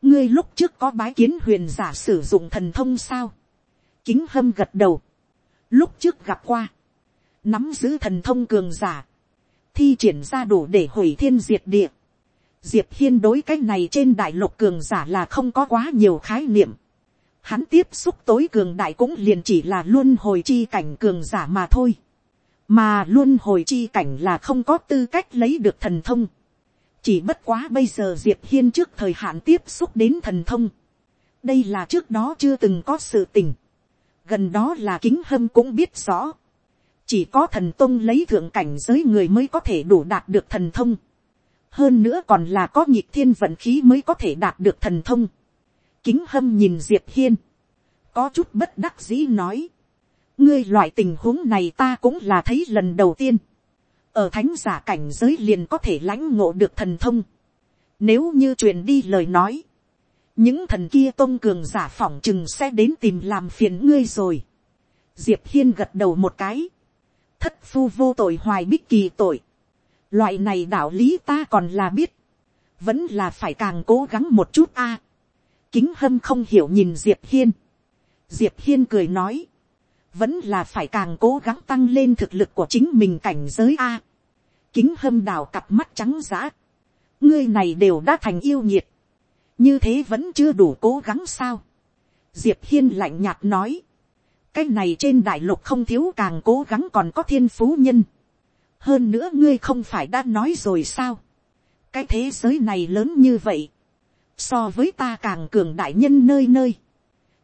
ngươi lúc trước có bái kiến huyền giả sử dụng thần thông sao, kính hâm gật đầu, lúc trước gặp qua, nắm giữ thần thông cường giả, thi triển ra đủ để hủy thiên diệt địa. Diệp hiên đối cái này trên đại lục cường giả là không có quá nhiều khái niệm. Hắn tiếp xúc tối cường đại cũng liền chỉ là luôn hồi chi cảnh cường giả mà thôi. Mà luôn hồi chi cảnh là không có tư cách lấy được thần thông. Chỉ bất quá bây giờ Diệp Hiên trước thời hạn tiếp xúc đến thần thông. Đây là trước đó chưa từng có sự tình. Gần đó là kính hâm cũng biết rõ. Chỉ có thần tông lấy thượng cảnh giới người mới có thể đủ đạt được thần thông. Hơn nữa còn là có nhịp thiên vận khí mới có thể đạt được thần thông kính hâm nhìn diệp hiên, có chút bất đắc dĩ nói, ngươi loại tình huống này ta cũng là thấy lần đầu tiên, ở thánh giả cảnh giới liền có thể lãnh ngộ được thần thông, nếu như truyền đi lời nói, những thần kia tôn cường giả phỏng chừng sẽ đến tìm làm phiền ngươi rồi. Diệp hiên gật đầu một cái, thất phu vô tội hoài bích kỳ tội, loại này đạo lý ta còn là biết, vẫn là phải càng cố gắng một chút a. Kính hâm không hiểu nhìn diệp hiên. diệp hiên cười nói, vẫn là phải càng cố gắng tăng lên thực lực của chính mình cảnh giới a. kính hâm đào cặp mắt trắng giã. ngươi này đều đã thành yêu nhiệt. như thế vẫn chưa đủ cố gắng sao. diệp hiên lạnh nhạt nói, cái này trên đại lục không thiếu càng cố gắng còn có thiên phú nhân. hơn nữa ngươi không phải đã nói rồi sao. cái thế giới này lớn như vậy so với ta càng cường đại nhân nơi nơi.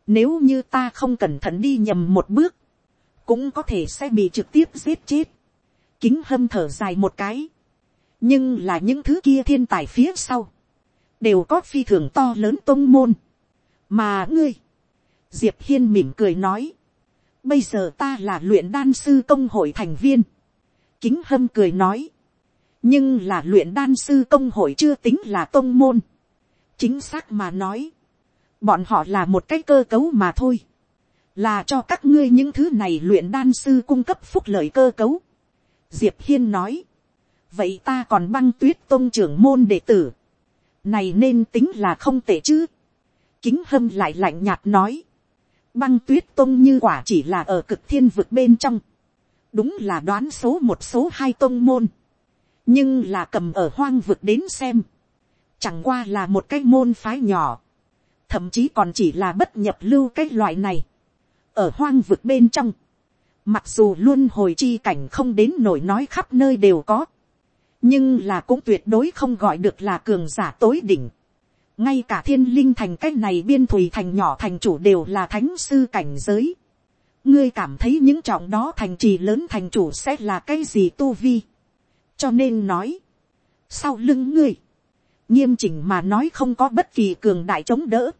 Nếu như ta không cẩn thận đi nhầm một bước, cũng có thể sẽ bị trực tiếp giết chết. Kính hâm thở dài một cái. Nhưng là những thứ kia thiên tài phía sau, đều có phi thường to lớn tông môn. Mà ngươi, Diệp Hiên mỉm cười nói, bây giờ ta là luyện đan sư công hội thành viên. Kính hâm cười nói, nhưng là luyện đan sư công hội chưa tính là tông môn chính xác mà nói, bọn họ là một cái cơ cấu mà thôi, là cho các ngươi những thứ này luyện đan sư cung cấp phúc lợi cơ cấu. Diệp hiên nói, vậy ta còn băng tuyết tôn trưởng môn đệ tử, này nên tính là không tệ chứ. kính hâm lại lạnh nhạt nói, băng tuyết tôn như quả chỉ là ở cực thiên vực bên trong, đúng là đoán số một số hai tôn môn, nhưng là cầm ở hoang vực đến xem, chẳng qua là một cái môn phái nhỏ, thậm chí còn chỉ là bất nhập lưu cái loại này, ở hoang vực bên trong, mặc dù luôn hồi chi cảnh không đến nổi nói khắp nơi đều có, nhưng là cũng tuyệt đối không gọi được là cường giả tối đỉnh. ngay cả thiên linh thành cái này biên thùy thành nhỏ thành chủ đều là thánh sư cảnh giới. ngươi cảm thấy những trọng đó thành trì lớn thành chủ sẽ là cái gì tu vi. cho nên nói, sau lưng ngươi, nghiêm chỉnh mà nói không có bất kỳ cường đại chống đỡ,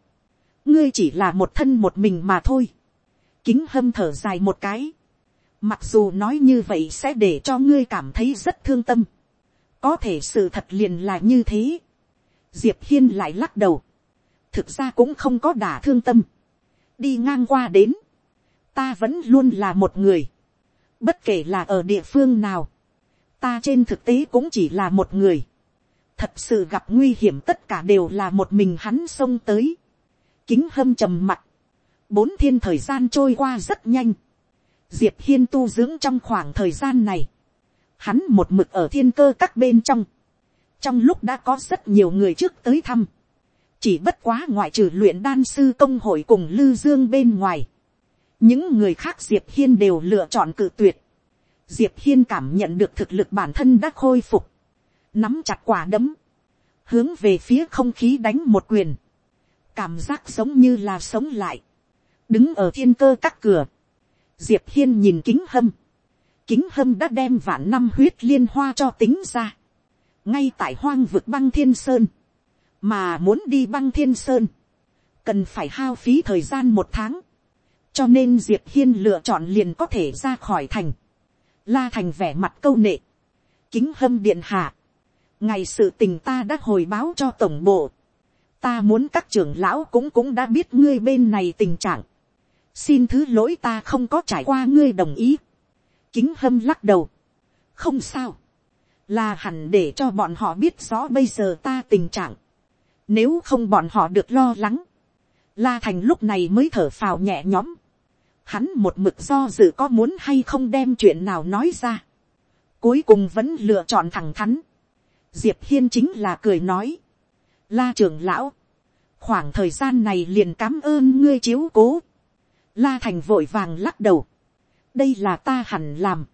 ngươi chỉ là một thân một mình mà thôi, kính hâm thở dài một cái, mặc dù nói như vậy sẽ để cho ngươi cảm thấy rất thương tâm, có thể sự thật liền là như thế, diệp hiên lại lắc đầu, thực ra cũng không có đả thương tâm, đi ngang qua đến, ta vẫn luôn là một người, bất kể là ở địa phương nào, ta trên thực tế cũng chỉ là một người, thật sự gặp nguy hiểm tất cả đều là một mình hắn xông tới. kính hâm trầm mặt bốn thiên thời gian trôi qua rất nhanh. diệp hiên tu dưỡng trong khoảng thời gian này. hắn một mực ở thiên cơ các bên trong. trong lúc đã có rất nhiều người trước tới thăm. chỉ bất quá ngoại trừ luyện đan sư công hội cùng lư dương bên ngoài. những người khác diệp hiên đều lựa chọn cự tuyệt. diệp hiên cảm nhận được thực lực bản thân đã khôi phục nắm chặt quả đấm, hướng về phía không khí đánh một quyền, cảm giác giống như là sống lại, đứng ở thiên cơ các cửa, diệp hiên nhìn kính hâm, kính hâm đã đem vạn năm huyết liên hoa cho tính ra, ngay tại hoang vực băng thiên sơn, mà muốn đi băng thiên sơn, cần phải hao phí thời gian một tháng, cho nên diệp hiên lựa chọn liền có thể ra khỏi thành, la thành vẻ mặt câu nệ, kính hâm điện hạ, ngày sự tình ta đã hồi báo cho tổng bộ, ta muốn các trưởng lão cũng cũng đã biết ngươi bên này tình trạng, xin thứ lỗi ta không có trải qua ngươi đồng ý, kính hâm lắc đầu, không sao, là hẳn để cho bọn họ biết rõ bây giờ ta tình trạng, nếu không bọn họ được lo lắng, la thành lúc này mới thở phào nhẹ nhõm, hắn một mực do dự có muốn hay không đem chuyện nào nói ra, cuối cùng vẫn lựa chọn thẳng thắn, diệp hiên chính là cười nói, la trưởng lão, khoảng thời gian này liền cám ơn ngươi chiếu cố, la thành vội vàng lắc đầu, đây là ta hẳn làm,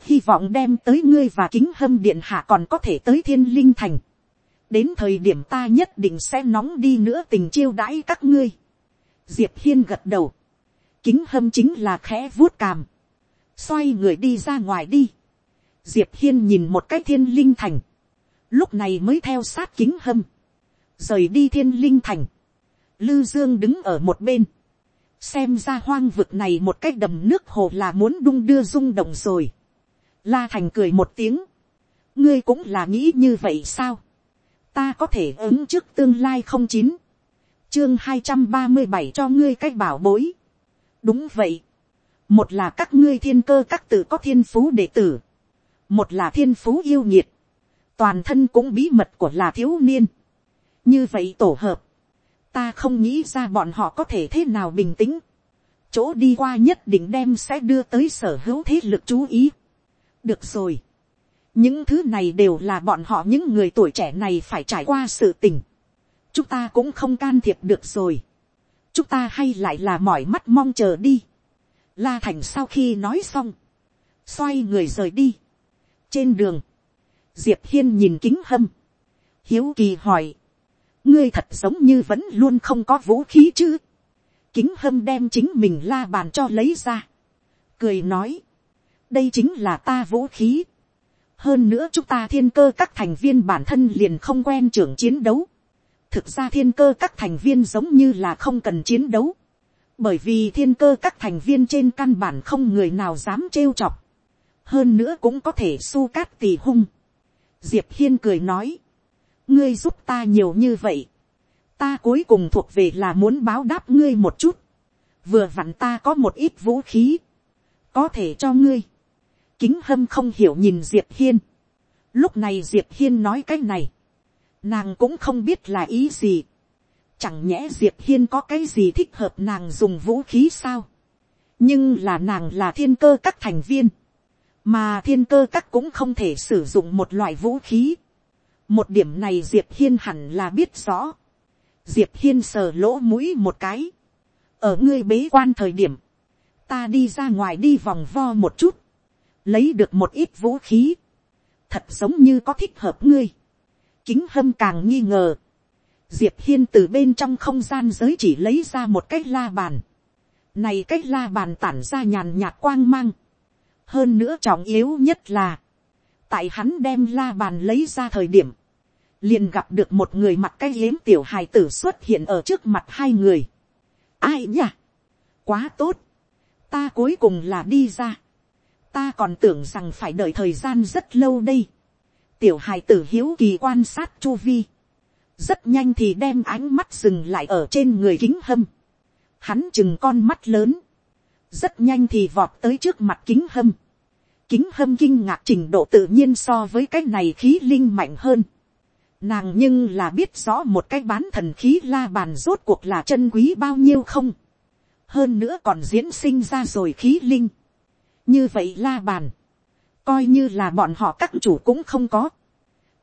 hy vọng đem tới ngươi và kính hâm điện hạ còn có thể tới thiên linh thành, đến thời điểm ta nhất định sẽ nóng đi nữa tình chiêu đãi các ngươi. diệp hiên gật đầu, kính hâm chính là khẽ vuốt càm, xoay người đi ra ngoài đi. diệp hiên nhìn một cái thiên linh thành, lúc này mới theo sát kính hâm, rời đi thiên linh thành. lư dương đứng ở một bên, xem ra hoang vực này một cái đầm nước hồ là muốn đung đưa rung động rồi. la thành cười một tiếng, ngươi cũng là nghĩ như vậy sao? Ta có thể ứng trước tương lai không chín, chương hai trăm ba mươi bảy cho ngươi cách bảo bối. đúng vậy, một là các ngươi thiên cơ các tự có thiên phú đệ tử, một là thiên phú yêu nhiệt, toàn thân cũng bí mật của là thiếu niên. như vậy tổ hợp, ta không nghĩ ra bọn họ có thể thế nào bình tĩnh, chỗ đi qua nhất định đem sẽ đưa tới sở hữu thế lực chú ý. được rồi, những thứ này đều là bọn họ những người tuổi trẻ này phải trải qua sự tình. chúng ta cũng không can thiệp được rồi. chúng ta hay lại là mỏi mắt mong chờ đi. la thành sau khi nói xong, xoay người rời đi. trên đường, diệp hiên nhìn kính hâm, hiếu kỳ hỏi, ngươi thật giống như vẫn luôn không có vũ khí chứ. kính hâm đem chính mình la bàn cho lấy ra. cười nói, đây chính là ta vũ khí hơn nữa chúng ta thiên cơ các thành viên bản thân liền không quen trưởng chiến đấu. thực ra thiên cơ các thành viên giống như là không cần chiến đấu. bởi vì thiên cơ các thành viên trên căn bản không người nào dám trêu chọc. hơn nữa cũng có thể su cát tì hung. diệp hiên cười nói ngươi giúp ta nhiều như vậy. ta cuối cùng thuộc về là muốn báo đáp ngươi một chút. vừa vặn ta có một ít vũ khí. có thể cho ngươi kính hâm không hiểu nhìn diệp hiên. lúc này diệp hiên nói cái này, nàng cũng không biết là ý gì. chẳng nhẽ diệp hiên có cái gì thích hợp nàng dùng vũ khí sao. nhưng là nàng là thiên cơ các thành viên, mà thiên cơ các cũng không thể sử dụng một loại vũ khí một điểm này diệp hiên hẳn là biết rõ. diệp hiên sờ lỗ mũi một cái. ở ngươi bế quan thời điểm, ta đi ra ngoài đi vòng vo một chút, lấy được một ít vũ khí, thật giống như có thích hợp ngươi. Kính hâm càng nghi ngờ. Diệp hiên từ bên trong không gian giới chỉ lấy ra một cái la bàn. Này cái la bàn tản ra nhàn nhạt quang mang. Hơn nữa trọng yếu nhất là, tại hắn đem la bàn lấy ra thời điểm, liền gặp được một người mặc cái yếm tiểu hài tử xuất hiện ở trước mặt hai người. Ai nhỉ? Quá tốt. Ta cuối cùng là đi ra ta còn tưởng rằng phải đợi thời gian rất lâu đây. tiểu hài tử hiếu kỳ quan sát chu vi. rất nhanh thì đem ánh mắt dừng lại ở trên người kính hâm. hắn chừng con mắt lớn. rất nhanh thì vọt tới trước mặt kính hâm kính hâm kinh ngạc trình độ tự nhiên so với cái này khí linh mạnh hơn. Nàng nhưng là biết rõ một cái bán thần khí la bàn rốt cuộc là chân quý bao nhiêu không. Hơn nữa còn diễn sinh ra rồi khí linh như vậy la bàn, coi như là bọn họ các chủ cũng không có.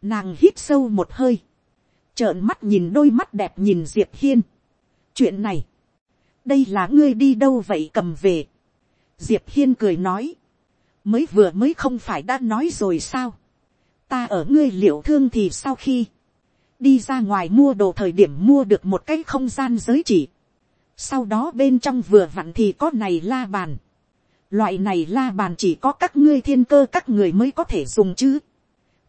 Nàng hít sâu một hơi, trợn mắt nhìn đôi mắt đẹp nhìn diệp hiên. chuyện này, đây là ngươi đi đâu vậy cầm về. diệp hiên cười nói, mới vừa mới không phải đã nói rồi sao. ta ở ngươi liệu thương thì sau khi, đi ra ngoài mua đồ thời điểm mua được một cái không gian giới chỉ. sau đó bên trong vừa vặn thì có này la bàn Loại này la bàn chỉ có các ngươi thiên cơ các người mới có thể dùng chứ.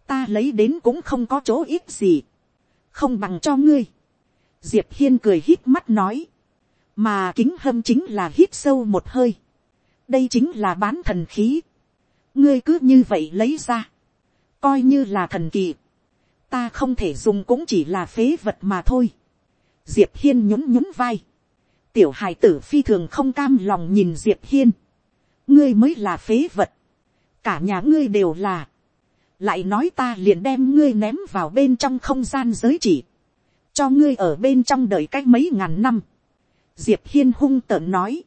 Ta lấy đến cũng không có chỗ ít gì. Không bằng cho ngươi. diệp hiên cười hít mắt nói, mà kính hâm chính là hít sâu một hơi, đây chính là bán thần khí, ngươi cứ như vậy lấy ra, coi như là thần kỳ, ta không thể dùng cũng chỉ là phế vật mà thôi. diệp hiên nhún nhún vai, tiểu hài tử phi thường không cam lòng nhìn diệp hiên, ngươi mới là phế vật, cả nhà ngươi đều là, lại nói ta liền đem ngươi ném vào bên trong không gian giới chỉ, cho ngươi ở bên trong đợi cách mấy ngàn năm. diệp hiên hung tợn nói,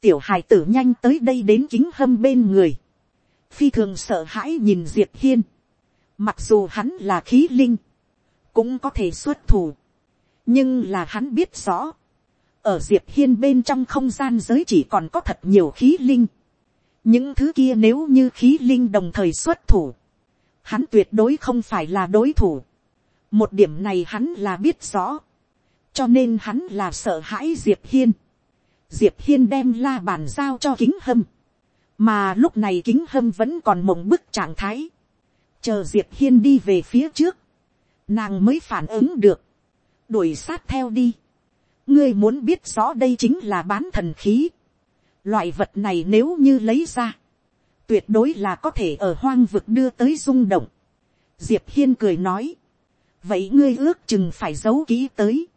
tiểu hài tử nhanh tới đây đến kính hâm bên người, phi thường sợ hãi nhìn diệp hiên, mặc dù hắn là khí linh, cũng có thể xuất thủ, nhưng là hắn biết rõ, ở diệp hiên bên trong không gian giới chỉ còn có thật nhiều khí linh, những thứ kia nếu như khí linh đồng thời xuất thủ, hắn tuyệt đối không phải là đối thủ. một điểm này hắn là biết rõ, cho nên hắn là sợ hãi diệp hiên. diệp hiên đem la bàn giao cho kính hâm, mà lúc này kính hâm vẫn còn mộng bức trạng thái, chờ diệp hiên đi về phía trước, nàng mới phản ứng được, đuổi sát theo đi. ngươi muốn biết rõ đây chính là bán thần khí, Loại vật này nếu như lấy ra, tuyệt đối là có thể ở hoang vực đưa tới rung động. Diệp Hiên cười nói, vậy ngươi ước chừng phải giấu kỹ tới.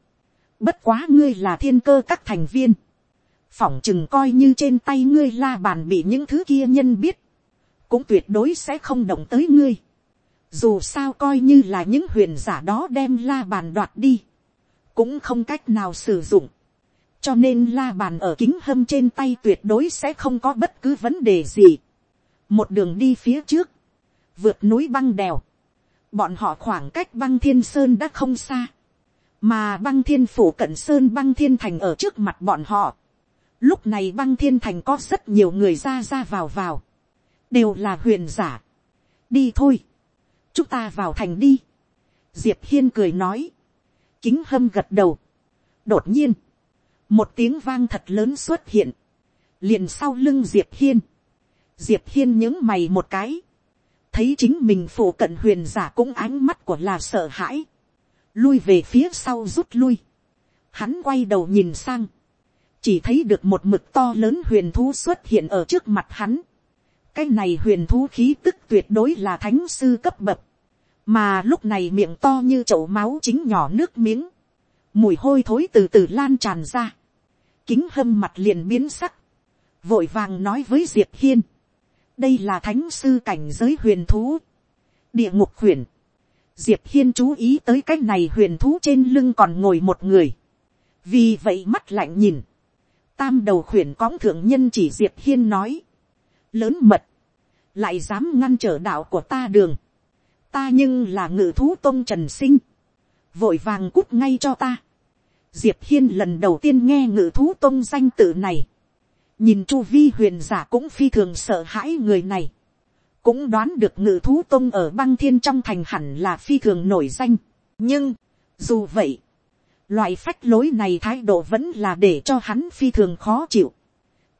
Bất quá ngươi là thiên cơ các thành viên. Phỏng chừng coi như trên tay ngươi la bàn bị những thứ kia nhân biết. Cũng tuyệt đối sẽ không động tới ngươi. Dù sao coi như là những huyền giả đó đem la bàn đoạt đi. Cũng không cách nào sử dụng cho nên la bàn ở kính hâm trên tay tuyệt đối sẽ không có bất cứ vấn đề gì. một đường đi phía trước, vượt núi băng đèo, bọn họ khoảng cách băng thiên sơn đã không xa, mà băng thiên phủ cận sơn băng thiên thành ở trước mặt bọn họ lúc này băng thiên thành có rất nhiều người ra ra vào vào, đều là huyền giả. đi thôi, chúng ta vào thành đi. diệp hiên cười nói, kính hâm gật đầu. đột nhiên, một tiếng vang thật lớn xuất hiện, liền sau lưng diệp hiên, diệp hiên những mày một cái, thấy chính mình phụ cận huyền giả cũng ánh mắt của là sợ hãi, lui về phía sau rút lui, hắn quay đầu nhìn sang, chỉ thấy được một mực to lớn huyền thú xuất hiện ở trước mặt hắn, cái này huyền thú khí tức tuyệt đối là thánh sư cấp bậc, mà lúc này miệng to như chậu máu chính nhỏ nước miếng, mùi hôi thối từ từ lan tràn ra, kính hâm mặt liền biến sắc, vội vàng nói với diệp hiên, đây là thánh sư cảnh giới huyền thú, địa ngục huyền, diệp hiên chú ý tới cái này huyền thú trên lưng còn ngồi một người, vì vậy mắt lạnh nhìn, tam đầu huyền cõng thượng nhân chỉ diệp hiên nói, lớn mật, lại dám ngăn trở đạo của ta đường, ta nhưng là ngự thú tôn trần sinh, vội vàng cút ngay cho ta, diệp hiên lần đầu tiên nghe ngự thú tôn danh tự này, nhìn chu vi huyền giả cũng phi thường sợ hãi người này, cũng đoán được ngự thú tôn ở băng thiên trong thành hẳn là phi thường nổi danh, nhưng, dù vậy, loại phách lối này thái độ vẫn là để cho hắn phi thường khó chịu.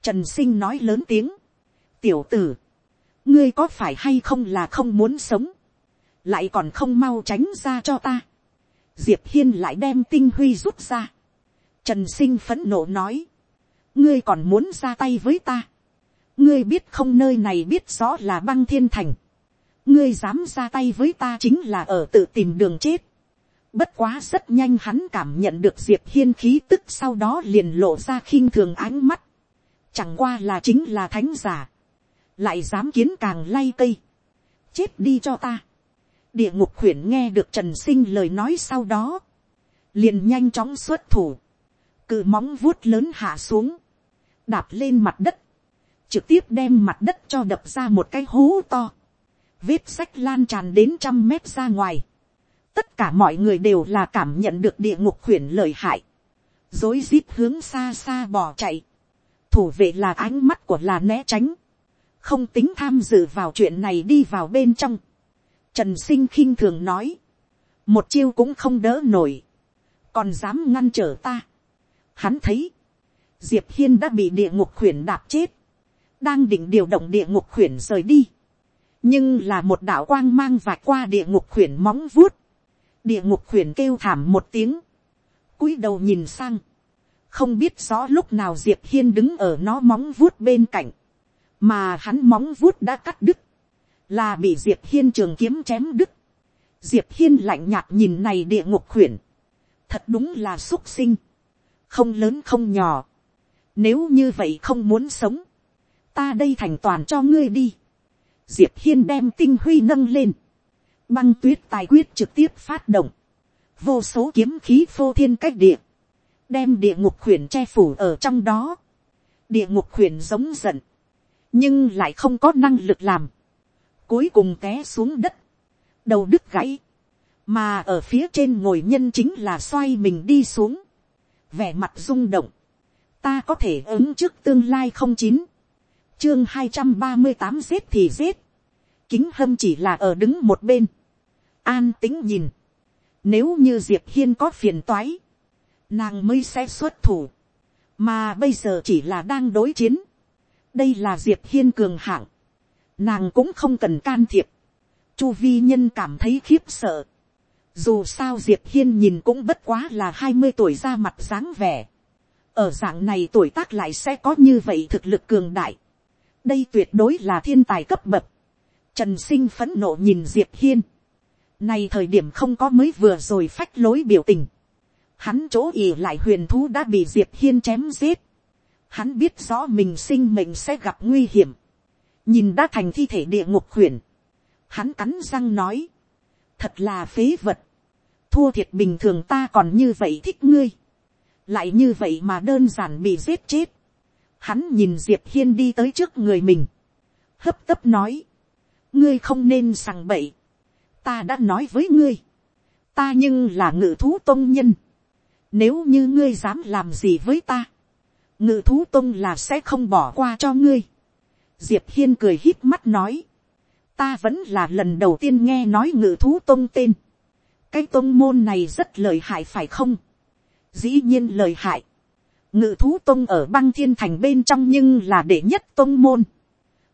Trần sinh nói lớn tiếng, tiểu tử, ngươi có phải hay không là không muốn sống, lại còn không mau tránh ra cho ta diệp hiên lại đem tinh huy rút ra. trần sinh phẫn nộ nói, ngươi còn muốn ra tay với ta. ngươi biết không nơi này biết rõ là băng thiên thành. ngươi dám ra tay với ta chính là ở tự tìm đường chết bất quá rất nhanh hắn cảm nhận được diệp hiên khí tức sau đó liền lộ ra khinh thường ánh mắt. chẳng qua là chính là thánh giả. lại dám kiến càng lay cây. chết đi cho ta. Địa ngục khuyển nghe được trần sinh lời nói sau đó, liền nhanh chóng xuất thủ, cự móng vuốt lớn hạ xuống, đạp lên mặt đất, trực tiếp đem mặt đất cho đập ra một cái hố to, vết sách lan tràn đến trăm mét ra ngoài, tất cả mọi người đều là cảm nhận được địa ngục khuyển lời hại, dối rít hướng xa xa bỏ chạy, thủ vệ là ánh mắt của là né tránh, không tính tham dự vào chuyện này đi vào bên trong, Trần sinh khinh thường nói. Một chiêu cũng không đỡ nổi. Còn dám ngăn trở ta. Hắn thấy. Diệp Hiên đã bị địa ngục khuyển đạp chết. Đang định điều động địa ngục khuyển rời đi. Nhưng là một đạo quang mang vạch qua địa ngục khuyển móng vuốt. Địa ngục khuyển kêu thảm một tiếng. cúi đầu nhìn sang, không biết rõ lúc nào diệp hiên đứng ở nó móng vuốt bên cạnh, mà hắn móng vuốt đã cắt đứt, là bị diệp hiên trường kiếm chém đứt. diệp hiên lạnh nhạt nhìn này địa ngục khuyển, thật đúng là xúc sinh, không lớn không nhỏ, nếu như vậy không muốn sống, ta đây thành toàn cho ngươi đi. diệp hiên đem tinh huy nâng lên, băng tuyết tài quyết trực tiếp phát động, vô số kiếm khí phô thiên cách địa, đem địa ngục khuyển che phủ ở trong đó. địa ngục khuyển giống giận, nhưng lại không có năng lực làm, cuối cùng té xuống đất, đầu đứt gãy, mà ở phía trên ngồi nhân chính là xoay mình đi xuống, vẻ mặt rung động, ta có thể ứng trước tương lai không chín, chương hai trăm ba mươi tám giết thì giết, kính hâm chỉ là ở đứng một bên, an tính nhìn, nếu như diệp hiên có phiền toái, nàng mới sẽ xuất thủ, mà bây giờ chỉ là đang đối chiến, đây là diệp hiên cường hạng, nàng cũng không cần can thiệp, chu vi nhân cảm thấy khiếp sợ, dù sao diệp hiên nhìn cũng bất quá là hai mươi tuổi ra mặt dáng vẻ, ở dạng này tuổi tác lại sẽ có như vậy thực lực cường đại, đây tuyệt đối là thiên tài cấp bậc, trần sinh phấn nộ nhìn diệp hiên, này thời điểm không có mới vừa rồi phách lối biểu tình, hắn chỗ ỉ lại huyền thú đã bị diệp hiên chém giết, hắn biết rõ mình sinh mệnh sẽ gặp nguy hiểm, nhìn đã thành thi thể địa ngục huyền, hắn cắn răng nói, thật là phế vật, thua thiệt bình thường ta còn như vậy thích ngươi, lại như vậy mà đơn giản bị giết chết, hắn nhìn diệp hiên đi tới trước người mình, hấp tấp nói, ngươi không nên sằng bậy, ta đã nói với ngươi, ta nhưng là ngự thú tôn nhân, nếu như ngươi dám làm gì với ta, ngự thú tôn là sẽ không bỏ qua cho ngươi. Diệp hiên cười hít mắt nói, ta vẫn là lần đầu tiên nghe nói ngự thú tôn tên. cái tôn môn này rất lợi hại phải không? dĩ nhiên lợi hại. ngự thú tôn ở băng thiên thành bên trong nhưng là đệ nhất tôn môn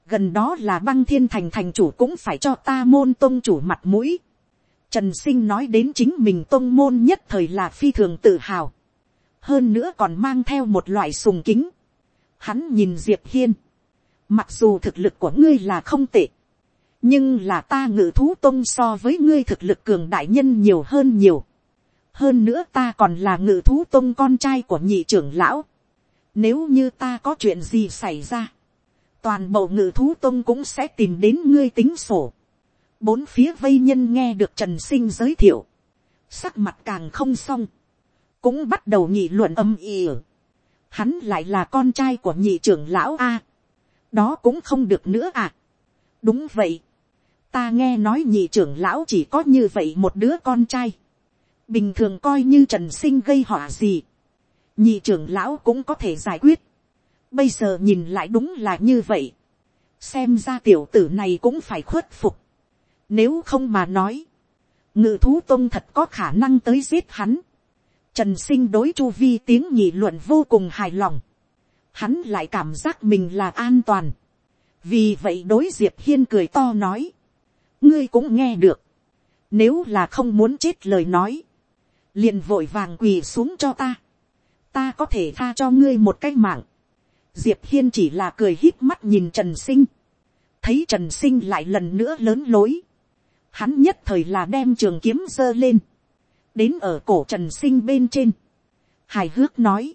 gần đó là băng thiên thành thành chủ cũng phải cho ta môn tôn chủ mặt mũi. Trần sinh nói đến chính mình tôn môn nhất thời là phi thường tự hào. Hơn nữa còn mang theo một loại sùng kính. Hắn nhìn Diệp Hiên. Mặc dù thực lực của ngươi là không tệ. Nhưng là ta ngự thú tôn so với ngươi thực lực cường đại nhân nhiều hơn nhiều. Hơn nữa ta còn là ngự thú tôn con trai của nhị trưởng lão. Nếu như ta có chuyện gì xảy ra. Toàn bộ ngự thú tôn cũng sẽ tìm đến ngươi tính sổ Bốn phía vây nhân nghe được Trần Sinh giới thiệu. Sắc mặt càng không xong. Cũng bắt đầu nghị luận âm ỉ. Hắn lại là con trai của nhị trưởng lão A. Đó cũng không được nữa à. Đúng vậy. Ta nghe nói nhị trưởng lão chỉ có như vậy một đứa con trai. Bình thường coi như Trần Sinh gây họa gì. Nhị trưởng lão cũng có thể giải quyết. Bây giờ nhìn lại đúng là như vậy. Xem ra tiểu tử này cũng phải khuất phục nếu không mà nói, ngự thú tôn thật có khả năng tới giết hắn. Trần sinh đối chu vi tiếng nhị luận vô cùng hài lòng. Hắn lại cảm giác mình là an toàn. Vì vậy đối diệp hiên cười to nói. Ngươi cũng nghe được. Nếu là không muốn chết lời nói. liền vội vàng quỳ xuống cho ta. Ta có thể tha cho ngươi một cái mạng. Diệp hiên chỉ là cười hít mắt nhìn trần sinh. Thấy trần sinh lại lần nữa lớn lối. Hắn nhất thời là đem trường kiếm giơ lên, đến ở cổ trần sinh bên trên, hài hước nói,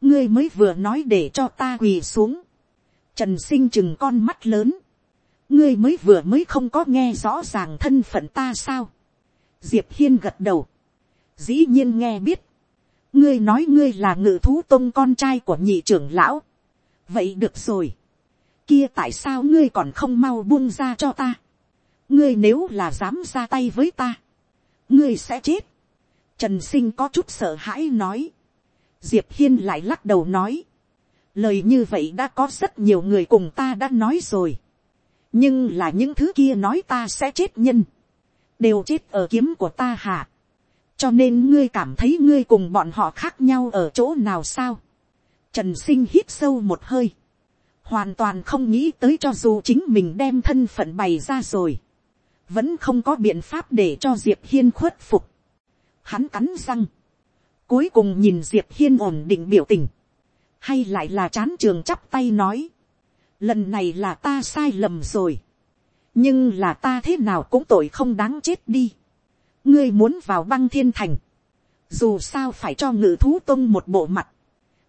ngươi mới vừa nói để cho ta quỳ xuống, trần sinh chừng con mắt lớn, ngươi mới vừa mới không có nghe rõ ràng thân phận ta sao, diệp hiên gật đầu, dĩ nhiên nghe biết, ngươi nói ngươi là ngự thú tôn con trai của nhị trưởng lão, vậy được rồi, kia tại sao ngươi còn không mau buông ra cho ta, ngươi nếu là dám ra tay với ta, ngươi sẽ chết. Trần sinh có chút sợ hãi nói. Diệp hiên lại lắc đầu nói. lời như vậy đã có rất nhiều người cùng ta đã nói rồi. nhưng là những thứ kia nói ta sẽ chết nhân. đều chết ở kiếm của ta hả. cho nên ngươi cảm thấy ngươi cùng bọn họ khác nhau ở chỗ nào sao. Trần sinh hít sâu một hơi. hoàn toàn không nghĩ tới cho dù chính mình đem thân phận bày ra rồi vẫn không có biện pháp để cho diệp hiên khuất phục. Hắn cắn răng, Cuối cùng nhìn Diệp Hiên ổn định biểu tình. Hay lại là chán trường chắp tay nói. Lần này là ta sai lầm rồi. Nhưng là ta thế nào cũng tội không đáng chết đi. Ngươi muốn vào băng thiên thành. Dù sao phải cho ngự thú tông một bộ mặt.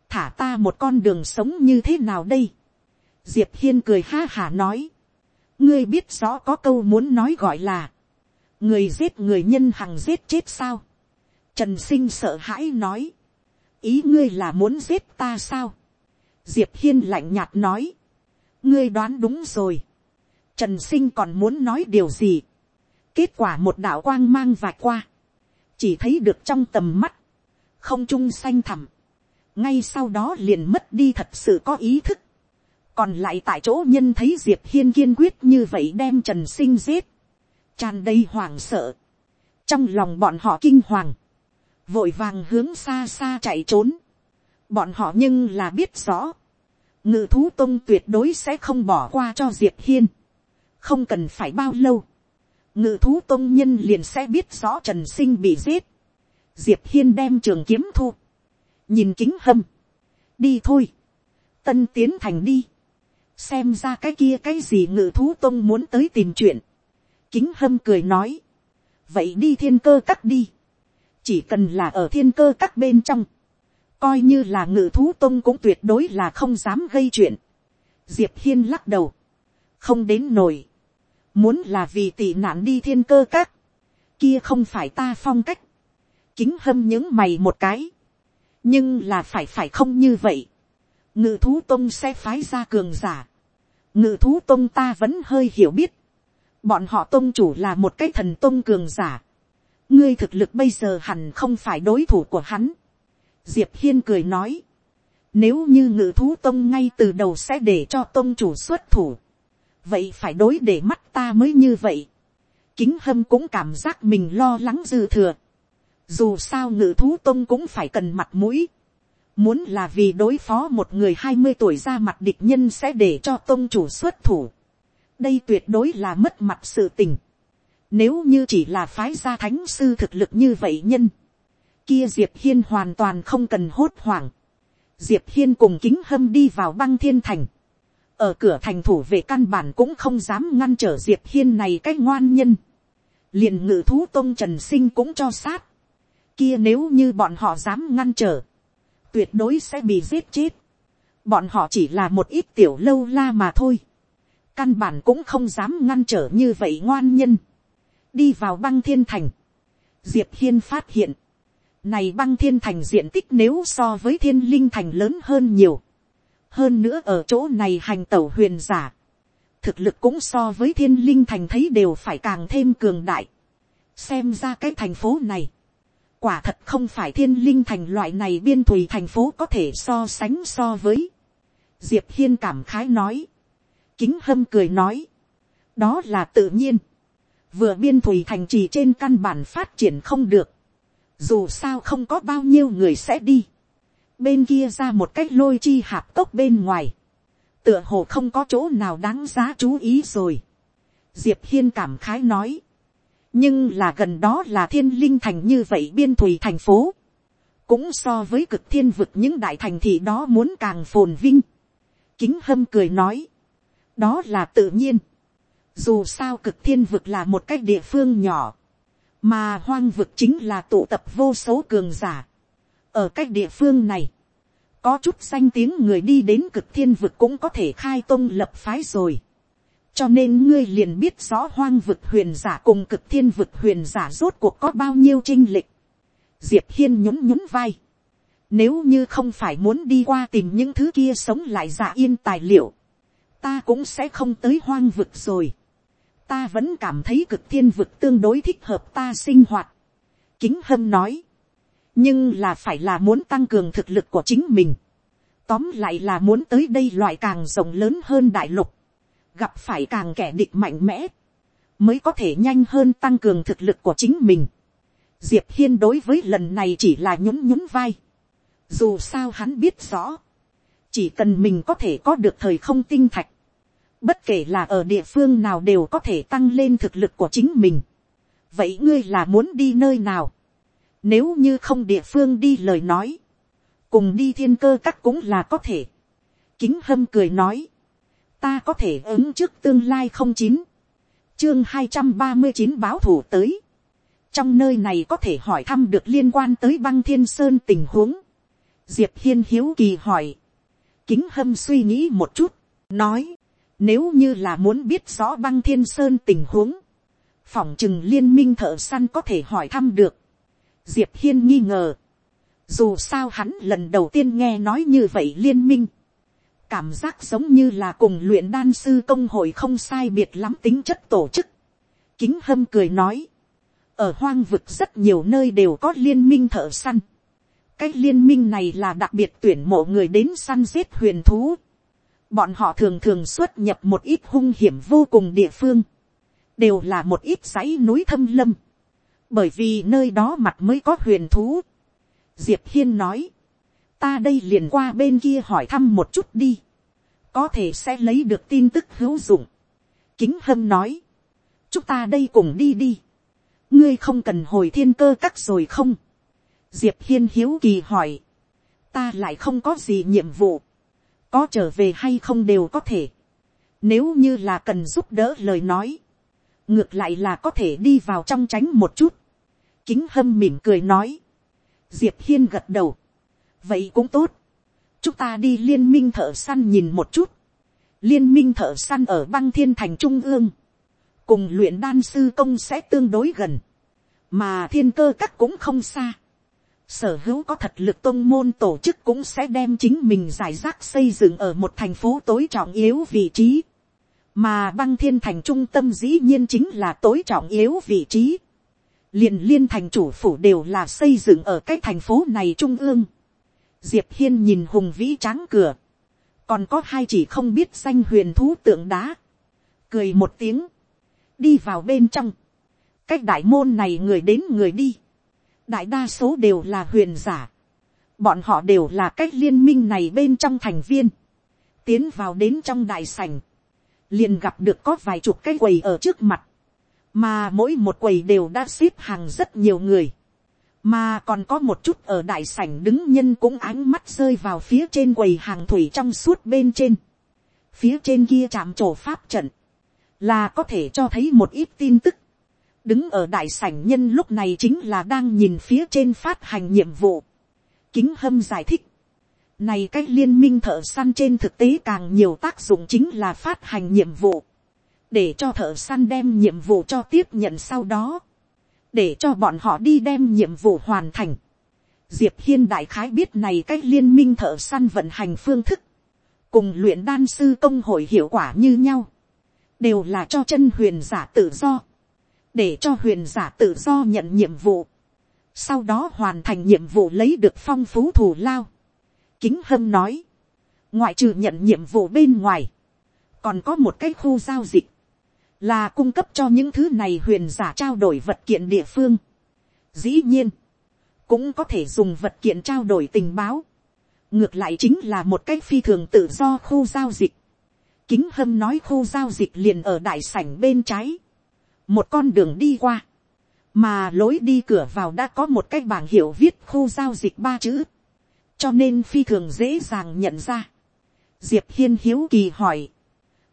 Thả ta một con đường sống như thế nào đây. Diệp Hiên cười ha hả nói. Ngươi biết rõ có câu muốn nói gọi là. Người giết người nhân hằng giết chết sao Trần sinh sợ hãi nói. Ý ngươi là muốn giết ta sao? Diệp hiên lạnh nhạt nói. Ngươi đoán đúng rồi. Trần sinh còn muốn nói điều gì? Kết quả một đạo quang mang vạch qua. Chỉ thấy được trong tầm mắt. Không trung xanh thẳm. Ngay sau đó liền mất đi thật sự có ý thức. Còn lại tại chỗ nhân thấy Diệp Hiên kiên quyết như vậy đem Trần Sinh giết. tràn đầy hoảng sợ. Trong lòng bọn họ kinh hoàng vội vàng hướng xa xa chạy trốn. bọn họ nhưng là biết rõ, ngự thú tông tuyệt đối sẽ không bỏ qua cho diệp hiên. không cần phải bao lâu, ngự thú tông nhân liền sẽ biết rõ trần sinh bị giết. diệp hiên đem trường kiếm thu, nhìn kính hâm, đi thôi, tân tiến thành đi, xem ra cái kia cái gì ngự thú tông muốn tới tìm chuyện, kính hâm cười nói, vậy đi thiên cơ cắt đi, chỉ cần là ở thiên cơ các bên trong, coi như là ngự thú tông cũng tuyệt đối là không dám gây chuyện. diệp hiên lắc đầu, không đến nổi, muốn là vì tị nạn đi thiên cơ các, kia không phải ta phong cách, kính hâm những mày một cái, nhưng là phải phải không như vậy, ngự thú tông sẽ phái ra cường giả, ngự thú tông ta vẫn hơi hiểu biết, bọn họ tông chủ là một cái thần tông cường giả, ngươi thực lực bây giờ hẳn không phải đối thủ của hắn. diệp hiên cười nói, nếu như ngự thú tông ngay từ đầu sẽ để cho tông chủ xuất thủ, vậy phải đối để mắt ta mới như vậy. kính hâm cũng cảm giác mình lo lắng dư thừa dù sao ngự thú tông cũng phải cần mặt mũi. muốn là vì đối phó một người hai mươi tuổi ra mặt địch nhân sẽ để cho tông chủ xuất thủ. đây tuyệt đối là mất mặt sự tình nếu như chỉ là phái gia thánh sư thực lực như vậy nhân. Kia Diệp Hiên hoàn toàn không cần hốt hoảng. Diệp Hiên cùng kính hâm đi vào băng thiên thành. Ở cửa thành thủ về căn bản cũng không dám ngăn trở Diệp Hiên này cái ngoan nhân. liền ngự thú tông trần sinh cũng cho sát. Kia nếu như bọn họ dám ngăn trở. Tuyệt đối sẽ bị giết chết. Bọn họ chỉ là một ít tiểu lâu la mà thôi. Căn bản cũng không dám ngăn trở như vậy ngoan nhân đi vào băng thiên thành, diệp hiên phát hiện, này băng thiên thành diện tích nếu so với thiên linh thành lớn hơn nhiều, hơn nữa ở chỗ này hành tẩu huyền giả, thực lực cũng so với thiên linh thành thấy đều phải càng thêm cường đại, xem ra cái thành phố này, quả thật không phải thiên linh thành loại này biên thùy thành phố có thể so sánh so với, diệp hiên cảm khái nói, kính hâm cười nói, đó là tự nhiên, vừa biên thủy thành trì trên căn bản phát triển không được, dù sao không có bao nhiêu người sẽ đi, bên kia ra một cách lôi chi hạp tốc bên ngoài, tựa hồ không có chỗ nào đáng giá chú ý rồi. Diệp hiên cảm khái nói, nhưng là gần đó là thiên linh thành như vậy biên thùy thành phố, cũng so với cực thiên vực những đại thành thị đó muốn càng phồn vinh. Kính hâm cười nói, đó là tự nhiên. Dù sao cực thiên vực là một cái địa phương nhỏ. Mà hoang vực chính là tụ tập vô số cường giả. Ở cái địa phương này. Có chút danh tiếng người đi đến cực thiên vực cũng có thể khai tông lập phái rồi. Cho nên ngươi liền biết rõ hoang vực huyền giả cùng cực thiên vực huyền giả rốt cuộc có bao nhiêu trinh lịch. Diệp Hiên nhún nhún vai. Nếu như không phải muốn đi qua tìm những thứ kia sống lại giả yên tài liệu. Ta cũng sẽ không tới hoang vực rồi ta vẫn cảm thấy cực thiên vực tương đối thích hợp ta sinh hoạt. Kính hâm nói, nhưng là phải là muốn tăng cường thực lực của chính mình. Tóm lại là muốn tới đây loại càng rộng lớn hơn đại lục, gặp phải càng kẻ địch mạnh mẽ, mới có thể nhanh hơn tăng cường thực lực của chính mình. Diệp hiên đối với lần này chỉ là nhún nhún vai. Dù sao hắn biết rõ, chỉ cần mình có thể có được thời không tinh thạch, bất kể là ở địa phương nào đều có thể tăng lên thực lực của chính mình. vậy ngươi là muốn đi nơi nào. Nếu như không địa phương đi lời nói. Cùng đi thiên cơ các cũng là có thể. Kính hâm cười nói. Ta có thể ứng trước tương lai không chín. Chương hai trăm ba mươi chín báo thủ tới. Trong nơi này có thể hỏi thăm được liên quan tới băng thiên sơn tình huống. Diệp Hiên hiếu kỳ hỏi. Kính hâm suy nghĩ một chút. Nói. Nếu như là muốn biết rõ băng thiên sơn tình huống. Phỏng chừng liên minh thợ săn có thể hỏi thăm được. Diệp Hiên nghi ngờ. Dù sao hắn lần đầu tiên nghe nói như vậy liên minh. Cảm giác giống như là cùng luyện đan sư công hội không sai biệt lắm tính chất tổ chức. Kính hâm cười nói. Ở hoang vực rất nhiều nơi đều có liên minh thợ săn. Cái liên minh này là đặc biệt tuyển mộ người đến săn giết huyền thú. Bọn họ thường thường xuất nhập một ít hung hiểm vô cùng địa phương. Đều là một ít dãy núi thâm lâm. Bởi vì nơi đó mặt mới có huyền thú. Diệp Hiên nói. Ta đây liền qua bên kia hỏi thăm một chút đi. Có thể sẽ lấy được tin tức hữu dụng. Kính hâm nói. Chúng ta đây cùng đi đi. Ngươi không cần hồi thiên cơ cắt rồi không? Diệp Hiên hiếu kỳ hỏi. Ta lại không có gì nhiệm vụ. Có trở về hay không đều có thể. Nếu như là cần giúp đỡ lời nói. Ngược lại là có thể đi vào trong tránh một chút. Kính hâm mỉm cười nói. Diệp Hiên gật đầu. Vậy cũng tốt. Chúng ta đi liên minh thợ săn nhìn một chút. Liên minh thợ săn ở băng thiên thành trung ương. Cùng luyện đan sư công sẽ tương đối gần. Mà thiên cơ các cũng không xa. Sở hữu có thật lực tôn môn tổ chức cũng sẽ đem chính mình giải rác xây dựng ở một thành phố tối trọng yếu vị trí. Mà băng thiên thành trung tâm dĩ nhiên chính là tối trọng yếu vị trí liền liên thành chủ phủ đều là xây dựng ở cái thành phố này trung ương. Diệp hiên nhìn hùng vĩ tráng cửa, còn có hai chỉ không biết danh huyền thú tượng đá, cười một tiếng, đi vào bên trong, cách đại môn này người đến người đi, đại đa số đều là huyền giả, bọn họ đều là cách liên minh này bên trong thành viên, tiến vào đến trong đại sảnh, liền gặp được có vài chục cái quầy ở trước mặt, mà mỗi một quầy đều đã xếp hàng rất nhiều người, mà còn có một chút ở đại sảnh đứng nhân cũng ánh mắt rơi vào phía trên quầy hàng thủy trong suốt bên trên, phía trên kia chạm trổ pháp trận, là có thể cho thấy một ít tin tức, đứng ở đại sảnh nhân lúc này chính là đang nhìn phía trên phát hành nhiệm vụ, kính hâm giải thích, này cái liên minh thợ săn trên thực tế càng nhiều tác dụng chính là phát hành nhiệm vụ. Để cho thợ săn đem nhiệm vụ cho tiếp nhận sau đó, để cho bọn họ đi đem nhiệm vụ hoàn thành. Diệp hiên đại khái biết này cách liên minh thợ săn vận hành phương thức, cùng luyện đan sư công hội hiệu quả như nhau, đều là cho chân huyền giả tự do, để cho huyền giả tự do nhận nhiệm vụ, sau đó hoàn thành nhiệm vụ lấy được phong phú thù lao. Kính hâm nói, ngoại trừ nhận nhiệm vụ bên ngoài, còn có một cái khu giao dịch, là cung cấp cho những thứ này huyền giả trao đổi vật kiện địa phương. Dĩ nhiên, cũng có thể dùng vật kiện trao đổi tình báo. ngược lại chính là một cách phi thường tự do khu giao dịch. kính hâm nói khu giao dịch liền ở đại sảnh bên trái. một con đường đi qua. mà lối đi cửa vào đã có một cái bảng hiệu viết khu giao dịch ba chữ. cho nên phi thường dễ dàng nhận ra. diệp hiên hiếu kỳ hỏi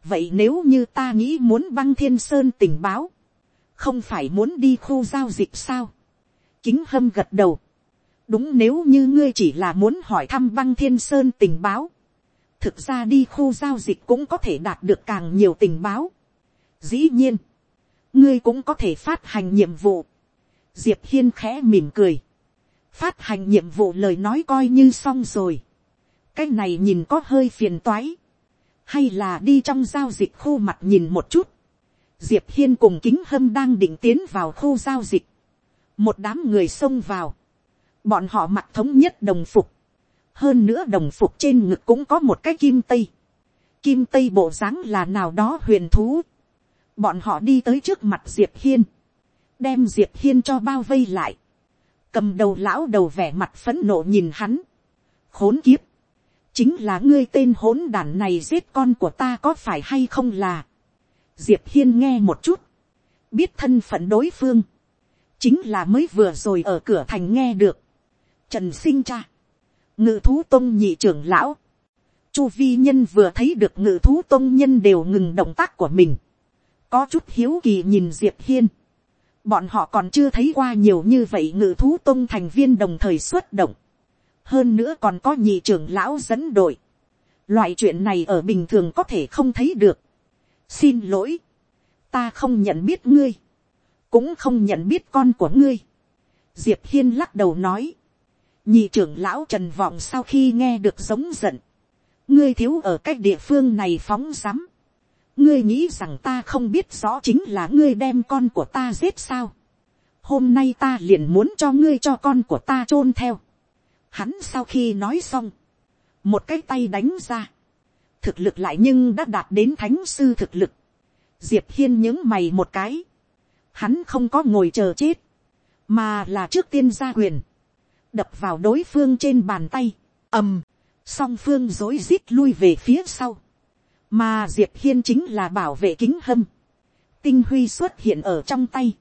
vậy nếu như ta nghĩ muốn băng thiên sơn tình báo, không phải muốn đi khu giao dịch sao. kính hâm gật đầu. đúng nếu như ngươi chỉ là muốn hỏi thăm băng thiên sơn tình báo, thực ra đi khu giao dịch cũng có thể đạt được càng nhiều tình báo. dĩ nhiên, ngươi cũng có thể phát hành nhiệm vụ. diệp hiên khẽ mỉm cười. phát hành nhiệm vụ lời nói coi như xong rồi. cái này nhìn có hơi phiền toái hay là đi trong giao dịch khu mặt nhìn một chút. Diệp hiên cùng kính hâm đang định tiến vào khu giao dịch. một đám người xông vào. bọn họ mặc thống nhất đồng phục. hơn nữa đồng phục trên ngực cũng có một cái kim tây. kim tây bộ dáng là nào đó huyền thú. bọn họ đi tới trước mặt diệp hiên. đem diệp hiên cho bao vây lại. cầm đầu lão đầu vẻ mặt phấn nộ nhìn hắn. khốn kiếp chính là ngươi tên hỗn đản này giết con của ta có phải hay không là. diệp hiên nghe một chút, biết thân phận đối phương, chính là mới vừa rồi ở cửa thành nghe được, trần sinh cha, ngự thú tông nhị trưởng lão, chu vi nhân vừa thấy được ngự thú tông nhân đều ngừng động tác của mình, có chút hiếu kỳ nhìn diệp hiên, bọn họ còn chưa thấy qua nhiều như vậy ngự thú tông thành viên đồng thời xuất động, hơn nữa còn có nhị trưởng lão dẫn đội, loại chuyện này ở bình thường có thể không thấy được, xin lỗi, ta không nhận biết ngươi, cũng không nhận biết con của ngươi. diệp hiên lắc đầu nói, nhị trưởng lão trần vọng sau khi nghe được giống giận, ngươi thiếu ở cách địa phương này phóng rắm, ngươi nghĩ rằng ta không biết rõ chính là ngươi đem con của ta giết sao. hôm nay ta liền muốn cho ngươi cho con của ta chôn theo hắn sau khi nói xong, một cái tay đánh ra, thực lực lại nhưng đã đạt đến thánh sư thực lực. diệp hiên những mày một cái, hắn không có ngồi chờ chết, mà là trước tiên ra quyền, đập vào đối phương trên bàn tay, ầm, song phương dối rít lui về phía sau, mà diệp hiên chính là bảo vệ kính hâm, tinh huy xuất hiện ở trong tay,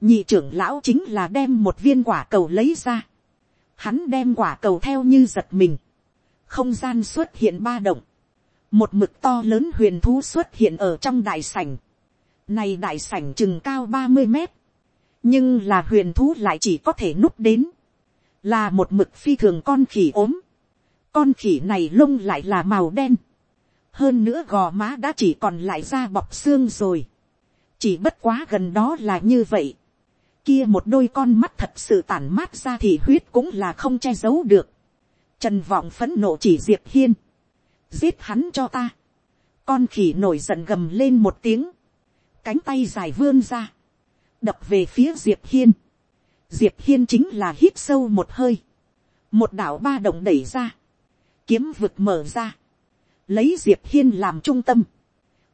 nhị trưởng lão chính là đem một viên quả cầu lấy ra, hắn đem quả cầu theo như giật mình, không gian xuất hiện ba động, một mực to lớn huyền thú xuất hiện ở trong đại sảnh, này đại sảnh chừng cao ba mươi mét. Nhưng là huyền thú lại chỉ có thể núp đến. Là một mực phi thường con khỉ ốm. Con khỉ này lông lại là màu đen. Hơn nữa gò má đã chỉ còn lại da bọc xương rồi. Chỉ bất quá gần đó là như vậy. Kia một đôi con mắt thật sự tản mát ra thì huyết cũng là không che giấu được. Trần vọng phấn nộ chỉ diệp hiên. Giết hắn cho ta. Con khỉ nổi giận gầm lên một tiếng cánh tay dài vươn ra, đập về phía diệp hiên. diệp hiên chính là hít sâu một hơi, một đảo ba động đẩy ra, kiếm vực mở ra, lấy diệp hiên làm trung tâm,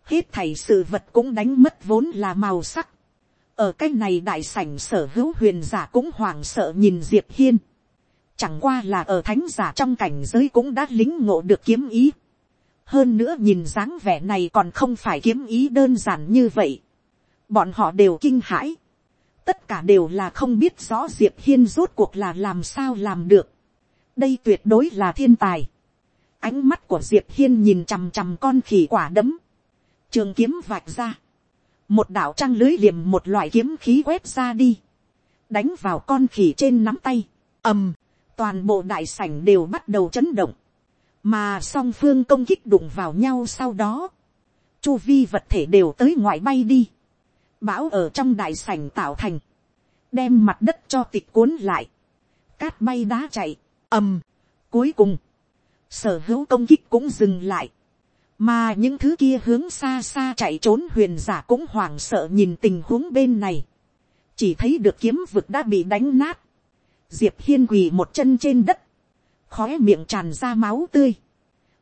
hết thảy sự vật cũng đánh mất vốn là màu sắc, ở cái này đại sảnh sở hữu huyền giả cũng hoảng sợ nhìn diệp hiên, chẳng qua là ở thánh giả trong cảnh giới cũng đã lính ngộ được kiếm ý, hơn nữa nhìn dáng vẻ này còn không phải kiếm ý đơn giản như vậy. bọn họ đều kinh hãi. tất cả đều là không biết rõ diệp hiên rốt cuộc là làm sao làm được. đây tuyệt đối là thiên tài. ánh mắt của diệp hiên nhìn chằm chằm con khỉ quả đấm. trường kiếm vạch ra một đạo trăng lưới liềm một loại kiếm khí quét ra đi. đánh vào con khỉ trên nắm tay. ầm, toàn bộ đại sảnh đều bắt đầu chấn động. Mà song phương công kích đụng vào nhau sau đó, chu vi vật thể đều tới ngoại bay đi, bão ở trong đại sảnh tạo thành, đem mặt đất cho tịch cuốn lại, cát bay đá chạy, ầm, cuối cùng, sở hữu công kích cũng dừng lại, mà những thứ kia hướng xa xa chạy trốn huyền giả cũng hoảng sợ nhìn tình huống bên này, chỉ thấy được kiếm vực đã bị đánh nát, diệp hiên quỳ một chân trên đất, khói miệng tràn ra máu tươi.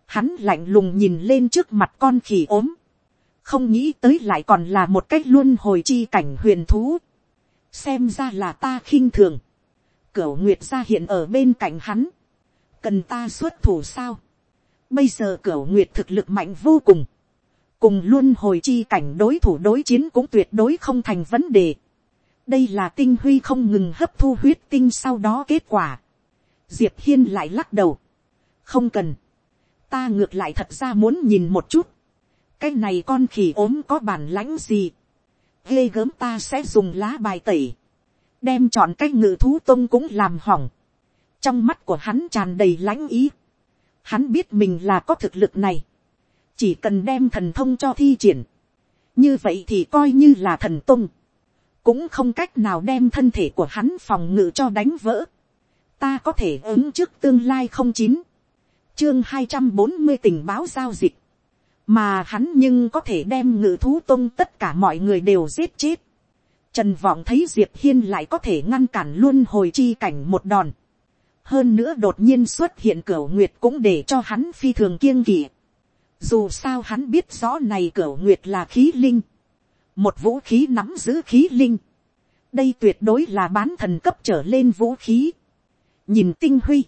Hắn lạnh lùng nhìn lên trước mặt con khỉ ốm. Không nghĩ tới lại còn là một cách luôn hồi chi cảnh huyền thú. Xem ra là ta khinh thường. Cửu Nguyệt ra hiện ở bên cạnh hắn. Cần ta xuất thủ sao? Bây giờ cửu Nguyệt thực lực mạnh vô cùng. Cùng luôn hồi chi cảnh đối thủ đối chiến cũng tuyệt đối không thành vấn đề. Đây là tinh huy không ngừng hấp thu huyết tinh sau đó kết quả. Diệp hiên lại lắc đầu, không cần, ta ngược lại thật ra muốn nhìn một chút, cái này con khỉ ốm có bản lãnh gì, ghê gớm ta sẽ dùng lá bài tẩy, đem chọn cái ngự thú tông cũng làm hỏng, trong mắt của hắn tràn đầy lãnh ý, hắn biết mình là có thực lực này, chỉ cần đem thần thông cho thi triển, như vậy thì coi như là thần tung, cũng không cách nào đem thân thể của hắn phòng ngự cho đánh vỡ. Ta có thể ứng trước tương lai không chín, chương hai trăm bốn mươi tình báo giao dịch, mà hắn nhưng có thể đem ngự thú tông tất cả mọi người đều giết chết. Trần vọng thấy diệp hiên lại có thể ngăn cản luôn hồi chi cảnh một đòn hơn nữa đột nhiên xuất hiện cửa nguyệt cũng để cho hắn phi thường kiêng kỵ. dù sao hắn biết rõ này cửa nguyệt là khí linh, một vũ khí nắm giữ khí linh. đây tuyệt đối là bán thần cấp trở lên vũ khí nhìn tinh huy,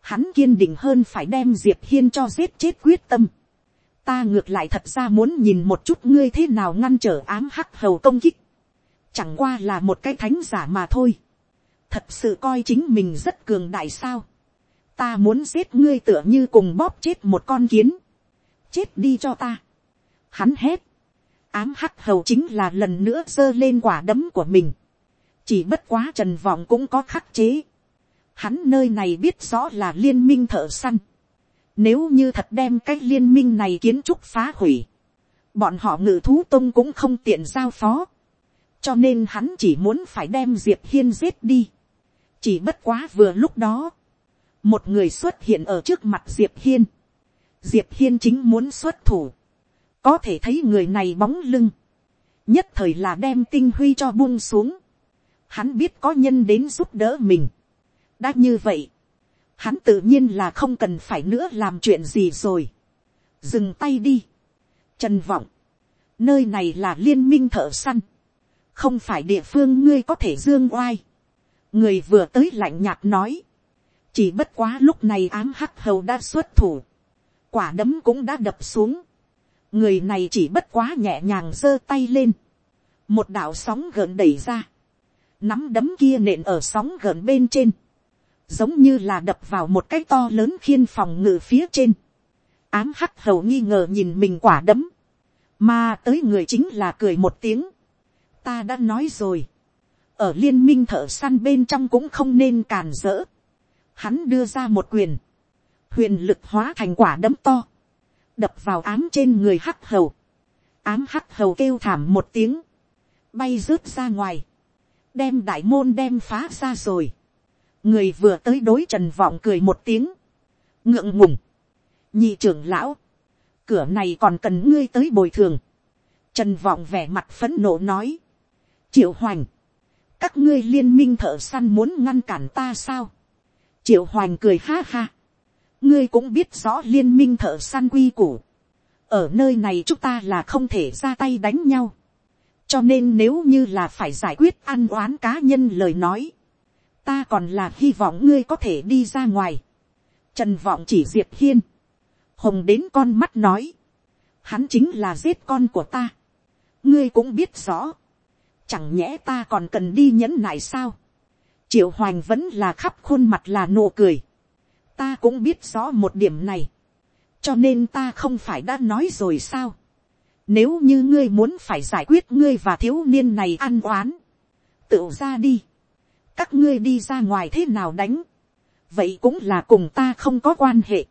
hắn kiên định hơn phải đem diệp hiên cho giết chết quyết tâm. ta ngược lại thật ra muốn nhìn một chút ngươi thế nào ngăn trở ám hắc hầu công kích. chẳng qua là một cái thánh giả mà thôi, thật sự coi chính mình rất cường đại sao, ta muốn giết ngươi tựa như cùng bóp chết một con kiến, chết đi cho ta, hắn hét, ám hắc hầu chính là lần nữa giơ lên quả đấm của mình, chỉ bất quá trần vọng cũng có khắc chế, hắn nơi này biết rõ là liên minh thợ săn, nếu như thật đem cái liên minh này kiến trúc phá hủy, bọn họ ngự thú tông cũng không tiện giao phó, cho nên hắn chỉ muốn phải đem diệp hiên giết đi, chỉ bất quá vừa lúc đó, một người xuất hiện ở trước mặt diệp hiên, diệp hiên chính muốn xuất thủ, có thể thấy người này bóng lưng, nhất thời là đem tinh huy cho buông xuống, hắn biết có nhân đến giúp đỡ mình, đã như vậy, hắn tự nhiên là không cần phải nữa làm chuyện gì rồi, dừng tay đi, trần vọng, nơi này là liên minh thợ săn, không phải địa phương ngươi có thể dương oai, người vừa tới lạnh nhạt nói, chỉ bất quá lúc này ám hắc hầu đã xuất thủ, quả đấm cũng đã đập xuống, người này chỉ bất quá nhẹ nhàng giơ tay lên, một đạo sóng gợn đẩy ra, nắm đấm kia nện ở sóng gợn bên trên, giống như là đập vào một cái to lớn khiên phòng ngự phía trên, ám hắc hầu nghi ngờ nhìn mình quả đấm, mà tới người chính là cười một tiếng, ta đã nói rồi, ở liên minh thợ săn bên trong cũng không nên càn rỡ, hắn đưa ra một quyền, huyền lực hóa thành quả đấm to, đập vào ám trên người hắc hầu, ám hắc hầu kêu thảm một tiếng, bay rớt ra ngoài, đem đại môn đem phá ra rồi, người vừa tới đối trần vọng cười một tiếng, ngượng ngùng, nhị trưởng lão, cửa này còn cần ngươi tới bồi thường, trần vọng vẻ mặt phấn nộ nói, triệu hoành, các ngươi liên minh thợ săn muốn ngăn cản ta sao, triệu hoành cười ha ha, ngươi cũng biết rõ liên minh thợ săn quy củ, ở nơi này chúng ta là không thể ra tay đánh nhau, cho nên nếu như là phải giải quyết ăn oán cá nhân lời nói, ta còn là hy vọng ngươi có thể đi ra ngoài. Trần vọng chỉ diệp hiên, hồng đến con mắt nói, hắn chính là giết con của ta, ngươi cũng biết rõ, chẳng nhẽ ta còn cần đi nhẫn nại sao, triệu hoành vẫn là khắp khuôn mặt là nụ cười, ta cũng biết rõ một điểm này, cho nên ta không phải đã nói rồi sao, nếu như ngươi muốn phải giải quyết ngươi và thiếu niên này ăn oán. Tự ra đi. Các ngươi đi ra ngoài thế nào đánh. Vậy cũng là cùng ta không có quan hệ.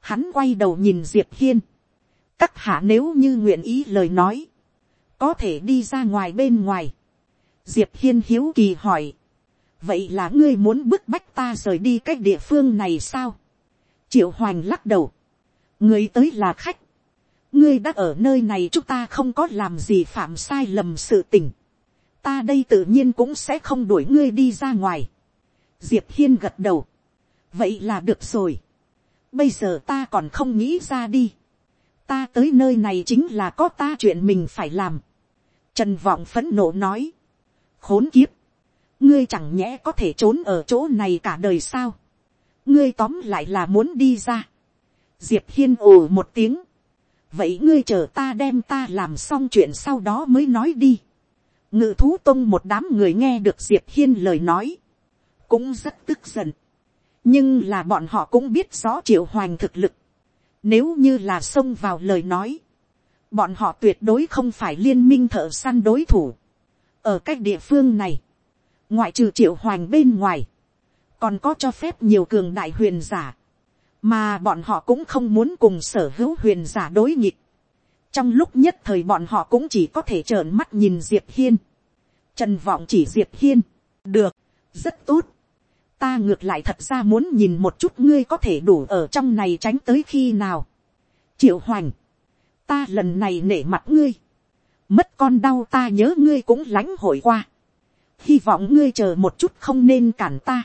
Hắn quay đầu nhìn Diệp Hiên. Các hạ nếu như nguyện ý lời nói. Có thể đi ra ngoài bên ngoài. Diệp Hiên hiếu kỳ hỏi. Vậy là ngươi muốn bức bách ta rời đi cách địa phương này sao? Triệu Hoành lắc đầu. Người tới là khách ngươi đã ở nơi này chúng ta không có làm gì phạm sai lầm sự tình. ta đây tự nhiên cũng sẽ không đuổi ngươi đi ra ngoài. diệp hiên gật đầu. vậy là được rồi. bây giờ ta còn không nghĩ ra đi. ta tới nơi này chính là có ta chuyện mình phải làm trần vọng phấn nộ nói. khốn kiếp. ngươi chẳng nhẽ có thể trốn ở chỗ này cả đời sao. ngươi tóm lại là muốn đi ra. diệp hiên ồ một tiếng vậy ngươi chờ ta đem ta làm xong chuyện sau đó mới nói đi. ngự thú tông một đám người nghe được diệp hiên lời nói, cũng rất tức giận. nhưng là bọn họ cũng biết rõ triệu hoành thực lực. nếu như là xông vào lời nói, bọn họ tuyệt đối không phải liên minh thợ săn đối thủ. ở cách địa phương này, ngoại trừ triệu hoành bên ngoài, còn có cho phép nhiều cường đại huyền giả mà bọn họ cũng không muốn cùng sở hữu huyền giả đối nghịch. trong lúc nhất thời bọn họ cũng chỉ có thể trợn mắt nhìn diệp hiên. trần vọng chỉ diệp hiên. được, rất tốt. ta ngược lại thật ra muốn nhìn một chút ngươi có thể đủ ở trong này tránh tới khi nào. triệu hoành, ta lần này nể mặt ngươi. mất con đau ta nhớ ngươi cũng lãnh hội qua. hy vọng ngươi chờ một chút không nên cản ta.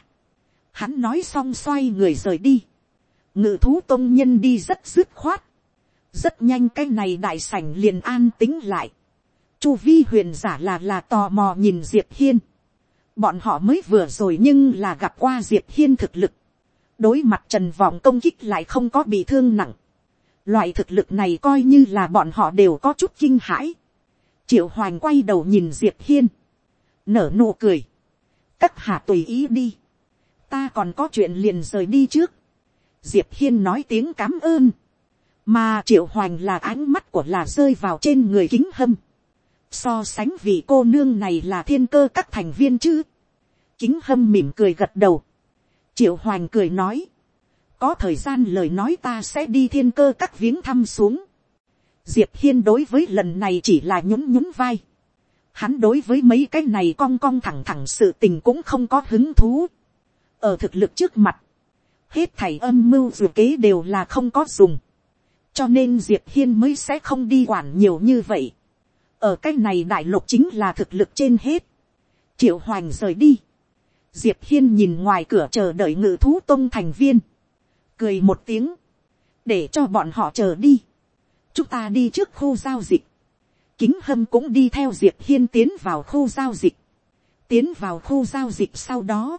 hắn nói xong xoay người rời đi ngự thú tôn nhân đi rất dứt khoát, rất nhanh cái này đại sảnh liền an tính lại, chu vi huyền giả là là tò mò nhìn diệp hiên, bọn họ mới vừa rồi nhưng là gặp qua diệp hiên thực lực, đối mặt trần vọng công kích lại không có bị thương nặng, loại thực lực này coi như là bọn họ đều có chút kinh hãi, triệu hoành quay đầu nhìn diệp hiên, nở nụ cười, các hạ tùy ý đi, ta còn có chuyện liền rời đi trước, diệp hiên nói tiếng cảm ơn, mà triệu hoành là ánh mắt của là rơi vào trên người kính hâm, so sánh vị cô nương này là thiên cơ các thành viên chứ, kính hâm mỉm cười gật đầu, triệu hoành cười nói, có thời gian lời nói ta sẽ đi thiên cơ các viếng thăm xuống, diệp hiên đối với lần này chỉ là nhún nhún vai, hắn đối với mấy cái này cong cong thẳng thẳng sự tình cũng không có hứng thú, ở thực lực trước mặt, hết thảy âm mưu dù kế đều là không có dùng, cho nên diệp hiên mới sẽ không đi quản nhiều như vậy. ở cái này đại lục chính là thực lực trên hết. triệu hoành rời đi. diệp hiên nhìn ngoài cửa chờ đợi ngự thú tông thành viên cười một tiếng. để cho bọn họ chờ đi. chúng ta đi trước khu giao dịch. kính hâm cũng đi theo diệp hiên tiến vào khu giao dịch. tiến vào khu giao dịch sau đó.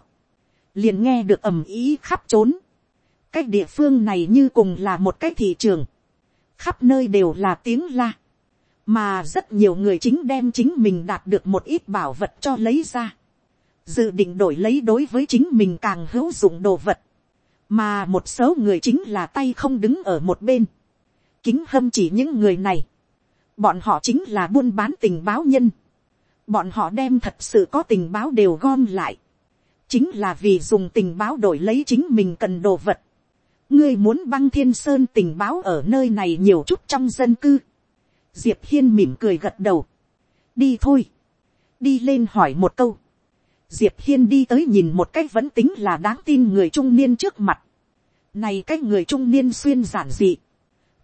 liền nghe được ầm ý khắp trốn. cái địa phương này như cùng là một cái thị trường khắp nơi đều là tiếng la, mà rất nhiều người chính đem chính mình đạt được một ít bảo vật cho lấy ra, dự định đổi lấy đối với chính mình càng hữu dụng đồ vật, mà một số người chính là tay không đứng ở một bên, kính hâm chỉ những người này, bọn họ chính là buôn bán tình báo nhân, bọn họ đem thật sự có tình báo đều gom lại, chính là vì dùng tình báo đổi lấy chính mình cần đồ vật, ngươi muốn băng thiên sơn tình báo ở nơi này nhiều chút trong dân cư. diệp hiên mỉm cười gật đầu. đi thôi. đi lên hỏi một câu diệp hiên đi tới nhìn một cách vẫn tính là đáng tin người trung niên trước mặt. này cái người trung niên xuyên giản dị.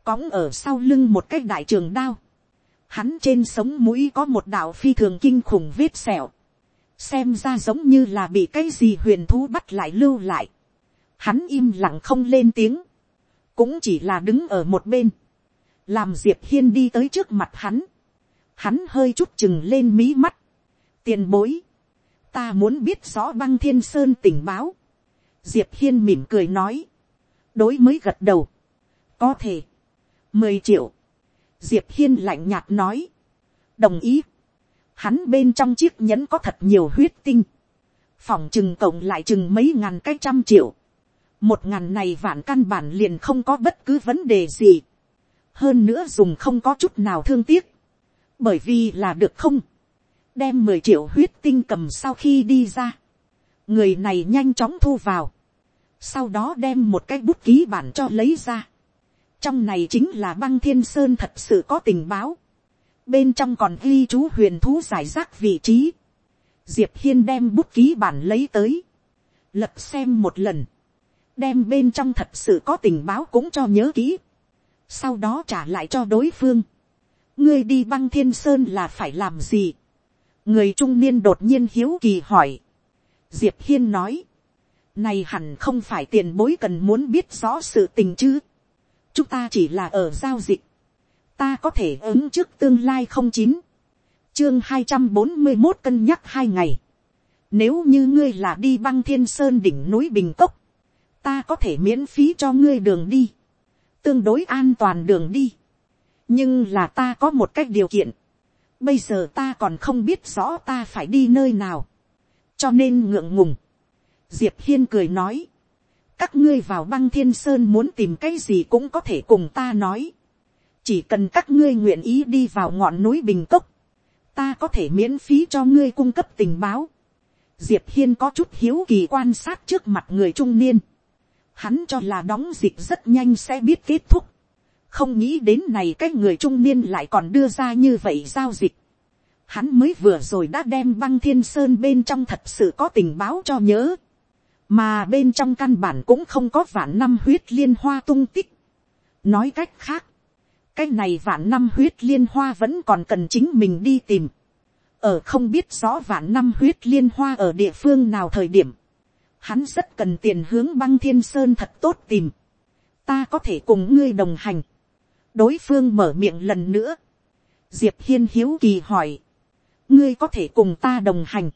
cõng ở sau lưng một cái đại trường đao. hắn trên sống mũi có một đạo phi thường kinh khủng vết sẹo. xem ra giống như là bị cái gì huyền thú bắt lại lưu lại hắn im lặng không lên tiếng, cũng chỉ là đứng ở một bên, làm diệp hiên đi tới trước mặt hắn, hắn hơi chút chừng lên mí mắt, tiền bối, ta muốn biết rõ băng thiên sơn tình báo, diệp hiên mỉm cười nói, đối mới gật đầu, có thể, mười triệu, diệp hiên lạnh nhạt nói, đồng ý, hắn bên trong chiếc nhẫn có thật nhiều huyết tinh, phòng chừng cộng lại chừng mấy ngàn cái trăm triệu, một ngàn này vạn căn bản liền không có bất cứ vấn đề gì. hơn nữa dùng không có chút nào thương tiếc. bởi vì là được không đem mười triệu huyết tinh cầm sau khi đi ra. người này nhanh chóng thu vào. sau đó đem một cái bút ký bản cho lấy ra. trong này chính là băng thiên sơn thật sự có tình báo. bên trong còn ghi chú huyền thú giải rác vị trí. diệp hiên đem bút ký bản lấy tới. lật xem một lần đem bên trong thật sự có tình báo cũng cho nhớ kỹ, sau đó trả lại cho đối phương. ngươi đi băng thiên sơn là phải làm gì người trung niên đột nhiên hiếu kỳ hỏi. diệp hiên nói, này hẳn không phải tiền bối cần muốn biết rõ sự tình chứ. chúng ta chỉ là ở giao dịch. ta có thể ứng trước tương lai không chín. chương hai trăm bốn mươi một cân nhắc hai ngày. nếu như ngươi là đi băng thiên sơn đỉnh núi bình cốc, ta có thể miễn phí cho ngươi đường đi, tương đối an toàn đường đi. nhưng là ta có một cách điều kiện, bây giờ ta còn không biết rõ ta phải đi nơi nào, cho nên ngượng ngùng. diệp hiên cười nói, các ngươi vào băng thiên sơn muốn tìm cái gì cũng có thể cùng ta nói, chỉ cần các ngươi nguyện ý đi vào ngọn núi bình cốc, ta có thể miễn phí cho ngươi cung cấp tình báo. Diệp hiên có chút hiếu kỳ quan sát trước mặt người trung niên. Hắn cho là đóng dịch rất nhanh sẽ biết kết thúc, không nghĩ đến này cái người trung niên lại còn đưa ra như vậy giao dịch. Hắn mới vừa rồi đã đem băng thiên sơn bên trong thật sự có tình báo cho nhớ, mà bên trong căn bản cũng không có vạn năm huyết liên hoa tung tích. nói cách khác, cái này vạn năm huyết liên hoa vẫn còn cần chính mình đi tìm. ở không biết rõ vạn năm huyết liên hoa ở địa phương nào thời điểm, hắn rất cần tiền hướng băng thiên sơn thật tốt tìm, ta có thể cùng ngươi đồng hành, đối phương mở miệng lần nữa, diệp hiên hiếu kỳ hỏi, ngươi có thể cùng ta đồng hành,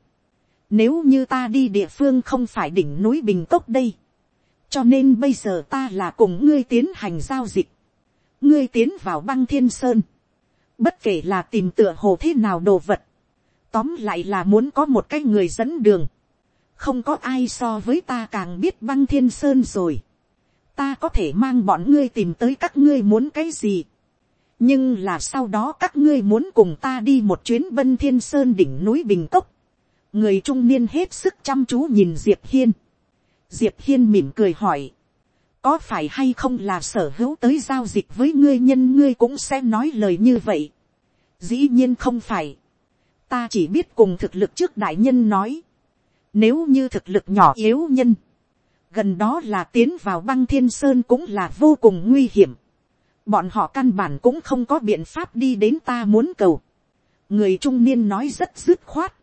nếu như ta đi địa phương không phải đỉnh núi bình cốc đây, cho nên bây giờ ta là cùng ngươi tiến hành giao dịch, ngươi tiến vào băng thiên sơn, bất kể là tìm tựa hồ thế nào đồ vật, tóm lại là muốn có một cái người dẫn đường, không có ai so với ta càng biết băng thiên sơn rồi, ta có thể mang bọn ngươi tìm tới các ngươi muốn cái gì, nhưng là sau đó các ngươi muốn cùng ta đi một chuyến bân thiên sơn đỉnh núi bình cốc, người trung niên hết sức chăm chú nhìn diệp hiên, diệp hiên mỉm cười hỏi, có phải hay không là sở hữu tới giao dịch với ngươi nhân ngươi cũng sẽ nói lời như vậy. dĩ nhiên không phải. ta chỉ biết cùng thực lực trước đại nhân nói. nếu như thực lực nhỏ yếu nhân, gần đó là tiến vào băng thiên sơn cũng là vô cùng nguy hiểm. bọn họ căn bản cũng không có biện pháp đi đến ta muốn cầu. người trung niên nói rất dứt khoát,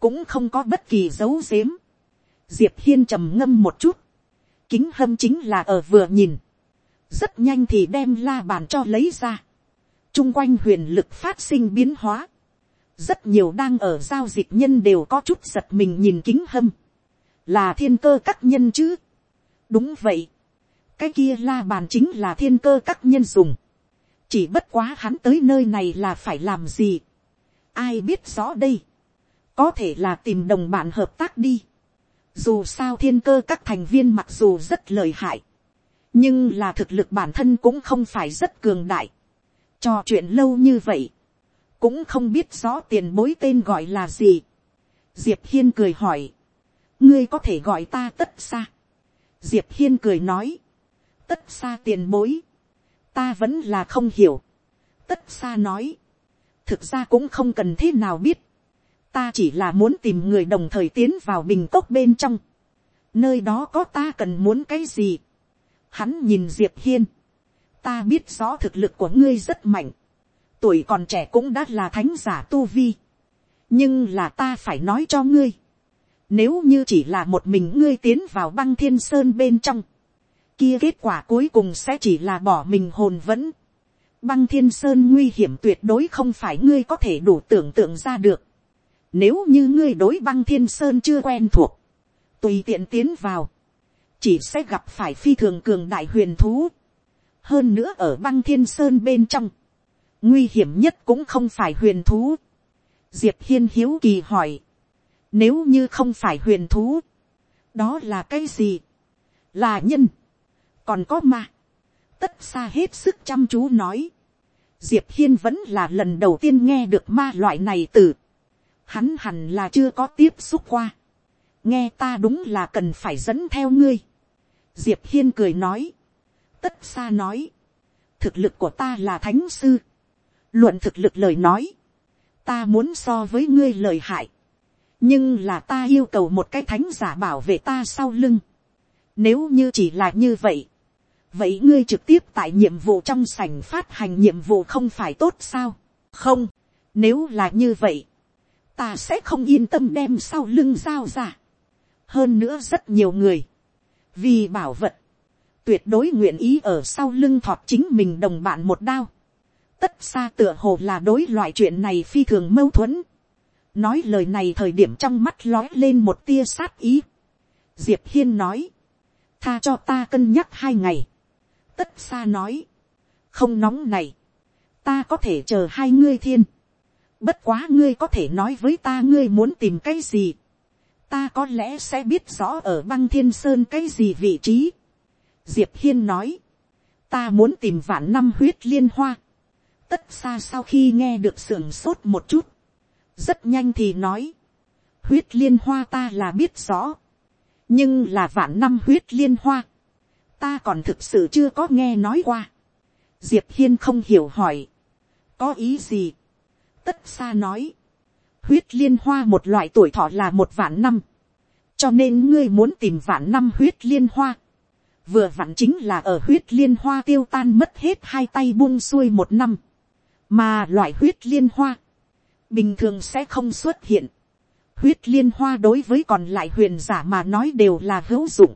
cũng không có bất kỳ dấu xếm. diệp hiên trầm ngâm một chút, kính hâm chính là ở vừa nhìn, rất nhanh thì đem la bàn cho lấy ra, chung quanh huyền lực phát sinh biến hóa, rất nhiều đang ở giao dịch nhân đều có chút giật mình nhìn kính hâm, là thiên cơ các nhân chứ, đúng vậy, cái kia la bàn chính là thiên cơ các nhân dùng, chỉ bất quá hắn tới nơi này là phải làm gì, ai biết rõ đây, có thể là tìm đồng bạn hợp tác đi, dù sao thiên cơ các thành viên mặc dù rất lợi hại. Nhưng là thực lực bản thân cũng không phải rất cường đại. Trò chuyện lâu như vậy. Cũng không biết rõ tiền bối tên gọi là gì. Diệp Hiên cười hỏi. Ngươi có thể gọi ta tất xa. Diệp Hiên cười nói. Tất xa tiền bối. Ta vẫn là không hiểu. Tất xa nói. Thực ra cũng không cần thế nào biết ta chỉ là muốn tìm người đồng thời tiến vào bình cốc bên trong, nơi đó có ta cần muốn cái gì. Hắn nhìn diệp hiên, ta biết rõ thực lực của ngươi rất mạnh, tuổi còn trẻ cũng đã là thánh giả tu vi, nhưng là ta phải nói cho ngươi, nếu như chỉ là một mình ngươi tiến vào băng thiên sơn bên trong, kia kết quả cuối cùng sẽ chỉ là bỏ mình hồn vẫn. Băng thiên sơn nguy hiểm tuyệt đối không phải ngươi có thể đủ tưởng tượng ra được. Nếu như ngươi đối băng thiên sơn chưa quen thuộc, tùy tiện tiến vào, chỉ sẽ gặp phải phi thường cường đại huyền thú. Hơn nữa ở băng thiên sơn bên trong, nguy hiểm nhất cũng không phải huyền thú. Diệp hiên hiếu kỳ hỏi, nếu như không phải huyền thú, đó là cái gì? Là nhân, còn có ma. Tất xa hết sức chăm chú nói. Diệp hiên vẫn là lần đầu tiên nghe được ma loại này từ hắn hẳn là chưa có tiếp xúc qua, nghe ta đúng là cần phải dẫn theo ngươi. diệp hiên cười nói, tất xa nói, thực lực của ta là thánh sư, luận thực lực lời nói, ta muốn so với ngươi lời hại, nhưng là ta yêu cầu một cái thánh giả bảo vệ ta sau lưng. Nếu như chỉ là như vậy, vậy ngươi trực tiếp tại nhiệm vụ trong sảnh phát hành nhiệm vụ không phải tốt sao? không, nếu là như vậy, ta sẽ không yên tâm đem sau lưng giao ra. hơn nữa rất nhiều người, vì bảo vật, tuyệt đối nguyện ý ở sau lưng thọt chính mình đồng bạn một đao. tất xa tựa hồ là đối loại chuyện này phi thường mâu thuẫn nói lời này thời điểm trong mắt lói lên một tia sát ý. diệp hiên nói, tha cho ta cân nhắc hai ngày. tất xa nói, không nóng này, ta có thể chờ hai ngươi thiên Bất quá ngươi có thể nói với ta ngươi muốn tìm cái gì. Ta có lẽ sẽ biết rõ ở băng thiên sơn cái gì vị trí. Diệp Hiên nói. Ta muốn tìm vạn năm huyết liên hoa. Tất xa sau khi nghe được sưởng sốt một chút. Rất nhanh thì nói. Huyết liên hoa ta là biết rõ. Nhưng là vạn năm huyết liên hoa. Ta còn thực sự chưa có nghe nói qua. Diệp Hiên không hiểu hỏi. Có ý gì? tất xa nói, huyết liên hoa một loại tuổi thọ là một vạn năm, cho nên ngươi muốn tìm vạn năm huyết liên hoa, vừa vặn chính là ở huyết liên hoa tiêu tan mất hết hai tay buông xuôi một năm, mà loại huyết liên hoa, bình thường sẽ không xuất hiện, huyết liên hoa đối với còn lại huyền giả mà nói đều là hữu dụng,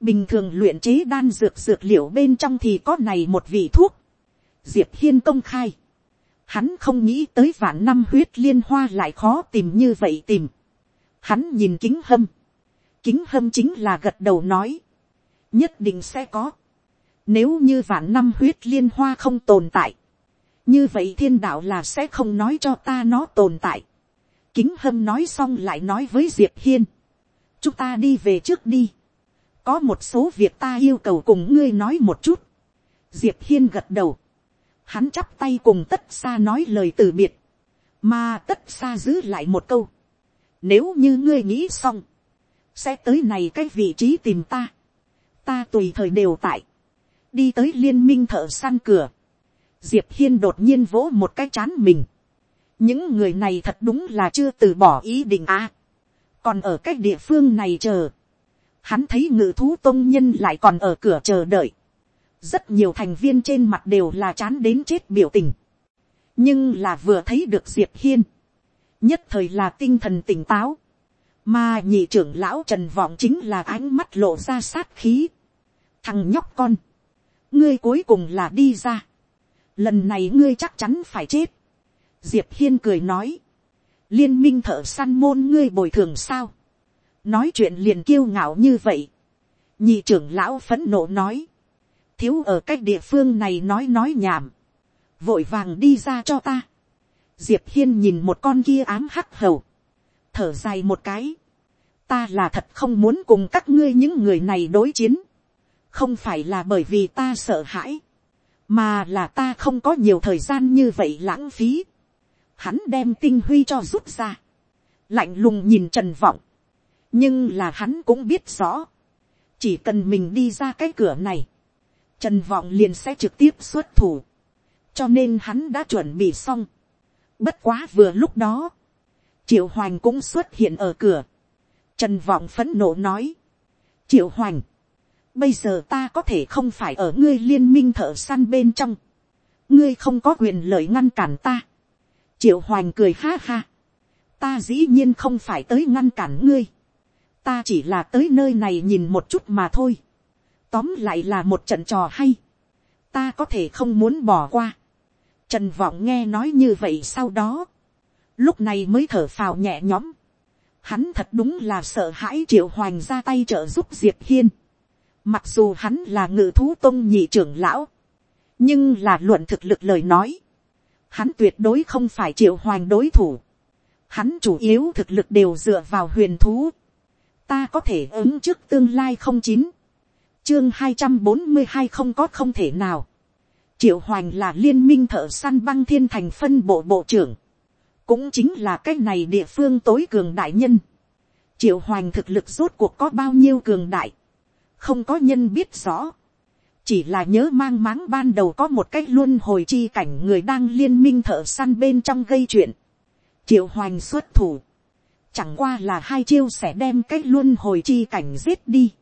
bình thường luyện chế đan dược dược liệu bên trong thì có này một vị thuốc, diệp hiên công khai, Hắn không nghĩ tới vạn năm huyết liên hoa lại khó tìm như vậy tìm. Hắn nhìn kính hâm. Kính hâm chính là gật đầu nói. Nhất định sẽ có. Nếu như vạn năm huyết liên hoa không tồn tại. Như vậy thiên đạo là sẽ không nói cho ta nó tồn tại. kính hâm nói xong lại nói với diệp hiên, chúng ta đi về trước đi, có một số việc ta yêu cầu cùng ngươi nói một chút, diệp hiên gật đầu, hắn chắp tay cùng tất xa nói lời từ biệt, mà tất xa giữ lại một câu, nếu như ngươi nghĩ xong, sẽ tới này cái vị trí tìm ta, ta tùy thời đều tại, đi tới liên minh thợ săn cửa, diệp hiên đột nhiên vỗ một cái chán mình, những người này thật đúng là chưa từ bỏ ý định à. còn ở cái địa phương này chờ, hắn thấy ngự thú tôn nhân lại còn ở cửa chờ đợi, rất nhiều thành viên trên mặt đều là chán đến chết biểu tình, nhưng là vừa thấy được diệp hiên, nhất thời là tinh thần tỉnh táo, mà nhị trưởng lão trần vọng chính là ánh mắt lộ ra sát khí, thằng nhóc con, ngươi cuối cùng là đi ra, lần này ngươi chắc chắn phải chết, diệp hiên cười nói, liên minh thợ săn môn ngươi bồi thường sao, nói chuyện liền kiêu ngạo như vậy, nhị trưởng lão phấn nộ nói, thiếu ở cách địa phương này nói nói nhảm, vội vàng đi ra cho ta. diệp hiên nhìn một con kia ám hắc hầu, thở dài một cái, ta là thật không muốn cùng các ngươi những người này đối chiến, không phải là bởi vì ta sợ hãi, mà là ta không có nhiều thời gian như vậy lãng phí. Hắn đem tinh huy cho rút ra, lạnh lùng nhìn trần vọng, nhưng là hắn cũng biết rõ, chỉ cần mình đi ra cái cửa này, trần vọng liền sẽ trực tiếp xuất thủ, cho nên hắn đã chuẩn bị xong. Bất quá vừa lúc đó, triệu hoành cũng xuất hiện ở cửa, trần vọng phấn nộ nói, triệu hoành, bây giờ ta có thể không phải ở ngươi liên minh thợ săn bên trong, ngươi không có quyền lợi ngăn cản ta. triệu hoành cười ha ha, ta dĩ nhiên không phải tới ngăn cản ngươi, ta chỉ là tới nơi này nhìn một chút mà thôi, tóm lại là một trận trò hay, ta có thể không muốn bỏ qua. Trần vọng nghe nói như vậy sau đó, lúc này mới thở phào nhẹ nhõm, hắn thật đúng là sợ hãi triệu hoành ra tay trợ giúp diệp hiên, mặc dù hắn là ngự thú tông nhị trưởng lão, nhưng là luận thực lực lời nói, hắn tuyệt đối không phải triệu hoành đối thủ, hắn chủ yếu thực lực đều dựa vào huyền thú, ta có thể ứng trước tương lai không chín, chương hai trăm bốn mươi hai không có không thể nào, triệu hoành là liên minh thợ săn băng thiên thành phân bộ bộ trưởng, cũng chính là cái này địa phương tối cường đại nhân, triệu hoành thực lực rốt cuộc có bao nhiêu cường đại, không có nhân biết rõ, chỉ là nhớ mang máng ban đầu có một cách luôn hồi chi cảnh người đang liên minh thợ săn bên trong gây chuyện, triệu hoành xuất thủ, chẳng qua là hai chiêu sẽ đem cách luôn hồi chi cảnh giết đi,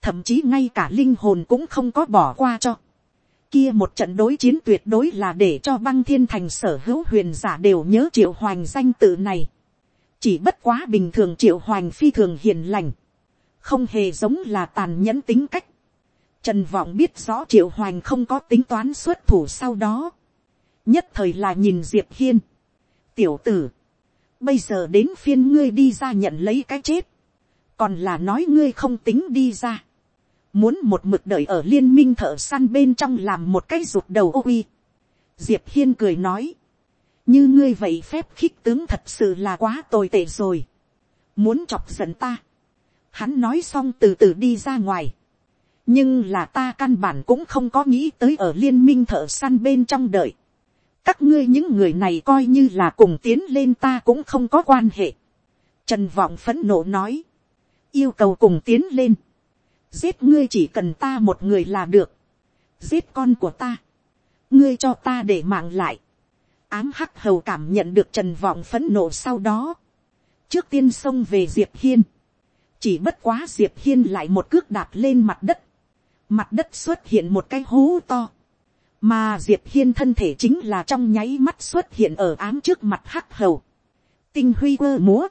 thậm chí ngay cả linh hồn cũng không có bỏ qua cho. Kia một trận đối chiến tuyệt đối là để cho băng thiên thành sở hữu huyền giả đều nhớ triệu hoành danh tự này. Chỉ bất quá bình thường triệu hoành phi thường hiền lành không hề giống là tàn nhẫn tính cách. Trần Vọng biết rõ Triệu Hoành không có tính toán xuất thủ sau đó. Nhất thời là nhìn Diệp Hiên. Tiểu tử. Bây giờ đến phiên ngươi đi ra nhận lấy cái chết. Còn là nói ngươi không tính đi ra. Muốn một mực đợi ở liên minh thợ săn bên trong làm một cái rụt đầu ô uy. Diệp Hiên cười nói. Như ngươi vậy phép khích tướng thật sự là quá tồi tệ rồi. Muốn chọc giận ta Hắn nói xong từ từ đi ra ngoài. Nhưng là ta căn bản cũng không có nghĩ tới ở liên minh thợ săn bên trong đợi. Các ngươi những người này coi như là cùng tiến lên ta cũng không có quan hệ. Trần Vọng phẫn nộ nói. Yêu cầu cùng tiến lên. Giết ngươi chỉ cần ta một người là được. Giết con của ta. Ngươi cho ta để mạng lại. Ám hắc hầu cảm nhận được Trần Vọng phẫn nộ sau đó. Trước tiên xông về Diệp Hiên chỉ bất quá diệp hiên lại một cước đạp lên mặt đất, mặt đất xuất hiện một cái hố to, mà diệp hiên thân thể chính là trong nháy mắt xuất hiện ở ám trước mặt hắc hầu, tinh huy quơ múa,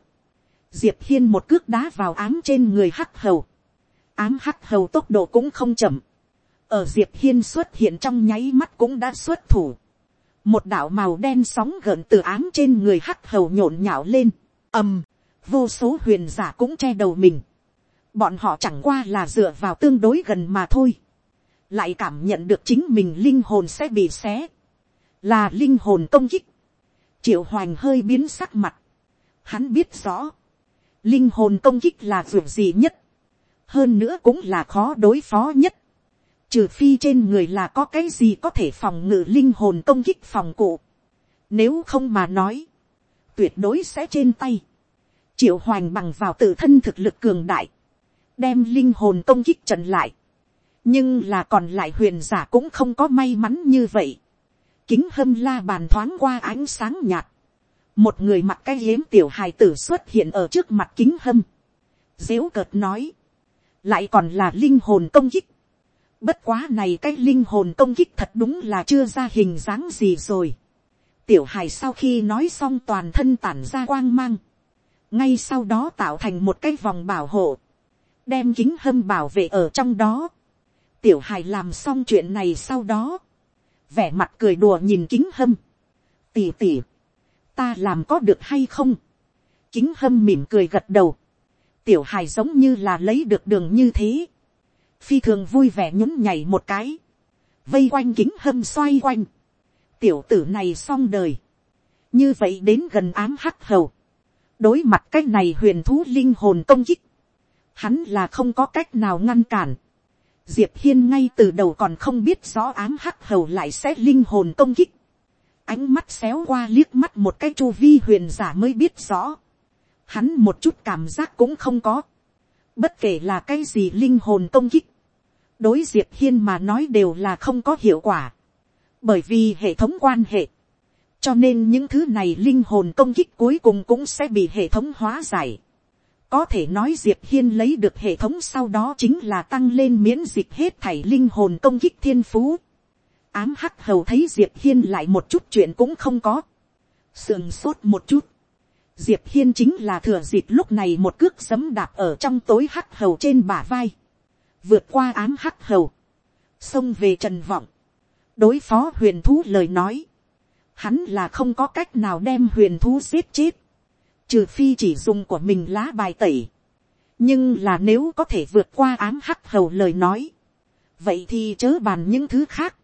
diệp hiên một cước đá vào ám trên người hắc hầu, ám hắc hầu tốc độ cũng không chậm, ở diệp hiên xuất hiện trong nháy mắt cũng đã xuất thủ, một đạo màu đen sóng gợn từ ám trên người hắc hầu nhộn nhạo lên, ầm, vô số huyền giả cũng che đầu mình. Bọn họ chẳng qua là dựa vào tương đối gần mà thôi. Lại cảm nhận được chính mình linh hồn sẽ bị xé. Là linh hồn công kích. Triệu hoành hơi biến sắc mặt. Hắn biết rõ, linh hồn công kích là vượt gì nhất, hơn nữa cũng là khó đối phó nhất. Trừ phi trên người là có cái gì có thể phòng ngự linh hồn công kích phòng cụ. Nếu không mà nói, tuyệt đối sẽ trên tay. Triệu hoành bằng vào tự thân thực lực cường đại, đem linh hồn công kích trận lại. Nhưng là còn lại huyền giả cũng không có may mắn như vậy. Kính hâm la bàn thoáng qua ánh sáng nhạt. Một người mặc cái yếm tiểu hài tử xuất hiện ở trước mặt kính hâm, dếu cợt nói, lại còn là linh hồn công kích, bất quá này cái linh hồn công kích thật đúng là chưa ra hình dáng gì rồi, tiểu hài sau khi nói xong toàn thân tản ra quang mang, ngay sau đó tạo thành một cái vòng bảo hộ, đem kính hâm bảo vệ ở trong đó, tiểu hài làm xong chuyện này sau đó, vẻ mặt cười đùa nhìn kính hâm, tỉ tỉ, ta làm có được hay không, kính hâm mỉm cười gật đầu, tiểu hài giống như là lấy được đường như thế, phi thường vui vẻ nhún nhảy một cái, vây quanh kính hâm xoay quanh, tiểu tử này xong đời, như vậy đến gần ám hắc hầu, đối mặt cái này huyền thú linh hồn công kích, hắn là không có cách nào ngăn cản, diệp hiên ngay từ đầu còn không biết rõ ám hắc hầu lại sẽ linh hồn công kích, ánh mắt xéo qua liếc mắt một cái chu vi huyền giả mới biết rõ. Hắn một chút cảm giác cũng không có. Bất kể là cái gì linh hồn công kích. Đối diệp hiên mà nói đều là không có hiệu quả. Bởi vì hệ thống quan hệ. Cho nên những thứ này linh hồn công kích cuối cùng cũng sẽ bị hệ thống hóa giải. Có thể nói Diệp Hiên lấy được hệ thống sau đó chính là tăng lên miễn dịch hết thảy linh hồn công kích thiên phú ám hắc hầu thấy diệp hiên lại một chút chuyện cũng không có. sườn sốt một chút. diệp hiên chính là thừa dịp lúc này một cước sấm đạp ở trong tối hắc hầu trên bả vai. vượt qua ám hắc hầu. xông về trần vọng. đối phó huyền thú lời nói hắn là không có cách nào đem huyền thú giết chết. trừ phi chỉ dùng của mình lá bài tẩy. nhưng là nếu có thể vượt qua ám hắc hầu lời nói. vậy thì chớ bàn những thứ khác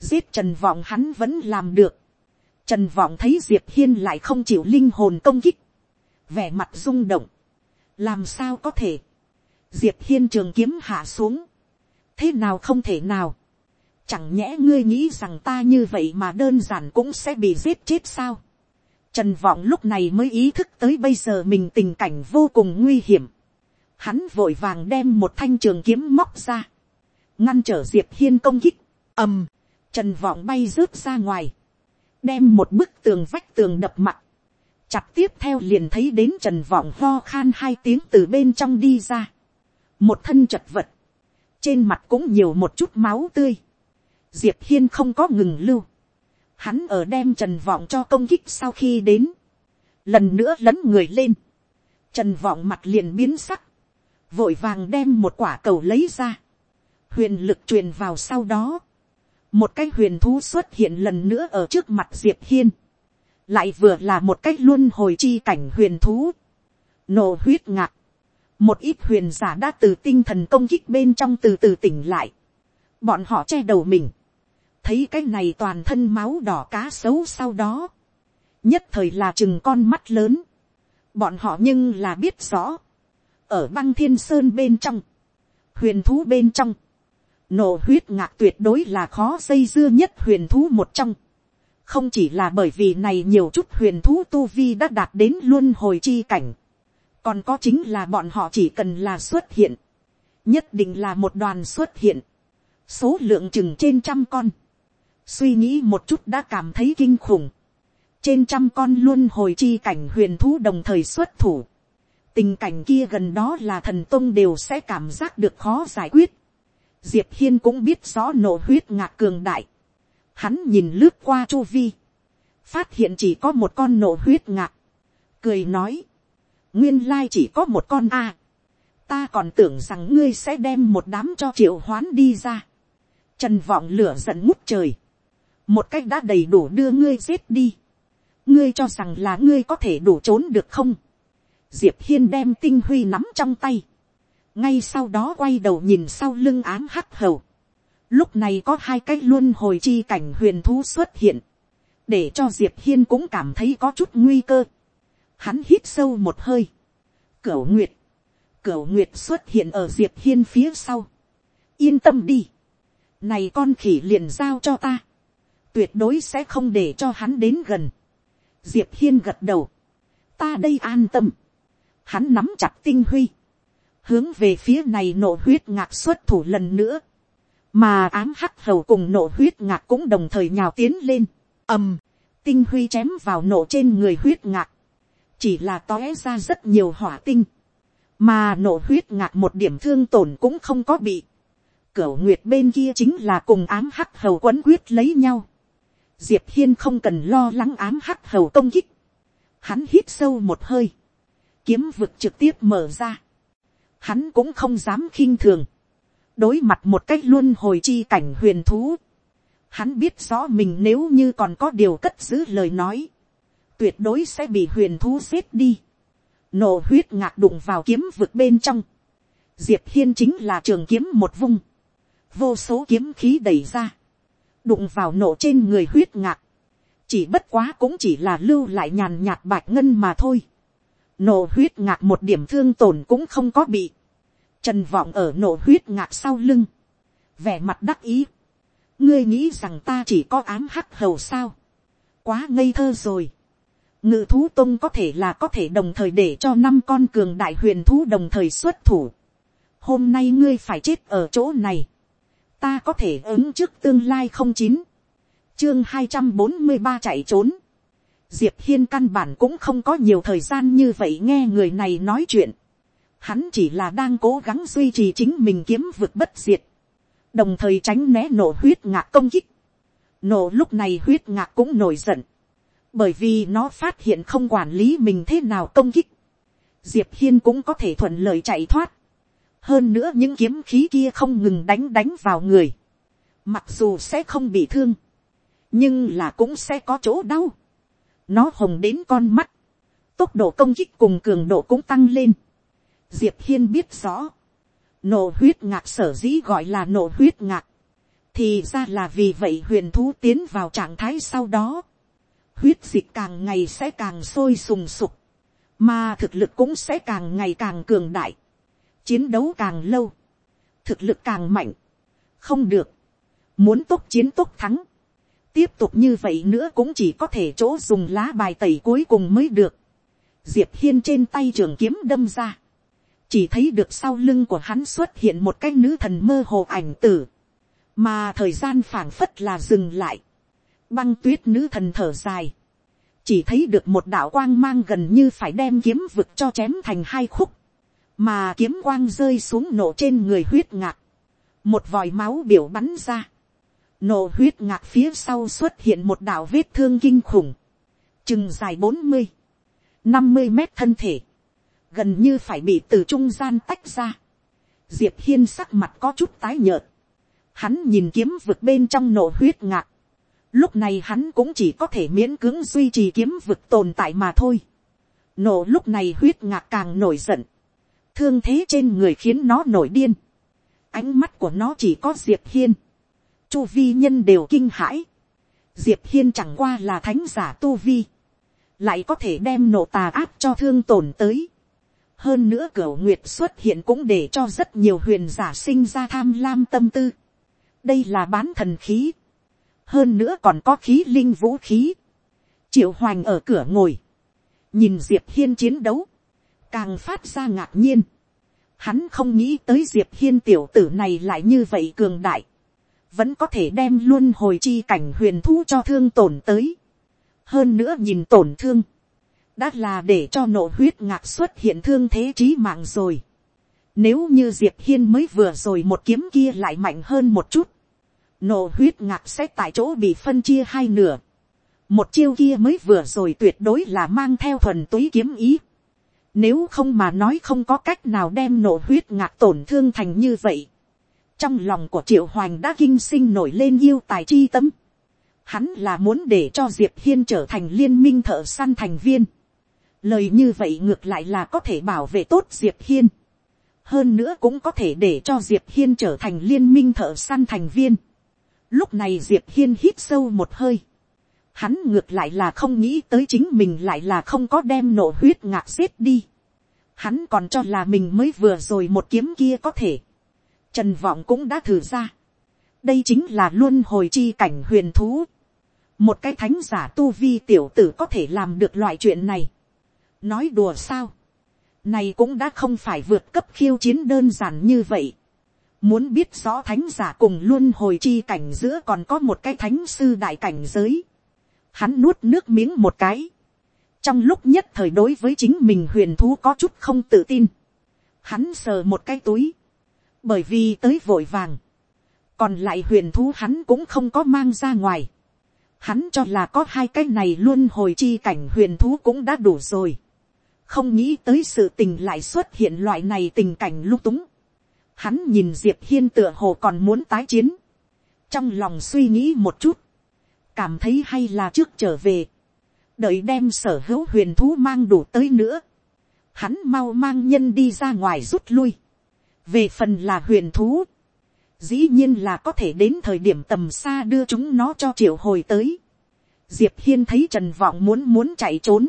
Giết Trần Vọng hắn vẫn làm được. Trần Vọng thấy Diệp Hiên lại không chịu linh hồn công kích. Vẻ mặt rung động. Làm sao có thể. Diệp Hiên trường kiếm hạ xuống. Thế nào không thể nào. Chẳng nhẽ ngươi nghĩ rằng ta như vậy mà đơn giản cũng sẽ bị giết chết sao. Trần Vọng lúc này mới ý thức tới bây giờ mình tình cảnh vô cùng nguy hiểm. Hắn vội vàng đem một thanh trường kiếm móc ra. Ngăn trở Diệp Hiên công kích. ầm Trần vọng bay rớt ra ngoài. Đem một bức tường vách tường đập mặt. Chặt tiếp theo liền thấy đến trần vọng ho khan hai tiếng từ bên trong đi ra. Một thân chật vật. Trên mặt cũng nhiều một chút máu tươi. Diệp Hiên không có ngừng lưu. Hắn ở đem trần vọng cho công kích sau khi đến. Lần nữa lấn người lên. Trần vọng mặt liền biến sắc. Vội vàng đem một quả cầu lấy ra. Huyền lực truyền vào sau đó một cái huyền thú xuất hiện lần nữa ở trước mặt diệp hiên, lại vừa là một cái luôn hồi chi cảnh huyền thú, nổ huyết ngạc, một ít huyền giả đã từ tinh thần công kích bên trong từ từ tỉnh lại, bọn họ che đầu mình, thấy cái này toàn thân máu đỏ cá sấu sau đó, nhất thời là chừng con mắt lớn, bọn họ nhưng là biết rõ, ở băng thiên sơn bên trong, huyền thú bên trong, Nổ huyết ngạc tuyệt đối là khó dây dưa nhất huyền thú một trong. Không chỉ là bởi vì này nhiều chút huyền thú tu vi đã đạt đến luôn hồi chi cảnh. Còn có chính là bọn họ chỉ cần là xuất hiện. Nhất định là một đoàn xuất hiện. Số lượng chừng trên trăm con. Suy nghĩ một chút đã cảm thấy kinh khủng. Trên trăm con luôn hồi chi cảnh huyền thú đồng thời xuất thủ. Tình cảnh kia gần đó là thần tông đều sẽ cảm giác được khó giải quyết. Diệp hiên cũng biết rõ nổ huyết ngạc cường đại. hắn nhìn lướt qua chu vi, phát hiện chỉ có một con nổ huyết ngạc, cười nói, nguyên lai chỉ có một con a, ta còn tưởng rằng ngươi sẽ đem một đám cho triệu hoán đi ra, trần vọng lửa giận ngút trời, một cách đã đầy đủ đưa ngươi giết đi, ngươi cho rằng là ngươi có thể đủ trốn được không, diệp hiên đem tinh huy nắm trong tay, ngay sau đó quay đầu nhìn sau lưng ám hắc hầu. lúc này có hai cái luôn hồi chi cảnh huyền thú xuất hiện, để cho diệp hiên cũng cảm thấy có chút nguy cơ. hắn hít sâu một hơi, cửu nguyệt, cửu nguyệt xuất hiện ở diệp hiên phía sau, yên tâm đi, này con khỉ liền giao cho ta, tuyệt đối sẽ không để cho hắn đến gần, diệp hiên gật đầu, ta đây an tâm, hắn nắm chặt tinh huy, hướng về phía này nộ huyết ngạc xuất thủ lần nữa, mà ám hắc hầu cùng nộ huyết ngạc cũng đồng thời nhào tiến lên, ầm, tinh huy chém vào nộ trên người huyết ngạc, chỉ là tóe ra rất nhiều hỏa tinh, mà nộ huyết ngạc một điểm thương tổn cũng không có bị, cửu nguyệt bên kia chính là cùng ám hắc hầu quấn quyết lấy nhau, diệp hiên không cần lo lắng ám hắc hầu công kích, hắn hít sâu một hơi, kiếm vực trực tiếp mở ra, hắn cũng không dám khinh thường, đối mặt một cách luôn hồi chi cảnh huyền thú, hắn biết rõ mình nếu như còn có điều cất giữ lời nói, tuyệt đối sẽ bị huyền thú xếp đi, nổ huyết ngạc đụng vào kiếm vực bên trong, diệp hiên chính là trường kiếm một vung, vô số kiếm khí đẩy ra, đụng vào nổ trên người huyết ngạc, chỉ bất quá cũng chỉ là lưu lại nhàn nhạt bạch ngân mà thôi, nổ huyết ngạc một điểm thương tổn cũng không có bị, trần vọng ở nổ huyết ngạc sau lưng, vẻ mặt đắc ý, ngươi nghĩ rằng ta chỉ có ám hắc hầu sao, quá ngây thơ rồi, ngự thú tông có thể là có thể đồng thời để cho năm con cường đại huyền thú đồng thời xuất thủ, hôm nay ngươi phải chết ở chỗ này, ta có thể ứng trước tương lai không chín, chương hai trăm bốn mươi ba chạy trốn, diệp hiên căn bản cũng không có nhiều thời gian như vậy nghe người này nói chuyện, hắn chỉ là đang cố gắng duy trì chính mình kiếm vực bất diệt, đồng thời tránh né nổ huyết ngạc công kích. Nổ lúc này huyết ngạc cũng nổi giận, bởi vì nó phát hiện không quản lý mình thế nào công kích. Diệp hiên cũng có thể thuận lợi chạy thoát hơn nữa những kiếm khí kia không ngừng đánh đánh vào người. mặc dù sẽ không bị thương, nhưng là cũng sẽ có chỗ đau. nó hồng đến con mắt, tốc độ công kích cùng cường độ cũng tăng lên. Diệp hiên biết rõ, nổ huyết ngạc sở dĩ gọi là nổ huyết ngạc, thì ra là vì vậy huyền thú tiến vào trạng thái sau đó, huyết dịch càng ngày sẽ càng sôi sùng sục, mà thực lực cũng sẽ càng ngày càng cường đại, chiến đấu càng lâu, thực lực càng mạnh, không được, muốn tốt chiến tốt thắng, tiếp tục như vậy nữa cũng chỉ có thể chỗ dùng lá bài tẩy cuối cùng mới được, diệp hiên trên tay trường kiếm đâm ra, chỉ thấy được sau lưng của hắn xuất hiện một cái nữ thần mơ hồ ảnh tử, mà thời gian phảng phất là dừng lại, băng tuyết nữ thần thở dài, chỉ thấy được một đạo quang mang gần như phải đem kiếm vực cho chém thành hai khúc, mà kiếm quang rơi xuống nổ trên người huyết ngạc, một vòi máu biểu bắn ra, nổ huyết ngạc phía sau xuất hiện một đạo vết thương kinh khủng, chừng dài bốn mươi, năm mươi mét thân thể, gần như phải bị từ trung gian tách ra. Diệp hiên sắc mặt có chút tái nhợt. Hắn nhìn kiếm vực bên trong nổ huyết ngạc. Lúc này hắn cũng chỉ có thể miễn cưỡng duy trì kiếm vực tồn tại mà thôi. Nổ lúc này huyết ngạc càng nổi giận. Thương thế trên người khiến nó nổi điên. Ánh mắt của nó chỉ có Diệp Hiên. Chu vi nhân đều kinh hãi. Diệp Hiên chẳng qua là thánh giả tu vi. Lại có thể đem nổ tà áp cho thương tổn tới hơn nữa cửa nguyệt xuất hiện cũng để cho rất nhiều huyền giả sinh ra tham lam tâm tư. đây là bán thần khí. hơn nữa còn có khí linh vũ khí. triệu hoành ở cửa ngồi. nhìn diệp hiên chiến đấu càng phát ra ngạc nhiên. hắn không nghĩ tới diệp hiên tiểu tử này lại như vậy cường đại. vẫn có thể đem luôn hồi chi cảnh huyền thu cho thương tổn tới. hơn nữa nhìn tổn thương đã là để cho nộ huyết ngạc xuất hiện thương thế trí mạng rồi. Nếu như diệp hiên mới vừa rồi một kiếm kia lại mạnh hơn một chút, nộ huyết ngạc sẽ tại chỗ bị phân chia hai nửa. Một chiêu kia mới vừa rồi tuyệt đối là mang theo thuần túy kiếm ý. Nếu không mà nói không có cách nào đem nổ huyết ngạc tổn thương thành như vậy. Trong lòng của triệu hoành đã kinh sinh nổi lên yêu tài chi tâm. Hắn là muốn để cho Diệp Hiên trở thành liên minh thợ săn thành viên lời như vậy ngược lại là có thể bảo vệ tốt diệp hiên hơn nữa cũng có thể để cho diệp hiên trở thành liên minh thợ săn thành viên lúc này diệp hiên hít sâu một hơi Hắn ngược lại là không nghĩ tới chính mình lại là không có đem nổ huyết ngạc xếp đi. Hắn còn cho là mình mới vừa rồi một kiếm kia có thể. Trần vọng cũng đã thử ra. Đây chính là luôn hồi chi cảnh huyền thú. Một cái thánh giả tu vi tiểu tử có thể làm được loại chuyện này. Nói đùa sao? Này cũng đã không phải vượt cấp khiêu chiến đơn giản như vậy. Muốn biết rõ thánh giả cùng luôn hồi chi cảnh giữa còn có một cái thánh sư đại cảnh giới. Hắn nuốt nước miếng một cái. Trong lúc nhất thời đối với chính mình huyền thú có chút không tự tin. Hắn sờ một cái túi. Bởi vì tới vội vàng. Còn lại huyền thú hắn cũng không có mang ra ngoài. Hắn cho là có hai cái này luôn hồi chi cảnh huyền thú cũng đã đủ rồi. Không nghĩ tới sự tình lại xuất hiện loại này tình cảnh lúc túng. Hắn nhìn Diệp Hiên tựa hồ còn muốn tái chiến. Trong lòng suy nghĩ một chút. Cảm thấy hay là trước trở về. Đợi đem sở hữu huyền thú mang đủ tới nữa. Hắn mau mang nhân đi ra ngoài rút lui. Về phần là huyền thú. Dĩ nhiên là có thể đến thời điểm tầm xa đưa chúng nó cho triệu hồi tới. Diệp Hiên thấy Trần Vọng muốn muốn chạy trốn.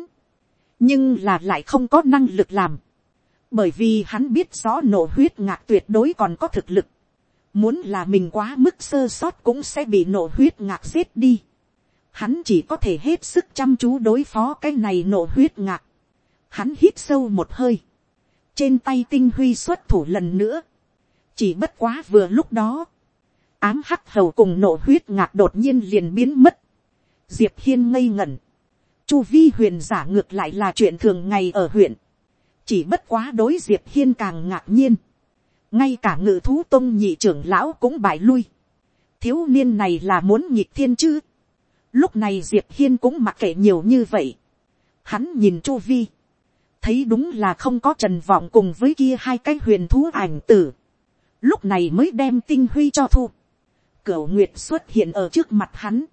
Nhưng là lại không có năng lực làm bởi vì hắn biết rõ nổ huyết ngạc tuyệt đối còn có thực lực, muốn là mình quá mức sơ sót cũng sẽ bị nổ huyết ngạc giết đi, hắn chỉ có thể hết sức chăm chú đối phó cái này nổ huyết ngạc, hắn hít sâu một hơi, trên tay tinh huy xuất thủ lần nữa, chỉ bất quá vừa lúc đó, ám hắc hầu cùng nổ huyết ngạc đột nhiên liền biến mất, diệp hiên ngây ngẩn, chu vi huyền giả ngược lại là chuyện thường ngày ở huyện, chỉ bất quá đối diệp hiên càng ngạc nhiên, ngay cả ngự thú tông nhị trưởng lão cũng bại lui, thiếu niên này là muốn nhịp thiên chứ, lúc này diệp hiên cũng mặc kệ nhiều như vậy, hắn nhìn chu vi, thấy đúng là không có trần vọng cùng với kia hai cái huyền thú ảnh tử, lúc này mới đem tinh huy cho thu, cửu nguyệt xuất hiện ở trước mặt hắn,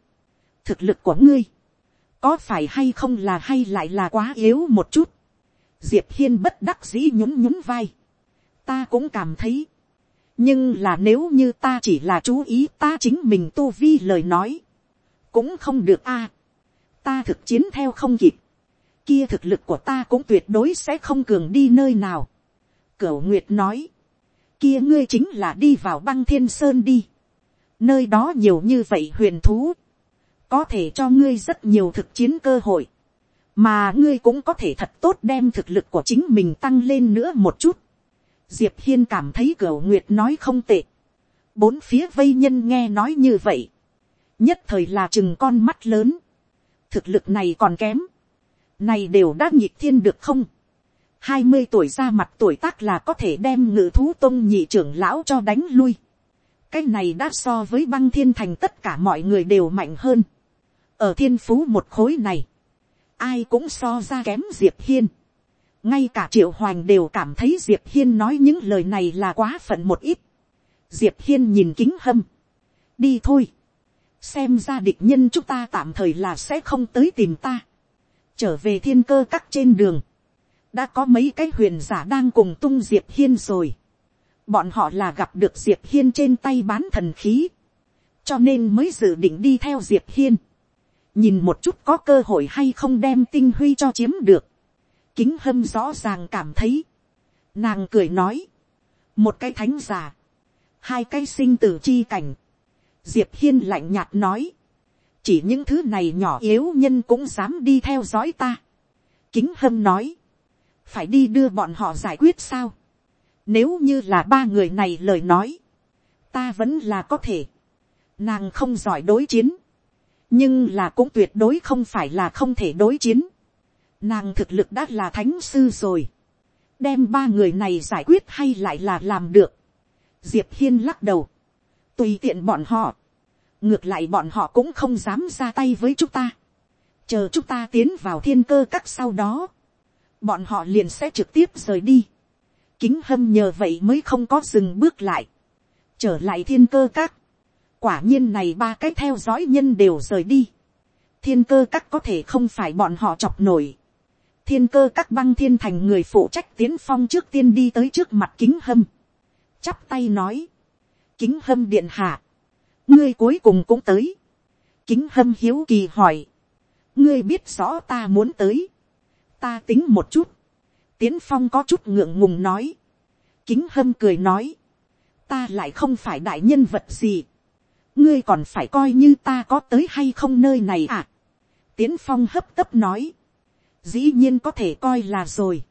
thực lực của ngươi, có phải hay không là hay lại là quá yếu một chút, diệp hiên bất đắc dĩ nhún nhún vai. ta cũng cảm thấy. nhưng là nếu như ta chỉ là chú ý ta chính mình tu vi lời nói cũng không được a. ta thực chiến theo không kịp. kia thực lực của ta cũng tuyệt đối sẽ không cường đi nơi nào. cửu nguyệt nói. kia ngươi chính là đi vào băng thiên sơn đi. nơi đó nhiều như vậy huyền thú. có thể cho ngươi rất nhiều thực chiến cơ hội mà ngươi cũng có thể thật tốt đem thực lực của chính mình tăng lên nữa một chút. diệp hiên cảm thấy cửu nguyệt nói không tệ. bốn phía vây nhân nghe nói như vậy nhất thời là chừng con mắt lớn. thực lực này còn kém. này đều đã nhịp thiên được không. hai mươi tuổi ra mặt tuổi tác là có thể đem ngự thú tôn nhị trưởng lão cho đánh lui. cái này đã so với băng thiên thành tất cả mọi người đều mạnh hơn. ở thiên phú một khối này, ai cũng so ra kém diệp hiên. ngay cả triệu hoành đều cảm thấy diệp hiên nói những lời này là quá phận một ít. diệp hiên nhìn kính hâm. đi thôi xem ra địch nhân chúng ta tạm thời là sẽ không tới tìm ta. trở về thiên cơ các trên đường. đã có mấy cái huyền giả đang cùng tung diệp hiên rồi. bọn họ là gặp được diệp hiên trên tay bán thần khí. cho nên mới dự định đi theo diệp hiên nhìn một chút có cơ hội hay không đem tinh huy cho chiếm được, kính hâm rõ ràng cảm thấy, nàng cười nói, một cái thánh già, hai cái sinh tử chi cảnh, diệp hiên lạnh nhạt nói, chỉ những thứ này nhỏ yếu nhân cũng dám đi theo dõi ta, kính hâm nói, phải đi đưa bọn họ giải quyết sao, nếu như là ba người này lời nói, ta vẫn là có thể, nàng không giỏi đối chiến, nhưng là cũng tuyệt đối không phải là không thể đối chiến. Nàng thực lực đã là thánh sư rồi. đem ba người này giải quyết hay lại là làm được. diệp hiên lắc đầu. tùy tiện bọn họ ngược lại bọn họ cũng không dám ra tay với chúng ta. chờ chúng ta tiến vào thiên cơ các sau đó. bọn họ liền sẽ trực tiếp rời đi. kính hâm nhờ vậy mới không có dừng bước lại. trở lại thiên cơ các quả nhiên này ba cái theo dõi nhân đều rời đi. thiên cơ các có thể không phải bọn họ chọc nổi. thiên cơ các băng thiên thành người phụ trách tiến phong trước tiên đi tới trước mặt kính hâm. chắp tay nói. kính hâm điện hạ ngươi cuối cùng cũng tới. kính hâm hiếu kỳ hỏi. ngươi biết rõ ta muốn tới, ta tính một chút, tiến phong có chút ngượng ngùng nói, kính hâm cười nói, ta lại không phải đại nhân vật gì, ngươi còn phải coi như ta có tới hay không nơi này à. tiến phong hấp tấp nói, dĩ nhiên có thể coi là rồi,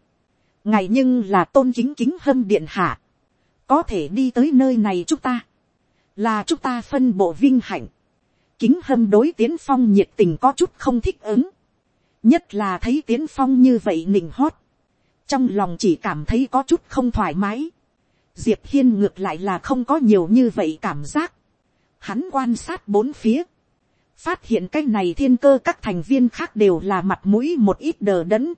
ngày nhưng là tôn kính kính hâm điện hạ, có thể đi tới nơi này chúng ta, là chúng ta phân bộ vinh hạnh, kính hâm đối tiến phong nhiệt tình có chút không thích ứng, nhất là thấy tiến phong như vậy nịnh hót, trong lòng chỉ cảm thấy có chút không thoải mái, diệp hiên ngược lại là không có nhiều như vậy cảm giác, hắn quan sát bốn phía, phát hiện cái này thiên cơ các thành viên khác đều là mặt mũi một ít đờ đẫn,